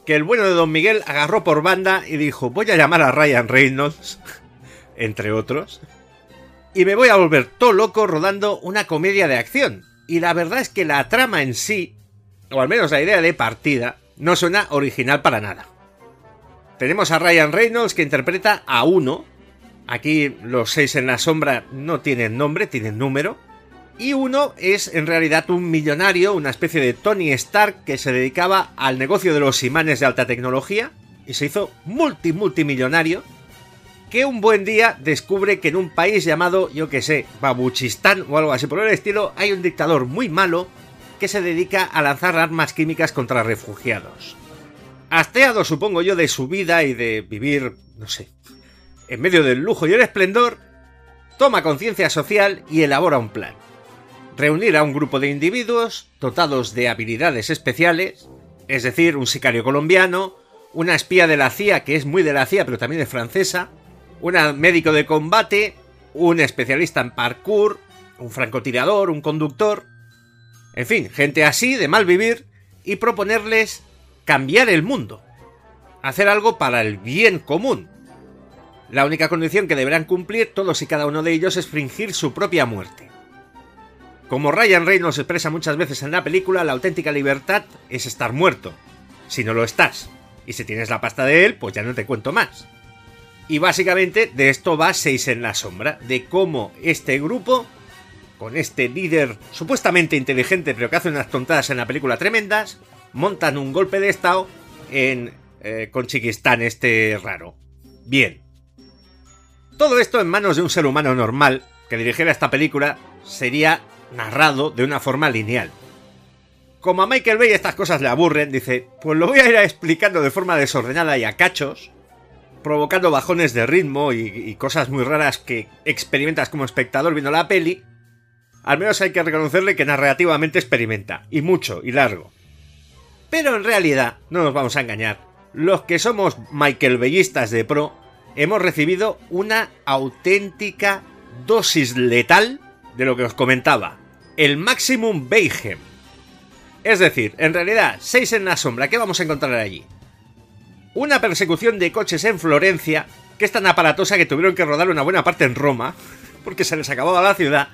que el bueno de Don Miguel agarró por banda y dijo voy a llamar a Ryan Reynolds, entre otros, y me voy a volver todo loco rodando una comedia de acción. Y la verdad es que la trama en sí, o al menos la idea de partida, no suena original para nada. Tenemos a Ryan Reynolds que interpreta a uno. Aquí los seis en la sombra no tienen nombre, tienen número y uno es en realidad un millonario, una especie de Tony Stark que se dedicaba al negocio de los imanes de alta tecnología y se hizo multi multimillonario que un buen día descubre que en un país llamado, yo que sé, Babuchistán o algo así por el estilo, hay un dictador muy malo que se dedica a lanzar armas químicas contra refugiados. Hasteado, supongo yo, de su vida y de vivir, no sé, en medio del lujo y el esplendor, toma conciencia social y elabora un plan reunir a un grupo de individuos dotados de habilidades especiales, es decir, un sicario colombiano, una espía de la CIA que es muy de la CIA pero también es francesa, un médico de combate, un especialista en parkour, un francotirador, un conductor, en fin, gente así de mal vivir y proponerles cambiar el mundo, hacer algo para el bien común. La única condición que deberán cumplir todos y cada uno de ellos es fingir su propia muerte. Como Ryan Reynolds expresa muchas veces en la película, la auténtica libertad es estar muerto. Si no lo estás, y si tienes la pasta de él, pues ya no te cuento más. Y básicamente de esto va Seis en la sombra, de cómo este grupo, con este líder supuestamente inteligente pero que hace unas tontadas en la película tremendas, montan un golpe de estado en eh, Conchiquistán este raro. Bien. Todo esto en manos de un ser humano normal que dirigiera esta película sería narrado de una forma lineal. Como a Michael Bay estas cosas le aburren, dice, pues lo voy a ir explicando de forma desordenada y a cachos, provocando bajones de ritmo y, cosas muy raras que experimentas como espectador viendo la peli, al menos hay que reconocerle que narrativamente experimenta, y mucho, y largo. Pero en realidad, no nos vamos a engañar, los que somos Michael Bayistas de pro, hemos recibido una auténtica dosis letal de lo que os comentaba, el Maximum Bayhem. Es decir, en realidad, seis en la sombra, ¿qué vamos a encontrar allí? una persecución de coches en Florencia, que es tan aparatosa que tuvieron que rodar una buena parte en Roma, porque se les acababa la ciudad,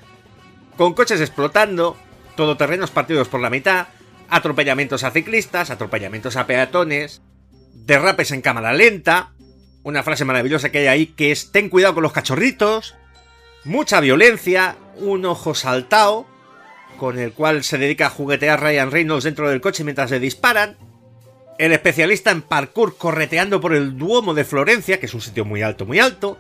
con coches explotando, todoterrenos partidos por la mitad, atropellamientos a ciclistas, atropellamientos a peatones, derrapes en cámara lenta, una frase maravillosa que hay ahí que es ten cuidado con los cachorritos, mucha violencia, un ojo saltado, con el cual se dedica a juguetear Ryan Reynolds dentro del coche mientras le disparan, el especialista en parkour correteando por el Duomo de Florencia, que es un sitio muy alto, muy alto,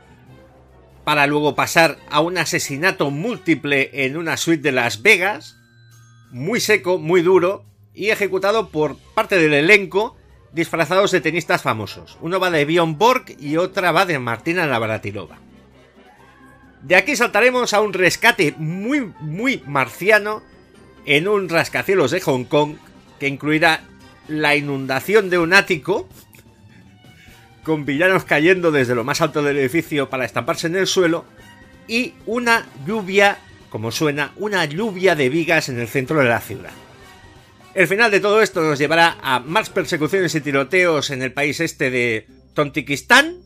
para luego pasar a un asesinato múltiple en una suite de Las Vegas, muy seco, muy duro, y ejecutado por parte del elenco disfrazados de tenistas famosos. Uno va de Bjorn Borg y otra va de Martina Navratilova. De aquí saltaremos a un rescate muy, muy marciano en un rascacielos de Hong Kong que incluirá la inundación de un ático con villanos cayendo desde lo más alto del edificio para estamparse en el suelo y una lluvia, como suena, una lluvia de vigas en el centro de la ciudad. El final de todo esto nos llevará a más persecuciones y tiroteos en el país este de Tontikistán,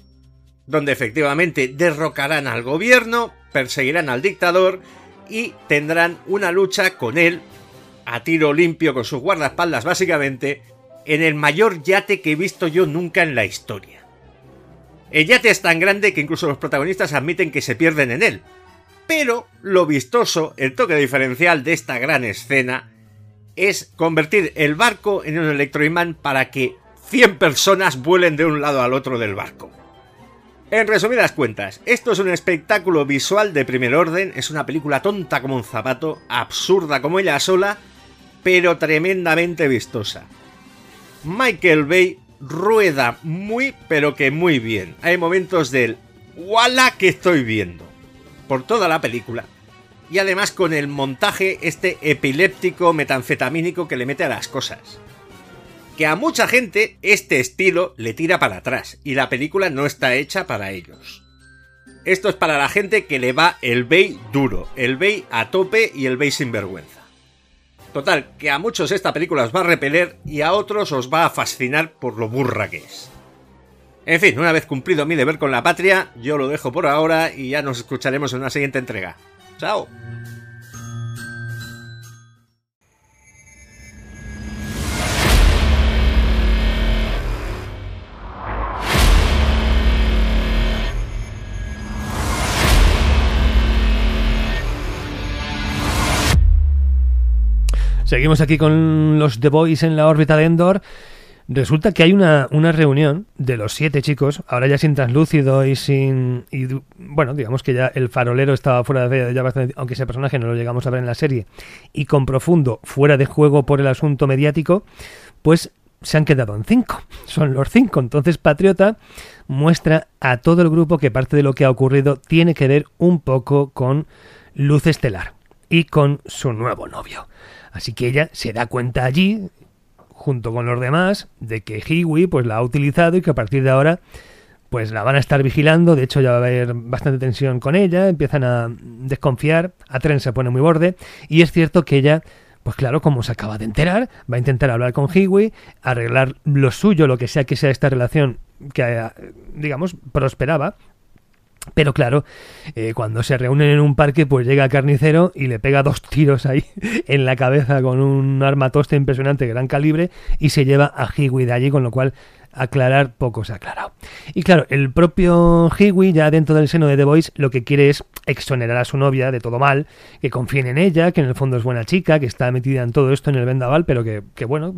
donde efectivamente derrocarán al gobierno, perseguirán al dictador y tendrán una lucha con él a tiro limpio con sus guardaespaldas básicamente en el mayor yate que he visto yo nunca en la historia. El yate es tan grande que incluso los protagonistas admiten que se pierden en él. Pero lo vistoso, el toque diferencial de esta gran escena, es convertir el barco en un electroimán para que 100 personas vuelen de un lado al otro del barco. En resumidas cuentas, esto es un espectáculo visual de primer orden, es una película tonta como un zapato, absurda como ella sola, pero tremendamente vistosa. Michael Bay rueda muy pero que muy bien. Hay momentos del ¡Wala que estoy viendo! por toda la película. Y además con el montaje este epiléptico metanfetamínico que le mete a las cosas. Que a mucha gente este estilo le tira para atrás y la película no está hecha para ellos. Esto es para la gente que le va el Bay duro, el Bay a tope y el Bay sin vergüenza. Total, que a muchos esta película os va a repeler y a otros os va a fascinar por lo burra que es. En fin, una vez cumplido mi deber con la patria, yo lo dejo por ahora y ya nos escucharemos en una siguiente entrega. ¡Chao! Seguimos aquí con los The Boys en la órbita de Endor. Resulta que hay una, una reunión de los siete chicos, ahora ya sin translúcido y sin... Y, bueno, digamos que ya el farolero estaba fuera de ya bastante, aunque ese personaje no lo llegamos a ver en la serie, y con profundo fuera de juego por el asunto mediático, pues se han quedado en cinco. Son los cinco. Entonces Patriota muestra a todo el grupo que parte de lo que ha ocurrido tiene que ver un poco con Luz Estelar y con su nuevo novio. Así que ella se da cuenta allí, junto con los demás, de que Hiwi pues la ha utilizado y que a partir de ahora pues la van a estar vigilando, de hecho ya va a haber bastante tensión con ella, empiezan a desconfiar, a Tren se pone muy borde y es cierto que ella pues claro, como se acaba de enterar, va a intentar hablar con Hiwi, arreglar lo suyo, lo que sea que sea esta relación que, digamos, prosperaba, pero claro, eh, cuando se reúnen en un parque, pues llega Carnicero y le pega dos tiros ahí en la cabeza con un arma tosta impresionante, gran calibre, y se lleva a Hiwi de allí, con lo cual aclarar poco se ha aclarado. Y claro, el propio Hiwi, ya dentro del seno de The Voice, lo que quiere es exonerar a su novia de todo mal, que confíen en ella, que en el fondo es buena chica, que está metida en todo esto en el vendaval, pero que, que bueno,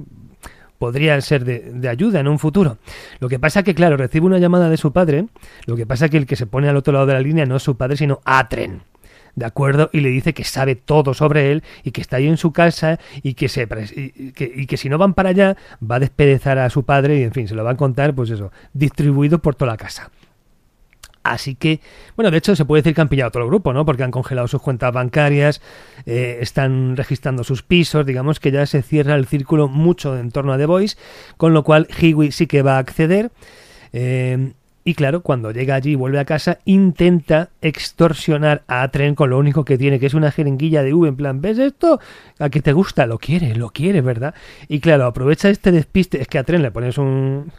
podría ser de, ayuda en un futuro. Lo que pasa que, claro, recibe una llamada de su padre, lo que pasa que el que se pone al otro lado de la línea no es su padre, sino Atren. ¿De acuerdo? Y le dice que sabe todo sobre él y que está ahí en su casa y que, se, y que, y que si no van para allá va a despedezar a su padre y, en fin, se lo va a contar, pues eso, distribuido por toda la casa. Así que, bueno, de hecho se puede decir que han pillado todo el grupo, ¿no? Porque han congelado sus cuentas bancarias, eh, están registrando sus pisos, digamos que ya se cierra el círculo mucho en torno a The Voice, con lo cual Hiwi sí que va a acceder. Eh, y claro, cuando llega allí y vuelve a casa, intenta extorsionar a Tren con lo único que tiene, que es una jeringuilla de V. En plan, ¿ves esto? ¿A que te gusta? Lo quiere, lo quiere, ¿verdad? Y claro, aprovecha este despiste. Es que a Tren le pones un,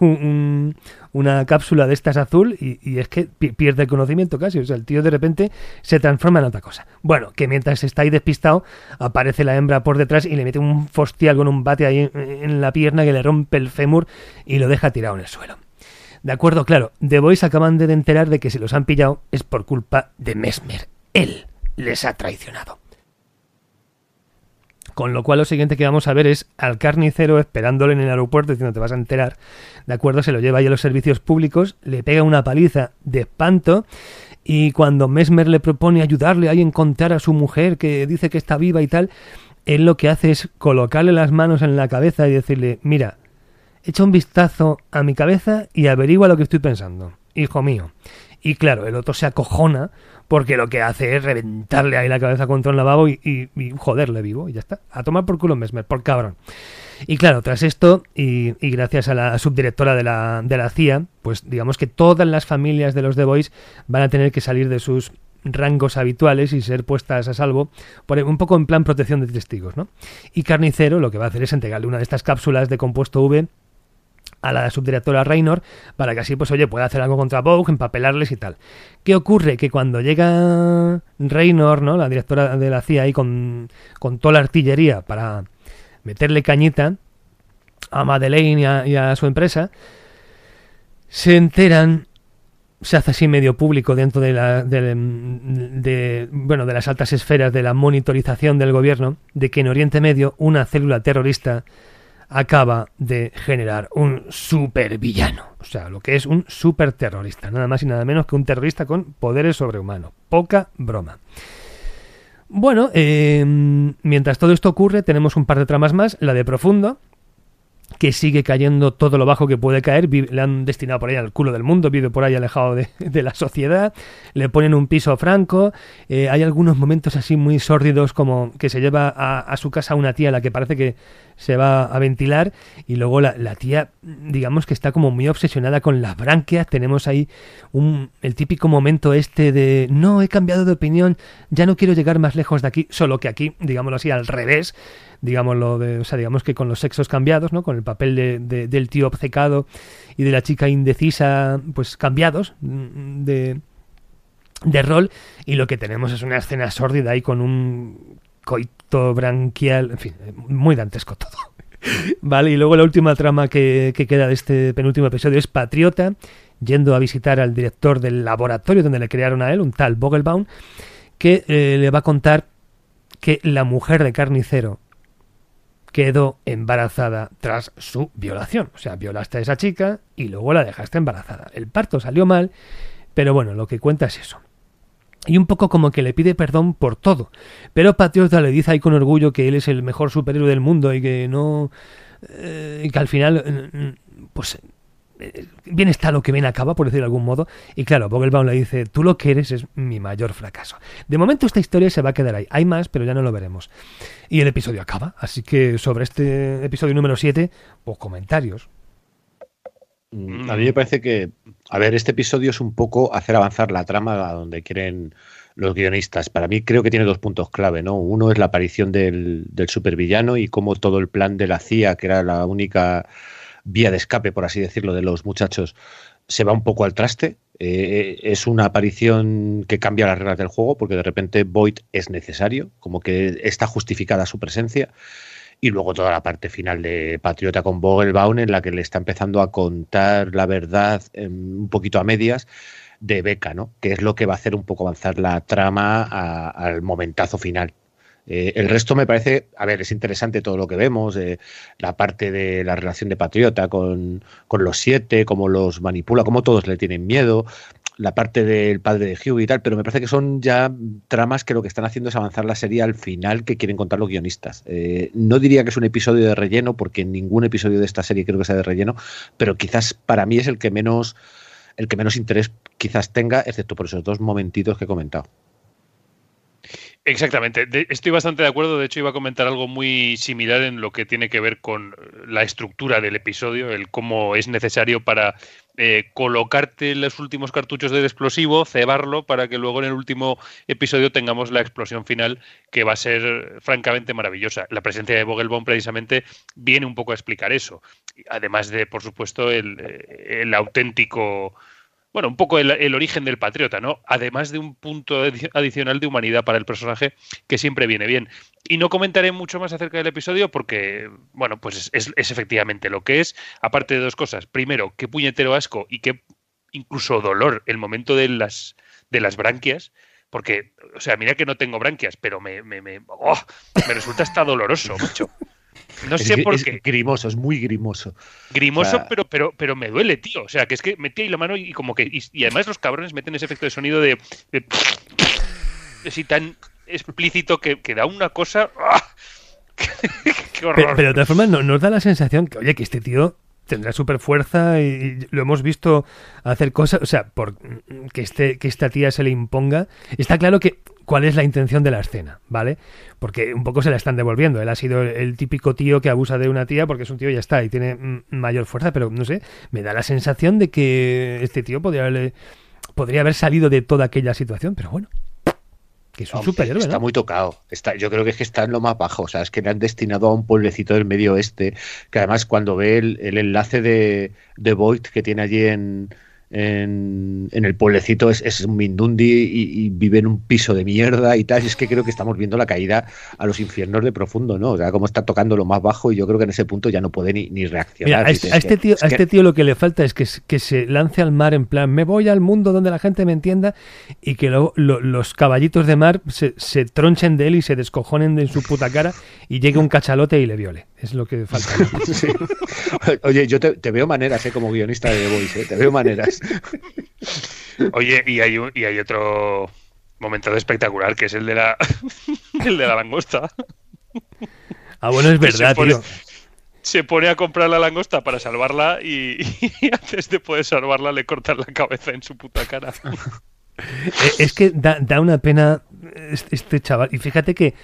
un- un- una cápsula de estas azul y, es que pi- pierde el conocimiento casi. O sea, el tío de repente se transforma en otra cosa. Bueno, que mientras está ahí despistado, aparece la hembra por detrás y le mete un fostial con un bate ahí en, en la pierna que le rompe el fémur y lo deja tirado en el suelo. De acuerdo, claro, The Boys acaban de enterar de que si los han pillado es por culpa de Mesmer. Él les ha traicionado. Con lo cual lo siguiente que vamos a ver es al carnicero esperándole en el aeropuerto diciendo te vas a enterar. De acuerdo, se lo lleva ahí a los servicios públicos, le pega una paliza de espanto y cuando Mesmer le propone ayudarle a encontrar a su mujer que dice que está viva y tal, él lo que hace es colocarle las manos en la cabeza y decirle, mira, echa un vistazo a mi cabeza y averigua lo que estoy pensando, hijo mío. Y claro, el otro se acojona porque lo que hace es reventarle ahí la cabeza contra un lavabo y, joderle vivo y ya está. A tomar por culo Mesmer, por cabrón. Y claro, tras esto, y, y gracias a la subdirectora de la, de la CIA, pues digamos que todas las familias de los The Boys van a tener que salir de sus rangos habituales y ser puestas a salvo, por un poco en plan protección de testigos, ¿no? Y Carnicero lo que va a hacer es entregarle una de estas cápsulas de compuesto V a la subdirectora Raynor para que así, pues oye, pueda hacer algo contra Vogue, empapelarles y tal. ¿Qué ocurre? Que cuando llega Raynor, ¿no? La directora de la CIA ahí con, con toda la artillería para meterle cañita a Madeleine y a, su empresa, se enteran se hace así medio público dentro de, la, de, bueno, de las altas esferas de la monitorización del gobierno de que en Oriente Medio una célula terrorista acaba de generar un supervillano. O sea, lo que es un superterrorista. Nada más y nada menos que un terrorista con poderes sobrehumanos. Poca broma. Bueno, eh, mientras todo esto ocurre, tenemos un par de tramas más. La de Profundo, que sigue cayendo todo lo bajo que puede caer. Le han destinado por ahí al culo del mundo, vive por ahí alejado de, la sociedad. Le ponen un piso franco. eh, hay algunos momentos así muy sórdidos, como que se lleva a, a su casa una tía a la que parece que se va a ventilar. Y luego la, la tía, digamos que está como muy obsesionada con las branquias. Tenemos ahí un, el típico momento este de no he cambiado de opinión, ya no quiero llegar más lejos de aquí, solo que aquí, digámoslo así, al revés, digámoslo de, o sea, digamos que con los sexos cambiados, ¿no? Con el papel de- de- del tío obcecado y de la chica indecisa, pues cambiados mm, de, de rol, y lo que tenemos es una escena sórdida ahí con un coito branquial, en fin, muy dantesco todo. Vale, y luego la última trama que, que queda de este penúltimo episodio es Patriota, yendo a visitar al director del laboratorio donde le crearon a él, un tal Vogelbaum, que eh, le va a contar que la mujer de carnicero quedó embarazada tras su violación. O sea, violaste a esa chica y luego la dejaste embarazada. El parto salió mal, pero bueno, lo que cuenta es eso. Y un poco como que le pide perdón por todo. Pero Patriota le dice ahí con orgullo que él es el mejor superhéroe del mundo y que no... eh, y que al final, eh, pues eh, bien está lo que bien acaba, por decirlo de algún modo. Y claro, Vogelbaum le dice, tú lo que eres es mi mayor fracaso. De momento esta historia se va a quedar ahí. Hay más, pero ya no lo veremos. Y el episodio acaba. Así que sobre este episodio número 7, pues comentarios. Mm, A mí me parece que, a ver, este episodio es un poco hacer avanzar la trama a donde quieren los guionistas. Para mí creo que tiene dos puntos clave, ¿no? Uno es la aparición del, del supervillano y cómo todo el plan de la CIA, que era la única vía de escape, por así decirlo, de los muchachos, se va un poco al traste. Eh, es una aparición que cambia las reglas del juego porque de repente Void es necesario, como que está justificada su presencia. Y luego toda la parte final de Patriota con Vogelbaum, en la que le está empezando a contar la verdad em, un poquito a medias de Beca, ¿no? Que es lo que va a hacer un poco avanzar la trama a- al momentazo final. Eh, el resto me parece, a ver, es interesante todo lo que vemos, eh, la parte de la relación de Patriota con, con los siete, cómo los manipula, cómo todos le tienen miedo, la parte del padre de Hugh y tal, pero me parece que son ya tramas que lo que están haciendo es avanzar la serie al final que quieren contar los guionistas. Eh, no diría que es un episodio de relleno, porque ningún episodio de esta serie creo que sea de relleno, pero quizás para mí es el que menos, el que menos interés quizás tenga, excepto por esos dos momentitos que he comentado. Exactamente, estoy bastante de acuerdo. De hecho, iba a comentar algo muy similar en lo que tiene que ver con la estructura del episodio, el cómo es necesario para eh, colocarte los últimos cartuchos del explosivo, cebarlo, para que luego en el último episodio tengamos la explosión final, que va a ser francamente maravillosa. La presencia de Vogelbaum precisamente viene un poco a explicar eso. Además de, por supuesto, el, eh, el auténtico bueno, un poco el, origen del patriota, ¿no? Además de un punto adi- adicional de humanidad para el personaje que siempre viene bien. Y no comentaré mucho más acerca del episodio porque, bueno, pues es, es- es efectivamente lo que es. Aparte de dos cosas. Primero, qué puñetero asco y qué incluso dolor el momento de las, de las branquias. Porque, o sea, mira que no tengo branquias, pero me, me, me, ¡oh! me resulta hasta doloroso, macho. No Es- sé por es qué. grimoso, es muy grimoso. Grimoso, O sea- pero, pero, pero me duele, tío. O sea, que es que metí ahí la mano y como que. Y, y además los cabrones meten ese efecto de sonido de. de así tan explícito que, que da una cosa. ¡ah! ¡Qué Pero, horror! pero de todas formas, no- nos da la sensación que, oye, que este tío tendrá super fuerza y, y lo hemos visto hacer cosas, o sea, por que este que esta tía se le imponga. Está claro que cuál es la intención de la escena, ¿vale? Porque un poco se la están devolviendo. Él ha sido el, típico tío que abusa de una tía porque es un tío y ya está y tiene mayor fuerza, pero no sé, me da la sensación de que este tío podría haberle- podría haber salido de toda aquella situación, pero bueno. Que es un Hombre, superhéroe, está ¿no? muy tocado. Está, yo creo que es que está en lo más bajo. O sea, es que le han destinado a un pueblecito del medio oeste. Que además, cuando ve el, el enlace de, de Void que tiene allí en, en, en el pueblecito, es, es un Mindundi y, y vive en un piso de mierda y tal. Y es que creo que estamos viendo la caída a los infiernos de profundo, ¿no? O sea, como está tocando lo más bajo y yo creo que en ese punto ya no puede ni, ni reaccionar. Mira, a Es este, a este tío, es a este tío lo que le falta es que, se lance al mar en plan, me voy al mundo donde la gente me entienda y que luego lo- los caballitos de mar se, se tronchen de él y se descojonen de su puta cara y llegue un cachalote y le viole. Es lo que falta. Sí. Oye, yo te, te veo maneras, ¿eh? Como guionista de The Voice, ¿eh? Te veo maneras. Oye, y hay, un- y hay otro momento espectacular que es el de la, el de la langosta. Ah, bueno, es Que se verdad, pone- tío. Se pone a comprar la langosta para salvarla y, y antes de poder salvarla le cortan la cabeza en su puta cara. Eh, Es que da, da una pena este, este chaval. Y fíjate que,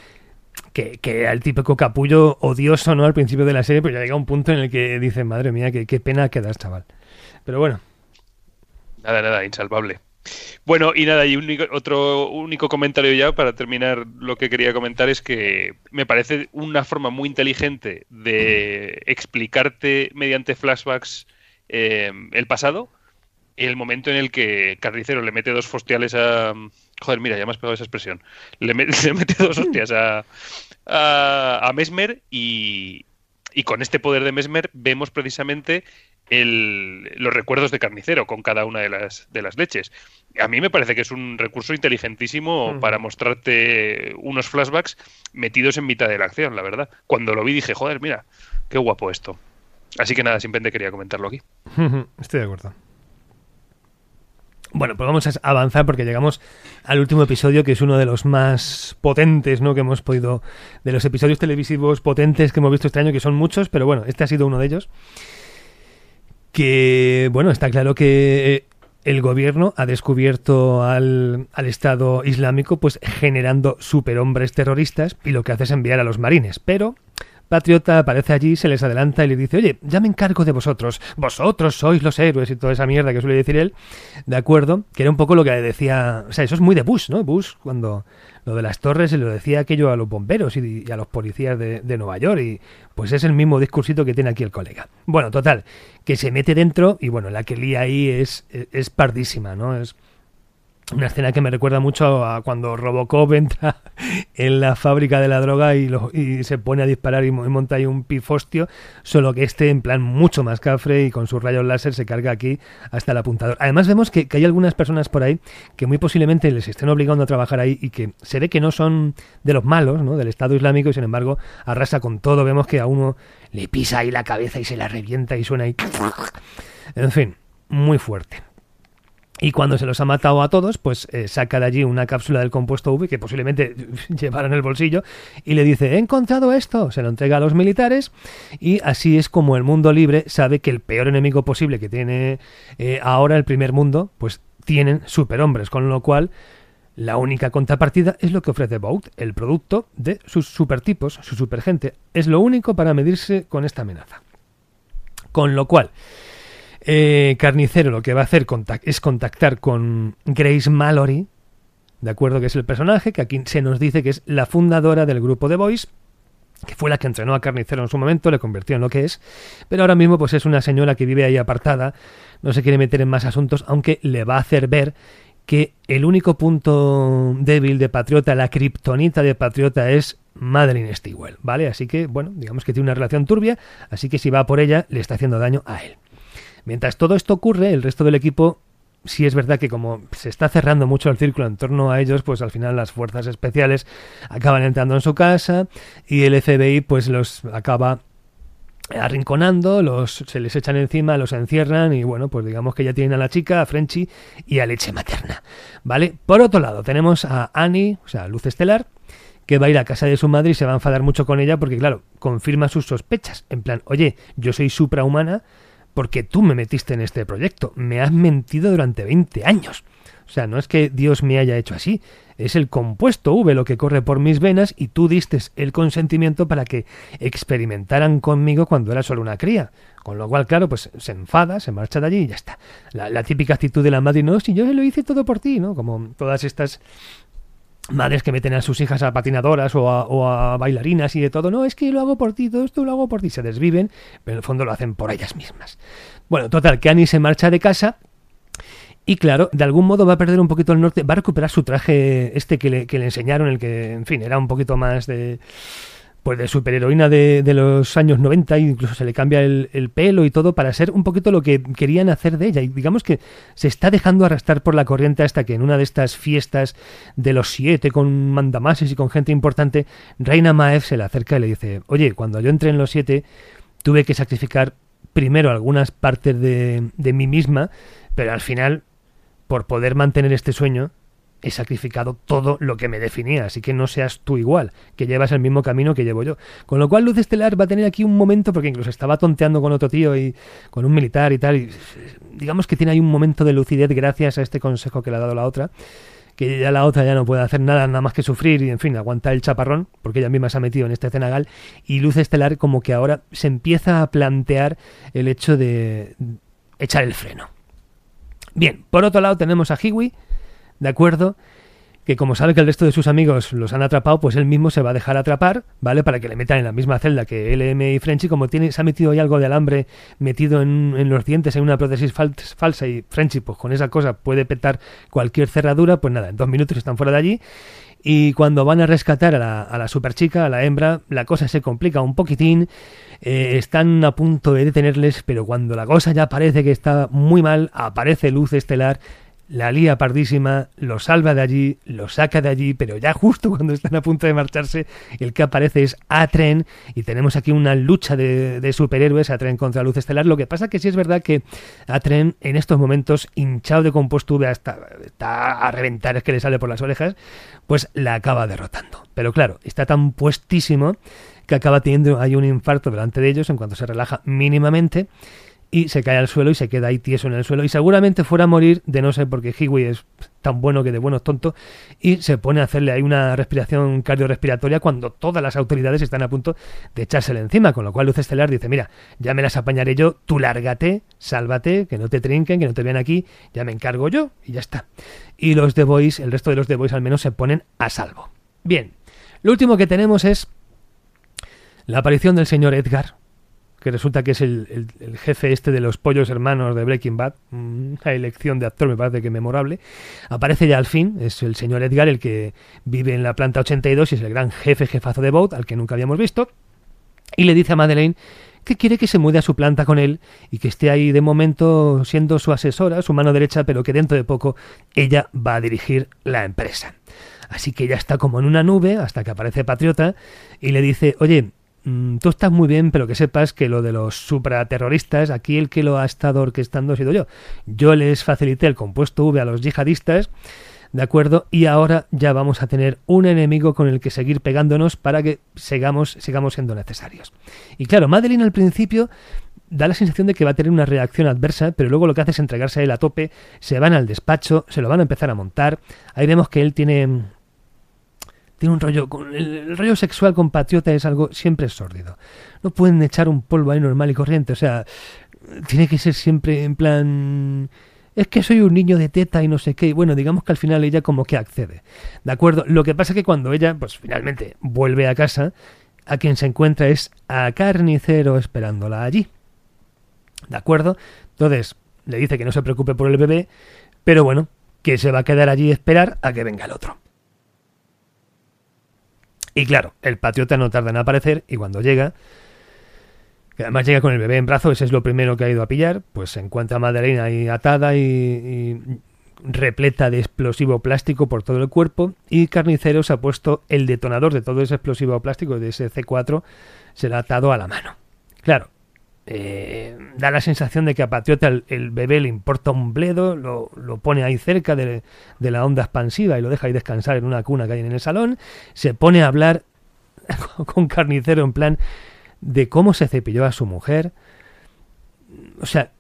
que, que era el típico capullo odioso, ¿no? Al principio de la serie, pero ya llega un punto en el que dice, madre mía, qué, qué pena que das, chaval. Pero bueno, Nada, nada, insalvable. Bueno, y nada, y único- otro único comentario ya para terminar lo que quería comentar es que me parece una forma muy inteligente de explicarte mediante flashbacks eh, el pasado, el momento en el que Carnicero le mete dos fostiales a... Joder, mira, ya me has pegado esa expresión. Le, le mete dos hostias a, a, a Mesmer y, y con este poder de Mesmer vemos precisamente el- los recuerdos de carnicero con cada una de las, de las leches. A mí me parece que es un recurso inteligentísimo para mostrarte unos flashbacks metidos en mitad de la acción, la verdad. Cuando lo vi dije, joder, mira, qué guapo esto. Así que nada, simplemente quería comentarlo aquí. estoy de acuerdo. Bueno, pues vamos a avanzar porque llegamos al último episodio, que es uno de los más potentes, ¿no? Que hemos podido. De los episodios televisivos potentes que hemos visto este año, que son muchos, pero bueno, este ha sido uno de ellos. Que, bueno, está claro que eh, el gobierno ha descubierto al, al Estado Islámico, pues generando superhombres terroristas, y lo que hace es enviar a los marines. Pero Patriota aparece allí, se les adelanta y le dice, oye, ya me encargo de vosotros, vosotros sois los héroes y toda esa mierda que suele decir él, de acuerdo, que era un poco lo que decía, o sea, eso es muy de Bush, ¿no? Bush cuando lo de las torres se lo decía aquello a los bomberos y, a los policías de, de Nueva York y pues es el mismo discursito que tiene aquí el colega. Bueno, total, que se mete dentro y bueno, la que lía ahí es, es, es pardísima, ¿no? Es una escena que me recuerda mucho a cuando Robocop entra en la fábrica de la droga y, lo- y se pone a disparar y, mo- y monta ahí un pifostio, solo que este en plan mucho más cafre y con sus rayos láser se carga aquí hasta el apuntador. Además vemos que, que hay algunas personas por ahí que muy posiblemente les estén obligando a trabajar ahí y que se ve que no son de los malos, ¿no? del Estado Islámico y sin embargo arrasa con todo. Vemos que a uno le pisa ahí la cabeza y se la revienta y suena ahí... En fin, muy fuerte. Y cuando se los ha matado a todos, pues eh, saca de allí una cápsula del compuesto V que posiblemente llevara en el bolsillo y le dice, he encontrado esto, se lo entrega a los militares y así es como el mundo libre sabe que el peor enemigo posible que tiene eh, ahora el primer mundo, pues tienen superhombres, con lo cual La única contrapartida es lo que ofrece Bout, el producto de sus supertipos, su supergente. Es lo único para medirse con esta amenaza. Con lo cual, eh, Carnicero lo que va a hacer es contactar con Grace Mallory, de acuerdo que es el personaje, que aquí se nos dice que es la fundadora del grupo The Boys, que fue la que entrenó a Carnicero en su momento, le convirtió en lo que es, pero ahora mismo pues es una señora que vive ahí apartada, no se quiere meter en más asuntos, aunque le va a hacer ver que el único punto débil de Patriota, la kriptonita de Patriota es Madeline Stigwell, ¿vale? Así que, bueno, digamos que tiene una relación turbia, así que si va por ella, le está haciendo daño a él. Mientras todo esto ocurre, el resto del equipo, sí es verdad que como se está cerrando mucho el círculo en torno a ellos, pues al final las fuerzas especiales acaban entrando en su casa y el FBI pues los acaba arrinconando, los, se les echan encima, los encierran y bueno, pues digamos que ya tienen a la chica, a Frenchy y a leche materna. ¿Vale? Por otro lado, tenemos a Annie, o sea, Luz Estelar, que va a ir a casa de su madre y se va a enfadar mucho con ella porque, claro, confirma sus sospechas. En plan, oye, yo soy suprahumana porque tú me metiste en este proyecto. Me has mentido durante 20 años. O sea, no es que Dios me haya hecho así, es el compuesto V lo que corre por mis venas y tú diste el consentimiento para que experimentaran conmigo cuando era solo una cría. Con lo cual, claro, pues se enfada, se marcha de allí y ya está. La, típica actitud de la madre, no, si yo lo hice todo por ti, ¿no? Como todas estas madres que meten a sus hijas a patinadoras o a, bailarinas y de todo. No, es que lo hago por ti, todo esto lo hago por ti. Se desviven, pero en el fondo lo hacen por ellas mismas. Bueno, total, que Annie se marcha de casa y claro, de algún modo va a perder un poquito el norte, va a recuperar su traje este que le, que le enseñaron, el que, en fin, era un poquito más de pues de superheroína de, de los años 90, incluso se le cambia el, el, pelo y todo para ser un poquito lo que querían hacer de ella. Y digamos que se está dejando arrastrar por la corriente hasta que en una de estas fiestas de los siete con mandamases y con gente importante, Reina Maev se le acerca y le dice, oye, cuando yo entré en los siete tuve que sacrificar primero algunas partes de, de mí misma, pero al final por poder mantener este sueño, he sacrificado todo lo que me definía, así que no seas tú igual, que llevas el mismo camino que llevo yo. Con lo cual Luz Estelar va a tener aquí un momento, porque incluso estaba tonteando con otro tío y con un militar y tal, digamos que tiene ahí un momento de lucidez gracias a este consejo que le ha dado la otra, que ya la otra ya no puede hacer nada, nada más que sufrir y en fin, aguantar el chaparrón, porque ella misma se ha metido en este cenagal, y Luz Estelar como que ahora se empieza a plantear el hecho de echar el freno. Bien, por otro lado tenemos a Hiwi, ¿de acuerdo? Que como sabe que el resto de sus amigos los han atrapado, pues él mismo se va a dejar atrapar, ¿vale? Para que le metan en la misma celda que LM y Frenchy, como tiene, se ha metido ahí algo de alambre metido en, los dientes, en una prótesis falsa y Frenchy, pues con esa cosa puede petar cualquier cerradura, pues nada, en dos minutos están fuera de allí. Y cuando van a rescatar a la, a la superchica, a la hembra, la cosa se complica un poquitín. Eh, están a punto de detenerles, pero cuando la cosa ya parece que está muy mal, aparece luz estelar, la lía pardísima, lo salva de allí, lo saca de allí, pero ya justo cuando están a punto de marcharse, el que aparece es Atren, y tenemos aquí una lucha de, de superhéroes, Atren contra Luz Estelar. Lo que pasa que sí es verdad que Atren en estos momentos, hinchado de compuesto hasta está a reventar, es que le sale por las orejas, pues la acaba derrotando. Pero claro, está tan puestísimo que acaba teniendo ahí un infarto delante de ellos en cuanto se relaja mínimamente y se cae al suelo y se queda ahí tieso en el suelo y seguramente fuera a morir de no ser porque Hiwi es tan bueno que de bueno es tonto y se pone a hacerle ahí una respiración cardiorrespiratoria cuando todas las autoridades están a punto de echársele encima, con lo cual Luz Estelar dice, mira, ya me las apañaré yo, tú lárgate, sálvate, que no te trinquen, que no te vean aquí, ya me encargo yo y ya está. Y los The Boys, el resto de los The Boys al menos se ponen a salvo. Bien, lo último que tenemos es la aparición del señor Edgar, que resulta que es el, jefe este de los pollos hermanos de Breaking Bad, una elección de actor me parece que memorable, aparece ya al fin, es el señor Edgar el que vive en la planta 82 y es el gran jefe jefazo de Boat, al que nunca habíamos visto, y le dice a Madeleine que quiere que se mude a su planta con él y que esté ahí de momento siendo su asesora, su mano derecha, pero que dentro de poco ella va a dirigir la empresa. Así que ella está como en una nube hasta que aparece Patriota y le dice, oye, Mm, tú estás muy bien, pero que sepas que lo de los supraterroristas, aquí el que lo ha estado orquestando ha sido yo. Yo les facilité el compuesto V a los yihadistas, ¿de acuerdo? Y ahora ya vamos a tener un enemigo con el que seguir pegándonos para que sigamos, sigamos siendo necesarios. Y claro, Madeline al principio da la sensación de que va a tener una reacción adversa, pero luego lo que hace es entregarse a él a tope, se van al despacho, se lo van a empezar a montar. Ahí vemos que él tiene tiene un rollo con el, rollo sexual con Patriota es algo siempre sórdido. No pueden echar un polvo ahí normal y corriente, o sea, tiene que ser siempre en plan es que soy un niño de teta y no sé qué. Bueno, digamos que al final ella como que accede. ¿De acuerdo? Lo que pasa es que cuando ella, pues finalmente vuelve a casa, a quien se encuentra es a Carnicero esperándola allí. ¿De acuerdo? Entonces, le dice que no se preocupe por el bebé, pero bueno, que se va a quedar allí y esperar a que venga el otro. Y claro, el patriota no tarda en aparecer y cuando llega, que además llega con el bebé en brazos, ese es lo primero que ha ido a pillar, pues se encuentra a Madeleine ahí atada y, repleta de explosivo plástico por todo el cuerpo y Carnicero se ha puesto el detonador de todo ese explosivo plástico de ese C4 se lo ha atado a la mano. Claro, eh, da la sensación de que a Patriota el, bebé le importa un bledo, lo, pone ahí cerca de, de, la onda expansiva y lo deja ahí descansar en una cuna que hay en el salón, se pone a hablar con carnicero en plan de cómo se cepilló a su mujer. O sea,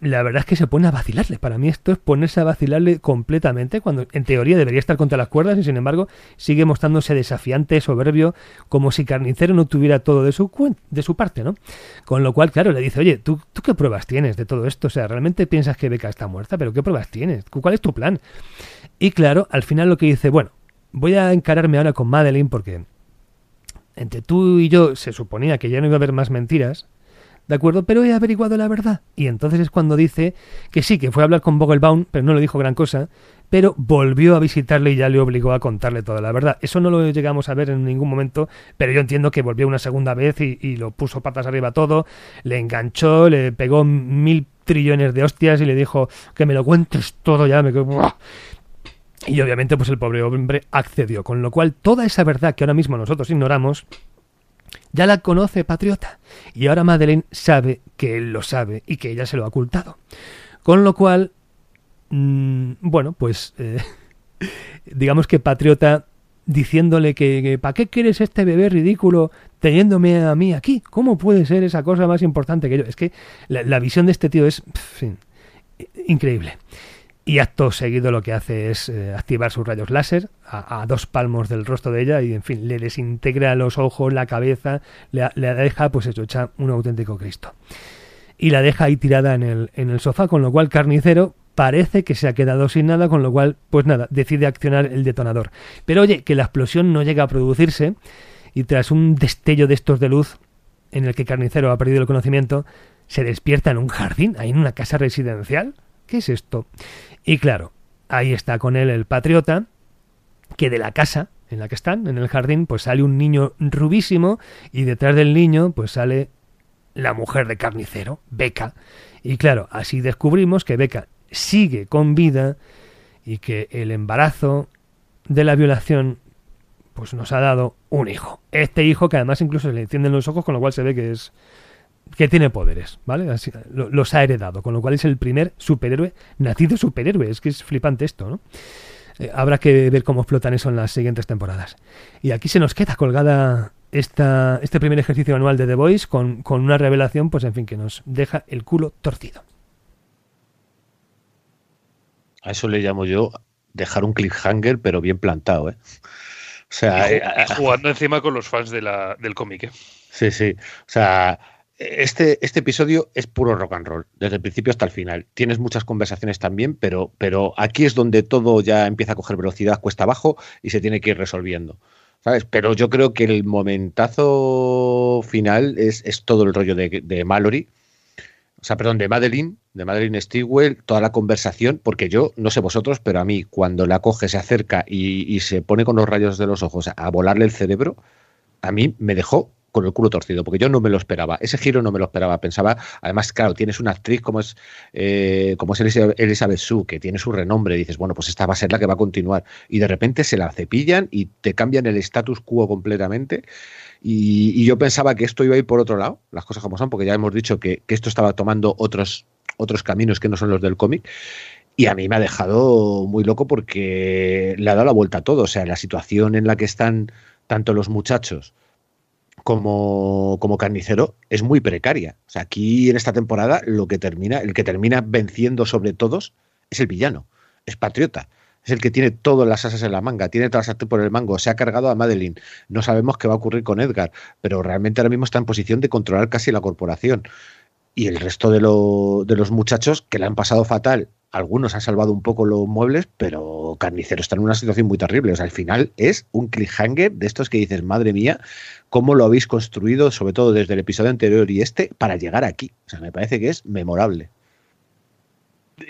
la verdad es que se pone a vacilarle. Para mí esto es ponerse a vacilarle completamente cuando en teoría debería estar contra las cuerdas y sin embargo sigue mostrándose desafiante, soberbio, como si Carnicero no tuviera todo de su, de su parte, ¿no? Con lo cual, claro, le dice, oye, ¿tú, ¿tú qué pruebas tienes de todo esto? O sea, ¿realmente piensas que Beca está muerta? ¿Pero qué pruebas tienes? ¿Cuál es tu plan? Y claro, al final lo que dice, bueno, voy a encararme ahora con Madeline porque entre tú y yo se suponía que ya no iba a haber más mentiras, ¿De acuerdo? Pero he averiguado la verdad. Y entonces es cuando dice que sí, que fue a hablar con Vogelbaum, pero no le dijo gran cosa, pero volvió a visitarle y ya le obligó a contarle toda la verdad. Eso no lo llegamos a ver en ningún momento, pero yo entiendo que volvió una segunda vez y, lo puso patas arriba todo, le enganchó, le pegó mil trillones de hostias y le dijo que me lo cuentes todo ya. Me... Y obviamente pues el pobre hombre accedió, con lo cual toda esa verdad que ahora mismo nosotros ignoramos, ya la conoce Patriota y ahora Madeleine sabe que él lo sabe y que ella se lo ha ocultado. Con lo cual, mm, bueno, pues eh, digamos que Patriota diciéndole que, ¿para qué quieres este bebé ridículo teniéndome a mí aquí? ¿Cómo puede ser esa cosa más importante que yo? Es que la, visión de este tío es increíble. Y acto seguido lo que hace es eh, activar sus rayos láser a, dos palmos del rostro de ella y, en fin, le desintegra los ojos, la cabeza, le, deja, pues eso, hecha un auténtico Cristo. Y la deja ahí tirada en el, en el sofá, con lo cual Carnicero parece que se ha quedado sin nada, con lo cual, pues nada, decide accionar el detonador. Pero oye, que la explosión no llega a producirse y tras un destello de estos de luz en el que Carnicero ha perdido el conocimiento, se despierta en un jardín, ahí en una casa residencial. ¿Qué es esto? Y claro, ahí está con él el patriota, que de la casa en la que están, en el jardín, pues sale un niño rubísimo y detrás del niño pues sale la mujer de carnicero, Beca. Y claro, así descubrimos que Beca sigue con vida y que el embarazo de la violación pues nos ha dado un hijo. Este hijo que además incluso se le encienden los ojos, con lo cual se ve que es que tiene poderes, ¿vale? Así, los ha heredado, con lo cual es el primer superhéroe nacido superhéroe. Es que es flipante esto, ¿no? Eh, habrá que ver cómo explotan eso en las siguientes temporadas. Y aquí se nos queda colgada esta, este primer ejercicio anual de The Voice con, con una revelación, pues en fin, que nos deja el culo torcido. A eso le llamo yo dejar un cliffhanger, pero bien plantado, ¿eh? O sea, eh, jugando encima con los fans de la, del cómic. ¿eh? Sí, sí. O sea, este, este episodio es puro rock and roll, desde el principio hasta el final. Tienes muchas conversaciones también, pero, pero aquí es donde todo ya empieza a coger velocidad cuesta abajo y se tiene que ir resolviendo. ¿Sabes? Pero yo creo que el momentazo final es, todo el rollo de, de, Mallory, o sea, perdón, de Madeline, de Madeline Stigwell, toda la conversación, porque yo, no sé vosotros, pero a mí cuando la coge, se acerca y, y se pone con los rayos de los ojos a volarle el cerebro, a mí me dejó con el culo torcido, porque yo no me lo esperaba. Ese giro no me lo esperaba. Pensaba, además, claro, tienes una actriz como es, eh, como es Elizabeth Sue, que tiene su renombre, dices, bueno, pues esta va a ser la que va a continuar. Y de repente se la cepillan y te cambian el status quo completamente. Y, yo pensaba que esto iba a ir por otro lado, las cosas como son, porque ya hemos dicho que, que esto estaba tomando otros, otros caminos que no son los del cómic. Y a mí me ha dejado muy loco porque le ha dado la vuelta a todo. O sea, la situación en la que están tanto los muchachos como, como carnicero es muy precaria. O sea, aquí en esta temporada lo que termina, el que termina venciendo sobre todos es el villano, es Patriota. Es el que tiene todas las asas en la manga, tiene todas las por el mango, se ha cargado a Madeline. No sabemos qué va a ocurrir con Edgar, pero realmente ahora mismo está en posición de controlar casi la corporación. Y el resto de, de los muchachos que le han pasado fatal algunos han salvado un poco los muebles, pero Carnicero está en una situación muy terrible. O sea, al final es un cliffhanger de estos que dices, madre mía, cómo lo habéis construido, sobre todo desde el episodio anterior y este, para llegar aquí. O sea, me parece que es memorable.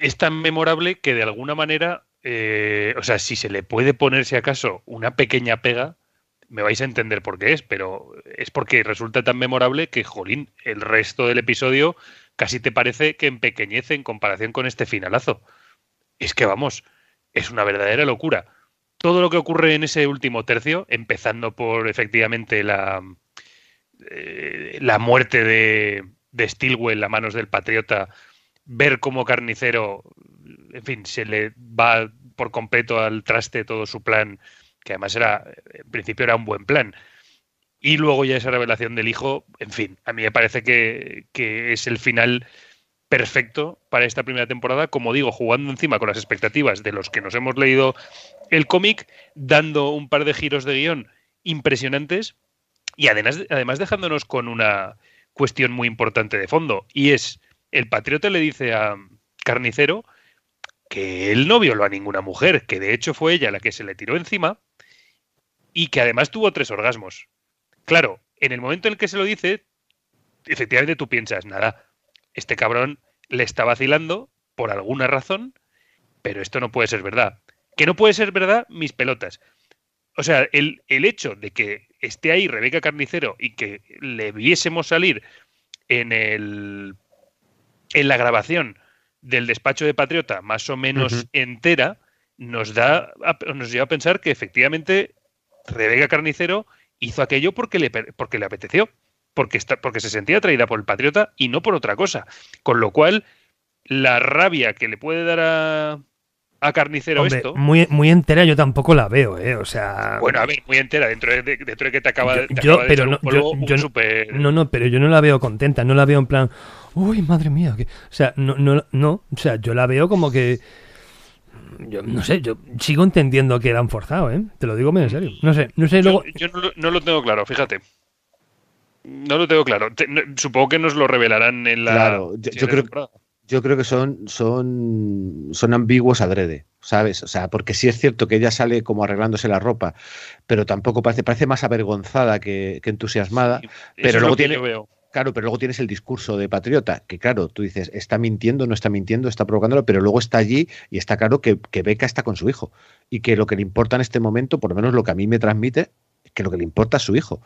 Es tan memorable que de alguna manera, eh, o sea, si se le puede poner, si acaso, una pequeña pega, me vais a entender por qué es, pero es porque resulta tan memorable que, jolín, el resto del episodio casi te parece que empequeñece en comparación con este finalazo. Es que vamos, es una verdadera locura. Todo lo que ocurre en ese último tercio, empezando por efectivamente la, eh, la muerte de, de Stilwell a manos del Patriota, ver cómo Carnicero, en fin, se le va por completo al traste todo su plan, que además era, en principio era un buen plan y luego ya esa revelación del hijo, en fin, a mí me parece que, es el final perfecto para esta primera temporada, como digo, jugando encima con las expectativas de los que nos hemos leído el cómic, dando un par de giros de guion impresionantes y además, además dejándonos con una cuestión muy importante de fondo, y es, el patriota le dice a Carnicero que él no violó a ninguna mujer, que de hecho fue ella la que se le tiró encima y que además tuvo tres orgasmos. Claro, en el momento en el que se lo dice, efectivamente tú piensas, nada, este cabrón le está vacilando por alguna razón, pero esto no puede ser verdad. Que no puede ser verdad, mis pelotas. O sea, el, el hecho de que esté ahí Rebeca Carnicero y que le viésemos salir en el en la grabación del despacho de Patriota más o menos entera, nos da nos lleva a pensar que efectivamente Rebeca Carnicero hizo aquello porque le, porque le apeteció, porque, está, porque se sentía atraída por el patriota y no por otra cosa. Con lo cual, la rabia que le puede dar a, a Carnicero esto. Muy, muy entera yo tampoco la veo, ¿eh? O sea. Bueno, a ver, muy entera, dentro de, dentro de que te acaba, yo, pero no, no, no, pero yo no la veo contenta, no la veo en plan. Uy, madre mía. Que... O sea, no, no, no. O sea, yo la veo como que yo no sé, yo sigo entendiendo que eran forzados, ¿eh? Te lo digo muy en serio. No sé, no sé, luego... Yo, no, lo tengo claro, fíjate. No lo tengo claro. supongo que nos lo revelarán en la... Claro, yo, creo, yo creo que son, son, son ambiguos adrede, ¿sabes? O sea, porque sí es cierto que ella sale como arreglándose la ropa, pero tampoco parece, parece más avergonzada que, entusiasmada. pero luego tiene... Claro, pero luego tienes el discurso de patriota, que claro, tú dices, está mintiendo, no está mintiendo, está provocándolo, pero luego está allí y está claro que, que Beca está con su hijo y que lo que le importa en este momento, por lo menos lo que a mí me transmite, es que lo que le importa es su hijo.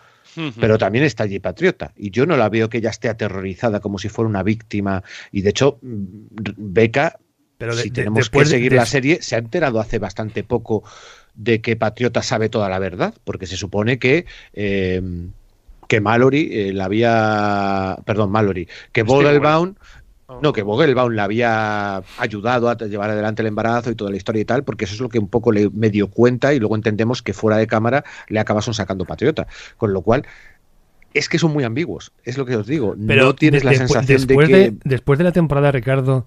Pero también está allí patriota. Y yo no la veo que ella esté aterrorizada como si fuera una víctima. Y de hecho, mm, Beca, pero si tenemos que seguir la serie, se ha enterado hace bastante poco de que Patriota sabe toda la verdad, porque se supone que eh, que Mallory eh, la había. Perdón, Mallory. Que Vogelbaum. No, que Vogelbaum la había ayudado a llevar adelante el embarazo y toda la historia y tal, porque eso es lo que un poco le medio cuenta y luego entendemos que fuera de cámara le acabas sacando patriota. Con lo cual, es que son muy ambiguos, es lo que os digo. Pero no tienes la sensación de que. después de la temporada, Ricardo,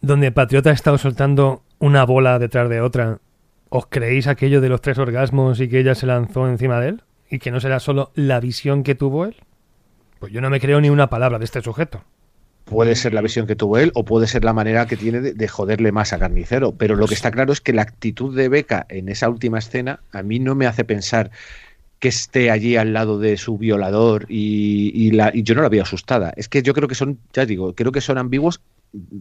donde Patriota ha estado soltando una bola detrás de otra, ¿os creéis aquello de los tres orgasmos y que ella se lanzó encima de él? Y que no será solo la visión que tuvo él? Pues yo no me creo ni una palabra de este sujeto. Puede ser la visión que tuvo él o puede ser la manera que tiene de, joderle más a Carnicero. Pero lo que está claro es que la actitud de Beca en esa última escena a mí no me hace pensar que esté allí al lado de su violador y, la, y yo no la veo asustada. Es que yo creo que son, ya digo, creo que son ambiguos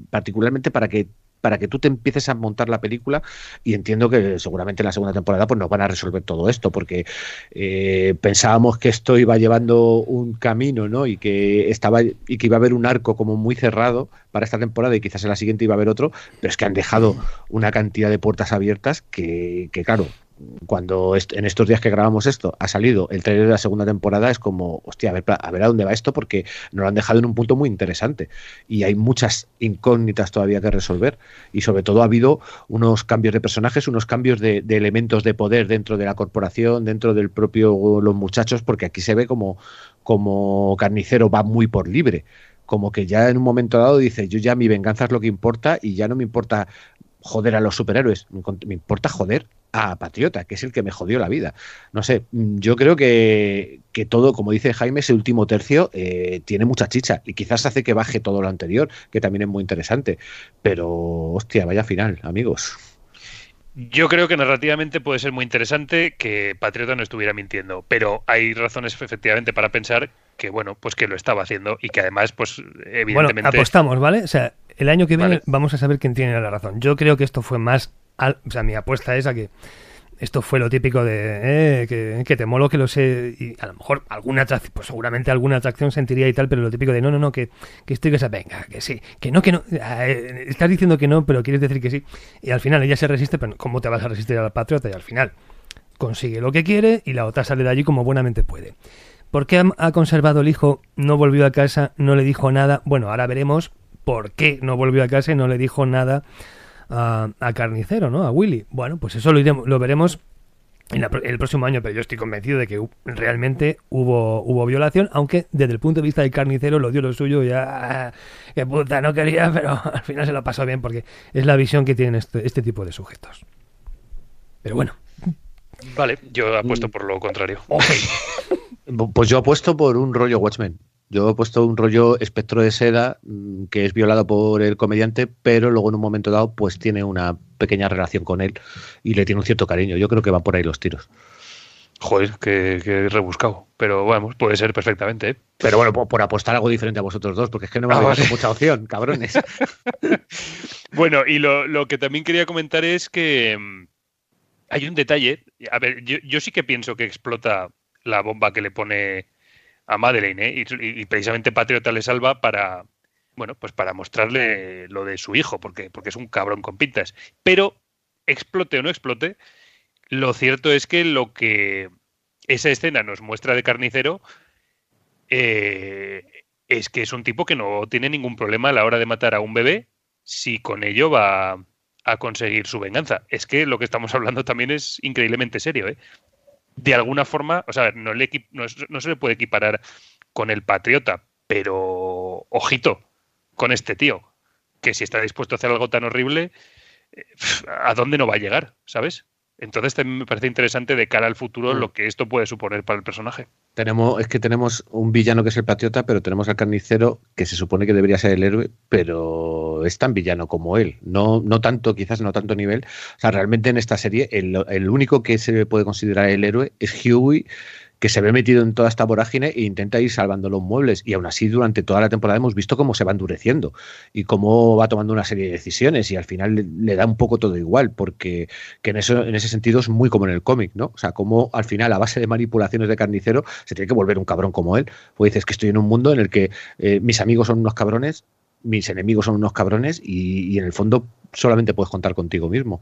particularmente para que para que tú te empieces a montar la película y entiendo que seguramente en la segunda temporada pues nos van a resolver todo esto porque eh, pensábamos que esto iba llevando un camino ¿no? y que estaba y que iba a haber un arco como muy cerrado para esta temporada y quizás en la siguiente iba a haber otro pero es que han dejado una cantidad de puertas abiertas que, que claro cuando en estos días que grabamos esto ha salido el trailer de la segunda temporada, es como, hostia, a ver, a ver a dónde va esto, porque nos lo han dejado en un punto muy interesante. Y hay muchas incógnitas todavía que resolver. Y sobre todo ha habido unos cambios de personajes, unos cambios de, elementos de poder dentro de la corporación, dentro del propio los muchachos, porque aquí se ve como, como Carnicero va muy por libre como que ya en un momento dado dice, yo ya mi venganza es lo que importa y ya no me importa joder a los superhéroes, me importa joder a Patriota, que es el que me jodió la vida. No sé, mm, yo creo que, que todo, como dice Jaime, ese último tercio eh, tiene mucha chicha y quizás hace que baje todo lo anterior, que también es muy interesante. Pero, hostia, vaya final, amigos. Yo creo que narrativamente puede ser muy interesante que Patriota no estuviera mintiendo, pero hay razones efectivamente para pensar que bueno, pues que lo estaba haciendo y que además, pues evidentemente. Bueno, apostamos, ¿vale? O sea, el año que viene vamos a saber quién tiene la razón. Yo creo que esto fue más, o sea, mi apuesta es a que esto fue lo típico de eh, que, te molo que lo sé y a lo mejor alguna atracción, pues seguramente alguna atracción sentiría y tal, pero lo típico de no, no, no, que, que estoy que se venga, que sí, que no, que no, eh, estás diciendo que no, pero quieres decir que sí y al final ella se resiste, pero ¿cómo te vas a resistir al patriota? Y al final consigue lo que quiere y la otra sale de allí como buenamente puede. ¿Por qué ha conservado el hijo? No volvió a casa, no le dijo nada. Bueno, ahora veremos por qué no volvió a casa y no le dijo nada a, Carnicero, ¿no? A Willy. Bueno, pues eso lo, iremos, lo veremos en el próximo año, pero yo estoy convencido de que realmente hubo, hubo violación, aunque desde el punto de vista del carnicero lo dio lo suyo, ya que puta no quería, pero al final se lo pasó bien porque es la visión que tienen este, este tipo de sujetos. Pero bueno. Vale, yo apuesto por lo contrario. Pues yo apuesto por un rollo Watchmen. Yo he puesto un rollo espectro de seda mm, que es violado por el comediante, pero luego en un momento dado pues tiene una pequeña relación con él y le tiene un cierto cariño. Yo creo que van por ahí los tiros. Joder, que, rebuscado. Pero bueno, puede ser perfectamente. ¿eh? Pero bueno, por, apostar algo diferente a vosotros dos, porque es que no me ah, mucha opción, cabrones. bueno, y lo, que también quería comentar es que mm, hay un detalle. A ver, yo, yo sí que pienso que explota la bomba que le pone a Madeleine, ¿eh? y, precisamente Patriota le salva para, bueno, pues para mostrarle lo de su hijo, porque, porque es un cabrón con pintas. Pero, explote o no explote, lo cierto es que lo que esa escena nos muestra de carnicero eh, es que es un tipo que no tiene ningún problema a la hora de matar a un bebé si con ello va a conseguir su venganza. Es que lo que estamos hablando también es increíblemente serio. ¿eh? De alguna forma, o sea, no, le, no, se le puede equiparar con el Patriota, pero ojito con este tío, que si está dispuesto a hacer algo tan horrible, eh, ¿a dónde no va a llegar? ¿Sabes? Entonces también me parece interesante de cara al futuro mm. lo que esto puede suponer para el personaje. Tenemos, es que tenemos un villano que es el patriota, pero tenemos al carnicero que se supone que debería ser el héroe, pero es tan villano como él. No, no tanto, quizás no tanto nivel. O sea, realmente en esta serie el, el único que se puede considerar el héroe es Huey que se ve metido en toda esta vorágine e intenta ir salvando los muebles. Y aún así, durante toda la temporada hemos visto cómo se va endureciendo y cómo va tomando una serie de decisiones. Y al final le, da un poco todo igual, porque que en, eso, en ese sentido es muy como en el cómic, ¿no? O sea, como al final, a base de manipulaciones de carnicero, se tiene que volver un cabrón como él. Pues dices que estoy en un mundo en el que eh, mis amigos son unos cabrones, mis enemigos son unos cabrones y, y en el fondo solamente puedes contar contigo mismo.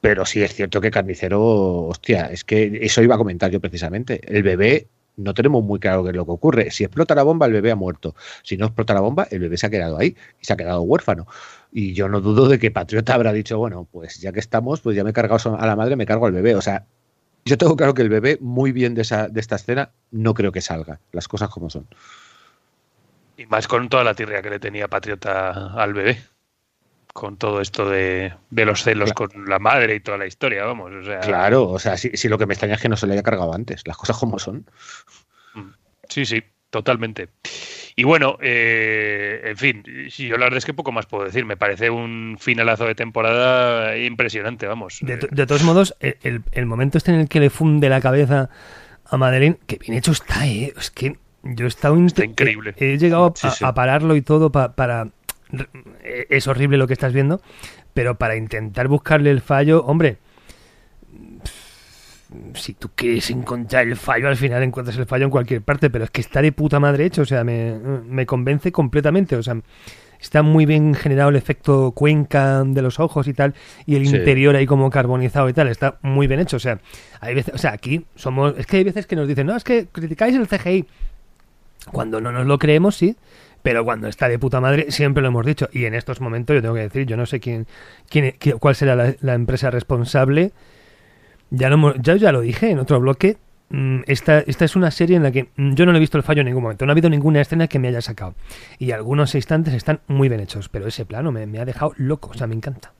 Pero sí es cierto que Carnicero, hostia, es que eso iba a comentar yo precisamente. El bebé, no tenemos muy claro qué es lo que ocurre. Si explota la bomba, el bebé ha muerto. Si no explota la bomba, el bebé se ha quedado ahí y se ha quedado huérfano. Y yo no dudo de que Patriota habrá dicho, bueno, pues ya que estamos, pues ya me he cargado a la madre, me cargo al bebé. O sea, yo tengo claro que el bebé, muy bien de, esa, de esta escena, no creo que salga. Las cosas como son. Y más con toda la tirria que le tenía Patriota al bebé con todo esto de, los celos con la madre y toda la historia, vamos. claro, o sea, si, lo que me extraña es que no se le haya cargado antes, las cosas como son. Mm, sí, sí, totalmente. Y bueno, eh, en fin, si yo la verdad es que poco más puedo decir. Me parece un finalazo de temporada impresionante, vamos. De, todos modos, el, momento este en el que le funde la cabeza a Madeleine, que bien hecho está, ¿eh? Es que yo he estado... Está increíble. He, llegado a, pararlo y todo para es horrible lo que estás viendo, pero para intentar buscarle el fallo, hombre, si tú quieres encontrar el fallo, al final encuentras el fallo en cualquier parte, pero es que está de puta madre hecho, o sea, me, me convence completamente, o sea, está muy bien generado el efecto cuenca de los ojos y tal, y el Sí. interior ahí como carbonizado y tal, está muy bien hecho, o sea, hay veces, o sea, aquí somos, es que hay veces que nos dicen, no, es que criticáis el CGI, cuando no nos lo creemos, sí, pero cuando está de puta madre, siempre lo hemos dicho. Y en estos momentos yo tengo que decir, yo no sé quién, quién qui- cuál será la, empresa responsable. Ya lo, ya, ya lo dije en otro bloque. mm, Esta, esta es una serie en la que mm, yo no le he visto el fallo en ningún momento. No ha habido ninguna escena que me haya sacado. Y algunos instantes están muy bien hechos. Pero ese plano me, me ha dejado loco. O sea, me encanta.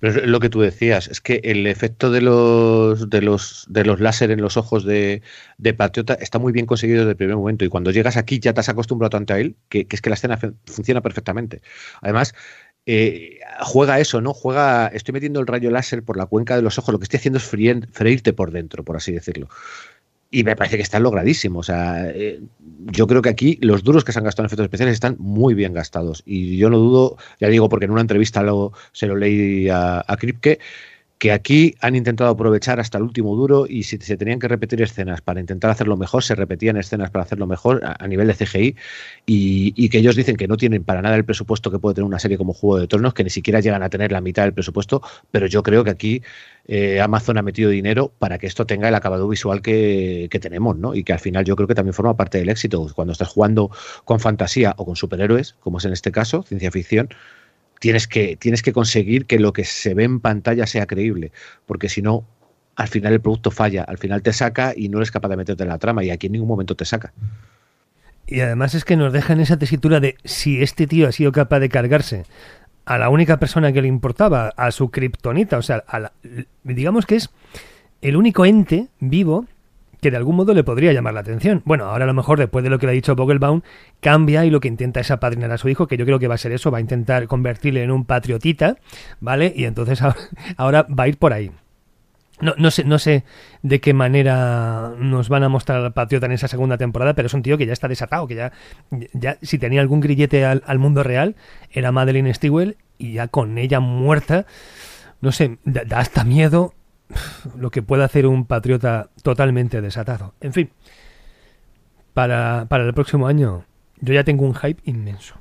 Pero lo que tú decías, es que el efecto de los de los de los láser en los ojos de, de Patriota está muy bien conseguido desde el primer momento. Y cuando llegas aquí ya te has acostumbrado tanto a él que, es que la escena funciona perfectamente. Además, eh, juega eso, ¿no? Juega. Estoy metiendo el rayo láser por la cuenca de los ojos, lo que estoy haciendo es freírte por dentro, por así decirlo. Y me parece que está logradísimo. O sea, eh, yo creo que aquí los duros que se han gastado en efectos especiales están muy bien gastados. Y yo no dudo, ya digo, porque en una entrevista lo, se lo leí a, a Kripke, que aquí han intentado aprovechar hasta el último duro y si se tenían que repetir escenas para intentar hacerlo mejor, se repetían escenas para hacerlo mejor a, nivel de CGI y, que ellos dicen que no tienen para nada el presupuesto que puede tener una serie como Juego de Tronos, que ni siquiera llegan a tener la mitad del presupuesto, pero yo creo que aquí eh, Amazon ha metido dinero para que esto tenga el acabado visual que, que tenemos, ¿no? Y que al final yo creo que también forma parte del éxito. Cuando estás jugando con fantasía o con superhéroes, como es en este caso, ciencia ficción, tienes que, tienes que conseguir que lo que se ve en pantalla sea creíble, porque si no, al final el producto falla, al final te saca y no eres capaz de meterte en la trama y aquí en ningún momento te saca. Y además es que nos dejan esa tesitura de si este tío ha sido capaz de cargarse a la única persona que le importaba, a su kriptonita, o sea, a la- digamos que es el único ente vivo que de algún modo le podría llamar la atención. Bueno, ahora a lo mejor después de lo que le ha dicho Vogelbaum, cambia y lo que intenta es apadrinar a su hijo, que yo creo que va a ser eso, va a intentar convertirle en un patriotita, ¿vale? Y entonces ahora- va a ir por ahí. No, no, sé, no sé de qué manera nos van a mostrar al Patriota en esa segunda temporada, pero es un tío que ya está desatado, que ya, ya si tenía algún grillete al, mundo real, era Madeline Stewell y ya con ella muerta, no sé, da hasta miedo lo que puede hacer un Patriota totalmente desatado. En fin, para, para el próximo año yo ya tengo un hype inmenso.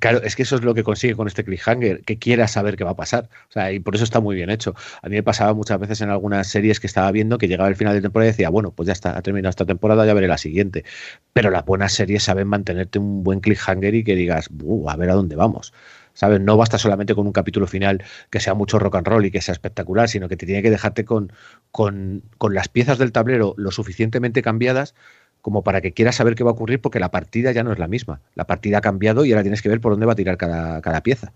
Claro, es que eso es lo que consigue con este cliffhanger, que quiera saber qué va a pasar. O sea, y por eso está muy bien hecho. A mí me pasaba muchas veces en algunas series que estaba viendo que llegaba el final de temporada y decía, bueno, pues ya está, ha terminado esta temporada, ya veré la siguiente. Pero las buenas series saben mantenerte un buen cliffhanger y que digas, "Uh, a ver a dónde vamos. ¿Sabes? No basta solamente con un capítulo final que sea mucho rock and roll y que sea espectacular, sino que te tiene que dejarte con, con, con las piezas del tablero lo suficientemente cambiadas como para que quieras saber qué va a ocurrir porque la partida ya no es la misma. La partida ha cambiado y ahora tienes que ver por dónde va a tirar cada, cada pieza.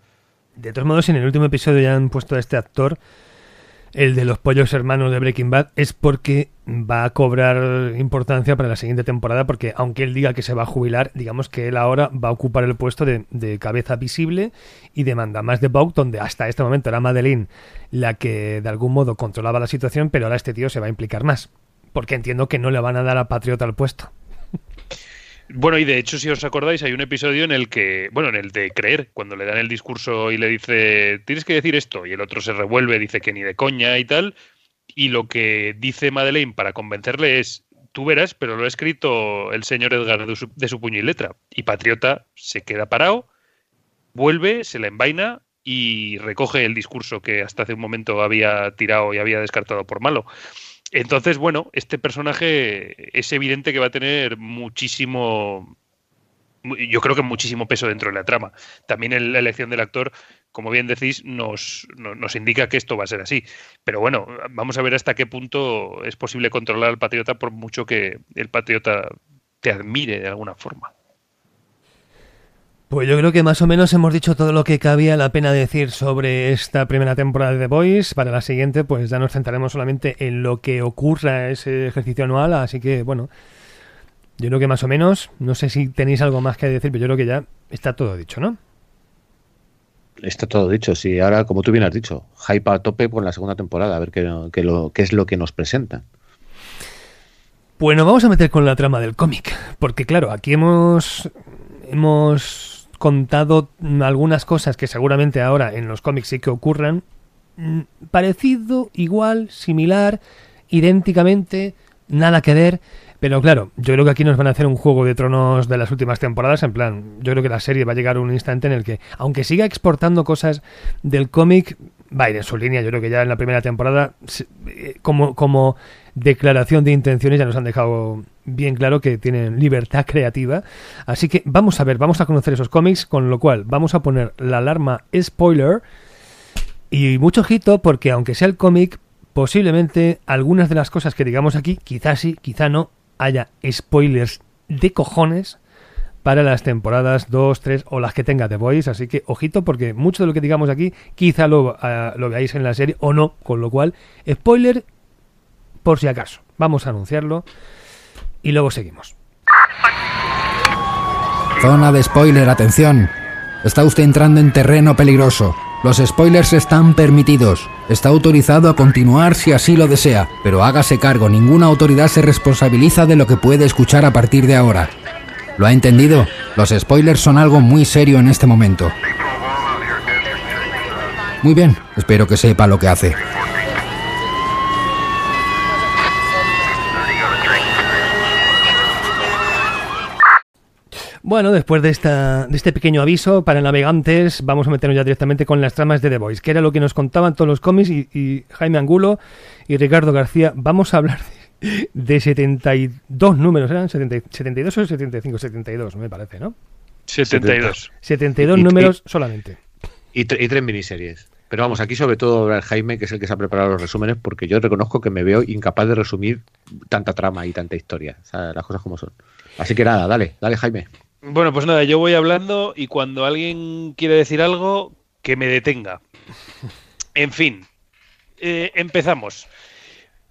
De todos modos, en el último episodio ya han puesto a este actor, el de los pollos hermanos de Breaking Bad, es porque va a cobrar importancia para la siguiente temporada, porque aunque él diga que se va a jubilar, digamos que él ahora va a ocupar el puesto de, de cabeza visible y de más de Bout, donde hasta este momento era Madeline la que de algún modo controlaba la situación, pero ahora este tío se va a implicar más, porque entiendo que no le van a dar a Patriota el puesto. Bueno, y de hecho, si os acordáis, hay un episodio en el que, bueno, en el de creer, cuando le dan el discurso y le dice, tienes que decir esto, y el otro se revuelve, dice que ni de coña y tal, y lo que dice Madeleine para convencerle es, tú verás, pero lo ha escrito el señor Edgar de su, de su puño y letra. Y Patriota se queda parado, vuelve, se la envaina y recoge el discurso que hasta hace un momento había tirado y había descartado por malo. Entonces, bueno, este personaje es evidente que va a tener muchísimo, mu- yo creo que muchísimo peso dentro de la trama. También la elección del actor, como bien decís, nos, no- nos indica que esto va a ser así. Pero bueno, vamos a ver hasta qué punto es posible controlar al patriota por mucho que el patriota te admire de alguna forma. Pues yo creo que más o menos hemos dicho todo lo que cabía la pena decir sobre esta primera temporada de The Voice. Para la siguiente, pues ya nos centraremos solamente en lo que ocurra ese ejercicio anual. Así que, bueno, yo creo que más o menos, no sé si tenéis algo más que decir, pero yo creo que ya está todo dicho, ¿no? Está todo dicho. Sí, ahora, como tú bien has dicho, hype a tope con la segunda temporada, a ver qué, qué lo, qué es lo que nos presentan. Pues nos vamos a meter con la trama del cómic, porque claro, aquí hemos hemos contado algunas cosas que seguramente ahora en los cómics sí que ocurran mm, parecido, igual, similar, idénticamente, nada que ver. Pero claro, yo creo que aquí nos van a hacer un juego de tronos de las últimas temporadas. En plan, yo creo que la serie va a llegar a un instante en el que, aunque siga exportando cosas del cómic, va a ir en su línea. Yo creo que ya en la primera temporada, eh, como, como declaración de intenciones, ya nos han dejado bien claro que tienen libertad creativa. Así que vamos a ver, vamos a conocer esos cómics, con lo cual vamos a poner la alarma spoiler. Y mucho ojito, porque aunque sea el cómic, posiblemente algunas de las cosas que digamos aquí, quizás sí, quizá no, haya spoilers de cojones para las temporadas 2, 3 o las que tenga The Voice. Así que ojito, porque mucho de lo que digamos aquí, quizá lo, ah, lo veáis en la serie o no. Con lo cual, spoiler por si acaso. Vamos a anunciarlo y luego seguimos. Zona de spoiler, atención. Está usted entrando en terreno peligroso. Los spoilers están permitidos. Está autorizado a continuar si así lo desea, pero hágase cargo, ninguna autoridad se responsabiliza de lo que puede escuchar a partir de ahora. ¿Lo ha entendido? Los spoilers son algo muy serio en este momento. Muy bien, espero que sepa lo que hace. Bueno, después de, este pequeño aviso para navegantes, vamos a meternos ya directamente con las tramas de The Voice, que era lo que nos contaban todos los cómics y, y Jaime Angulo y Ricardo García. Vamos a hablar de, de 72 números, ¿eran 70 72 o 75? 72, me parece, ¿no? 72. 72 Y- y- números solamente. Y, tre- y tres miniseries. Pero vamos, aquí sobre todo hablar Jaime, que es el que se ha preparado los resúmenes, porque yo reconozco que me veo incapaz de resumir tanta trama y tanta historia. O sea, las cosas como son. Así que nada, dale, dale Jaime. Bueno, pues nada, yo voy hablando y cuando alguien quiere decir algo, que me detenga. En fin, eh, empezamos.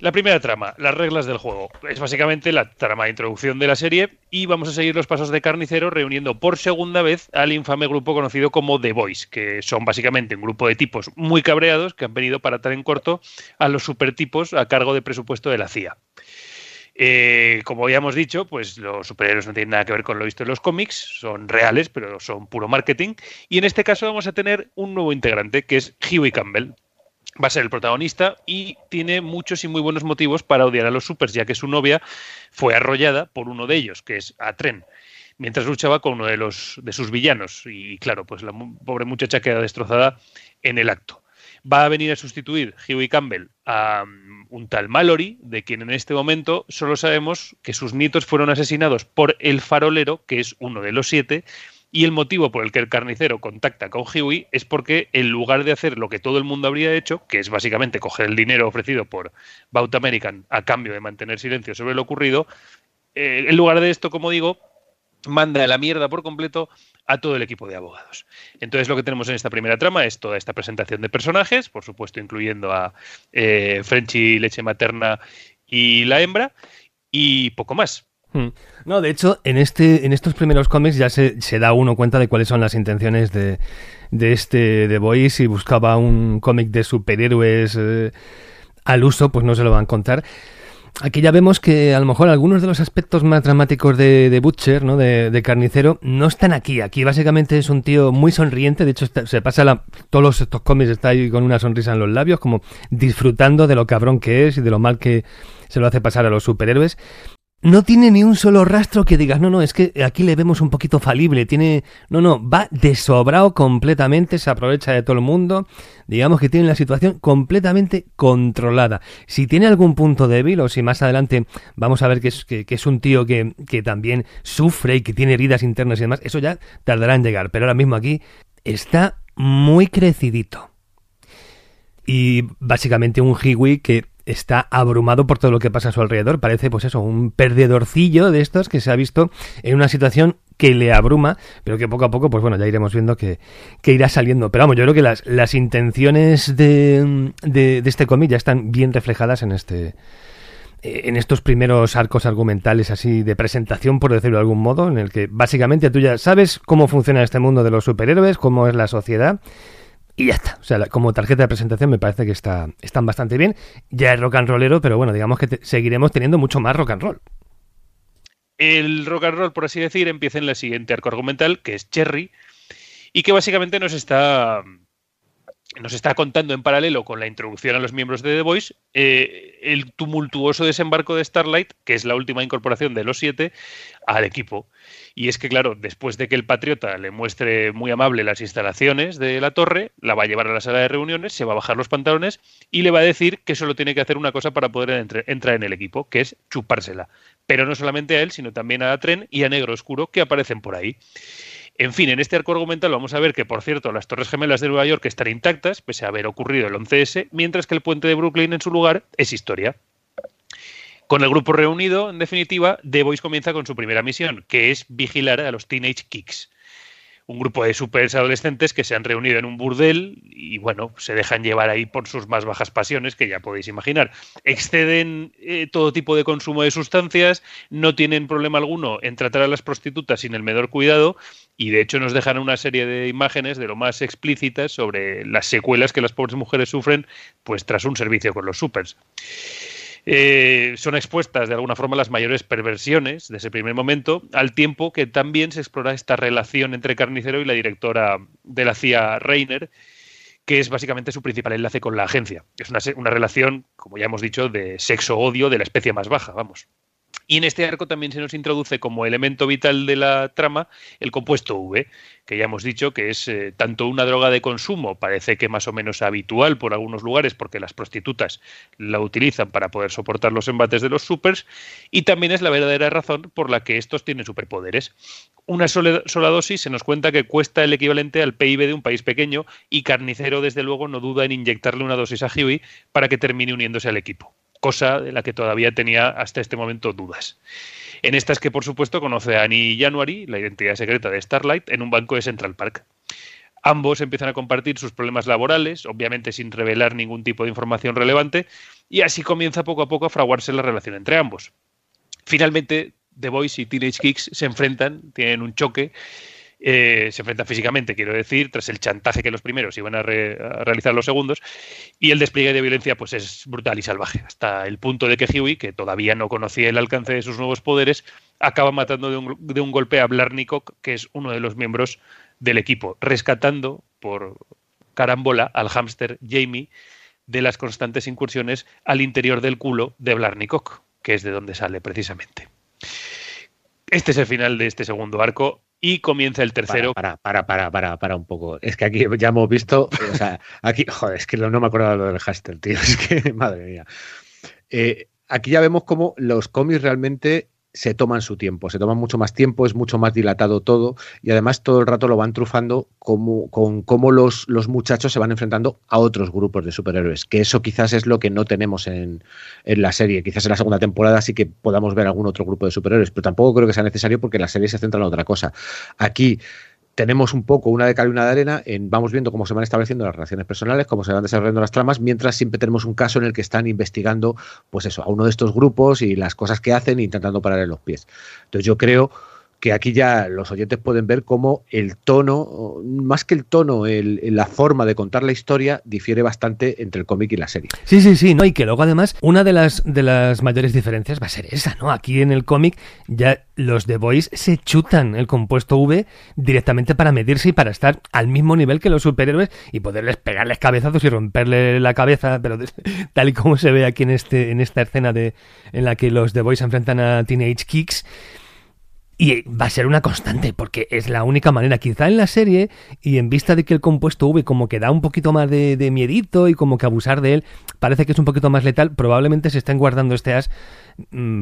La primera trama, las reglas del juego. Es básicamente la trama de introducción de la serie y vamos a seguir los pasos de Carnicero reuniendo por segunda vez al infame grupo conocido como The Boys, que son básicamente un grupo de tipos muy cabreados que han venido para atar en corto a los supertipos a cargo de presupuesto de la CIA. Eh, como ya hemos dicho, pues los superhéroes no tienen nada que ver con lo visto en los cómics, son reales, pero son puro marketing. Y en este caso vamos a tener un nuevo integrante, que es Huey Campbell. Va a ser el protagonista y tiene muchos y muy buenos motivos para odiar a los supers, ya que su novia fue arrollada por uno de ellos, que es Atren, mientras luchaba con uno de, los, de sus villanos. Y claro, pues la pobre muchacha queda destrozada en el acto va a venir a sustituir Huey Campbell a um, un tal Mallory, de quien en este momento solo sabemos que sus nietos fueron asesinados por el farolero, que es uno de los siete, y el motivo por el que el carnicero contacta con Huey es porque en lugar de hacer lo que todo el mundo habría hecho, que es básicamente coger el dinero ofrecido por Bout American a cambio de mantener silencio sobre lo ocurrido, eh, en lugar de esto, como digo, manda a la mierda por completo a todo el equipo de abogados. Entonces lo que tenemos en esta primera trama es toda esta presentación de personajes, por supuesto incluyendo a eh, Frenchy, leche materna y la hembra, y poco más. Hmm. No, de hecho, en este, en estos primeros cómics ya se, se da uno cuenta de cuáles son las intenciones de, de este The Voice. Si buscaba un cómic de superhéroes eh, al uso, pues no se lo van a contar. Aquí ya vemos que a lo mejor algunos de los aspectos más dramáticos de, Butcher, ¿no? De, de Carnicero, no están aquí. Aquí básicamente es un tío muy sonriente. De hecho, se pasa la- todos estos cómics está ahí con una sonrisa en los labios, como disfrutando de lo cabrón que es y de lo mal que se lo hace pasar a los superhéroes no tiene ni un solo rastro que digas, no, no, es que aquí le vemos un poquito falible, tiene, no, no, va desobrado completamente, se aprovecha de todo el mundo, digamos que tiene la situación completamente controlada. Si tiene algún punto débil o si más adelante vamos a ver que es, que, es un tío que, que también sufre y que tiene heridas internas y demás, eso ya tardará en llegar, pero ahora mismo aquí está muy crecidito. Y básicamente un Hiwi que está abrumado por todo lo que pasa a su alrededor. Parece, pues eso, un perdedorcillo de estos que se ha visto en una situación que le abruma, pero que poco a poco, pues bueno, ya iremos viendo que, que irá saliendo. Pero vamos, yo creo que las, las intenciones de, de, de este cómic ya están bien reflejadas en este en estos primeros arcos argumentales así de presentación, por decirlo de algún modo, en el que básicamente tú ya sabes cómo funciona este mundo de los superhéroes, cómo es la sociedad, y ya está. O sea, como tarjeta de presentación me parece que está, están bastante bien. Ya es rock and rollero, pero bueno, digamos que seguiremos teniendo mucho más rock and roll. El rock and roll, por así decir, empieza en el siguiente arco argumental, que es Cherry, y que básicamente nos está nos está contando en paralelo con la introducción a los miembros de The Voice eh, el tumultuoso desembarco de Starlight, que es la última incorporación de los siete, al equipo. Y es que, claro, después de que el Patriota le muestre muy amable las instalaciones de la torre, la va a llevar a la sala de reuniones, se va a bajar los pantalones y le va a decir que solo tiene que hacer una cosa para poder entrar en el equipo, que es chupársela. Pero no solamente a él, sino también a Tren y a Negro Oscuro, que aparecen por ahí. En fin, en este arco argumental vamos a ver que, por cierto, las Torres Gemelas de Nueva York están intactas, pese a haber ocurrido el 11S, mientras que el puente de Brooklyn en su lugar es historia. Con el grupo reunido, en definitiva, The Voice comienza con su primera misión, que es vigilar a los Teenage Kicks un grupo de supers adolescentes que se han reunido en un burdel y bueno, se dejan llevar ahí por sus más bajas pasiones, que ya podéis imaginar. Exceden eh, todo tipo de consumo de sustancias, no tienen problema alguno en tratar a las prostitutas sin el menor cuidado y de hecho nos dejan una serie de imágenes de lo más explícitas sobre las secuelas que las pobres mujeres sufren pues tras un servicio con los supers. Eh, son expuestas de alguna forma las mayores perversiones de ese primer momento, al tiempo que también se explora esta relación entre Carnicero y la directora de la CIA, Reiner, que es básicamente su principal enlace con la agencia. Es una, una relación, como ya hemos dicho, de sexo-odio de la especie más baja, vamos. Y en este arco también se nos introduce como elemento vital de la trama el compuesto V, que ya hemos dicho que es eh, tanto una droga de consumo, parece que más o menos habitual por algunos lugares porque las prostitutas la utilizan para poder soportar los embates de los supers, y también es la verdadera razón por la que estos tienen superpoderes. Una sola, sola dosis se nos cuenta que cuesta el equivalente al PIB de un país pequeño y Carnicero desde luego no duda en inyectarle una dosis a Huey para que termine uniéndose al equipo cosa de la que todavía tenía hasta este momento dudas. En estas que, por supuesto, conoce a Annie January, la identidad secreta de Starlight, en un banco de Central Park. Ambos empiezan a compartir sus problemas laborales, obviamente sin revelar ningún tipo de información relevante, y así comienza poco a poco a fraguarse la relación entre ambos. Finalmente, The Boys y Teenage Kicks se enfrentan, tienen un choque, eh, se enfrentan físicamente, quiero decir, tras el chantaje que los primeros iban a, realizar los segundos, y el despliegue de violencia pues es brutal y salvaje, hasta el punto de que Huey, que todavía no conocía el alcance de sus nuevos poderes, acaba matando de un, golpe a Blarnikok, que es uno de los miembros del equipo, rescatando por carambola al hámster Jamie de las constantes incursiones al interior del culo de Blarnikok, que es de donde sale precisamente. Este es el final de este segundo arco y comienza el tercero. Para, para, para, para, para, un poco. Es que aquí ya hemos visto, o sea, aquí, joder, es que no me acuerdo lo del hashtag, tío, es que, madre mía. Eh, aquí ya vemos cómo los cómics realmente se toman su tiempo, se toman mucho más tiempo, es mucho más dilatado todo y además todo el rato lo van trufando como, con cómo los, los muchachos se van enfrentando a otros grupos de superhéroes, que eso quizás es lo que no tenemos en, en, la serie. Quizás en la segunda temporada sí que podamos ver algún otro grupo de superhéroes, pero tampoco creo que sea necesario porque la serie se centra en otra cosa. Aquí tenemos un poco una de cal y una de arena, en, vamos viendo cómo se van estableciendo las relaciones personales, cómo se van desarrollando las tramas, mientras siempre tenemos un caso en el que están investigando, pues eso, a uno de estos grupos y las cosas que hacen intentando pararle los pies. Entonces yo creo que aquí ya los oyentes pueden ver cómo el tono, más que el tono, la forma de contar la historia difiere bastante entre el cómic y la serie. Sí, sí, sí, ¿no? Y que luego además una de las, de las mayores diferencias va a ser esa, ¿no? Aquí en el cómic ya los The Boys se chutan el compuesto V directamente para medirse y para estar al mismo nivel que los superhéroes y poderles pegarles cabezazos y romperle la cabeza, pero tal y como se ve aquí en, este, en esta escena de, en la que los The Boys se enfrentan a Teenage Kicks. Y va a ser una constante, porque es la única manera. Quizá en la serie, y en vista de que el compuesto V como que da un poquito más de, de miedito y como que abusar de él parece que es un poquito más letal, probablemente se estén guardando este as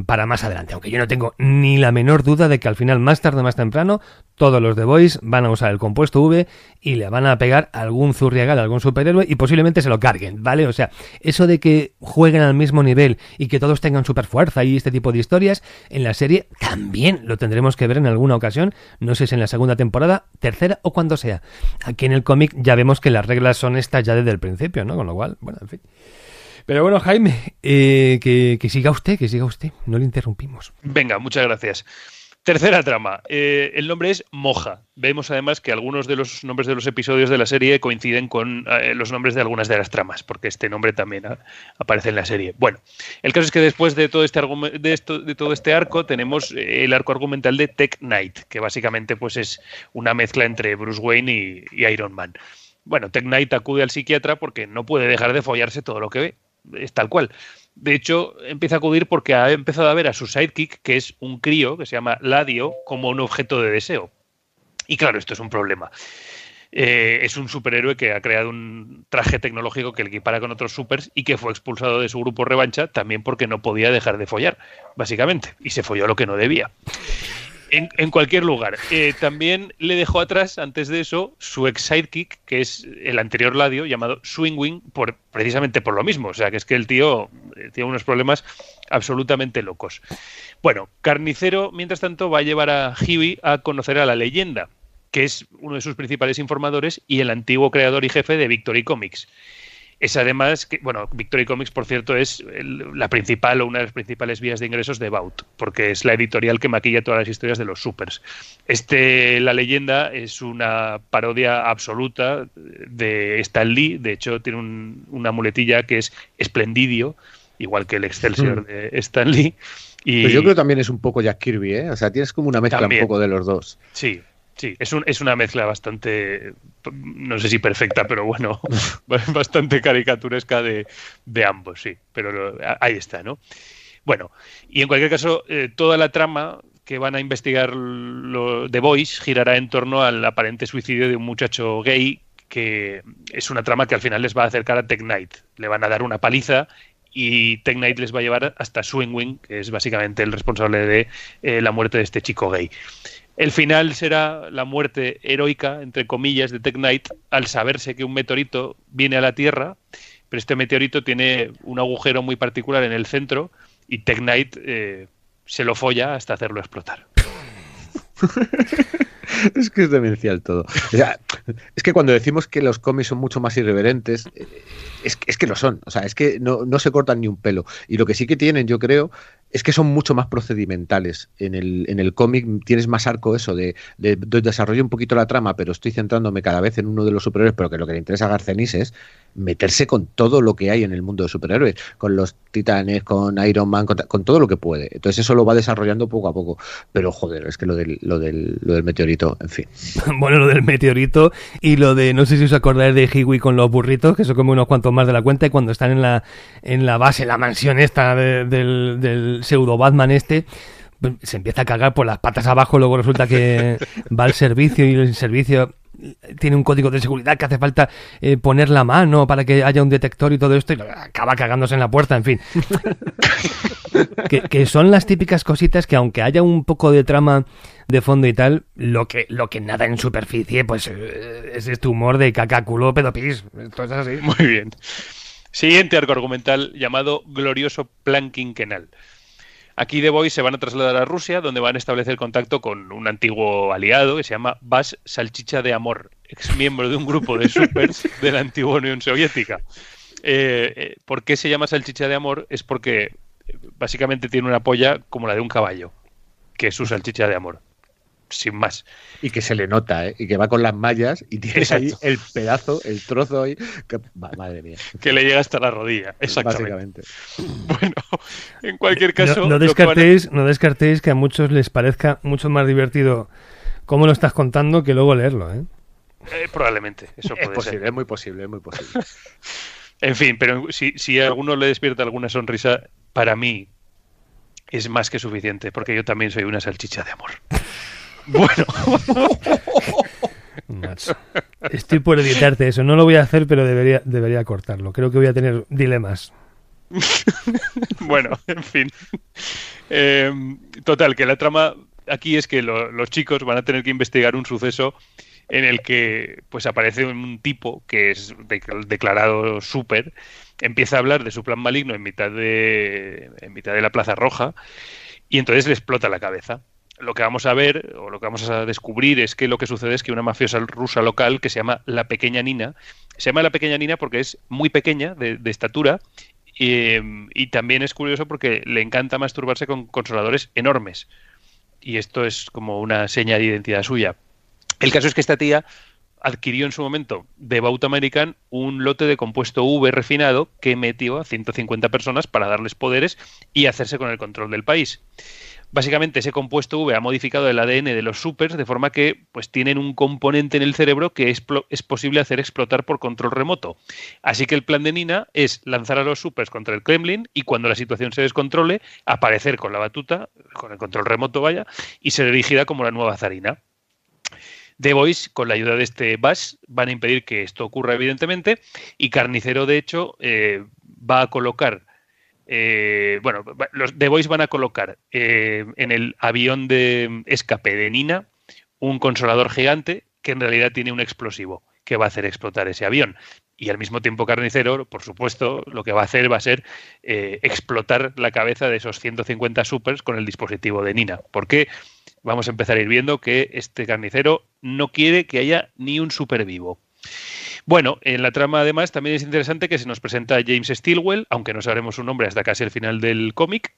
para más adelante, aunque yo no tengo ni la menor duda de que al final, más tarde o más temprano, todos los The Boys van a usar el compuesto V y le van a pegar algún zurriagal, algún superhéroe y posiblemente se lo carguen, ¿vale? O sea, eso de que jueguen al mismo nivel y que todos tengan super fuerza y este tipo de historias, en la serie también lo tendremos que ver en alguna ocasión, no sé si en la segunda temporada, tercera o cuando sea. Aquí en el cómic ya vemos que las reglas son estas ya desde el principio, ¿no? Con lo cual, bueno, en fin. Pero bueno, Jaime, eh, que, siga usted, que siga usted. No le interrumpimos. Venga, muchas gracias. Tercera trama. Eh, el nombre es Moja. Vemos además que algunos de los nombres de los episodios de la serie coinciden con eh, los nombres de algunas de las tramas, porque este nombre también aparece en la serie. Bueno, el caso es que después de todo este este arco tenemos el arco argumental de Tech Knight, que básicamente pues es una mezcla entre Bruce Wayne y Iron Man. Bueno, Tech Knight acude al psiquiatra porque no puede dejar de follarse todo lo que ve. Es tal cual. De hecho, empieza a acudir porque ha empezado a ver a su sidekick, que es un crío que se llama Ladio, como un objeto de deseo. Y claro, esto es un problema. Eh, es un superhéroe que ha creado un traje tecnológico que le equipara con otros supers y que fue expulsado de su grupo revancha también porque no podía dejar de follar, básicamente, y se folló lo que no debía. En, cualquier lugar. Eh, también le dejó atrás, antes de eso, su ex sidekick, que es el anterior Ladio, llamado Swingwing, por, precisamente por lo mismo. O sea, que es que el tío eh, tiene unos problemas absolutamente locos. Bueno, Carnicero, mientras tanto, va a llevar a Huey a conocer a la leyenda, que es uno de sus principales informadores y el antiguo creador y jefe de Victory Comics. Es además que, bueno, Victory Comics, por cierto, es la principal o una de las principales vías de ingresos de Baut, porque es la editorial que maquilla todas las historias de los supers. Este, La leyenda, es una parodia absoluta de Stan Lee, de hecho tiene una muletilla que es Esplendidio, igual que el Excelsior Hmm. de Stan Lee. Y Pues yo creo que también es un poco Jack Kirby, ¿eh? O sea, tienes como una mezcla También. un poco de los dos. Sí, sí, es, un- es una mezcla bastante, no sé si perfecta, pero bueno, bastante caricaturesca de, de ambos, sí, pero ahí está, ¿no? Bueno, y en cualquier caso, eh, toda la trama que van a investigar lo, The Boys girará en torno al aparente suicidio de un muchacho gay que es una trama que al final les va a acercar a Tech Knight. Le van a dar una paliza y Tech Knight les va a llevar hasta Swingwing, que es básicamente el responsable de eh, la muerte de este chico gay. El final será la muerte heroica, entre comillas, de Tech Knight al saberse que un meteorito viene a la Tierra, pero este meteorito tiene un agujero muy particular en el centro y Tech Knight eh, se lo folla hasta hacerlo explotar. Es que es demencial todo. O sea, es que cuando decimos que los cómics son mucho más irreverentes, eh, es, que- es que lo son. O sea, es que no, no se cortan ni un pelo. Y lo que sí que tienen, yo creo, es que son mucho más procedimentales. En el, en el cómic tienes más arco eso de, de, de desarrollo un poquito la trama, pero estoy centrándome cada vez en uno de los superhéroes, pero que lo que le interesa a Garcenis es meterse con todo lo que hay en el mundo de superhéroes, con los titanes, con Iron Man, con, con todo lo que puede. Entonces eso lo va desarrollando poco a poco. Pero joder, es que lo del, lo del, lo del meteorito, en fin. Bueno, lo del meteorito y lo de, no sé si os acordáis de Hiwi con los burritos, que son como unos cuantos más de la cuenta, y cuando están en la, en la base, la mansión esta de- del, del pseudo Batman este, se empieza a cagar por las patas abajo, luego resulta que va al servicio y el servicio tiene un código de seguridad que hace falta eh, poner la mano para que haya un detector y todo esto y acaba cagándose en la puerta, en fin. que, que son las típicas cositas que aunque haya un poco de trama de fondo y tal, lo que, lo que nada en superficie, pues eh, es este humor de caca, culo, pedopis. Esto es así. Muy bien. Siguiente arco argumental llamado Glorioso Plan Quinquenal. Aquí The Boys se van a trasladar a Rusia, donde van a establecer contacto con un antiguo aliado que se llama Bas Salchicha de Amor, ex miembro de un grupo de supers de la antigua Unión Soviética. Eh, eh, ¿Por qué se llama Salchicha de Amor? Es porque eh, básicamente tiene una polla como la de un caballo, que es su salchicha de amor. Sin más. Y que se le nota, ¿eh? Y que va con las mallas y tienes ahí el pedazo, el trozo ahí. que- madre mía. Que le llega hasta la rodilla. Exactamente. Básicamente. Bueno, en cualquier caso. no, a- descartéis, no descartéis que a muchos les parezca mucho más divertido cómo lo estás contando que luego leerlo, ¿eh? Eh, probablemente, eso Es puede posible, ser. es muy posible, es muy posible. En fin, pero si, si a alguno le despierta alguna sonrisa, para mí es más que suficiente, porque yo también soy una salchicha de amor. Bueno, Macho. Estoy por editarte eso. No lo voy a hacer, pero debería, debería cortarlo. Creo que voy a tener dilemas. bueno, en fin. Eh, total, que la trama aquí es que lo- los chicos van a tener que investigar un suceso en el que pues aparece un tipo que es de- declarado súper, empieza a hablar de su plan maligno en mitad de en mitad de la Plaza Roja y entonces le explota la cabeza. Lo que vamos a ver o lo que vamos a descubrir es que lo que sucede es que una mafiosa rusa local que se llama la pequeña Nina, se llama la pequeña Nina porque es muy pequeña de, de estatura y, y también es curioso porque le encanta masturbarse con consoladores enormes. Y esto es como una seña de identidad suya. El caso es que esta tía adquirió en su momento de Baut American un lote de compuesto V refinado que metió a 150 personas para darles poderes y hacerse con el control del país. Básicamente ese compuesto V ha modificado el ADN de los supers de forma que pues tienen un componente en el cerebro que es, es posible hacer explotar por control remoto. Así que el plan de Nina es lanzar a los supers contra el Kremlin y cuando la situación se descontrole, aparecer con la batuta, con el control remoto vaya, y ser erigida como la nueva zarina. The Voice, con la ayuda de este Bash, van a impedir que esto ocurra, evidentemente, y Carnicero, de hecho, eh, va a colocar eh, bueno, los The Voice van a colocar eh, en el avión de escape de Nina un consolador gigante que en realidad tiene un explosivo que va a hacer explotar ese avión. Y al mismo tiempo Carnicero, por supuesto, lo que va a hacer va a ser eh, explotar la cabeza de esos 150 supers con el dispositivo de Nina. Porque vamos a empezar a ir viendo que este Carnicero no quiere que haya ni un super vivo. Bueno, en la trama además también es interesante que se nos presenta James Stilwell, aunque no sabremos su nombre hasta casi el final del cómic,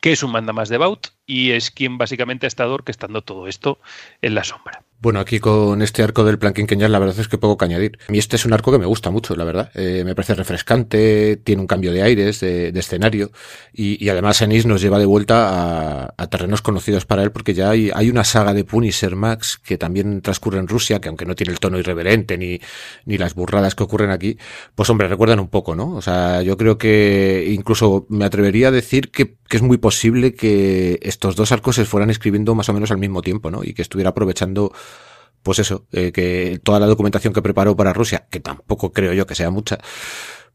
que es un manda más de Bout y es quien básicamente ha estado orquestando todo esto en la sombra. Bueno, aquí con este arco del plan quinquenal la verdad es que poco que añadir. Mí este es un arco que me gusta mucho, la verdad. Eh, me parece refrescante, tiene un cambio de aires, de, escenario y, además Ennis nos lleva de vuelta a, terrenos conocidos para él porque ya hay, hay, una saga de Punisher Max que también transcurre en Rusia, que aunque no tiene el tono irreverente ni, ni las burradas que ocurren aquí, pues hombre, recuerdan un poco, ¿no? O sea, yo creo que incluso me atrevería a decir que, que es muy posible que estos dos arcos se fueran escribiendo más o menos al mismo tiempo, ¿no? Y que estuviera aprovechando pues eso, eh, que toda la documentación que preparó para Rusia, que tampoco creo yo que sea mucha,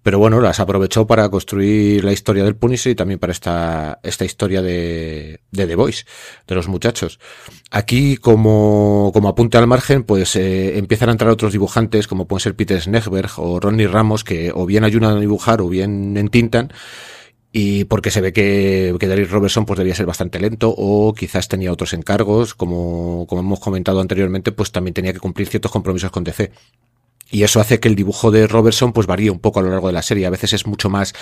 pero bueno, las aprovechó para construir la historia del Punisher y también para esta, esta historia de, de The Voice, de los muchachos. Aquí, como, como apunte al margen, pues eh, empiezan a entrar otros dibujantes, como pueden ser Peter Snegberg o Ronnie Ramos, que o bien ayudan a dibujar o bien entintan, y porque se ve que, que Derek Robertson pues debía ser bastante lento o quizás tenía otros encargos, como, como hemos comentado anteriormente, pues también tenía que cumplir ciertos compromisos con DC. Y eso hace que el dibujo de Robertson pues varíe un poco a lo largo de la serie. A veces es mucho más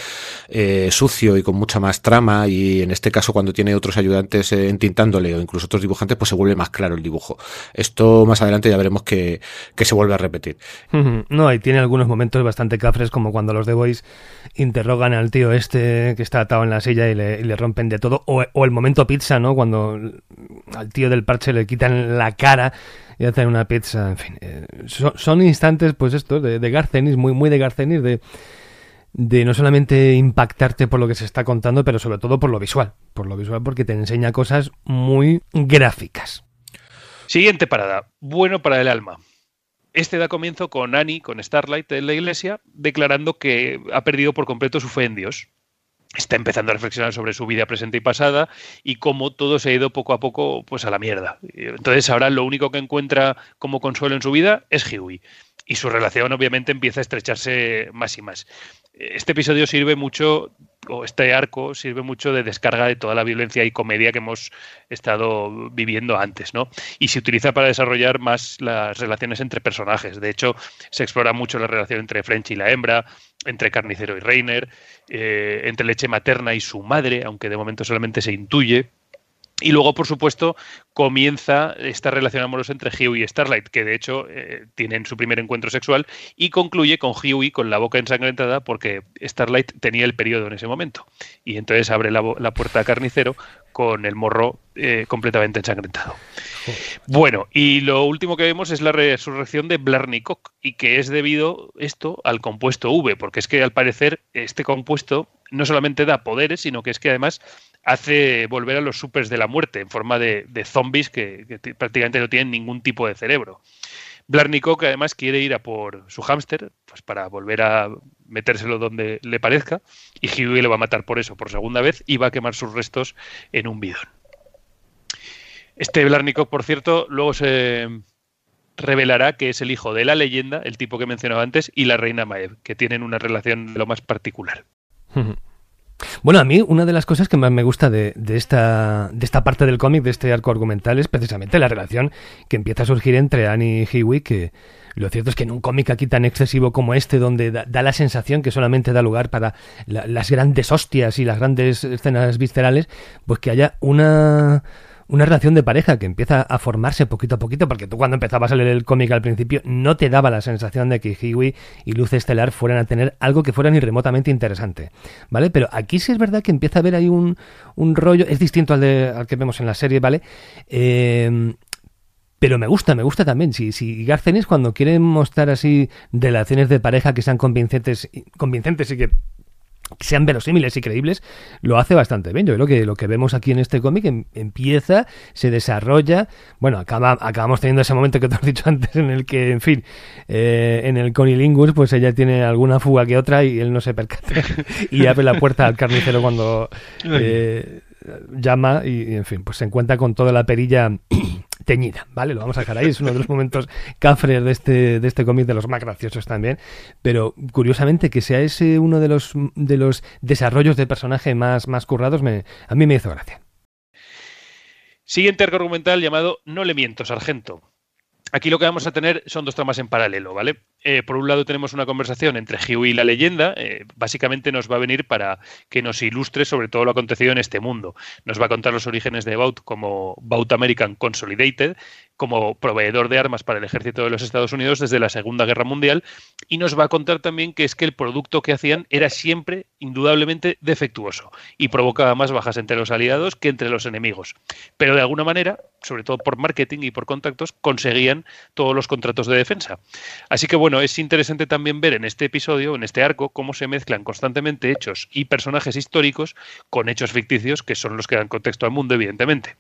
eh, sucio y con mucha más trama y en este caso cuando tiene otros ayudantes eh, entintándole o incluso otros dibujantes pues se vuelve más claro el dibujo. Esto más adelante ya veremos que, que se vuelve a repetir. No, y tiene algunos momentos bastante cafres como cuando los The Boys interrogan al tío este que está atado en la silla y le, y le rompen de todo. O, o el momento pizza, ¿no? Cuando al tío del parche le quitan la cara y hacen una pizza, en fin. Eh, son, instantes, pues esto, de, de Garcenis, muy, muy de Garcenis, de, de no solamente impactarte por lo que se está contando, pero sobre todo por lo visual. Por lo visual porque te enseña cosas muy gráficas. Siguiente parada. Bueno para el alma. Este da comienzo con Annie, con Starlight en la iglesia, declarando que ha perdido por completo su fe en Dios está empezando a reflexionar sobre su vida presente y pasada y cómo todo se ha ido poco a poco pues a la mierda. Entonces ahora lo único que encuentra como consuelo en su vida es Huey y su relación obviamente empieza a estrecharse más y más. Este episodio sirve mucho, o este arco sirve mucho de descarga de toda la violencia y comedia que hemos estado viviendo antes, ¿no? Y se utiliza para desarrollar más las relaciones entre personajes. De hecho, se explora mucho la relación entre French y la hembra, entre Carnicero y Reiner, eh, entre leche materna y su madre, aunque de momento solamente se intuye. Y luego, por supuesto, comienza esta relación amorosa entre Huey y Starlight, que de hecho eh, tienen su primer encuentro sexual, y concluye con Huey con la boca ensangrentada porque Starlight tenía el periodo en ese momento. Y entonces abre la, puerta a Carnicero con el morro eh, completamente ensangrentado. Bueno, y lo último que vemos es la resurrección de Blarnicok, y que es debido esto al compuesto V, porque es que al parecer este compuesto no solamente da poderes, sino que es que además hace volver a los supers de la muerte en forma de, zombies que, prácticamente no tienen ningún tipo de cerebro. Blarnicok además quiere ir a por su hámster, pues para volver a metérselo donde le parezca, y Huey le va a matar por eso por segunda vez y va a quemar sus restos en un bidón. Este Blarnicok, por cierto, luego se revelará que es el hijo de la leyenda, el tipo que mencionaba antes, y la reina Maev, que tienen una relación de lo más particular. Bueno, a mí una de las cosas que más me gusta de, esta, de esta parte del cómic, de este arco argumental, es precisamente la relación que empieza a surgir entre Annie y Huey, que lo cierto es que en un cómic aquí tan excesivo como este, donde da, la sensación que solamente da lugar para las grandes hostias y las grandes escenas viscerales, pues que haya una una relación de pareja que empieza a formarse poquito a poquito, porque tú cuando empezabas a leer el cómic al principio no te daba la sensación de que Hiwi y Luz Estelar fueran a tener algo que fuera ni remotamente interesante, ¿vale? Pero aquí sí es verdad que empieza a haber ahí un, un rollo, es distinto al, de, al que vemos en la serie, ¿vale? Eh, pero me gusta, me gusta también. Si, si Garcenis cuando quiere mostrar así relaciones de pareja que sean convincentes, convincentes y que sean verosímiles y creíbles, lo hace bastante bien. Yo creo que lo que vemos aquí en este cómic em, empieza, se desarrolla. Bueno, acaba, acabamos teniendo ese momento que te has dicho antes, en el que, en fin, eh, en el Conilingus, pues ella tiene alguna fuga que otra y él no se percata y abre la puerta al carnicero cuando eh, llama y, en fin, pues se encuentra con toda la perilla teñida, ¿vale? Lo vamos a dejar ahí, es uno de los momentos cafres de este, de este cómic, de los más graciosos también, pero curiosamente que sea ese uno de los, de los desarrollos de personaje más, más currados, me, a mí me hizo gracia. Siguiente arco argumental llamado No le miento, sargento. Aquí lo que vamos a tener son dos tramas en paralelo, ¿vale? Eh, por un lado tenemos una conversación entre Hugh y la leyenda, eh, básicamente nos va a venir para que nos ilustre sobre todo lo acontecido en este mundo. Nos va a contar los orígenes de Baut como Baut American Consolidated, como proveedor de armas para el ejército de los Estados Unidos desde la Segunda Guerra Mundial, y nos va a contar también que es que el producto que hacían era siempre indudablemente defectuoso y provocaba más bajas entre los aliados que entre los enemigos. Pero de alguna manera, sobre todo por marketing y por contactos, conseguían todos los contratos de defensa. Así que bueno, es interesante también ver en este episodio, en este arco, cómo se mezclan constantemente hechos y personajes históricos con hechos ficticios que son los que dan contexto al mundo, evidentemente.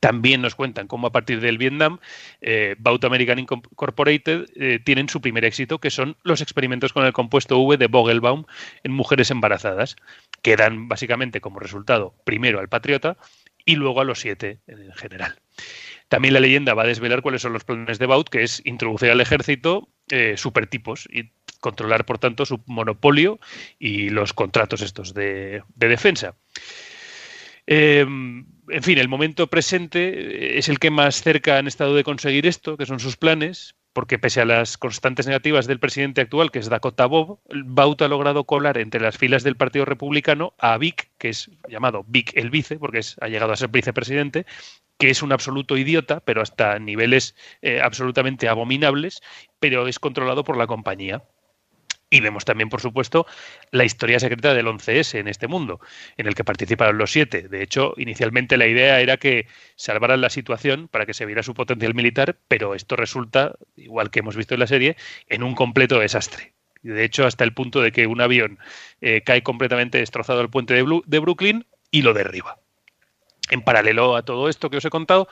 También nos cuentan cómo a partir del Vietnam, eh, Baut American Incorporated eh, tienen su primer éxito, que son los experimentos con el compuesto V de Vogelbaum en mujeres embarazadas, que dan básicamente como resultado primero al Patriota y luego a los siete en general. También la leyenda va a desvelar cuáles son los planes de Baut, que es introducir al ejército eh, supertipos y controlar, por tanto, su monopolio y los contratos estos de, de defensa. Em, en fin, el momento presente es el que más cerca han estado de conseguir esto, que son sus planes, porque pese a las constantes negativas del presidente actual, que es Dakota Bob, Baut ha logrado colar entre las filas del Partido Republicano a Vic, que es llamado Vic el vice, porque es, ha llegado a ser vicepresidente, que es un absoluto idiota, pero hasta niveles eh, absolutamente abominables, pero es controlado por la compañía. Y vemos también, por supuesto, la historia secreta del 11S en este mundo, en el que participaron los siete. De hecho, inicialmente la idea era que salvaran la situación para que se viera su potencial militar, pero esto resulta, igual que hemos visto en la serie, en un completo desastre. De hecho, hasta el punto de que un avión eh, cae completamente destrozado al puente de, de Brooklyn y lo derriba. En paralelo a todo esto que os he contado,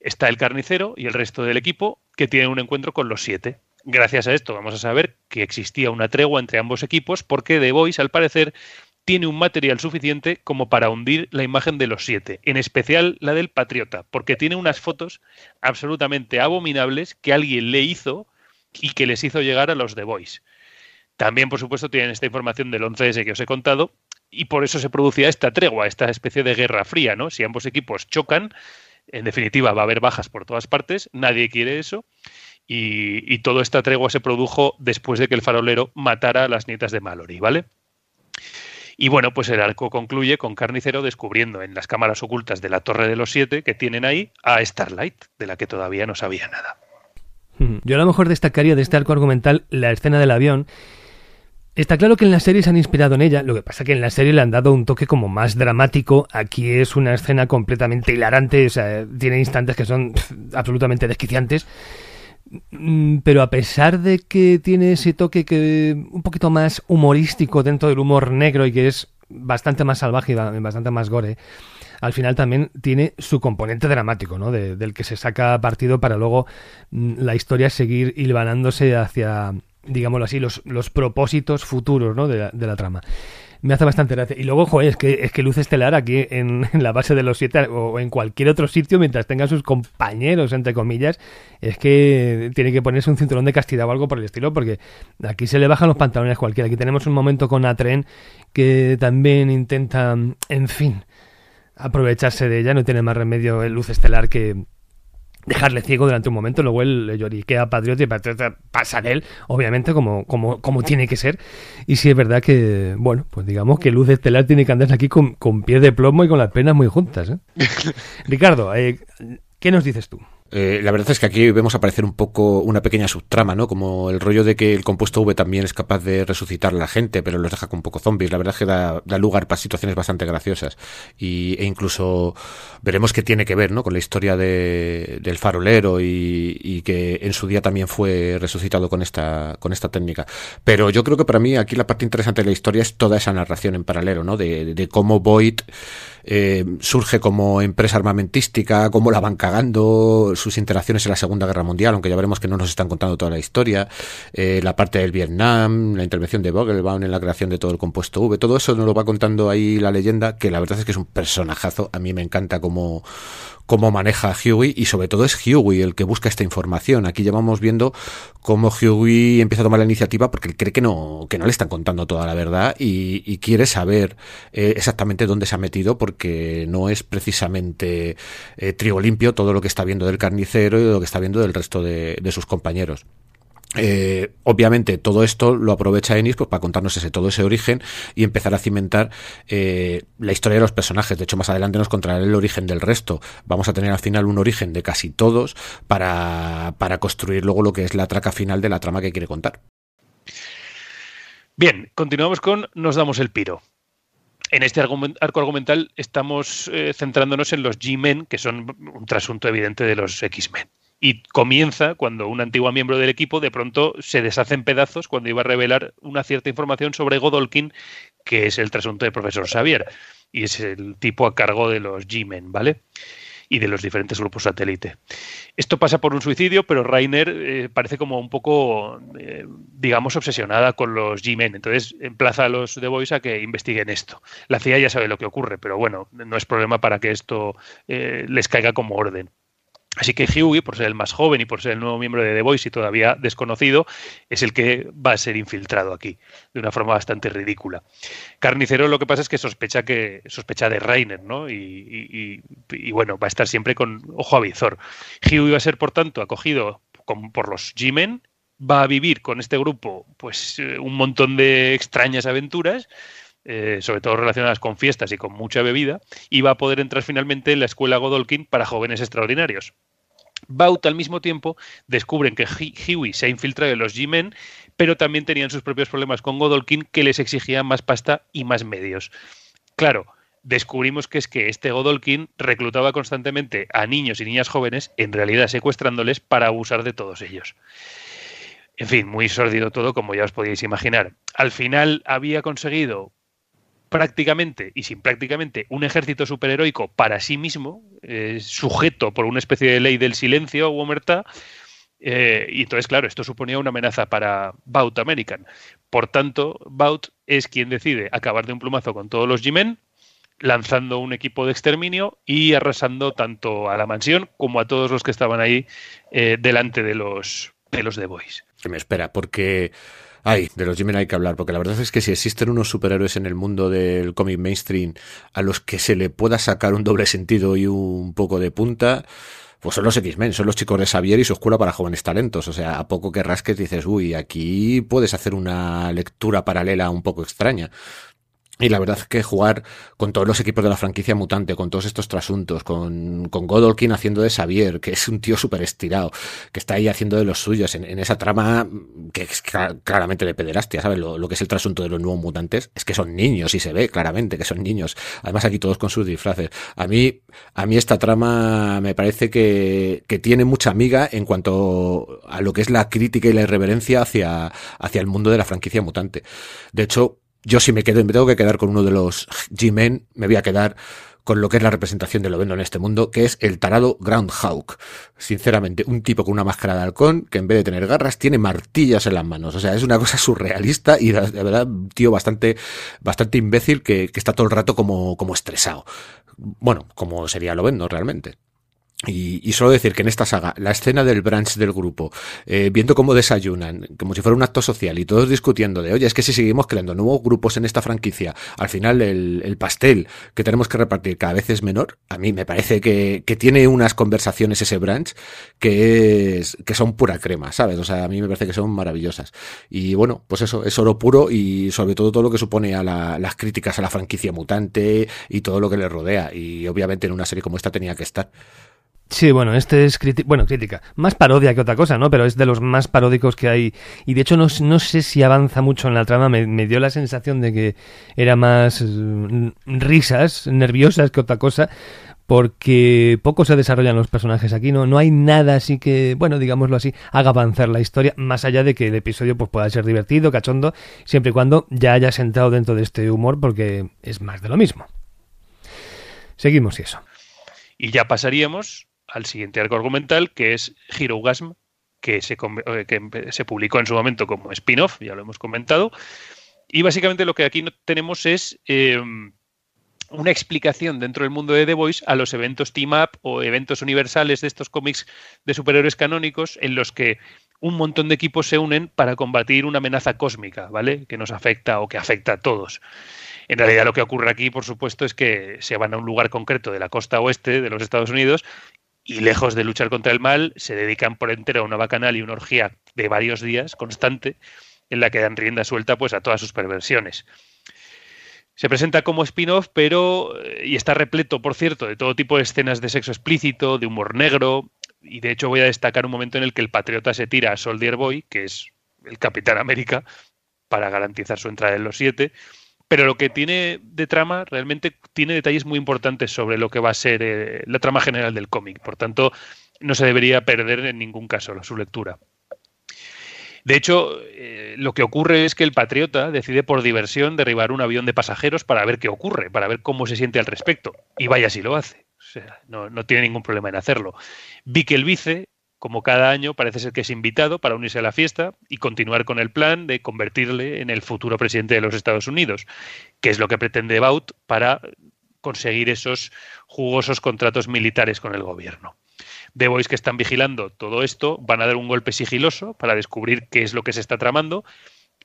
está el carnicero y el resto del equipo que tienen un encuentro con los siete Gracias a esto vamos a saber que existía una tregua entre ambos equipos porque The Voice, al parecer, tiene un material suficiente como para hundir la imagen de los siete, en especial la del Patriota, porque tiene unas fotos absolutamente abominables que alguien le hizo y que les hizo llegar a los The Voice. También, por supuesto, tienen esta información del 11S que os he contado y por eso se producía esta tregua, esta especie de guerra fría, ¿no? Si ambos equipos chocan, en definitiva va a haber bajas por todas partes, nadie quiere eso y, toda esta tregua se produjo después de que el farolero matara a las nietas de Mallory, ¿vale? Y bueno, pues el arco concluye con Carnicero descubriendo en las cámaras ocultas de la Torre de los Siete que tienen ahí a Starlight, de la que todavía no sabía nada. Yo a lo mejor destacaría de este arco argumental la escena del avión. Está claro que en la serie se han inspirado en ella, lo que pasa que en la serie le han dado un toque como más dramático. Aquí es una escena completamente hilarante, o sea, tiene instantes que son absolutamente desquiciantes. Mm, pero a pesar de que tiene ese toque que un poquito más humorístico dentro del humor negro y que es bastante más salvaje y bastante más gore, al final también tiene su componente dramático, ¿no? del que se saca partido para luego mm, la historia seguir hilvanándose hacia, digámoslo así, los, los propósitos futuros, ¿no? de la trama me hace bastante gracia. Y luego, joder, es que, es que Luz Estelar aquí en, la base de los siete o en cualquier otro sitio, mientras tenga sus compañeros, entre comillas, es que tiene que ponerse un cinturón de castidad o algo por el estilo, porque aquí se le bajan los pantalones cualquiera. Aquí tenemos un momento con Atren que también intenta, en fin, aprovecharse de ella. No tiene más remedio el Luz Estelar que, dejarle ciego durante un momento, luego él le lloriquea patriota y pasa de él, obviamente, como, como, como tiene que ser. Y sí es verdad que, bueno, pues digamos que Luz Estelar tiene que andar aquí con, con pies de plomo y con las penas muy juntas. ¿eh? Ricardo, eh, ¿qué nos dices tú? Eh, la verdad es que aquí vemos aparecer un poco una pequeña subtrama, ¿no? Como el rollo de que el compuesto V también es capaz de resucitar a la gente, pero los deja con un poco zombies. La verdad es que da, lugar para situaciones bastante graciosas. Y, e incluso veremos que tiene que ver, ¿no? Con la historia de, del farolero y, que en su día también fue resucitado con esta, con esta técnica. Pero yo creo que para mí aquí la parte interesante de la historia es toda esa narración en paralelo, ¿no? De, de cómo Boyd eh, surge como empresa armamentística, cómo la van cagando, sus interacciones en la Segunda Guerra Mundial, aunque ya veremos que no nos están contando toda la historia, eh, la parte del Vietnam, la intervención de Vogelbaum en la creación de todo el compuesto V, todo eso nos lo va contando ahí la leyenda, que la verdad es que es un personajazo, a mí me encanta como cómo maneja Huey y sobre todo es Huey el que busca esta información. Aquí ya vamos viendo cómo Huey empieza a tomar la iniciativa porque él cree que no, que no le están contando toda la verdad y, quiere saber eh, exactamente dónde se ha metido porque no es precisamente eh, trigo limpio todo lo que está viendo del carnicero y lo que está viendo del resto de sus compañeros. Eh, obviamente todo esto lo aprovecha Ennis pues, para contarnos ese todo ese origen y empezar a cimentar eh, la historia de los personajes. De hecho, más adelante nos contará el origen del resto. Vamos a tener al final un origen de casi todos para, para construir luego lo que es la traca final de la trama que quiere contar. Bien, continuamos con Nos damos el piro. En este arco argumental estamos eh, centrándonos en los G-Men, que son un trasunto evidente de los X-Men y comienza cuando un antiguo miembro del equipo de pronto se deshace en pedazos cuando iba a revelar una cierta información sobre Godolkin, que es el trasunto del profesor Xavier, y es el tipo a cargo de los G-Men, ¿vale? Y de los diferentes grupos satélite. Esto pasa por un suicidio, pero Rainer eh, parece como un poco, eh, digamos, obsesionada con los G-Men. Entonces emplaza a los The Boys a que investiguen esto. La CIA ya sabe lo que ocurre, pero bueno, no es problema para que esto eh, les caiga como orden. Así que Hughie, por ser el más joven y por ser el nuevo miembro de The Voice y todavía desconocido, es el que va a ser infiltrado aquí, de una forma bastante ridícula. Carnicero lo que pasa es que sospecha que sospecha de Rainer, ¿no? Y, bueno, va a estar siempre con ojo a visor. Hughie va a ser, por tanto, acogido por los G-Men, va a vivir con este grupo pues eh, un montón de extrañas aventuras eh, sobre todo relacionadas con fiestas y con mucha bebida, va a poder entrar finalmente en la escuela Godolkin para jóvenes extraordinarios. Baut al mismo tiempo descubren que Huey se ha infiltrado en los G-Men, pero también tenían sus propios problemas con Godolkin que les exigían más pasta y más medios. Claro, descubrimos que es que este Godolkin reclutaba constantemente a niños y niñas jóvenes, en realidad secuestrándoles para abusar de todos ellos. En fin, muy sórdido todo, como ya os podéis imaginar. Al final había conseguido prácticamente y sin prácticamente un ejército superheroico para sí mismo, eh, sujeto por una especie de ley del silencio o omertá, eh, y entonces, claro, esto suponía una amenaza para Bout American. Por tanto, Bout es quien decide acabar de un plumazo con todos los G-Men, lanzando un equipo de exterminio y arrasando tanto a la mansión como a todos los que estaban ahí eh, delante de los, de los The Boys. Que me espera, porque Ay, de los Jimen hay que hablar, porque la verdad es que si existen unos superhéroes en el mundo del cómic mainstream a los que se le pueda sacar un doble sentido y un poco de punta, pues son los X-Men, son los chicos de Xavier y su escuela para jóvenes talentos. O sea, a poco que rasques dices, uy, aquí puedes hacer una lectura paralela un poco extraña. Y la verdad es que jugar con todos los equipos de la franquicia mutante, con todos estos trasuntos, con, con Godolkin haciendo de Xavier, que es un tío súper estirado, que está ahí haciendo de los suyos, en, esa trama que es claramente de pederastia, ¿sabes? Lo, lo, que es el trasunto de los nuevos mutantes es que son niños y se ve claramente que son niños. Además aquí todos con sus disfraces. A mí, a mí esta trama me parece que, que tiene mucha amiga en cuanto a lo que es la crítica y la irreverencia hacia, hacia el mundo de la franquicia mutante. De hecho, yo si me quedo, me tengo que quedar con uno de los G-Men, me voy a quedar con lo que es la representación de lo vendo en este mundo, que es el tarado Groundhawk. Sinceramente, un tipo con una máscara de halcón que en vez de tener garras tiene martillas en las manos. O sea, es una cosa surrealista y de verdad un tío bastante, bastante imbécil que, que está todo el rato como, como estresado. Bueno, como sería lo vendo realmente. Y, solo decir que en esta saga, la escena del branch del grupo, eh, viendo cómo desayunan, como si fuera un acto social, y todos discutiendo de, oye, es que si seguimos creando nuevos grupos en esta franquicia, al final el, pastel que tenemos que repartir cada vez es menor, a mí me parece que, que tiene unas conversaciones ese branch que, es, que son pura crema, ¿sabes? O sea, a mí me parece que son maravillosas. Y bueno, pues eso, es oro puro y sobre todo todo lo que supone a las críticas a la franquicia mutante y todo lo que le rodea. Y obviamente en una serie como esta tenía que estar. Sí, bueno, este es bueno, crítica, más parodia que otra cosa, ¿no? Pero es de los más paródicos que hay. Y de hecho no, no sé si avanza mucho en la trama, me, dio la sensación de que era más mm, risas, nerviosas que otra cosa, porque poco se desarrollan los personajes aquí, ¿no? No hay nada así que, bueno, digámoslo así, haga avanzar la historia, más allá de que el episodio pues, pueda ser divertido, cachondo, siempre y cuando ya hayas entrado dentro de este humor, porque es más de lo mismo. Seguimos y eso. Y ya pasaríamos al siguiente arco argumental, que es Hirogasm, que se, eh, que se publicó en su momento como spin-off, ya lo hemos comentado. Y básicamente lo que aquí tenemos es eh, una explicación dentro del mundo de The Voice a los eventos team up o eventos universales de estos cómics de superhéroes canónicos en los que un montón de equipos se unen para combatir una amenaza cósmica, ¿vale? Que nos afecta o que afecta a todos. En realidad lo que ocurre aquí, por supuesto, es que se van a un lugar concreto de la costa oeste de los Estados Unidos y lejos de luchar contra el mal, se dedican por entero a una bacanal y una orgía de varios días constante en la que dan rienda suelta pues a todas sus perversiones. Se presenta como spin-off, pero y está repleto, por cierto, de todo tipo de escenas de sexo explícito, de humor negro, y de hecho voy a destacar un momento en el que el patriota se tira a Soldier Boy, que es el Capitán América, para garantizar su entrada en los siete, pero lo que tiene de trama realmente tiene detalles muy importantes sobre lo que va a ser eh, la trama general del cómic. Por tanto, no se debería perder en ningún caso su lectura. De hecho, eh, lo que ocurre es que el patriota decide por diversión derribar un avión de pasajeros para ver qué ocurre, para ver cómo se siente al respecto. Y vaya si lo hace. O sea, no, no tiene ningún problema en hacerlo. Vi que el vice como cada año, parece ser que es invitado para unirse a la fiesta y continuar con el plan de convertirle en el futuro presidente de los Estados Unidos, que es lo que pretende Baut para conseguir esos jugosos contratos militares con el gobierno. The Boys que están vigilando todo esto van a dar un golpe sigiloso para descubrir qué es lo que se está tramando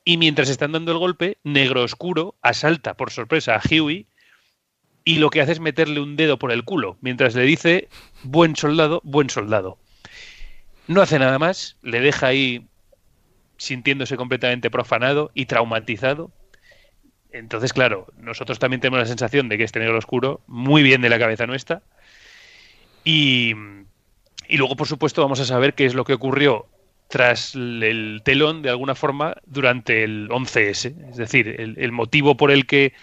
y mientras están dando el golpe, Negro Oscuro asalta por sorpresa a Huey y lo que hace es meterle un dedo por el culo mientras le dice buen soldado, buen soldado. No hace nada más, le deja ahí sintiéndose completamente profanado y traumatizado. Entonces, claro, nosotros también tenemos la sensación de que este negro oscuro, muy bien de la cabeza nuestra. Y, y luego, por supuesto, vamos a saber qué es lo que ocurrió tras el telón, de alguna forma, durante el 11S. Es decir, el, el motivo por el que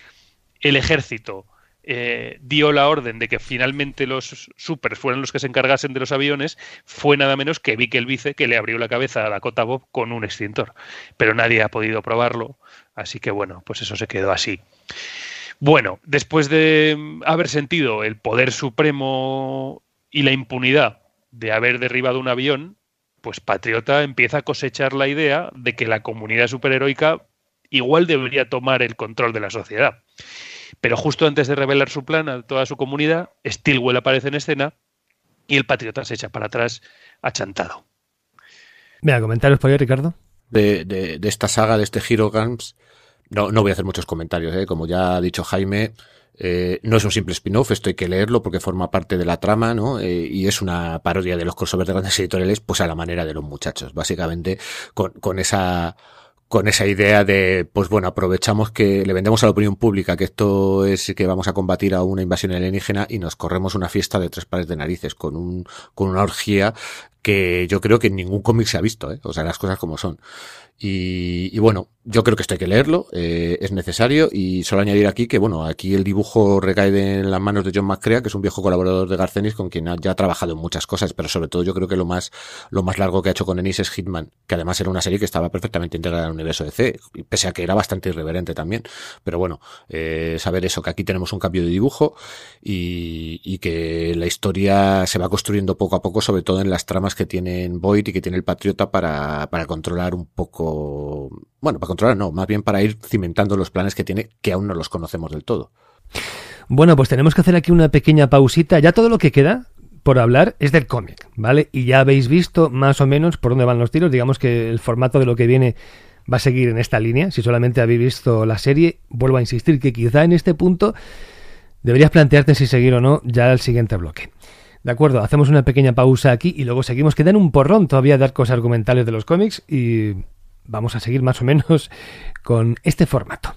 el ejército eh, dio la orden de que finalmente los supers fueran los que se encargasen de los aviones, fue nada menos que Vic el Vice que le abrió la cabeza a Dakota Bob con un extintor. Pero nadie ha podido probarlo, así que bueno, pues eso se quedó así. Bueno, después de haber sentido el poder supremo y la impunidad de haber derribado un avión, pues Patriota empieza a cosechar la idea de que la comunidad superheroica igual debería tomar el control de la sociedad. Pero justo antes de revelar su plan a toda su comunidad, Stilwell aparece en escena y el patriota se echa para atrás achantado. Venga, comentarios por ahí, Ricardo. De, de, esta saga, de este Hero Games, no, no voy a hacer muchos comentarios, ¿eh? como ya ha dicho Jaime, eh, no es un simple spin-off, esto hay que leerlo porque forma parte de la trama, ¿no? Eh, y es una parodia de los crossovers de grandes editoriales, pues a la manera de los muchachos, básicamente con, con esa con esa idea de, pues bueno, aprovechamos que le vendemos a la opinión pública que esto es que vamos a combatir a una invasión alienígena y nos corremos una fiesta de tres pares de narices con un, con una orgía que yo creo que en ningún cómic se ha visto, ¿eh? o sea, las cosas como son. Y, bueno, yo creo que esto hay que leerlo, eh, es necesario y solo añadir aquí que, bueno, aquí el dibujo recae en las manos de John McCrea, que es un viejo colaborador de Garcenis con quien ha, ya ha trabajado en muchas cosas, pero sobre todo yo creo que lo más, lo más largo que ha hecho con Ennis es Hitman, que además era una serie que estaba perfectamente integrada el universo de C, pese a que era bastante irreverente también. Pero bueno, eh, saber eso, que aquí tenemos un cambio de dibujo y, y que la historia se va construyendo poco a poco, sobre todo en las tramas que tienen Void y que tiene el Patriota para, para controlar un poco bueno, para controlar no, más bien para ir cimentando los planes que tiene que aún no los conocemos del todo. Bueno, pues tenemos que hacer aquí una pequeña pausita. Ya todo lo que queda por hablar es del cómic, ¿vale? Y ya habéis visto más o menos por dónde van los tiros. Digamos que el formato de lo que viene va a seguir en esta línea. Si solamente habéis visto la serie, vuelvo a insistir que quizá en este punto deberías plantearte si seguir o no ya el siguiente bloque. De acuerdo, hacemos una pequeña pausa aquí y luego seguimos. Quedan un porrón todavía de arcos argumentales de los cómics y vamos a seguir más o menos con este formato.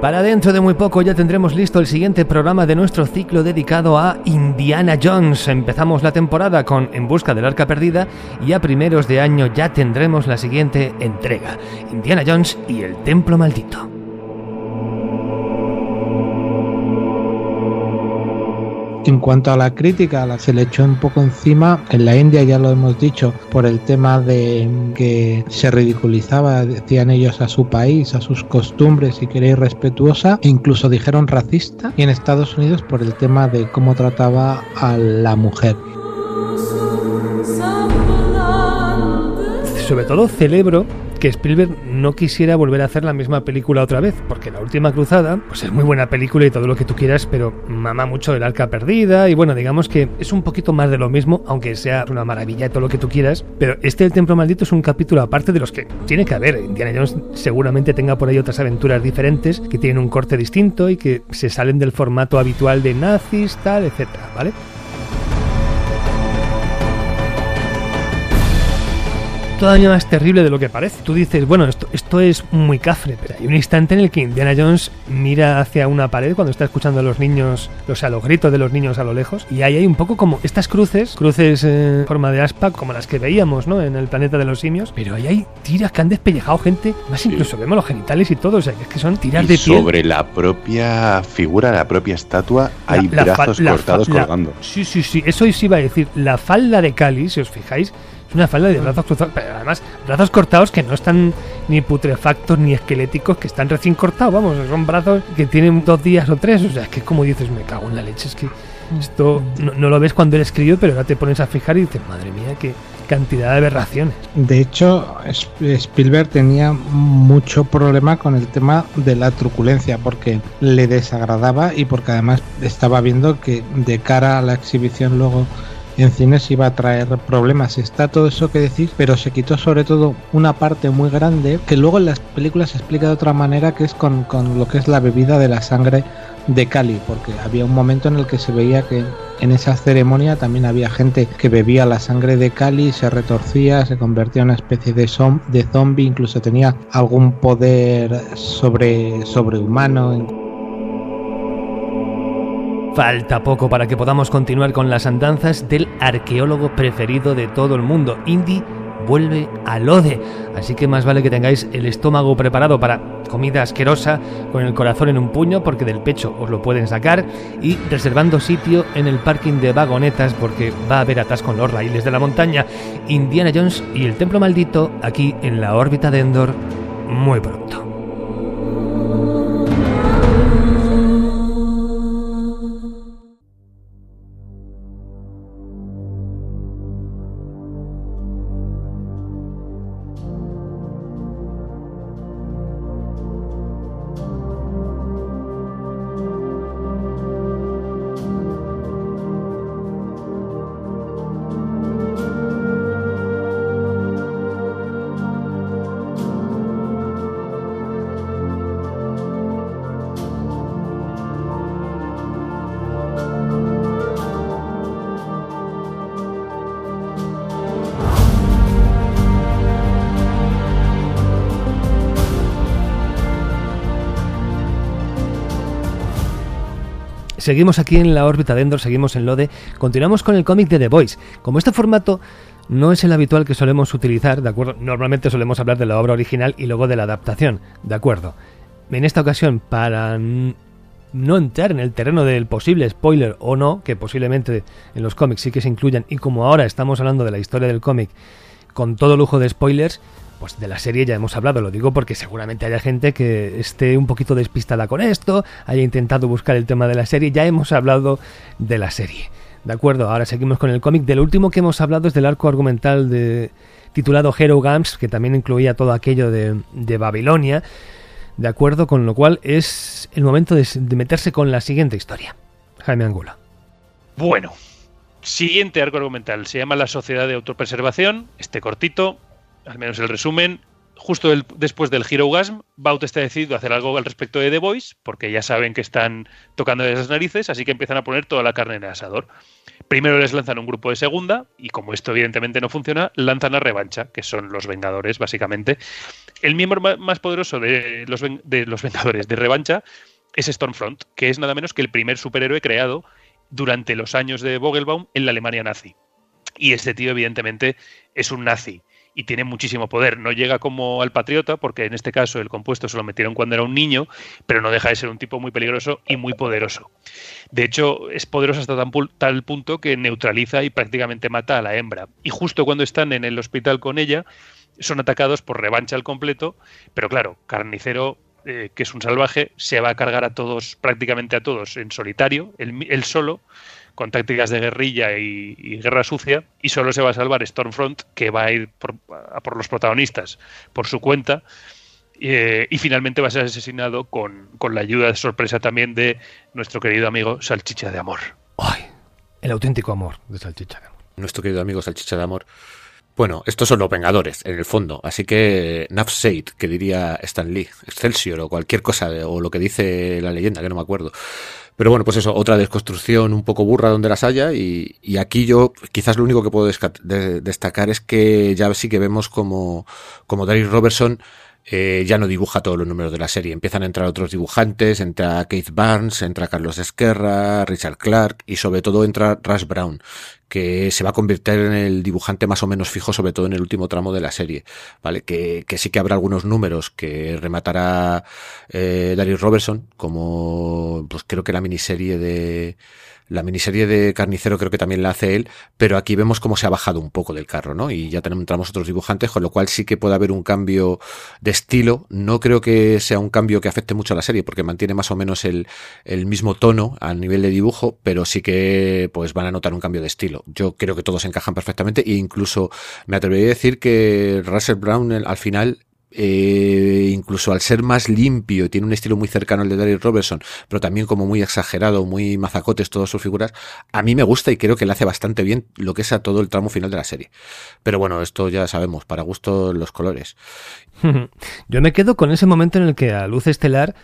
Para dentro de muy poco ya tendremos listo el siguiente programa de nuestro ciclo dedicado a Indiana Jones. Empezamos la temporada con En Busca del Arca Perdida y a primeros de año ya tendremos la siguiente entrega, Indiana Jones y el Templo Maldito. En cuanto a la crítica, se le echó un poco encima. En la India ya lo hemos dicho por el tema de que se ridiculizaba, decían ellos, a su país, a sus costumbres y que era irrespetuosa. E incluso dijeron racista. Y en Estados Unidos por el tema de cómo trataba a la mujer. Sobre todo celebro que Spielberg no quisiera volver a hacer la misma película otra vez, porque La Última Cruzada, pues es muy buena película y todo lo que tú quieras, pero mama mucho el arca perdida y bueno, digamos que es un poquito más de lo mismo, aunque sea una maravilla y todo lo que tú quieras, pero este El Templo Maldito es un capítulo aparte de los que tiene que haber. Indiana Jones seguramente tenga por ahí otras aventuras diferentes que tienen un corte distinto y que se salen del formato habitual de nazis, tal, etcétera, ¿vale? Todavía más terrible de lo que parece. Tú dices, bueno, esto, esto es muy cafre, pero hay un instante en el que Indiana Jones mira hacia una pared cuando está escuchando a los niños, o sea, los gritos de los niños a lo lejos, y ahí hay un poco como estas cruces, cruces en forma de aspa, como las que veíamos, ¿no? En el planeta de los simios, pero ahí hay tiras que han despellejado gente, más incluso vemos los genitales y todo, o sea, que es que son tiras de piel. Sobre la propia figura, la propia estatua, hay brazos cortados colgando. Sí, sí, sí, eso sí iba a decir. La falda de Cali, si os fijáis, es una falda de brazos cruzados, pero además brazos cortados que no están ni putrefactos ni esqueléticos, que están recién cortados, vamos, son brazos que tienen dos días o tres, o sea, es que como dices, me cago en la leche, es que esto no, lo ves cuando eres crío, pero ahora te pones a fijar y dices, madre mía, qué cantidad de aberraciones. De hecho, Spielberg tenía mucho problema con el tema de la truculencia, porque le desagradaba y porque además estaba viendo que de cara a la exhibición luego en cines iba a traer problemas. Está todo eso que decís, pero se quitó sobre todo una parte muy grande que luego en las películas se explica de otra manera, que es con, lo que es la bebida de la sangre de Cali, porque había un momento en el que se veía que en esa ceremonia también había gente que bebía la sangre de Cali, se retorcía, se convertía en una especie de, de zombie, incluso tenía algún poder sobre, sobrehumano. Falta poco para que podamos continuar con las andanzas del arqueólogo preferido de todo el mundo. Indy vuelve a Lode, así que más vale que tengáis el estómago preparado para comida asquerosa con el corazón en un puño porque del pecho os lo pueden sacar y reservando sitio en el parking de vagonetas porque va a haber atasco con los raíles de la montaña. Indiana Jones y el templo maldito aquí en la órbita de Endor muy pronto. Seguimos aquí en la órbita de Endor, seguimos en Lode. Continuamos con el cómic de The Voice. Como este formato no es el habitual que solemos utilizar, ¿de acuerdo? Normalmente solemos hablar de la obra original y luego de la adaptación, ¿de acuerdo? En esta ocasión, para no entrar en el terreno del posible spoiler o no, que posiblemente en los cómics sí que se incluyan, y como ahora estamos hablando de la historia del cómic con todo lujo de spoilers, pues de la serie ya hemos hablado, lo digo porque seguramente haya gente que esté un poquito despistada con esto, haya intentado buscar el tema de la serie, ya hemos hablado de la serie. De acuerdo, ahora seguimos con el cómic. Del último que hemos hablado es del arco argumental de, titulado Hero Games, que también incluía todo aquello de, de Babilonia. De acuerdo, con lo cual es el momento de, de meterse con la siguiente historia. Jaime Angula. Bueno, siguiente arco argumental. Se llama La Sociedad de Autopreservación. Este cortito, al menos el resumen, justo después del Hero Gasm, Baut está decidido a hacer algo al respecto de The Voice, porque ya saben que están tocando esas narices, así que empiezan a poner toda la carne en el asador. Primero les lanzan un grupo de segunda, y como esto evidentemente no funciona, lanzan a Revancha, que son los Vengadores, básicamente. El miembro más poderoso de los, de los Vengadores de Revancha es Stormfront, que es nada menos que el primer superhéroe creado durante los años de Vogelbaum en la Alemania nazi. Y este tío, evidentemente, es un nazi y tiene muchísimo poder. No llega como al Patriota, porque en este caso el compuesto se lo metieron cuando era un niño, pero no deja de ser un tipo muy peligroso y muy poderoso. De hecho, es poderoso hasta tal punto que neutraliza y prácticamente mata a la hembra. Y justo cuando están en el hospital con ella, son atacados por revancha al completo, pero claro, Carnicero eh, que es un salvaje, se va a cargar a todos, prácticamente a todos, en solitario, él solo, con tácticas de guerrilla y, guerra sucia, y solo se va a salvar Stormfront, que va a ir por, a por los protagonistas por su cuenta, eh, y finalmente va a ser asesinado con, la ayuda de sorpresa también de nuestro querido amigo Salchicha de Amor. ¡Ay! El auténtico amor de Salchicha de Amor. Nuestro querido amigo Salchicha de Amor. Bueno, estos son los Vengadores, en el fondo. Así que Nafseid, que diría Stan Lee, Excelsior o cualquier cosa, o lo que dice la leyenda, que no me acuerdo. Pero bueno, pues eso, otra desconstrucción un poco burra donde las haya. Y, aquí yo quizás lo único que puedo destacar es que ya sí que vemos como, como Darius Robertson eh, ya no dibuja todos los números de la serie. Empiezan a entrar otros dibujantes, entra Keith Barnes, entra Carlos Esquerra, Richard Clark y sobre todo entra Rush Brown, que se va a convertir en el dibujante más o menos fijo, sobre todo en el último tramo de la serie, ¿vale? Que, que sí que habrá algunos números que rematará eh, Darius Robertson, como pues creo que la miniserie de la miniserie de Carnicero creo que también la hace él, pero aquí vemos cómo se ha bajado un poco del carro, ¿no? Y ya tenemos otros dibujantes, con lo cual sí que puede haber un cambio de estilo. No creo que sea un cambio que afecte mucho a la serie, porque mantiene más o menos el, el mismo tono a nivel de dibujo, pero sí que pues van a notar un cambio de estilo. Yo creo que todos encajan perfectamente e incluso me atrevería a decir que Russell Brown al final eh, incluso al ser más limpio, tiene un estilo muy cercano al de Darius Robertson, pero también como muy exagerado, muy mazacotes todas sus figuras, a mí me gusta y creo que le hace bastante bien lo que es a todo el tramo final de la serie. Pero bueno, esto ya sabemos, para gusto los colores. Yo me quedo con ese momento en el que a luz estelar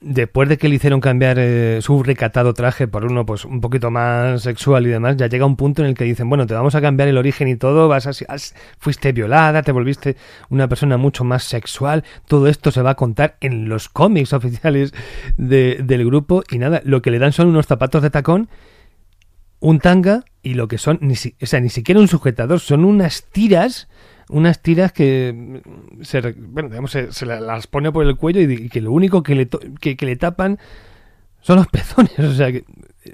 después de que le hicieron cambiar eh, su recatado traje por uno pues un poquito más sexual y demás, ya llega un punto en el que dicen, bueno, te vamos a cambiar el origen y todo, vas a, fuiste violada, te volviste una persona mucho más sexual, todo esto se va a contar en los cómics oficiales del grupo y nada, lo que le dan son unos zapatos de tacón, un tanga y lo que son, ni, o sea, ni siquiera un sujetador, son unas tiras unas tiras que mm, se, bueno, digamos, se, las pone por el cuello y, que lo único que le, que, le tapan son los pezones. O sea, que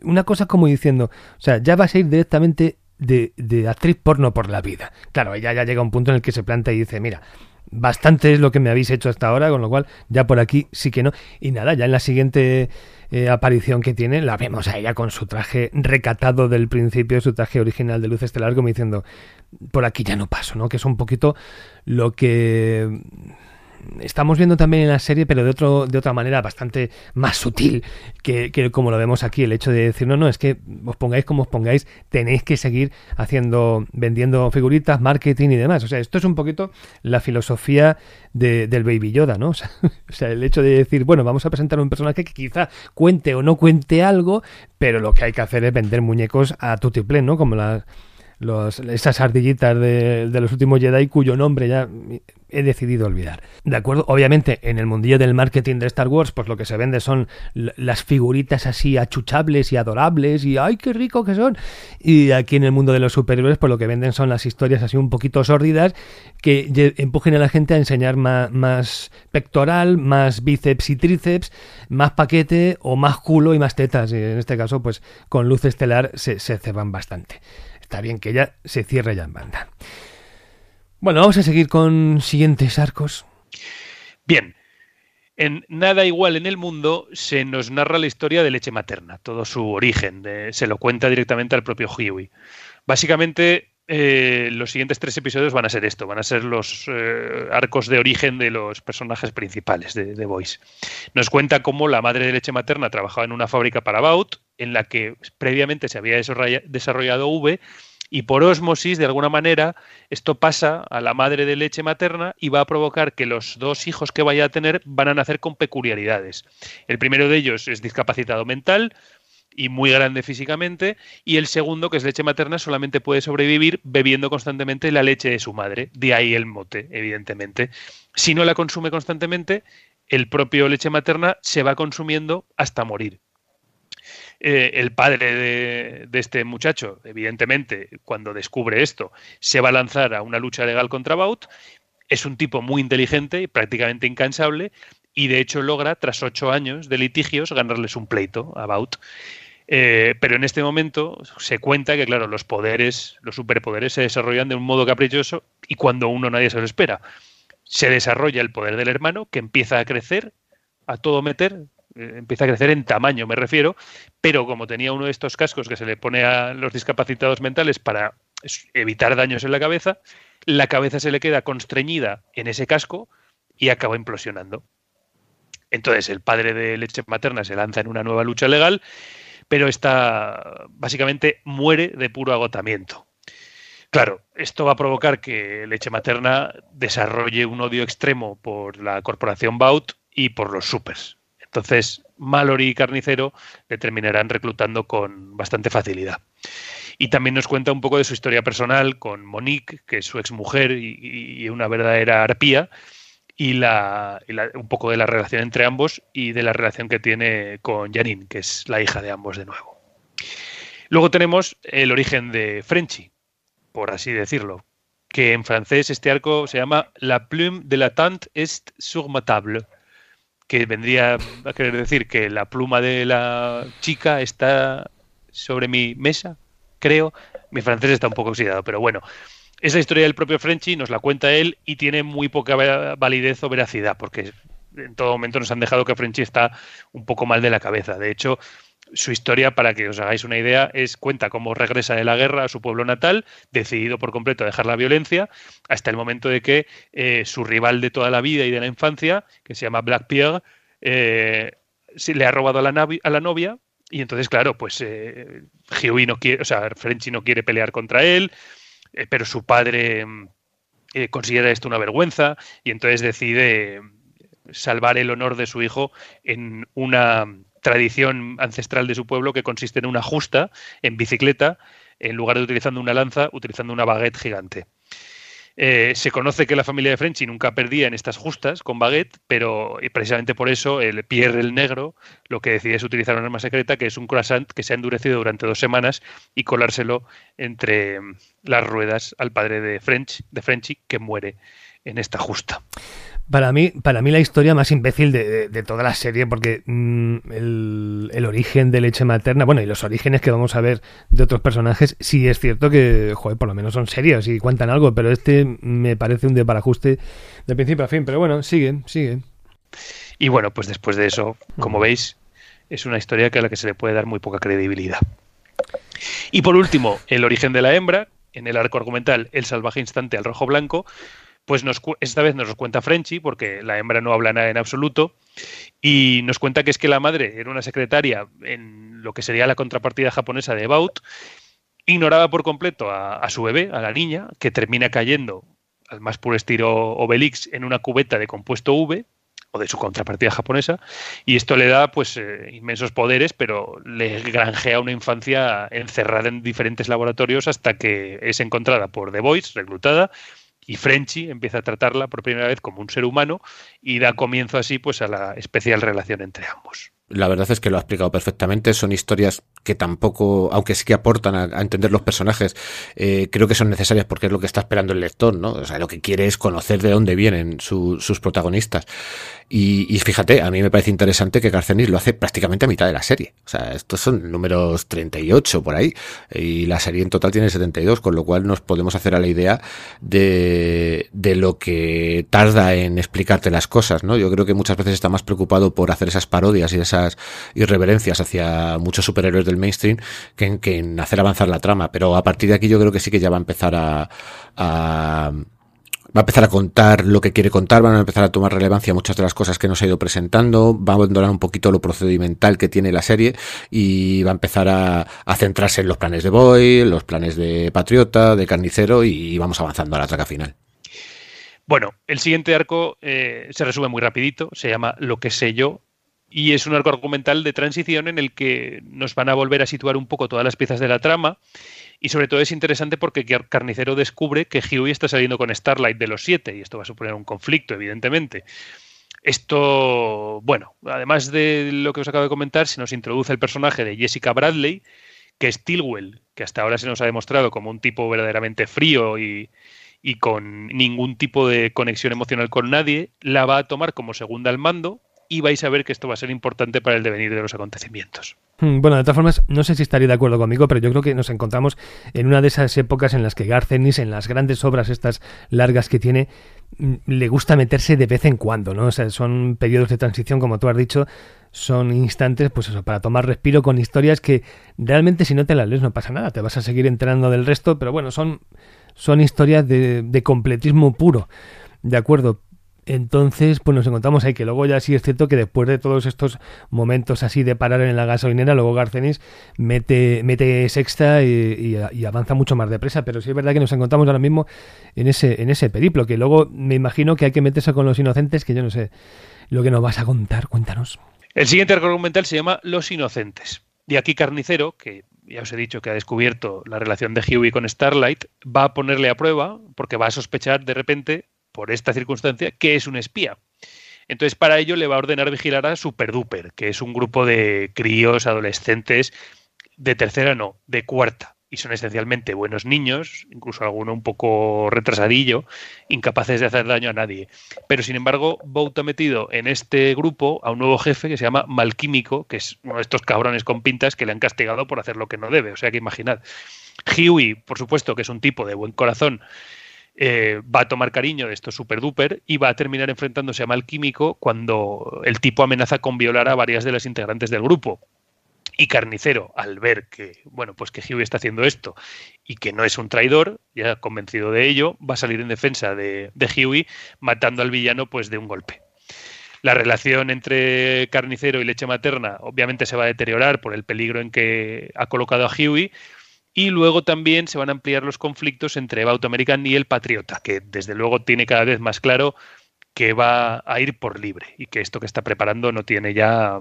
una cosa como diciendo, o sea, ya vas a ir directamente de, de actriz porno por la vida. Claro, ella ya llega a un punto en el que se planta y dice, mira, bastante es lo que me habéis hecho hasta ahora, con lo cual ya por aquí sí que no. Y nada, ya en la siguiente eh, aparición que tiene, la vemos a ella con su traje recatado del principio, su traje original de luz estelar, como diciendo, por aquí ya no paso, ¿no? Que es un poquito lo que estamos viendo también en la serie, pero de, otro, de otra manera bastante más sutil que, como lo vemos aquí. El hecho de decir, no, no, es que os pongáis como os pongáis, tenéis que seguir haciendo, vendiendo figuritas, marketing y demás. O sea, esto es un poquito la filosofía del Baby Yoda, ¿no? O sea, el hecho de decir, bueno, vamos a presentar un personaje que quizá cuente o no cuente algo, pero lo que hay que hacer es vender muñecos a tutiplén, ¿no? Como las esas ardillitas de, los últimos Jedi cuyo nombre ya he decidido olvidar. De acuerdo, obviamente en el mundillo del marketing de Star Wars, pues lo que se vende son las figuritas así achuchables y adorables y ¡ay, qué rico que son! Y aquí en el mundo de los superhéroes, pues lo que venden son las historias así un poquito sórdidas que empujen a la gente a enseñar más, pectoral, más bíceps y tríceps, más paquete o más culo y más tetas. Y en este caso, pues con luz estelar se, se ceban bastante. Está bien que ya se cierre ya en banda. Bueno, vamos a seguir con siguientes arcos. Bien, en Nada igual en el mundo se nos narra la historia de leche materna, todo su origen, se lo cuenta directamente al propio Huey. Básicamente eh, los siguientes tres episodios van a ser esto, van a ser los eh, arcos de origen de los personajes principales de The Voice. Nos cuenta cómo la madre de leche materna trabajaba en una fábrica para Baut, en la que previamente se había desarrollado V, y por osmosis, de alguna manera, esto pasa a la madre de leche materna y va a provocar que los dos hijos que vaya a tener van a nacer con peculiaridades. El primero de ellos es discapacitado mental, y muy grande físicamente, y el segundo, que es leche materna, solamente puede sobrevivir bebiendo constantemente la leche de su madre. De ahí el mote, evidentemente. Si no la consume constantemente, el propio leche materna se va consumiendo hasta morir. Eh, el padre de, de, este muchacho, evidentemente, cuando descubre esto, se va a lanzar a una lucha legal contra Baut. Es un tipo muy inteligente y prácticamente incansable, y de hecho logra, tras ocho años de litigios, ganarles un pleito a Baut. Eh, pero en este momento se cuenta que, claro, los poderes, los superpoderes se desarrollan de un modo caprichoso y cuando uno nadie se lo espera. Se desarrolla el poder del hermano que empieza a crecer, a todo meter, eh, empieza a crecer en tamaño, me refiero, pero como tenía uno de estos cascos que se le pone a los discapacitados mentales para evitar daños en la cabeza, la cabeza se le queda constreñida en ese casco y acaba implosionando. Entonces el padre de leche materna se lanza en una nueva lucha legal pero está básicamente muere de puro agotamiento. Claro, esto va a provocar que leche materna desarrolle un odio extremo por la corporación Baut y por los supers. Entonces, Mallory y Carnicero le terminarán reclutando con bastante facilidad. Y también nos cuenta un poco de su historia personal con Monique, que es su exmujer y, y una verdadera arpía, y, la, un poco de la relación entre ambos y de la relación que tiene con Janine, que es la hija de ambos de nuevo. Luego tenemos el origen de Frenchy, por así decirlo, que en francés este arco se llama La plume de la tante est sur ma table, que vendría a querer decir que la pluma de la chica está sobre mi mesa, creo. Mi francés está un poco oxidado, pero bueno, esa historia del propio Frenchy nos la cuenta él y tiene muy poca validez o veracidad, porque en todo momento nos han dejado que Frenchy está un poco mal de la cabeza. De hecho, su historia, para que os hagáis una idea, es cuenta cómo regresa de la guerra a su pueblo natal, decidido por completo a dejar la violencia, hasta el momento de que eh, su rival de toda la vida y de la infancia, que se llama Black Pierre, eh, le ha robado a la, novia. Y entonces, claro, pues eh, no quiere, o sea, Frenchy no quiere pelear contra él, eh, pero su padre mm, eh, considera esto una vergüenza y entonces decide salvar el honor de su hijo en una tradición ancestral de su pueblo que consiste en una justa en bicicleta en lugar de utilizando una lanza, utilizando una baguette gigante. Eh, se conoce que la familia de Frenchy nunca perdía en estas justas con baguette, pero precisamente por eso el Pierre el Negro lo que decide es utilizar una arma secreta que es un croissant que se ha endurecido durante dos semanas y colárselo entre mm, las ruedas al padre de, French, de Frenchy que muere en esta justa. Para mí, para mí la historia más imbécil de, toda la serie, porque mm, el, origen de leche materna, bueno, y los orígenes que vamos a ver de otros personajes, sí es cierto que, joder, por lo menos son serios y cuentan algo, pero este me parece un desparajuste de principio a fin. Pero bueno, sigue, sigue. Y bueno, pues después de eso, como veis, es una historia que a la que se le puede dar muy poca credibilidad. Y por último, el origen de la hembra, en el arco argumental El salvaje instante al rojo blanco, pues nos, esta vez nos cuenta Frenchy, porque la hembra no habla nada en absoluto, y nos cuenta que es que la madre era una secretaria en lo que sería la contrapartida japonesa de Baut, ignoraba por completo a, su bebé, a la niña, que termina cayendo al más puro estilo Obelix en una cubeta de compuesto V, o de su contrapartida japonesa, y esto le da pues eh, inmensos poderes, pero le granjea una infancia encerrada en diferentes laboratorios hasta que es encontrada por The Voice, reclutada, y Frenchy empieza a tratarla por primera vez como un ser humano y da comienzo así pues a la especial relación entre ambos. La verdad es que lo ha explicado perfectamente. Son historias que tampoco, aunque sí que aportan a, entender los personajes, eh, creo que son necesarias porque es lo que está esperando el lector, ¿no? O sea, lo que quiere es conocer de dónde vienen sus protagonistas. Y, fíjate, a mí me parece interesante que Garcenis lo hace prácticamente a mitad de la serie. O sea, estos son números 38 por ahí. Y la serie en total tiene 72, con lo cual nos podemos hacer a la idea de, de lo que tarda en explicarte las cosas, ¿no? Yo creo que muchas veces está más preocupado por hacer esas parodias y esas irreverencias hacia muchos superhéroes del mainstream que en, hacer avanzar la trama. Pero a partir de aquí yo creo que sí que ya va a empezar a, a va a empezar a contar lo que quiere contar, van a empezar a tomar relevancia muchas de las cosas que nos ha ido presentando, va a abandonar un poquito lo procedimental que tiene la serie y va a empezar a, centrarse en los planes de Boy, los planes de Patriota, de Carnicero y, vamos avanzando a la traca final. Bueno, el siguiente arco eh, se resume muy rapidito, se llama Lo que sé yo y es un arco argumental de transición en el que nos van a volver a situar un poco todas las piezas de la trama y sobre todo es interesante porque Carnicero descubre que Huey está saliendo con Starlight de los siete y esto va a suponer un conflicto, evidentemente. Esto, bueno, además de lo que os acabo de comentar, se nos introduce el personaje de Jessica Bradley, que es Stilwell, que hasta ahora se nos ha demostrado como un tipo verdaderamente frío y, y con ningún tipo de conexión emocional con nadie, la va a tomar como segunda al mando y vais a ver que esto va a ser importante para el devenir de los acontecimientos. Hmm, bueno, de todas formas, no sé si estaría de acuerdo conmigo, pero yo creo que nos encontramos en una de esas épocas en las que Garcenis, en las grandes obras estas largas que tiene, mm, le gusta meterse de vez en cuando, ¿no? O sea, son periodos de transición, como tú has dicho, son instantes, pues eso, para tomar respiro con historias que realmente si no te las lees no pasa nada, te vas a seguir enterando del resto, pero bueno, son, son historias de, de completismo puro. De acuerdo, entonces, pues nos encontramos ahí, que luego ya sí es cierto que después de todos estos momentos así de parar en la gasolinera, luego Garcenis mete, mete sexta y, avanza mucho más depresa, pero sí es verdad que nos encontramos ahora mismo en ese, en ese periplo, que luego me imagino que hay que meterse con los inocentes, que yo no sé lo que nos vas a contar, cuéntanos. El siguiente argumental se llama Los Inocentes. Y aquí Carnicero, que ya os he dicho que ha descubierto la relación de Huey con Starlight, va a ponerle a prueba porque va a sospechar de repente por esta circunstancia, que es un espía. Entonces, para ello le va a ordenar vigilar a Super Duper, que es un grupo de críos, adolescentes, de tercera no, de cuarta. Y son esencialmente buenos niños, incluso alguno un poco retrasadillo, incapaces de hacer daño a nadie. Pero sin embargo, Bout ha metido en este grupo a un nuevo jefe que se llama Malquímico, que es uno de estos cabrones con pintas que le han castigado por hacer lo que no debe. O sea que imaginad. Huey, por supuesto, que es un tipo de buen corazón eh, va a tomar cariño de esto super duper y va a terminar enfrentándose a mal químico cuando el tipo amenaza con violar a varias de las integrantes del grupo. Y Carnicero, al ver que, bueno, pues que Huey está haciendo esto y que no es un traidor, ya convencido de ello, va a salir en defensa de, de Huey, matando al villano pues de un golpe. La relación entre Carnicero y leche materna obviamente se va a deteriorar por el peligro en que ha colocado a Huey, y luego también se van a ampliar los conflictos entre American y el Patriota, que desde luego tiene cada vez más claro que va a ir por libre y que esto que está preparando no tiene ya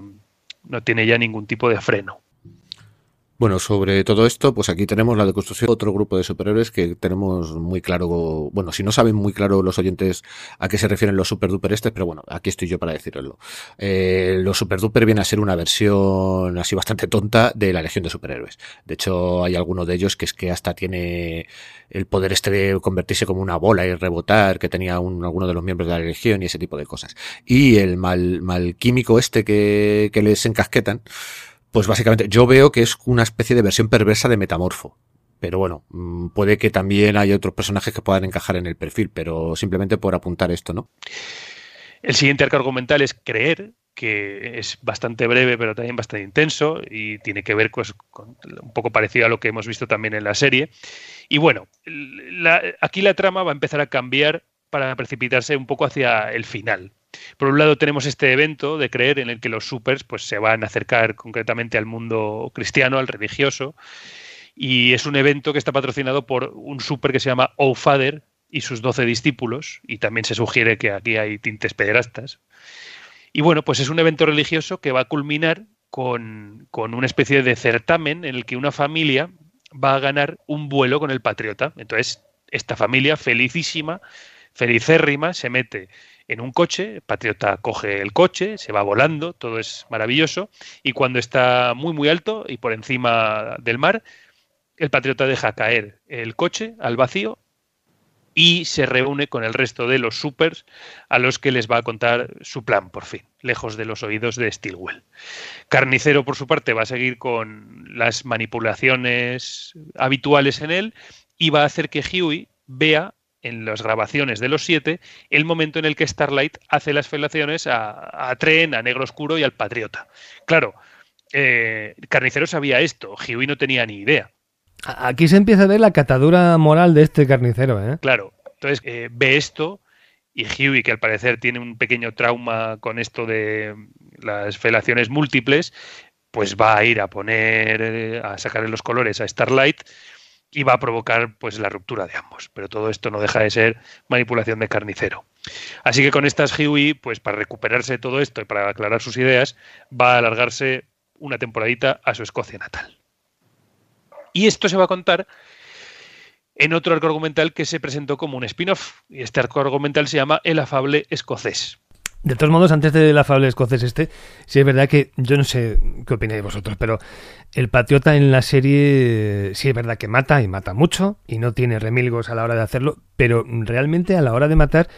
no tiene ya ningún tipo de freno. Bueno, sobre todo esto, pues aquí tenemos la deconstrucción de otro grupo de superhéroes que tenemos muy claro, bueno, si no saben muy claro los oyentes a qué se refieren los super duper este, pero bueno, aquí estoy yo para decirlo. Eh, los super duper viene a ser una versión así bastante tonta de la legión de superhéroes. De hecho, hay alguno de ellos que es que hasta tiene el poder este de convertirse como una bola y rebotar que tenía un, alguno de los miembros de la legión y ese tipo de cosas. Y el mal, mal químico este que, que les encasquetan, pues básicamente yo veo que es una especie de versión perversa de Metamorfo. Pero bueno, mm, puede que también haya otros personajes que puedan encajar en el perfil, pero simplemente por apuntar esto, ¿no? El siguiente arco argumental es Creer, que es bastante breve pero también bastante intenso y tiene que ver pues, con un poco parecido a lo que hemos visto también en la serie. Y bueno, aquí la trama va a empezar a cambiar para precipitarse un poco hacia el final. Por un lado tenemos este evento de creer en el que los supers pues, se van a acercar concretamente al mundo cristiano, al religioso, y es un evento que está patrocinado por un super que se llama O Father y sus doce discípulos, y también se sugiere que aquí hay tintes pederastas. Y bueno, pues es un evento religioso que va a culminar con, con una especie de certamen en el que una familia va a ganar un vuelo con el patriota. Entonces, esta familia felicísima, felicérrima, se mete en un coche, Patriota coge el coche, se va volando, todo es maravilloso, y cuando está muy muy alto y por encima del mar, el Patriota deja caer el coche al vacío y se reúne con el resto de los supers a los que les va a contar su plan por fin, lejos de los oídos de Stilwell. Carnicero, por su parte, va a seguir con las manipulaciones habituales en él y va a hacer que Huey vea en las grabaciones de los siete el momento en el que Starlight hace las felaciones a, a Tren, a Negro Oscuro y al Patriota. Claro, eh, Carnicero sabía esto, Huey no tenía ni idea. Aquí se empieza a ver la catadura moral de este carnicero, ¿eh? Claro. Entonces eh, ve esto y Huey, que al parecer tiene un pequeño trauma con esto de las felaciones múltiples, pues va a ir a poner, eh, a sacarle los colores a Starlight y va a provocar pues la ruptura de ambos. Pero todo esto no deja de ser manipulación de carnicero. Así que con estas Huey, pues para recuperarse de todo esto y para aclarar sus ideas, va a alargarse una temporadita a su Escocia natal. Y esto se va a contar en otro arco argumental que se presentó como un spin-off. Y este arco argumental se llama El afable escocés. De todos modos, antes del afable escocés este, sí es verdad que yo no sé qué opináis vosotros, pero el patriota en la serie sí es verdad que mata y mata mucho y no tiene remilgos a la hora de hacerlo, pero realmente a la hora de matar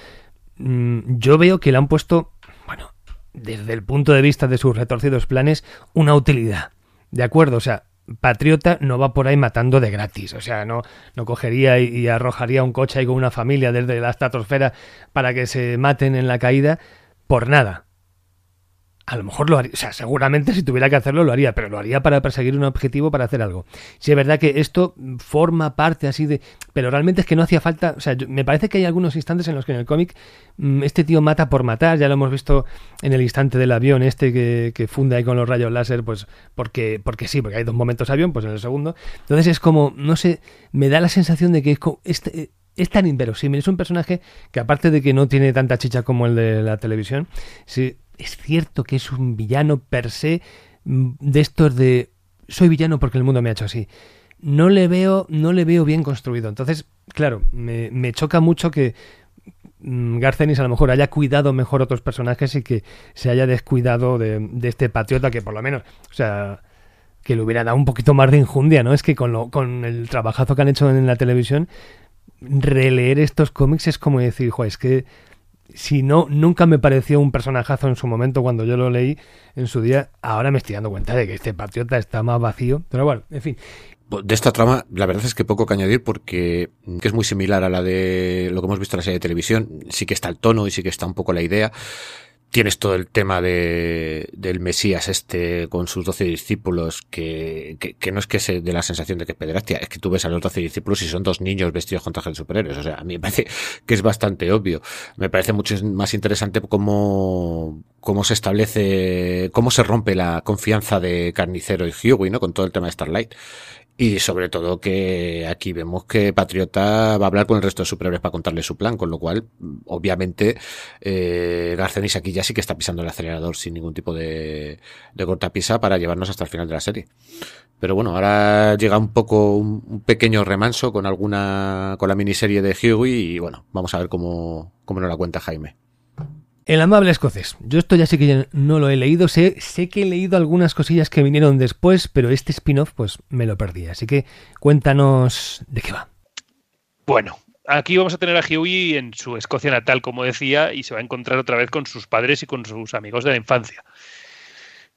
mm, yo veo que le han puesto, bueno, desde el punto de vista de sus retorcidos planes, una utilidad. ¿De acuerdo? O sea, patriota no va por ahí matando de gratis. O sea, no, no cogería y, arrojaría un coche ahí con una familia desde la estratosfera para que se maten en la caída por nada a lo mejor lo haría, o sea, seguramente si tuviera que hacerlo lo haría, pero lo haría para perseguir un objetivo, para hacer algo. Si es verdad que esto forma parte así de... Pero realmente es que no hacía falta, o sea, me parece que hay algunos instantes en los que en el cómic mm, este tío mata por matar, ya lo hemos visto en el instante del avión este que, que funde ahí con los rayos láser, pues porque, porque sí, porque hay dos momentos avión, pues en el segundo. Entonces es como, no sé, me da la sensación de que es como... Este, es tan inverosímil, es un personaje que aparte de que no tiene tanta chicha como el de la televisión, sí, es cierto que es un villano per se mm, de estos de soy villano porque el mundo me ha hecho así. No le veo, no le veo bien construido. Entonces, claro, me, choca mucho que mm, Garcenis a lo mejor haya cuidado mejor otros personajes y que se haya descuidado de, de, este patriota que por lo menos, o sea, que le hubiera dado un poquito más de injundia, ¿no? Es que con, lo, con el trabajazo que han hecho en la televisión, releer estos cómics es como decir, jo, es que si no, nunca me pareció un personajazo en su momento cuando yo lo leí en su día. Ahora me estoy dando cuenta de que este patriota está más vacío. Pero bueno, en fin. De esta trama, la verdad es que poco que añadir porque es muy similar a la de lo que hemos visto en la serie de televisión. Sí que está el tono y sí que está un poco la idea tienes todo el tema de, del Mesías este con sus doce discípulos que, que, no es que se dé la sensación de que es pederastia, es que tú ves a los doce discípulos y son dos niños vestidos con trajes de superhéroes. O sea, a mí me parece que es bastante obvio. Me parece mucho más interesante cómo, cómo se establece, cómo se rompe la confianza de Carnicero y Hughie, ¿no? Con todo el tema de Starlight. Y sobre todo que aquí vemos que Patriota va a hablar con el resto de superhéroes para contarle su plan, con lo cual, obviamente, eh, Garcenis aquí ya sí que está pisando el acelerador sin ningún tipo de, de cortapisa para llevarnos hasta el final de la serie. Pero bueno, ahora llega un poco un, pequeño remanso con alguna, con la miniserie de Hughie y bueno, vamos a ver cómo, cómo nos la cuenta Jaime. El amable escocés. Yo esto ya sé que no lo he leído, sé, sé que he leído algunas cosillas que vinieron después, pero este spin-off pues me lo perdí. Así que cuéntanos de qué va. Bueno, aquí vamos a tener a Huey en su Escocia natal, como decía, y se va a encontrar otra vez con sus padres y con sus amigos de la infancia.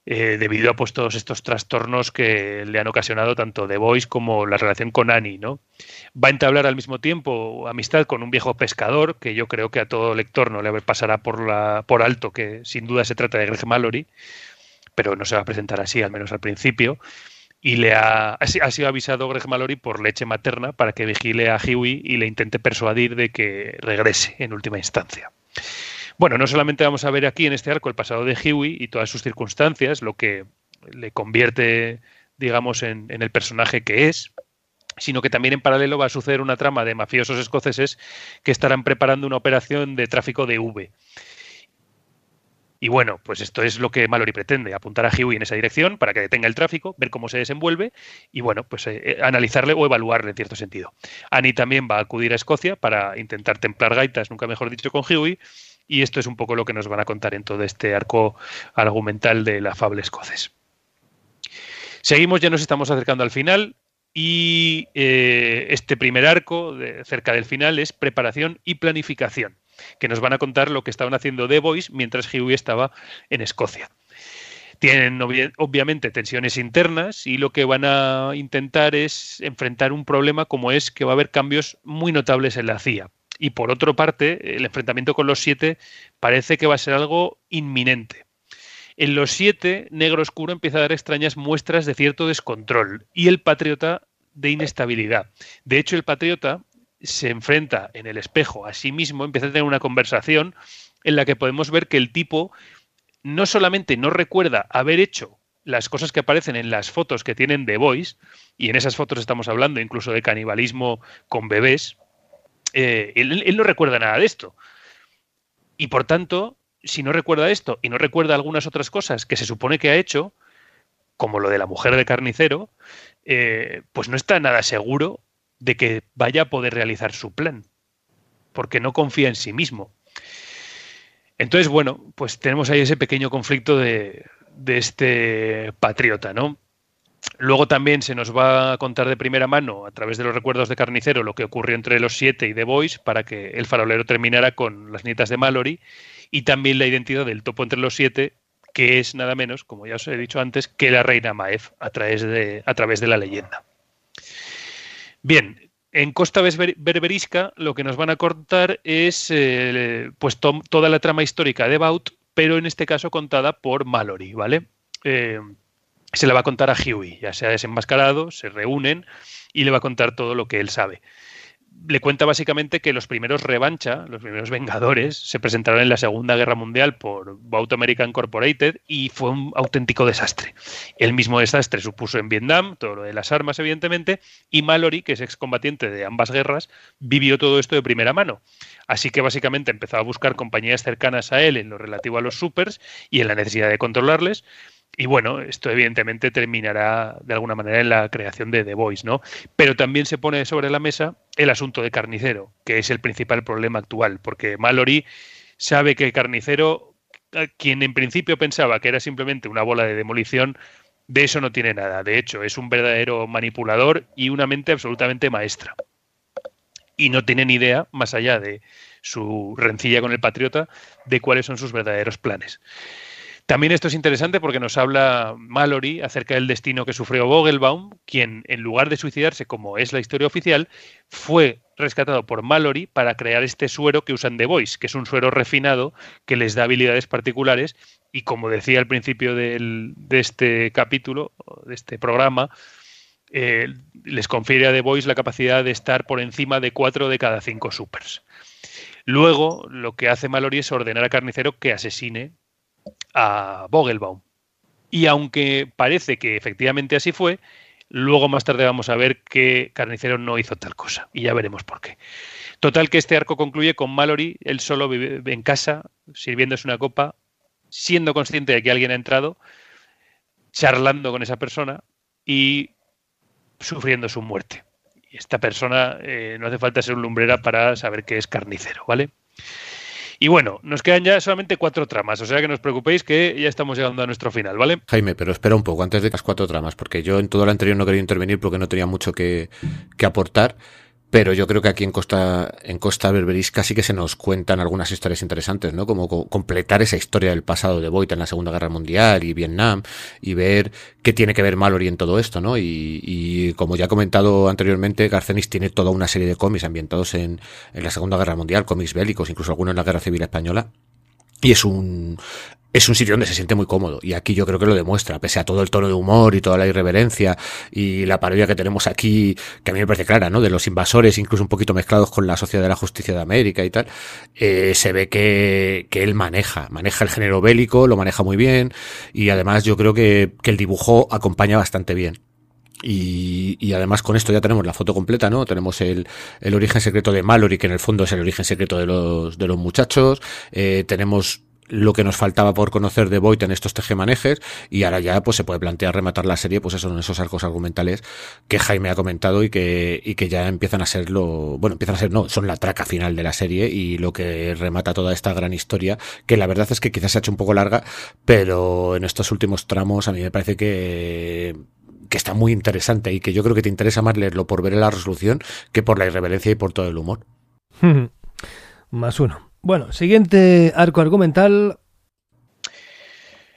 Eh, debido a pues, todos estos trastornos que le han ocasionado tanto The Voice como la relación con Annie, ¿no? Va a entablar al mismo tiempo amistad con un viejo pescador, que yo creo que a todo lector no le pasará por, la, por alto, que sin duda se trata de Greg Mallory, pero no se va a presentar así, al menos al principio. Y le ha, ha sido avisado Greg Mallory por leche materna para que vigile a Huey y le intente persuadir de que regrese en última instancia. Bueno, no solamente vamos a ver aquí en este arco el pasado de Huey y todas sus circunstancias, lo que le convierte, digamos, en, el personaje que es, sino que también en paralelo va a suceder una trama de mafiosos escoceses que estarán preparando una operación de tráfico de V. Y bueno, pues esto es lo que Mallory pretende, apuntar a Huey en esa dirección para que detenga el tráfico, ver cómo se desenvuelve y bueno, pues eh, eh, analizarle o evaluarle en cierto sentido. Annie también va a acudir a Escocia para intentar templar gaitas, nunca mejor dicho, con Huey y esto es un poco lo que nos van a contar en todo este arco argumental de la fable escocés. Seguimos, ya nos estamos acercando al final. Y eh, este primer arco, cerca del final, es preparación y planificación, que nos van a contar lo que estaban haciendo The Boys mientras Huey estaba en Escocia. Tienen obviamente tensiones internas y lo que van a intentar es enfrentar un problema como es que va a haber cambios muy notables en la CIA. Y por otra parte, el enfrentamiento con los siete parece que va a ser algo inminente. En los siete, Negro Oscuro empieza a dar extrañas muestras de cierto descontrol y el Patriota de inestabilidad. De hecho, el Patriota se enfrenta en el espejo a sí mismo, empieza a tener una conversación en la que podemos ver que el tipo no solamente no recuerda haber hecho las cosas que aparecen en las fotos que tienen de Voice, y en esas fotos estamos hablando incluso de canibalismo con bebés, eh, él, no recuerda nada de esto. Y por tanto, si no recuerda esto y no recuerda algunas otras cosas que se supone que ha hecho, como lo de la mujer de carnicero, eh, pues no está nada seguro de que vaya a poder realizar su plan, porque no confía en sí mismo. Entonces, bueno, pues tenemos ahí ese pequeño conflicto de, este patriota, ¿no? Luego también se nos va a contar de primera mano, a través de los recuerdos de Carnicero, lo que ocurrió entre los siete y The Boys para que el farolero terminara con las nietas de Mallory y también la identidad del topo entre los siete, que es nada menos, como ya os he dicho antes, que la reina Maef a través de, a través de la leyenda. Bien, en Costa Berberisca lo que nos van a contar es eh, pues toda la trama histórica de Baut, pero en este caso contada por Mallory, ¿vale? Eh, se le va a contar a Huey, ya se ha desenmascarado, se reúnen y le va a contar todo lo que él sabe le cuenta básicamente que los primeros revancha, los primeros Vengadores, se presentaron en la Segunda Guerra Mundial por Bout American Incorporated y fue un auténtico desastre. El mismo desastre supuso en Vietnam, todo lo de las armas, evidentemente, y Mallory, que es excombatiente de ambas guerras, vivió todo esto de primera mano. Así que básicamente empezó a buscar compañías cercanas a él en lo relativo a los supers y en la necesidad de controlarles y bueno, esto evidentemente terminará de alguna manera en la creación de The Voice, ¿no? Pero también se pone sobre la mesa el asunto de Carnicero, que es el principal problema actual, porque Mallory sabe que Carnicero, quien en principio pensaba que era simplemente una bola de demolición, de eso no tiene nada. De hecho, es un verdadero manipulador y una mente absolutamente maestra. Y no tiene ni idea, más allá de su rencilla con el patriota, de cuáles son sus verdaderos planes. También esto es interesante porque nos habla Mallory acerca del destino que sufrió Vogelbaum, quien en lugar de suicidarse, como es la historia oficial, fue rescatado por Mallory para crear este suero que usan The Voice, que es un suero refinado que les da habilidades particulares y como decía al principio de este capítulo, de este programa, eh, les confiere a The Voice la capacidad de estar por encima de cuatro de cada cinco supers. Luego, lo que hace Mallory es ordenar a Carnicero que asesine a Vogelbaum. Y aunque parece que efectivamente así fue, luego más tarde vamos a ver que Carnicero no hizo tal cosa. Y ya veremos por qué. Total que este arco concluye con Mallory, él solo vive en casa, sirviéndose una copa, siendo consciente de que alguien ha entrado, charlando con esa persona y sufriendo su muerte. Y esta persona eh, no hace falta ser un lumbrera para saber que es carnicero, ¿vale? Y bueno, nos quedan ya solamente cuatro tramas, o sea que no os preocupéis que ya estamos llegando a nuestro final, ¿vale? Jaime, pero espera un poco antes de las cuatro tramas, porque yo en todo lo anterior no quería intervenir porque no tenía mucho que, que aportar. Pero yo creo que aquí en Costa, en Costa Berberisca sí que se nos cuentan algunas historias interesantes, ¿no? Como completar esa historia del pasado de Boyd en la Segunda Guerra Mundial y Vietnam y ver qué tiene que ver Mallory en todo esto, ¿no? Y, y como ya he comentado anteriormente, Garcenis tiene toda una serie de cómics ambientados en, en la Segunda Guerra Mundial, cómics bélicos, incluso algunos en la Guerra Civil Española. Y es un, es un sitio donde se siente muy cómodo y aquí yo creo que lo demuestra, pese a todo el tono de humor y toda la irreverencia y la parodia que tenemos aquí, que a mí me parece clara, ¿no? De los invasores, incluso un poquito mezclados con la Sociedad de la Justicia de América y tal, eh, se ve que, que él maneja, maneja el género bélico, lo maneja muy bien y además yo creo que, que el dibujo acompaña bastante bien. Y, y, además con esto ya tenemos la foto completa, ¿no? Tenemos el, el origen secreto de Mallory, que en el fondo es el origen secreto de los, de los muchachos. Eh, tenemos lo que nos faltaba por conocer de Voight en estos tejemanejes y ahora ya pues se puede plantear rematar la serie pues eso en esos arcos argumentales que Jaime ha comentado y que, y que ya empiezan a ser lo, bueno, empiezan a ser, no, son la traca final de la serie y lo que remata toda esta gran historia que la verdad es que quizás se ha hecho un poco larga pero en estos últimos tramos a mí me parece que que está muy interesante y que yo creo que te interesa más leerlo por ver la resolución que por la irreverencia y por todo el humor. más uno. Bueno, siguiente arco argumental.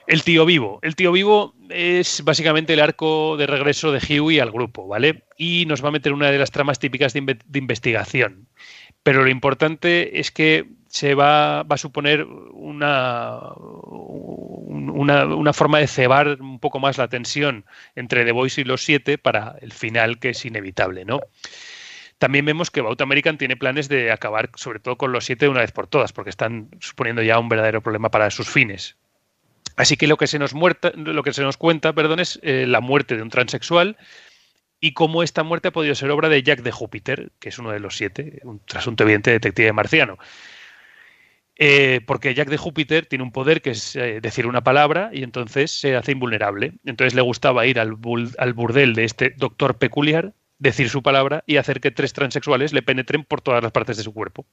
El tío vivo. El tío vivo es básicamente el arco de regreso de Huey al grupo, ¿vale? Y nos va a meter una de las tramas típicas de, investigación. Pero lo importante es que se va, a suponer una, una, forma de cebar un poco más la tensión entre The Boys y los siete para el final que es inevitable, ¿no? También vemos que Bout American tiene planes de acabar sobre todo con los siete de una vez por todas, porque están suponiendo ya un verdadero problema para sus fines. Así que lo que se nos, muerta, lo que se nos cuenta perdón, es eh, la muerte de un transexual y cómo esta muerte ha podido ser obra de Jack de Júpiter, que es uno de los siete, un trasunto evidente detective marciano. Eh, porque Jack de Júpiter tiene un poder que es eh, decir una palabra y entonces se hace invulnerable. Entonces le gustaba ir al, al, burdel de este doctor peculiar, decir su palabra y hacer que tres transexuales le penetren por todas las partes de su cuerpo.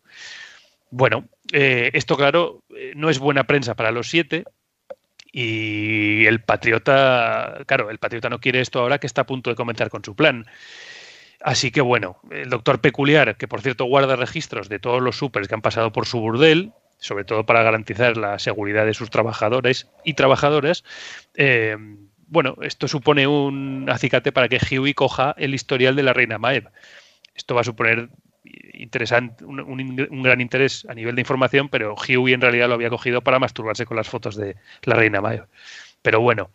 Bueno, esto claro, no es buena prensa para los siete, y el patriota, claro, el patriota no quiere esto ahora que está a punto de comenzar con su plan. Así que bueno, el doctor peculiar, que por cierto guarda registros de todos los supers que han pasado por su burdel, sobre todo para garantizar la seguridad de sus trabajadores y trabajadoras, eh, bueno, esto supone un acicate para que Huey coja el historial de la reina Maeb. Esto va a suponer interesante, un, gran interés a nivel de información, pero Huey en realidad lo había cogido para masturbarse con las fotos de la reina Mayo. Pero bueno,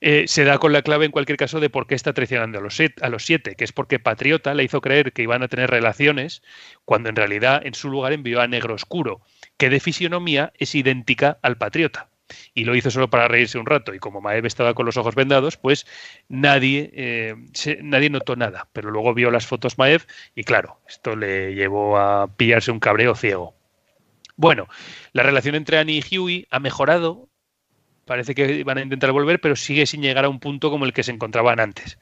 eh, se da con la clave en cualquier caso de por qué está traicionando a los, a los siete, que es porque Patriota le hizo creer que iban a tener relaciones, cuando en realidad en su lugar envió a Negro Oscuro, que de fisionomía es idéntica al Patriota y lo hizo solo para reírse un rato. Y como Maeve estaba con los ojos vendados, pues nadie, eh, nadie notó nada. Pero luego vio las fotos Maeve y claro, esto le llevó a pillarse un cabreo ciego. Bueno, la relación entre Annie y Huey ha mejorado. Parece que van a intentar volver, pero sigue sin llegar a un punto como el que se encontraban antes.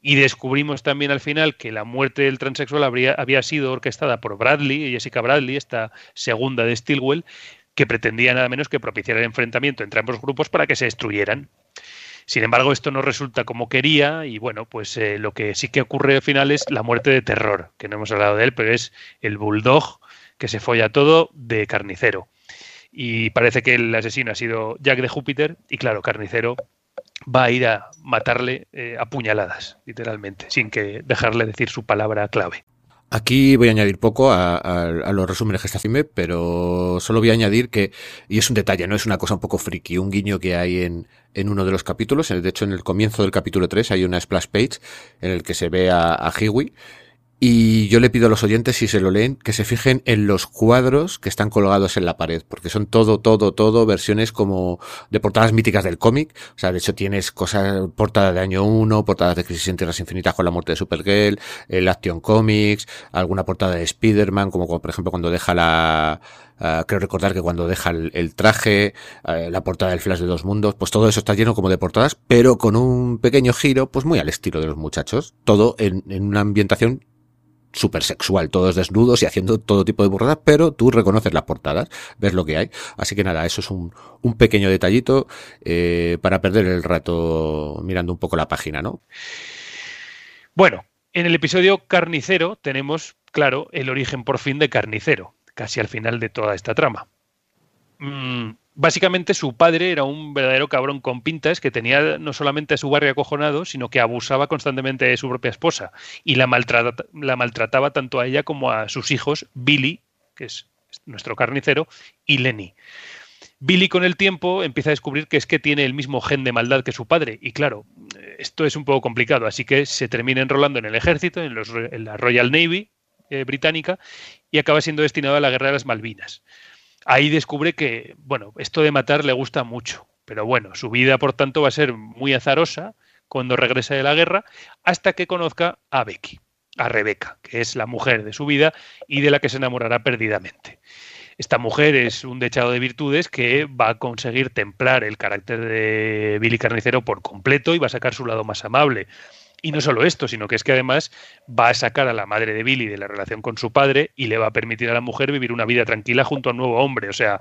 Y descubrimos también al final que la muerte del transexual habría, había sido orquestada por Bradley, Jessica Bradley, esta segunda de Stilwell, que pretendía nada menos que propiciar el enfrentamiento entre ambos grupos para que se destruyeran. Sin embargo, esto no resulta como quería y bueno, pues eh, lo que sí que ocurre al final es la muerte de terror, que no hemos hablado de él, pero es el bulldog que se folla todo de carnicero. Y parece que el asesino ha sido Jack de Júpiter y claro, carnicero va a ir a matarle eh, a puñaladas, literalmente, sin que dejarle decir su palabra clave. Aquí voy a añadir poco a, los resúmenes que está haciendo, pero solo voy a añadir que, y es un detalle, no es una cosa un poco friki, un guiño que hay en, en uno de los capítulos, de hecho en el comienzo del capítulo 3 hay una splash page en el que se ve a, a Hiwi y yo le pido a los oyentes, si se lo leen, que se fijen en los cuadros que están colgados en la pared, porque son todo, todo, todo versiones como de portadas míticas del cómic. O sea, de hecho tienes cosas, portadas de año 1, portadas de Crisis en Tierras Infinitas con la muerte de Supergirl, el Action Comics, alguna portada de Spider-Man, como, por ejemplo cuando deja la, Uh, creo recordar que cuando deja el, traje, uh, la portada del Flash de dos mundos, pues todo eso está lleno como de portadas, pero con un pequeño giro, pues muy al estilo de los muchachos. Todo en, en una ambientación súper sexual, todos desnudos y haciendo todo tipo de burradas, pero tú reconoces las portadas, ves lo que hay. Así que nada, eso es un, pequeño detallito eh, para perder el rato mirando un poco la página, ¿no? Bueno, en el episodio Carnicero tenemos, claro, el origen por fin de Carnicero, casi al final de toda esta trama. Mm, básicamente su padre era un verdadero cabrón con pintas que tenía no solamente a su barrio acojonado, sino que abusaba constantemente de su propia esposa y la, la maltrataba tanto a ella como a sus hijos, Billy, que es nuestro carnicero, y Lenny. Billy con el tiempo empieza a descubrir que es que tiene el mismo gen de maldad que su padre y claro, esto es un poco complicado, así que se termina enrolando en el ejército, en, la Royal Navy eh, británica y acaba siendo destinado a la guerra de las Malvinas ahí descubre que, bueno, esto de matar le gusta mucho, pero bueno, su vida, por tanto, va a ser muy azarosa cuando regrese de la guerra, hasta que conozca a Becky, a Rebeca, que es la mujer de su vida y de la que se enamorará perdidamente. Esta mujer es un dechado de virtudes que va a conseguir templar el carácter de Billy Carnicero por completo y va a sacar su lado más amable. Y no solo esto, sino que es que además va a sacar a la madre de Billy de la relación con su padre y le va a permitir a la mujer vivir una vida tranquila junto a un nuevo hombre. O sea,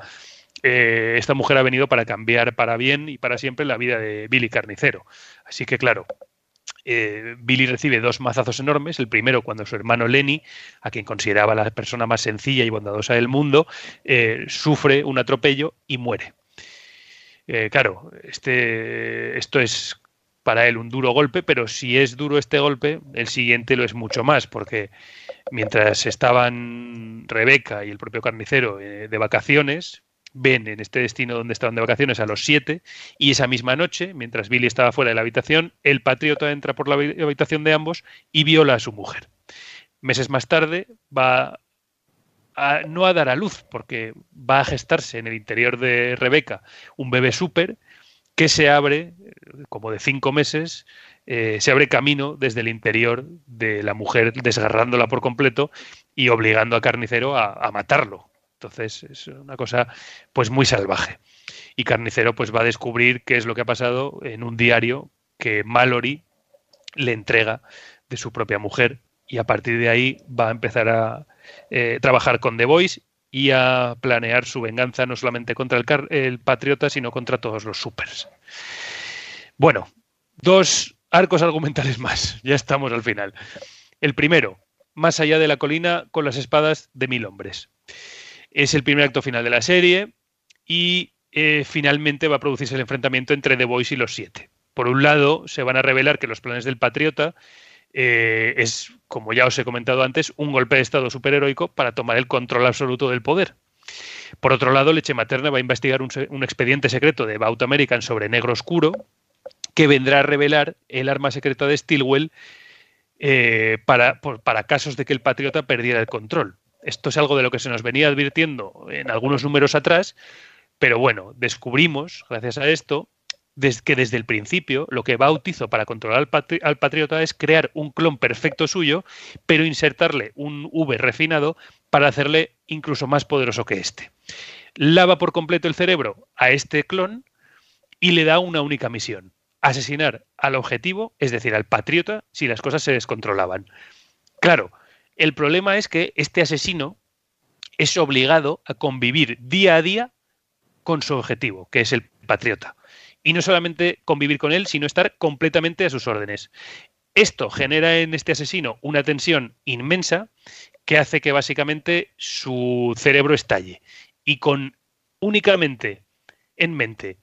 eh, esta mujer ha venido para cambiar para bien y para siempre la vida de Billy Carnicero. Así que claro, eh, Billy recibe dos mazazos enormes. El primero cuando su hermano Lenny, a quien consideraba la persona más sencilla y bondadosa del mundo, eh, sufre un atropello y muere. Claro, este, esto es para él un duro golpe, pero si es duro este golpe, el siguiente lo es mucho más, porque mientras estaban Rebeca y el propio carnicero de vacaciones, ven en este destino donde estaban de vacaciones a los siete y esa misma noche, mientras Billy estaba fuera de la habitación, el patriota entra por la habitación de ambos y viola a su mujer. Meses más tarde va a, no a dar a luz, porque va a gestarse en el interior de Rebeca un bebé súper que se abre, como de cinco meses, eh, se abre camino desde el interior de la mujer, desgarrándola por completo y obligando a Carnicero a matarlo, entonces es una cosa pues muy salvaje. Y Carnicero pues va a descubrir qué es lo que ha pasado en un diario que Mallory le entrega de su propia mujer y a partir de ahí va a empezar a eh, trabajar con The Voice y a planear su venganza no solamente contra el, patriota sino contra todos los supers. Bueno, dos arcos argumentales más, ya estamos al final. El primero, más allá de la colina con las espadas de mil hombres. Es el primer acto final de la serie y eh, finalmente va a producirse el enfrentamiento entre The Boys y los siete. Por un lado, se van a revelar que los planes del Patriota eh, es, como ya os he comentado antes, un golpe de Estado superheroico para tomar el control absoluto del poder. Por otro lado, Leche Materna va a investigar un, expediente secreto de Bout American sobre Negro Oscuro que vendrá a revelar el arma secreta de Stilwell eh, para, para casos de que el Patriota perdiera el control. Esto es algo de lo que se nos venía advirtiendo en algunos números atrás, pero bueno, descubrimos, gracias a esto, que desde el principio lo que bautizó para controlar al, patriota es crear un clon perfecto suyo, pero insertarle un V refinado para hacerle incluso más poderoso que este. Lava por completo el cerebro a este clon y le da una única misión, asesinar al objetivo, es decir, al patriota, si las cosas se descontrolaban. Claro, el problema es que este asesino es obligado a convivir día a día con su objetivo, que es el patriota. Y no solamente convivir con él, sino estar completamente a sus órdenes. Esto genera en este asesino una tensión inmensa que hace que básicamente su cerebro estalle. Y con únicamente en mente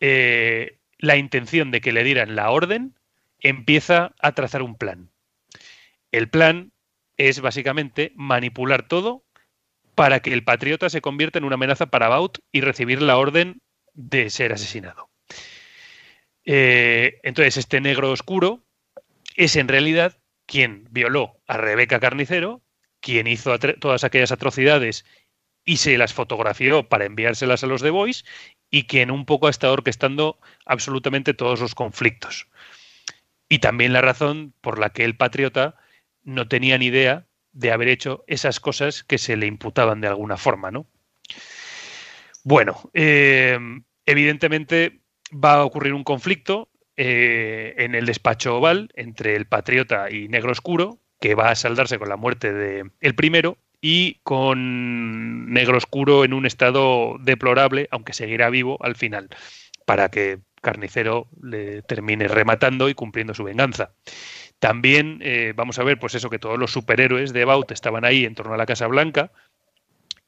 eh, la intención de que le dieran la orden, empieza a trazar un plan. El plan es básicamente manipular todo para que el patriota se convierta en una amenaza para Baut y recibir la orden de ser asesinado. Eh, entonces, este negro oscuro es en realidad quien violó a Rebeca Carnicero, quien hizo todas aquellas atrocidades y se las fotografió para enviárselas a los The Boys y quien un poco ha estado orquestando absolutamente todos los conflictos. Y también la razón por la que el patriota no tenía ni idea de haber hecho esas cosas que se le imputaban de alguna forma, ¿no? Bueno, eh, evidentemente va a ocurrir un conflicto eh, en el despacho oval entre el patriota y Negro Oscuro, que va a saldarse con la muerte de el primero y con Negro Oscuro en un estado deplorable, aunque seguirá vivo al final, para que Carnicero le termine rematando y cumpliendo su venganza. También eh, vamos a ver, pues eso, que todos los superhéroes de Baut estaban ahí en torno a la Casa Blanca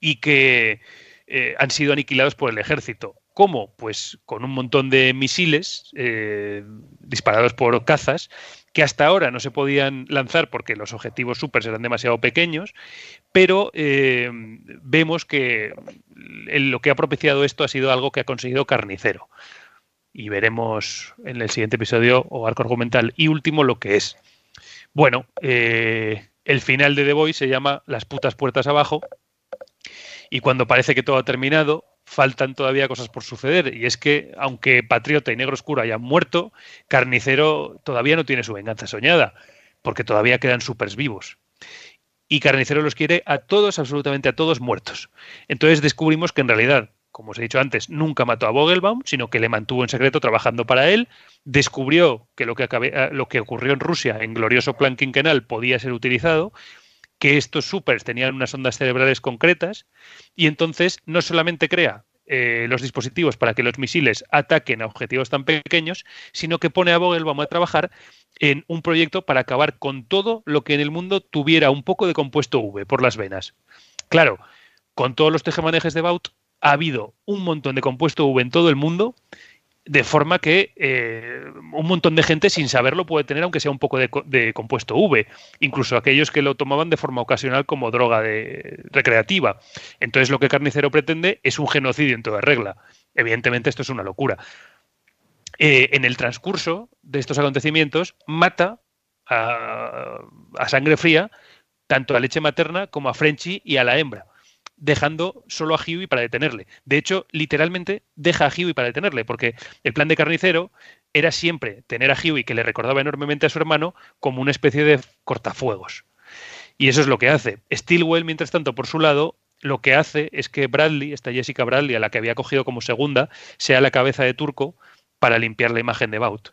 y que eh, han sido aniquilados por el ejército. ¿Cómo? Pues con un montón de misiles eh, disparados por cazas que hasta ahora no se podían lanzar porque los objetivos super eran demasiado pequeños, pero vemos que lo que ha propiciado esto ha sido algo que ha conseguido Carnicero y veremos en el siguiente episodio o arco argumental y último lo que es. Bueno, eh, el final de The Boy se llama Las putas puertas abajo y cuando parece que todo ha terminado, faltan todavía cosas por suceder. Y es que, aunque Patriota y Negro Oscuro hayan muerto, Carnicero todavía no tiene su venganza soñada, porque todavía quedan supers vivos. Y Carnicero los quiere a todos, absolutamente a todos muertos. Entonces descubrimos que en realidad como os he dicho antes, nunca mató a Vogelbaum, sino que le mantuvo en secreto trabajando para él, descubrió que lo que, eh, lo que ocurrió en Rusia, en glorioso plan quinquenal, podía ser utilizado, que estos supers tenían unas ondas cerebrales concretas, y entonces no solamente crea eh, los dispositivos para que los misiles ataquen a objetivos tan pequeños, sino que pone a Vogelbaum a trabajar en un proyecto para acabar con todo lo que en el mundo tuviera un poco de compuesto V por las venas. Claro, con todos los tejemanejes de Baut ha habido un montón de compuesto V en todo el mundo de forma que eh, un montón de gente sin saberlo puede tener aunque sea un poco de, compuesto V, incluso aquellos que lo tomaban de forma ocasional como droga de, recreativa. Entonces lo que Carnicero pretende es un genocidio en toda regla. Evidentemente esto es una locura. Eh, en el transcurso de estos acontecimientos mata a, a sangre fría tanto a leche materna como a Frenchy y a la hembra dejando solo a Huey para detenerle. De hecho, literalmente deja a Huey para detenerle, porque el plan de carnicero era siempre tener a Huey, que le recordaba enormemente a su hermano, como una especie de cortafuegos. Y eso es lo que hace. Stilwell, mientras tanto, por su lado, lo que hace es que Bradley, esta Jessica Bradley, a la que había cogido como segunda, sea la cabeza de turco para limpiar la imagen de Baut.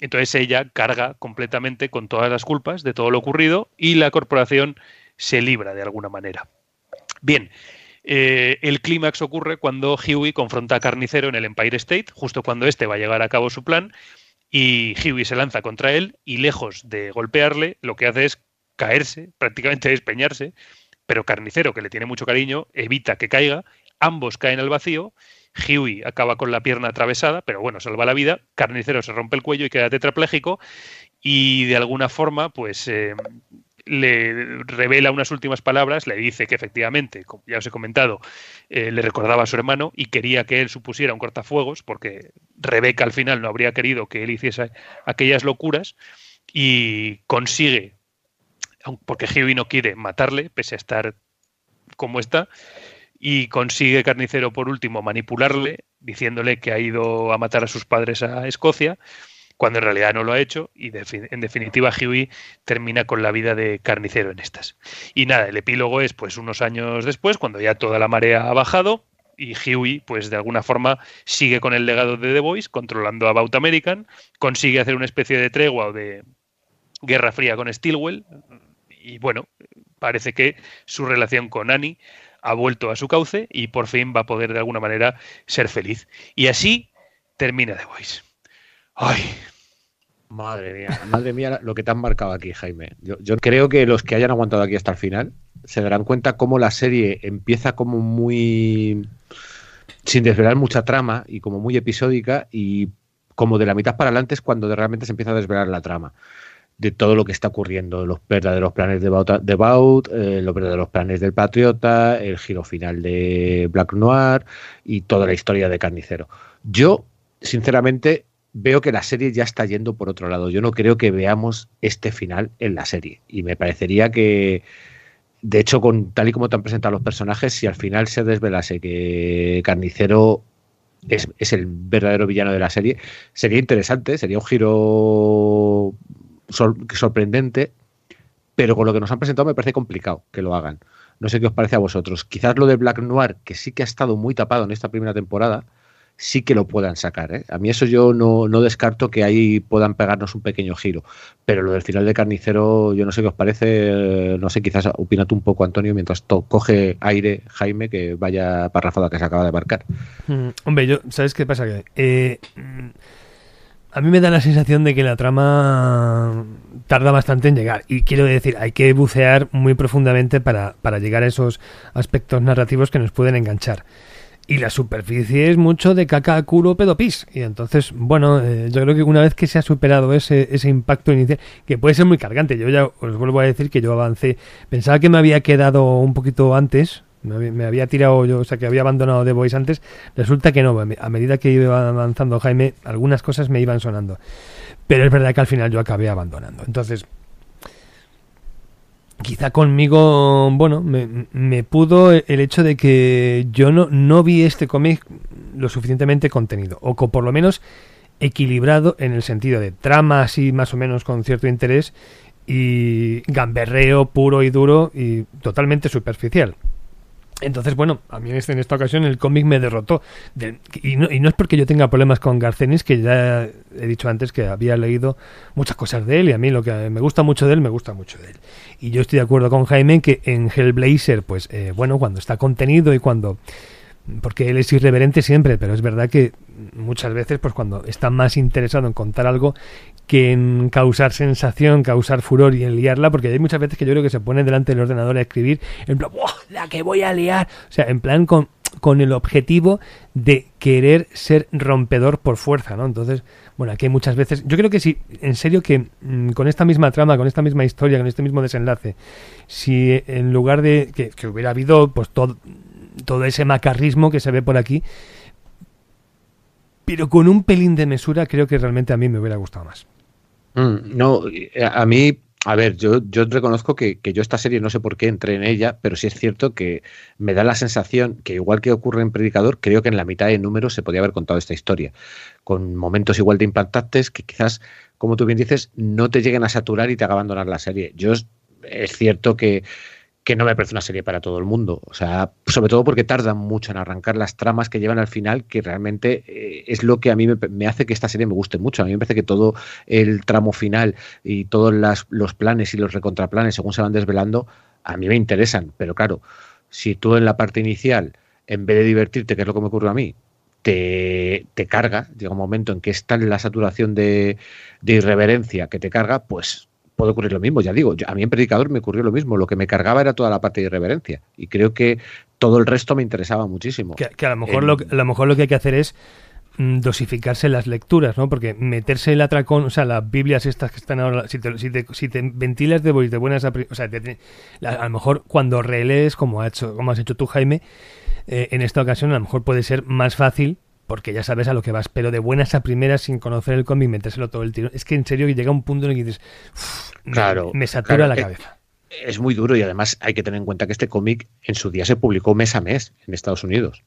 Entonces ella carga completamente con todas las culpas de todo lo ocurrido y la corporación se libra de alguna manera. Bien, eh, el clímax ocurre cuando Huey confronta a Carnicero en el Empire State, justo cuando este va a llegar a cabo su plan, y Huey se lanza contra él y lejos de golpearle, lo que hace es caerse, prácticamente despeñarse, pero Carnicero, que le tiene mucho cariño, evita que caiga, ambos caen al vacío, Huey acaba con la pierna atravesada, pero bueno, salva la vida, Carnicero se rompe el cuello y queda tetrapléjico, y de alguna forma, pues eh, le revela unas últimas palabras, le dice que efectivamente, como ya os he comentado, eh, le recordaba a su hermano y quería que él supusiera un cortafuegos, porque Rebeca al final no habría querido que él hiciese aquellas locuras, y consigue, porque Huey no quiere matarle, pese a estar como está, y consigue Carnicero por último manipularle, diciéndole que ha ido a matar a sus padres a Escocia, cuando en realidad no lo ha hecho y en definitiva Huey termina con la vida de carnicero en estas. Y nada, el epílogo es pues unos años después, cuando ya toda la marea ha bajado y Huey pues de alguna forma sigue con el legado de The Voice, controlando a Bout American, consigue hacer una especie de tregua o de guerra fría con Stilwell y bueno, parece que su relación con Annie ha vuelto a su cauce y por fin va a poder de alguna manera ser feliz. Y así termina The Voice. Ay. Madre mía, madre mía lo que te han marcado aquí, Jaime. Yo, creo que los que hayan aguantado aquí hasta el final se darán cuenta cómo la serie empieza como muy... sin desvelar mucha trama y como muy episódica y como de la mitad para adelante es cuando realmente se empieza a desvelar la trama de todo lo que está ocurriendo, los verdaderos planes de Baut, de Baut eh, los verdaderos planes del Patriota, el giro final de Black Noir y toda la historia de Carnicero. Yo, sinceramente, veo que la serie ya está yendo por otro lado. Yo no creo que veamos este final en la serie. Y me parecería que, de hecho, con tal y como te han presentado los personajes, si al final se desvelase que Carnicero es, el verdadero villano de la serie, sería interesante, sería un giro sorprendente, pero con lo que nos han presentado me parece complicado que lo hagan. No sé qué os parece a vosotros. Quizás lo de Black Noir, que sí que ha estado muy tapado en esta primera temporada, sí que lo puedan sacar. ¿eh? A mí eso yo no, descarto que ahí puedan pegarnos un pequeño giro. Pero lo del final de Carnicero, yo no sé qué os parece, no sé, quizás opina tú un poco, Antonio, mientras coge aire Jaime, que vaya parrafada que se acaba de marcar. Mm, hombre, yo, ¿sabes qué pasa? Eh, a mí me da la sensación de que la trama tarda bastante en llegar. Y quiero decir, hay que bucear muy profundamente para, para llegar a esos aspectos narrativos que nos pueden enganchar y la superficie es mucho de caca, culo, pedopis. Y entonces, bueno, eh, yo creo que una vez que se ha superado ese, ese impacto inicial, que puede ser muy cargante, yo ya os vuelvo a decir que yo avancé, pensaba que me había quedado un poquito antes, me había, tirado yo, o sea, que había abandonado The Voice antes, resulta que no, a medida que iba avanzando Jaime, algunas cosas me iban sonando. Pero es verdad que al final yo acabé abandonando. Entonces, quizá conmigo, bueno, me, pudo el hecho de que yo no, no vi este cómic lo suficientemente contenido, o por lo menos equilibrado en el sentido de trama así más o menos con cierto interés y gamberreo puro y duro y totalmente superficial. Entonces, bueno, a mí en esta ocasión el cómic me derrotó. y, no, y, no, es porque yo tenga problemas con Garcenis, que ya he dicho antes que había leído muchas cosas de él y a mí lo que me gusta mucho de él, me gusta mucho de él. Y yo estoy de acuerdo con Jaime que en Hellblazer, pues eh, bueno, cuando está contenido y cuando porque él es irreverente siempre, pero es verdad que muchas veces, pues cuando está más interesado en contar algo que en causar sensación, causar furor y en liarla, porque hay muchas veces que yo creo que se pone delante del ordenador a escribir en plan, la que voy a liar! O sea, en plan con, con el objetivo de querer ser rompedor por fuerza, ¿no? Entonces, bueno, aquí muchas veces. Yo creo que sí, en serio, que mm, con esta misma trama, con esta misma historia, con este mismo desenlace, si en lugar de que, hubiera habido, pues todo, todo ese macarrismo que se ve por aquí, pero con un pelín de mesura, creo que realmente a mí me hubiera gustado más. Mm, no, a mí, a ver, yo, yo reconozco que, yo esta serie no sé por qué entré en ella, pero sí es cierto que me da la sensación que igual que ocurre en Predicador, creo que en la mitad de números se podía haber contado esta historia, con momentos igual de impactantes que quizás, como tú bien dices, no te lleguen a saturar y te haga abandonar la serie. Yo es cierto que que no me parece una serie para todo el mundo. O sea, sobre todo porque tardan mucho en arrancar las tramas que llevan al final, que realmente eh, es lo que a mí me, hace que esta serie me guste mucho. A mí me parece que todo el tramo final y todos los planes y los recontraplanes, según se van desvelando, a mí me interesan. Pero claro, si tú en la parte inicial, en vez de divertirte, que es lo que me ocurre a mí, te, te carga, llega un momento en que está en la saturación de irreverencia que te carga, pues puede ocurrir lo mismo, ya digo, a mí en Predicador me ocurrió lo mismo, lo que me cargaba era toda la parte de irreverencia y creo que todo el resto me interesaba muchísimo. Que, a, lo mejor lo, a lo mejor lo que hay que hacer es mm, dosificarse las lecturas, ¿no? Porque meterse el atracón, o sea, las Biblias estas que están ahora, si te, si te, si te ventilas de, de buenas, o sea, a lo mejor cuando relees, como, ha hecho, como has hecho tú, Jaime, eh, en esta ocasión a lo mejor puede ser más fácil porque ya sabes a lo que vas, pero de buenas a primeras sin conocer el cómic, metérselo todo el tiro. Es que en serio llega un punto en el que dices, claro, me, satura la cabeza. Es, muy duro y además hay que tener en cuenta que este cómic en su día se publicó mes a mes en Estados Unidos.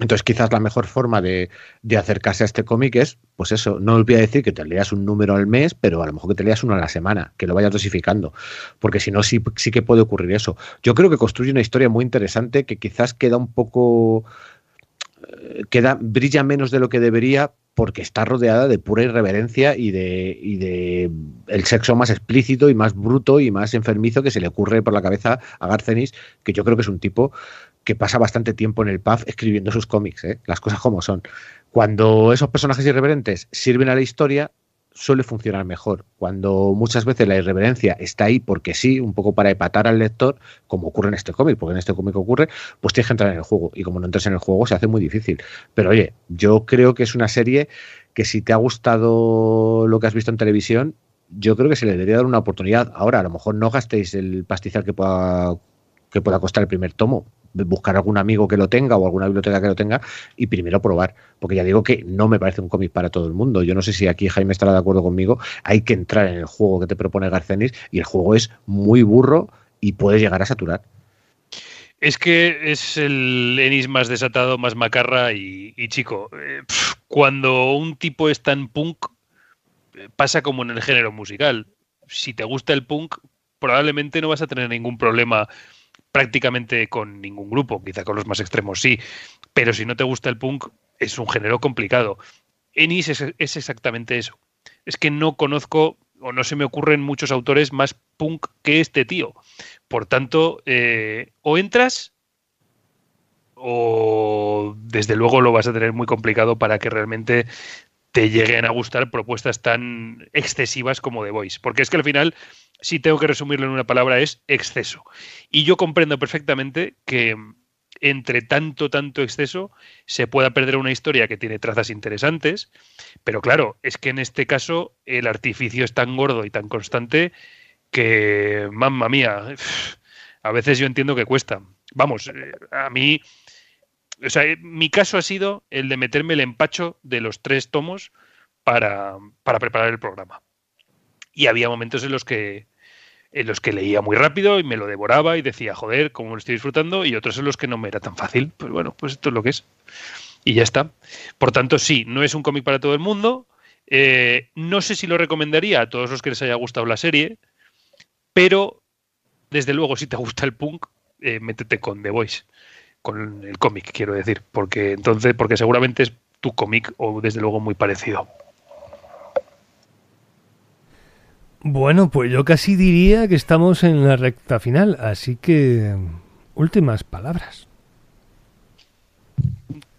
Entonces quizás la mejor forma de, acercarse a este cómic es, pues eso, no olvida decir que te leas un número al mes, pero a lo mejor que te leas uno a la semana, que lo vayas dosificando, porque si no sí, sí que puede ocurrir eso. Yo creo que construye una historia muy interesante que quizás queda un poco queda, brilla menos de lo que debería porque está rodeada de pura irreverencia y de, y de el sexo más explícito y más bruto y más enfermizo que se le ocurre por la cabeza a Garcenis, que yo creo que es un tipo que pasa bastante tiempo en el pub escribiendo sus cómics, ¿eh? las cosas como son. Cuando esos personajes irreverentes sirven a la historia, suele funcionar mejor. Cuando muchas veces la irreverencia está ahí porque sí, un poco para epatar al lector, como ocurre en este cómic, porque en este cómic ocurre, pues tienes que entrar en el juego. Y como no entras en el juego, se hace muy difícil. Pero oye, yo creo que es una serie que si te ha gustado lo que has visto en televisión, yo creo que se le debería dar una oportunidad. Ahora, a lo mejor no gastéis el pastizal que pueda, que pueda costar el primer tomo, buscar algún amigo que lo tenga o alguna biblioteca que lo tenga y primero probar, porque ya digo que no me parece un cómic para todo el mundo. Yo no sé si aquí Jaime estará de acuerdo conmigo, hay que entrar en el juego que te propone Garcenis y el juego es muy burro y puede llegar a saturar. Es que es el Enis más desatado, más macarra y, chico, eh, cuando un tipo es tan punk, eh, pasa como en el género musical. Si te gusta el punk, probablemente no vas a tener ningún problema prácticamente con ningún grupo, quizá con los más extremos sí, pero si no te gusta el punk es un género complicado. Ennis es, exactamente eso. Es que no conozco o no se me ocurren muchos autores más punk que este tío. Por tanto, eh, o entras o desde luego lo vas a tener muy complicado para que realmente te lleguen a gustar propuestas tan excesivas como The Voice. Porque es que al final si tengo que resumirlo en una palabra, es exceso. Y yo comprendo perfectamente que entre tanto, tanto exceso se pueda perder una historia que tiene trazas interesantes, pero claro, es que en este caso el artificio es tan gordo y tan constante que, mamma mía, a veces yo entiendo que cuesta. Vamos, eh, a mí, o sea, mi caso ha sido el de meterme el empacho de los tres tomos para, para preparar el programa. Y había momentos en los que en los que leía muy rápido y me lo devoraba y decía, joder, cómo lo estoy disfrutando, y otros en los que no me era tan fácil. Pues bueno, pues esto es lo que es. Y ya está. Por tanto, sí, no es un cómic para todo el mundo. Eh, no sé si lo recomendaría a todos los que les haya gustado la serie, pero desde luego, si te gusta el punk, eh, métete con The Voice, con el cómic, quiero decir, porque entonces, porque seguramente es tu cómic o desde luego muy parecido. Bueno, pues yo casi diría que estamos en la recta final, así que últimas palabras.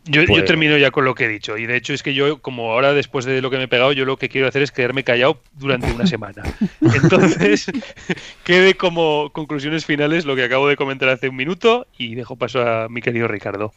Yo, yo, Pues- termino ya con lo que he dicho. Y de hecho es que yo, como ahora después de lo que me he pegado, yo lo que quiero hacer es quedarme callado durante una semana. Entonces, quede como conclusiones finales lo que acabo de comentar hace un minuto y dejo paso a mi querido Ricardo.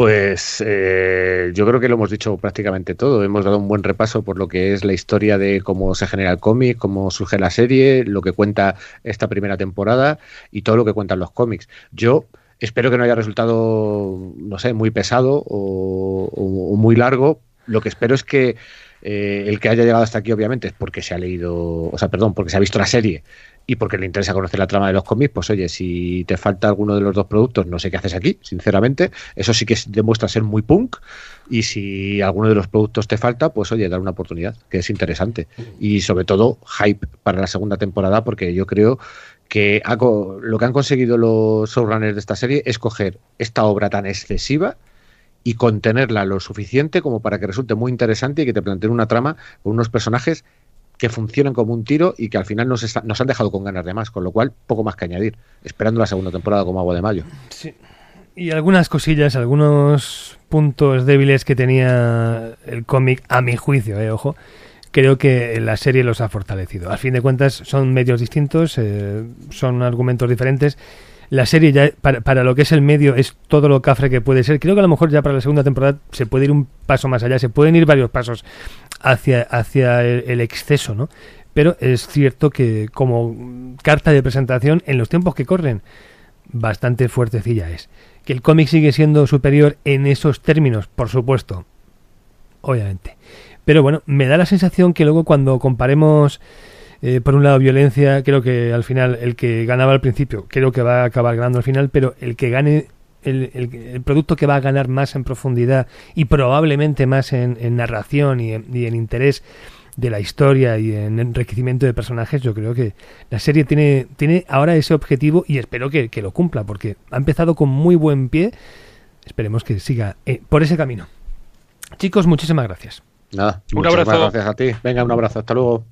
Pues eh, yo creo que lo hemos dicho prácticamente todo. Hemos dado un buen repaso por lo que es la historia de cómo se genera el cómic, cómo surge la serie, lo que cuenta esta primera temporada y todo lo que cuentan los cómics. Yo espero que no haya resultado, no sé, muy pesado o, muy largo. Lo que espero es que eh, el que haya llegado hasta aquí, obviamente, es porque se ha leído, o sea, perdón, porque se ha visto la serie y porque le interesa conocer la trama de los cómics, pues oye, si te falta alguno de los dos productos, no sé qué haces aquí, sinceramente. Eso sí que es- demuestra ser muy punk. Y si alguno de los productos te falta, pues oye, dar una oportunidad, que es interesante. Y sobre todo, hype para la segunda temporada, porque yo creo que lo que han conseguido los showrunners de esta serie es coger esta obra tan excesiva y contenerla lo suficiente como para que resulte muy interesante y que te planteen una trama con unos personajes que funcionen como un tiro y que al final nos han dejado con ganas de más, con lo cual poco más que añadir, esperando la segunda temporada como agua de mayo. Sí. Y algunas cosillas, algunos puntos débiles que tenía el cómic, a mi juicio, eh, ojo, creo que la serie los ha fortalecido. Al fin de cuentas, son medios distintos, eh, son argumentos diferentes. La serie ya, para, para lo que es el medio, es todo lo cafre que puede ser. Creo que a lo mejor ya para la segunda temporada se puede ir un paso más allá, se pueden ir varios pasos hacia, hacia el, exceso, ¿no? Pero es cierto que como carta de presentación, en los tiempos que corren, bastante fuertecilla es. Que el cómic sigue siendo superior en esos términos, por supuesto. Obviamente. Pero bueno, me da la sensación que luego cuando comparemos, eh, por un lado, violencia, creo que al final el que ganaba al principio, creo que va a acabar ganando al final, pero el que gane, el, el- el producto que va a ganar más en profundidad y probablemente más en, en narración y en, y en interés de la historia y en enriquecimiento de personajes, yo creo que la serie tiene, tiene ahora ese objetivo y espero que, que lo cumpla, porque ha empezado con muy buen pie. Esperemos que siga eh, por ese camino. Chicos, muchísimas gracias. Nada, Un abrazo. Gracias a ti. Venga, un abrazo. Hasta luego.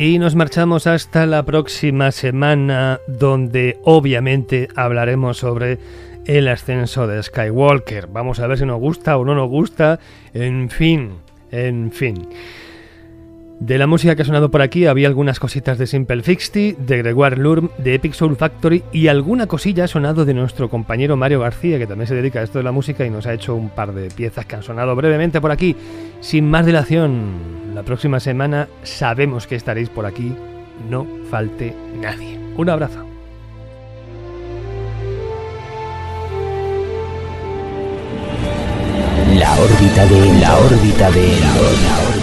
Y nos marchamos hasta la próxima semana, donde obviamente hablaremos sobre el ascenso de Skywalker. Vamos a ver si nos gusta o no nos gusta. En fin, en fin. De la música que ha sonado por aquí había algunas cositas de Simple Fixty, de Gregoire Lurm, de Epic Soul Factory y alguna cosilla ha sonado de nuestro compañero Mario García, que también se dedica a esto de la música y nos ha hecho un par de piezas que han sonado brevemente por aquí. Sin más dilación, la próxima semana sabemos que estaréis por aquí, no falte nadie. Un abrazo. La órbita de la órbita de la órbita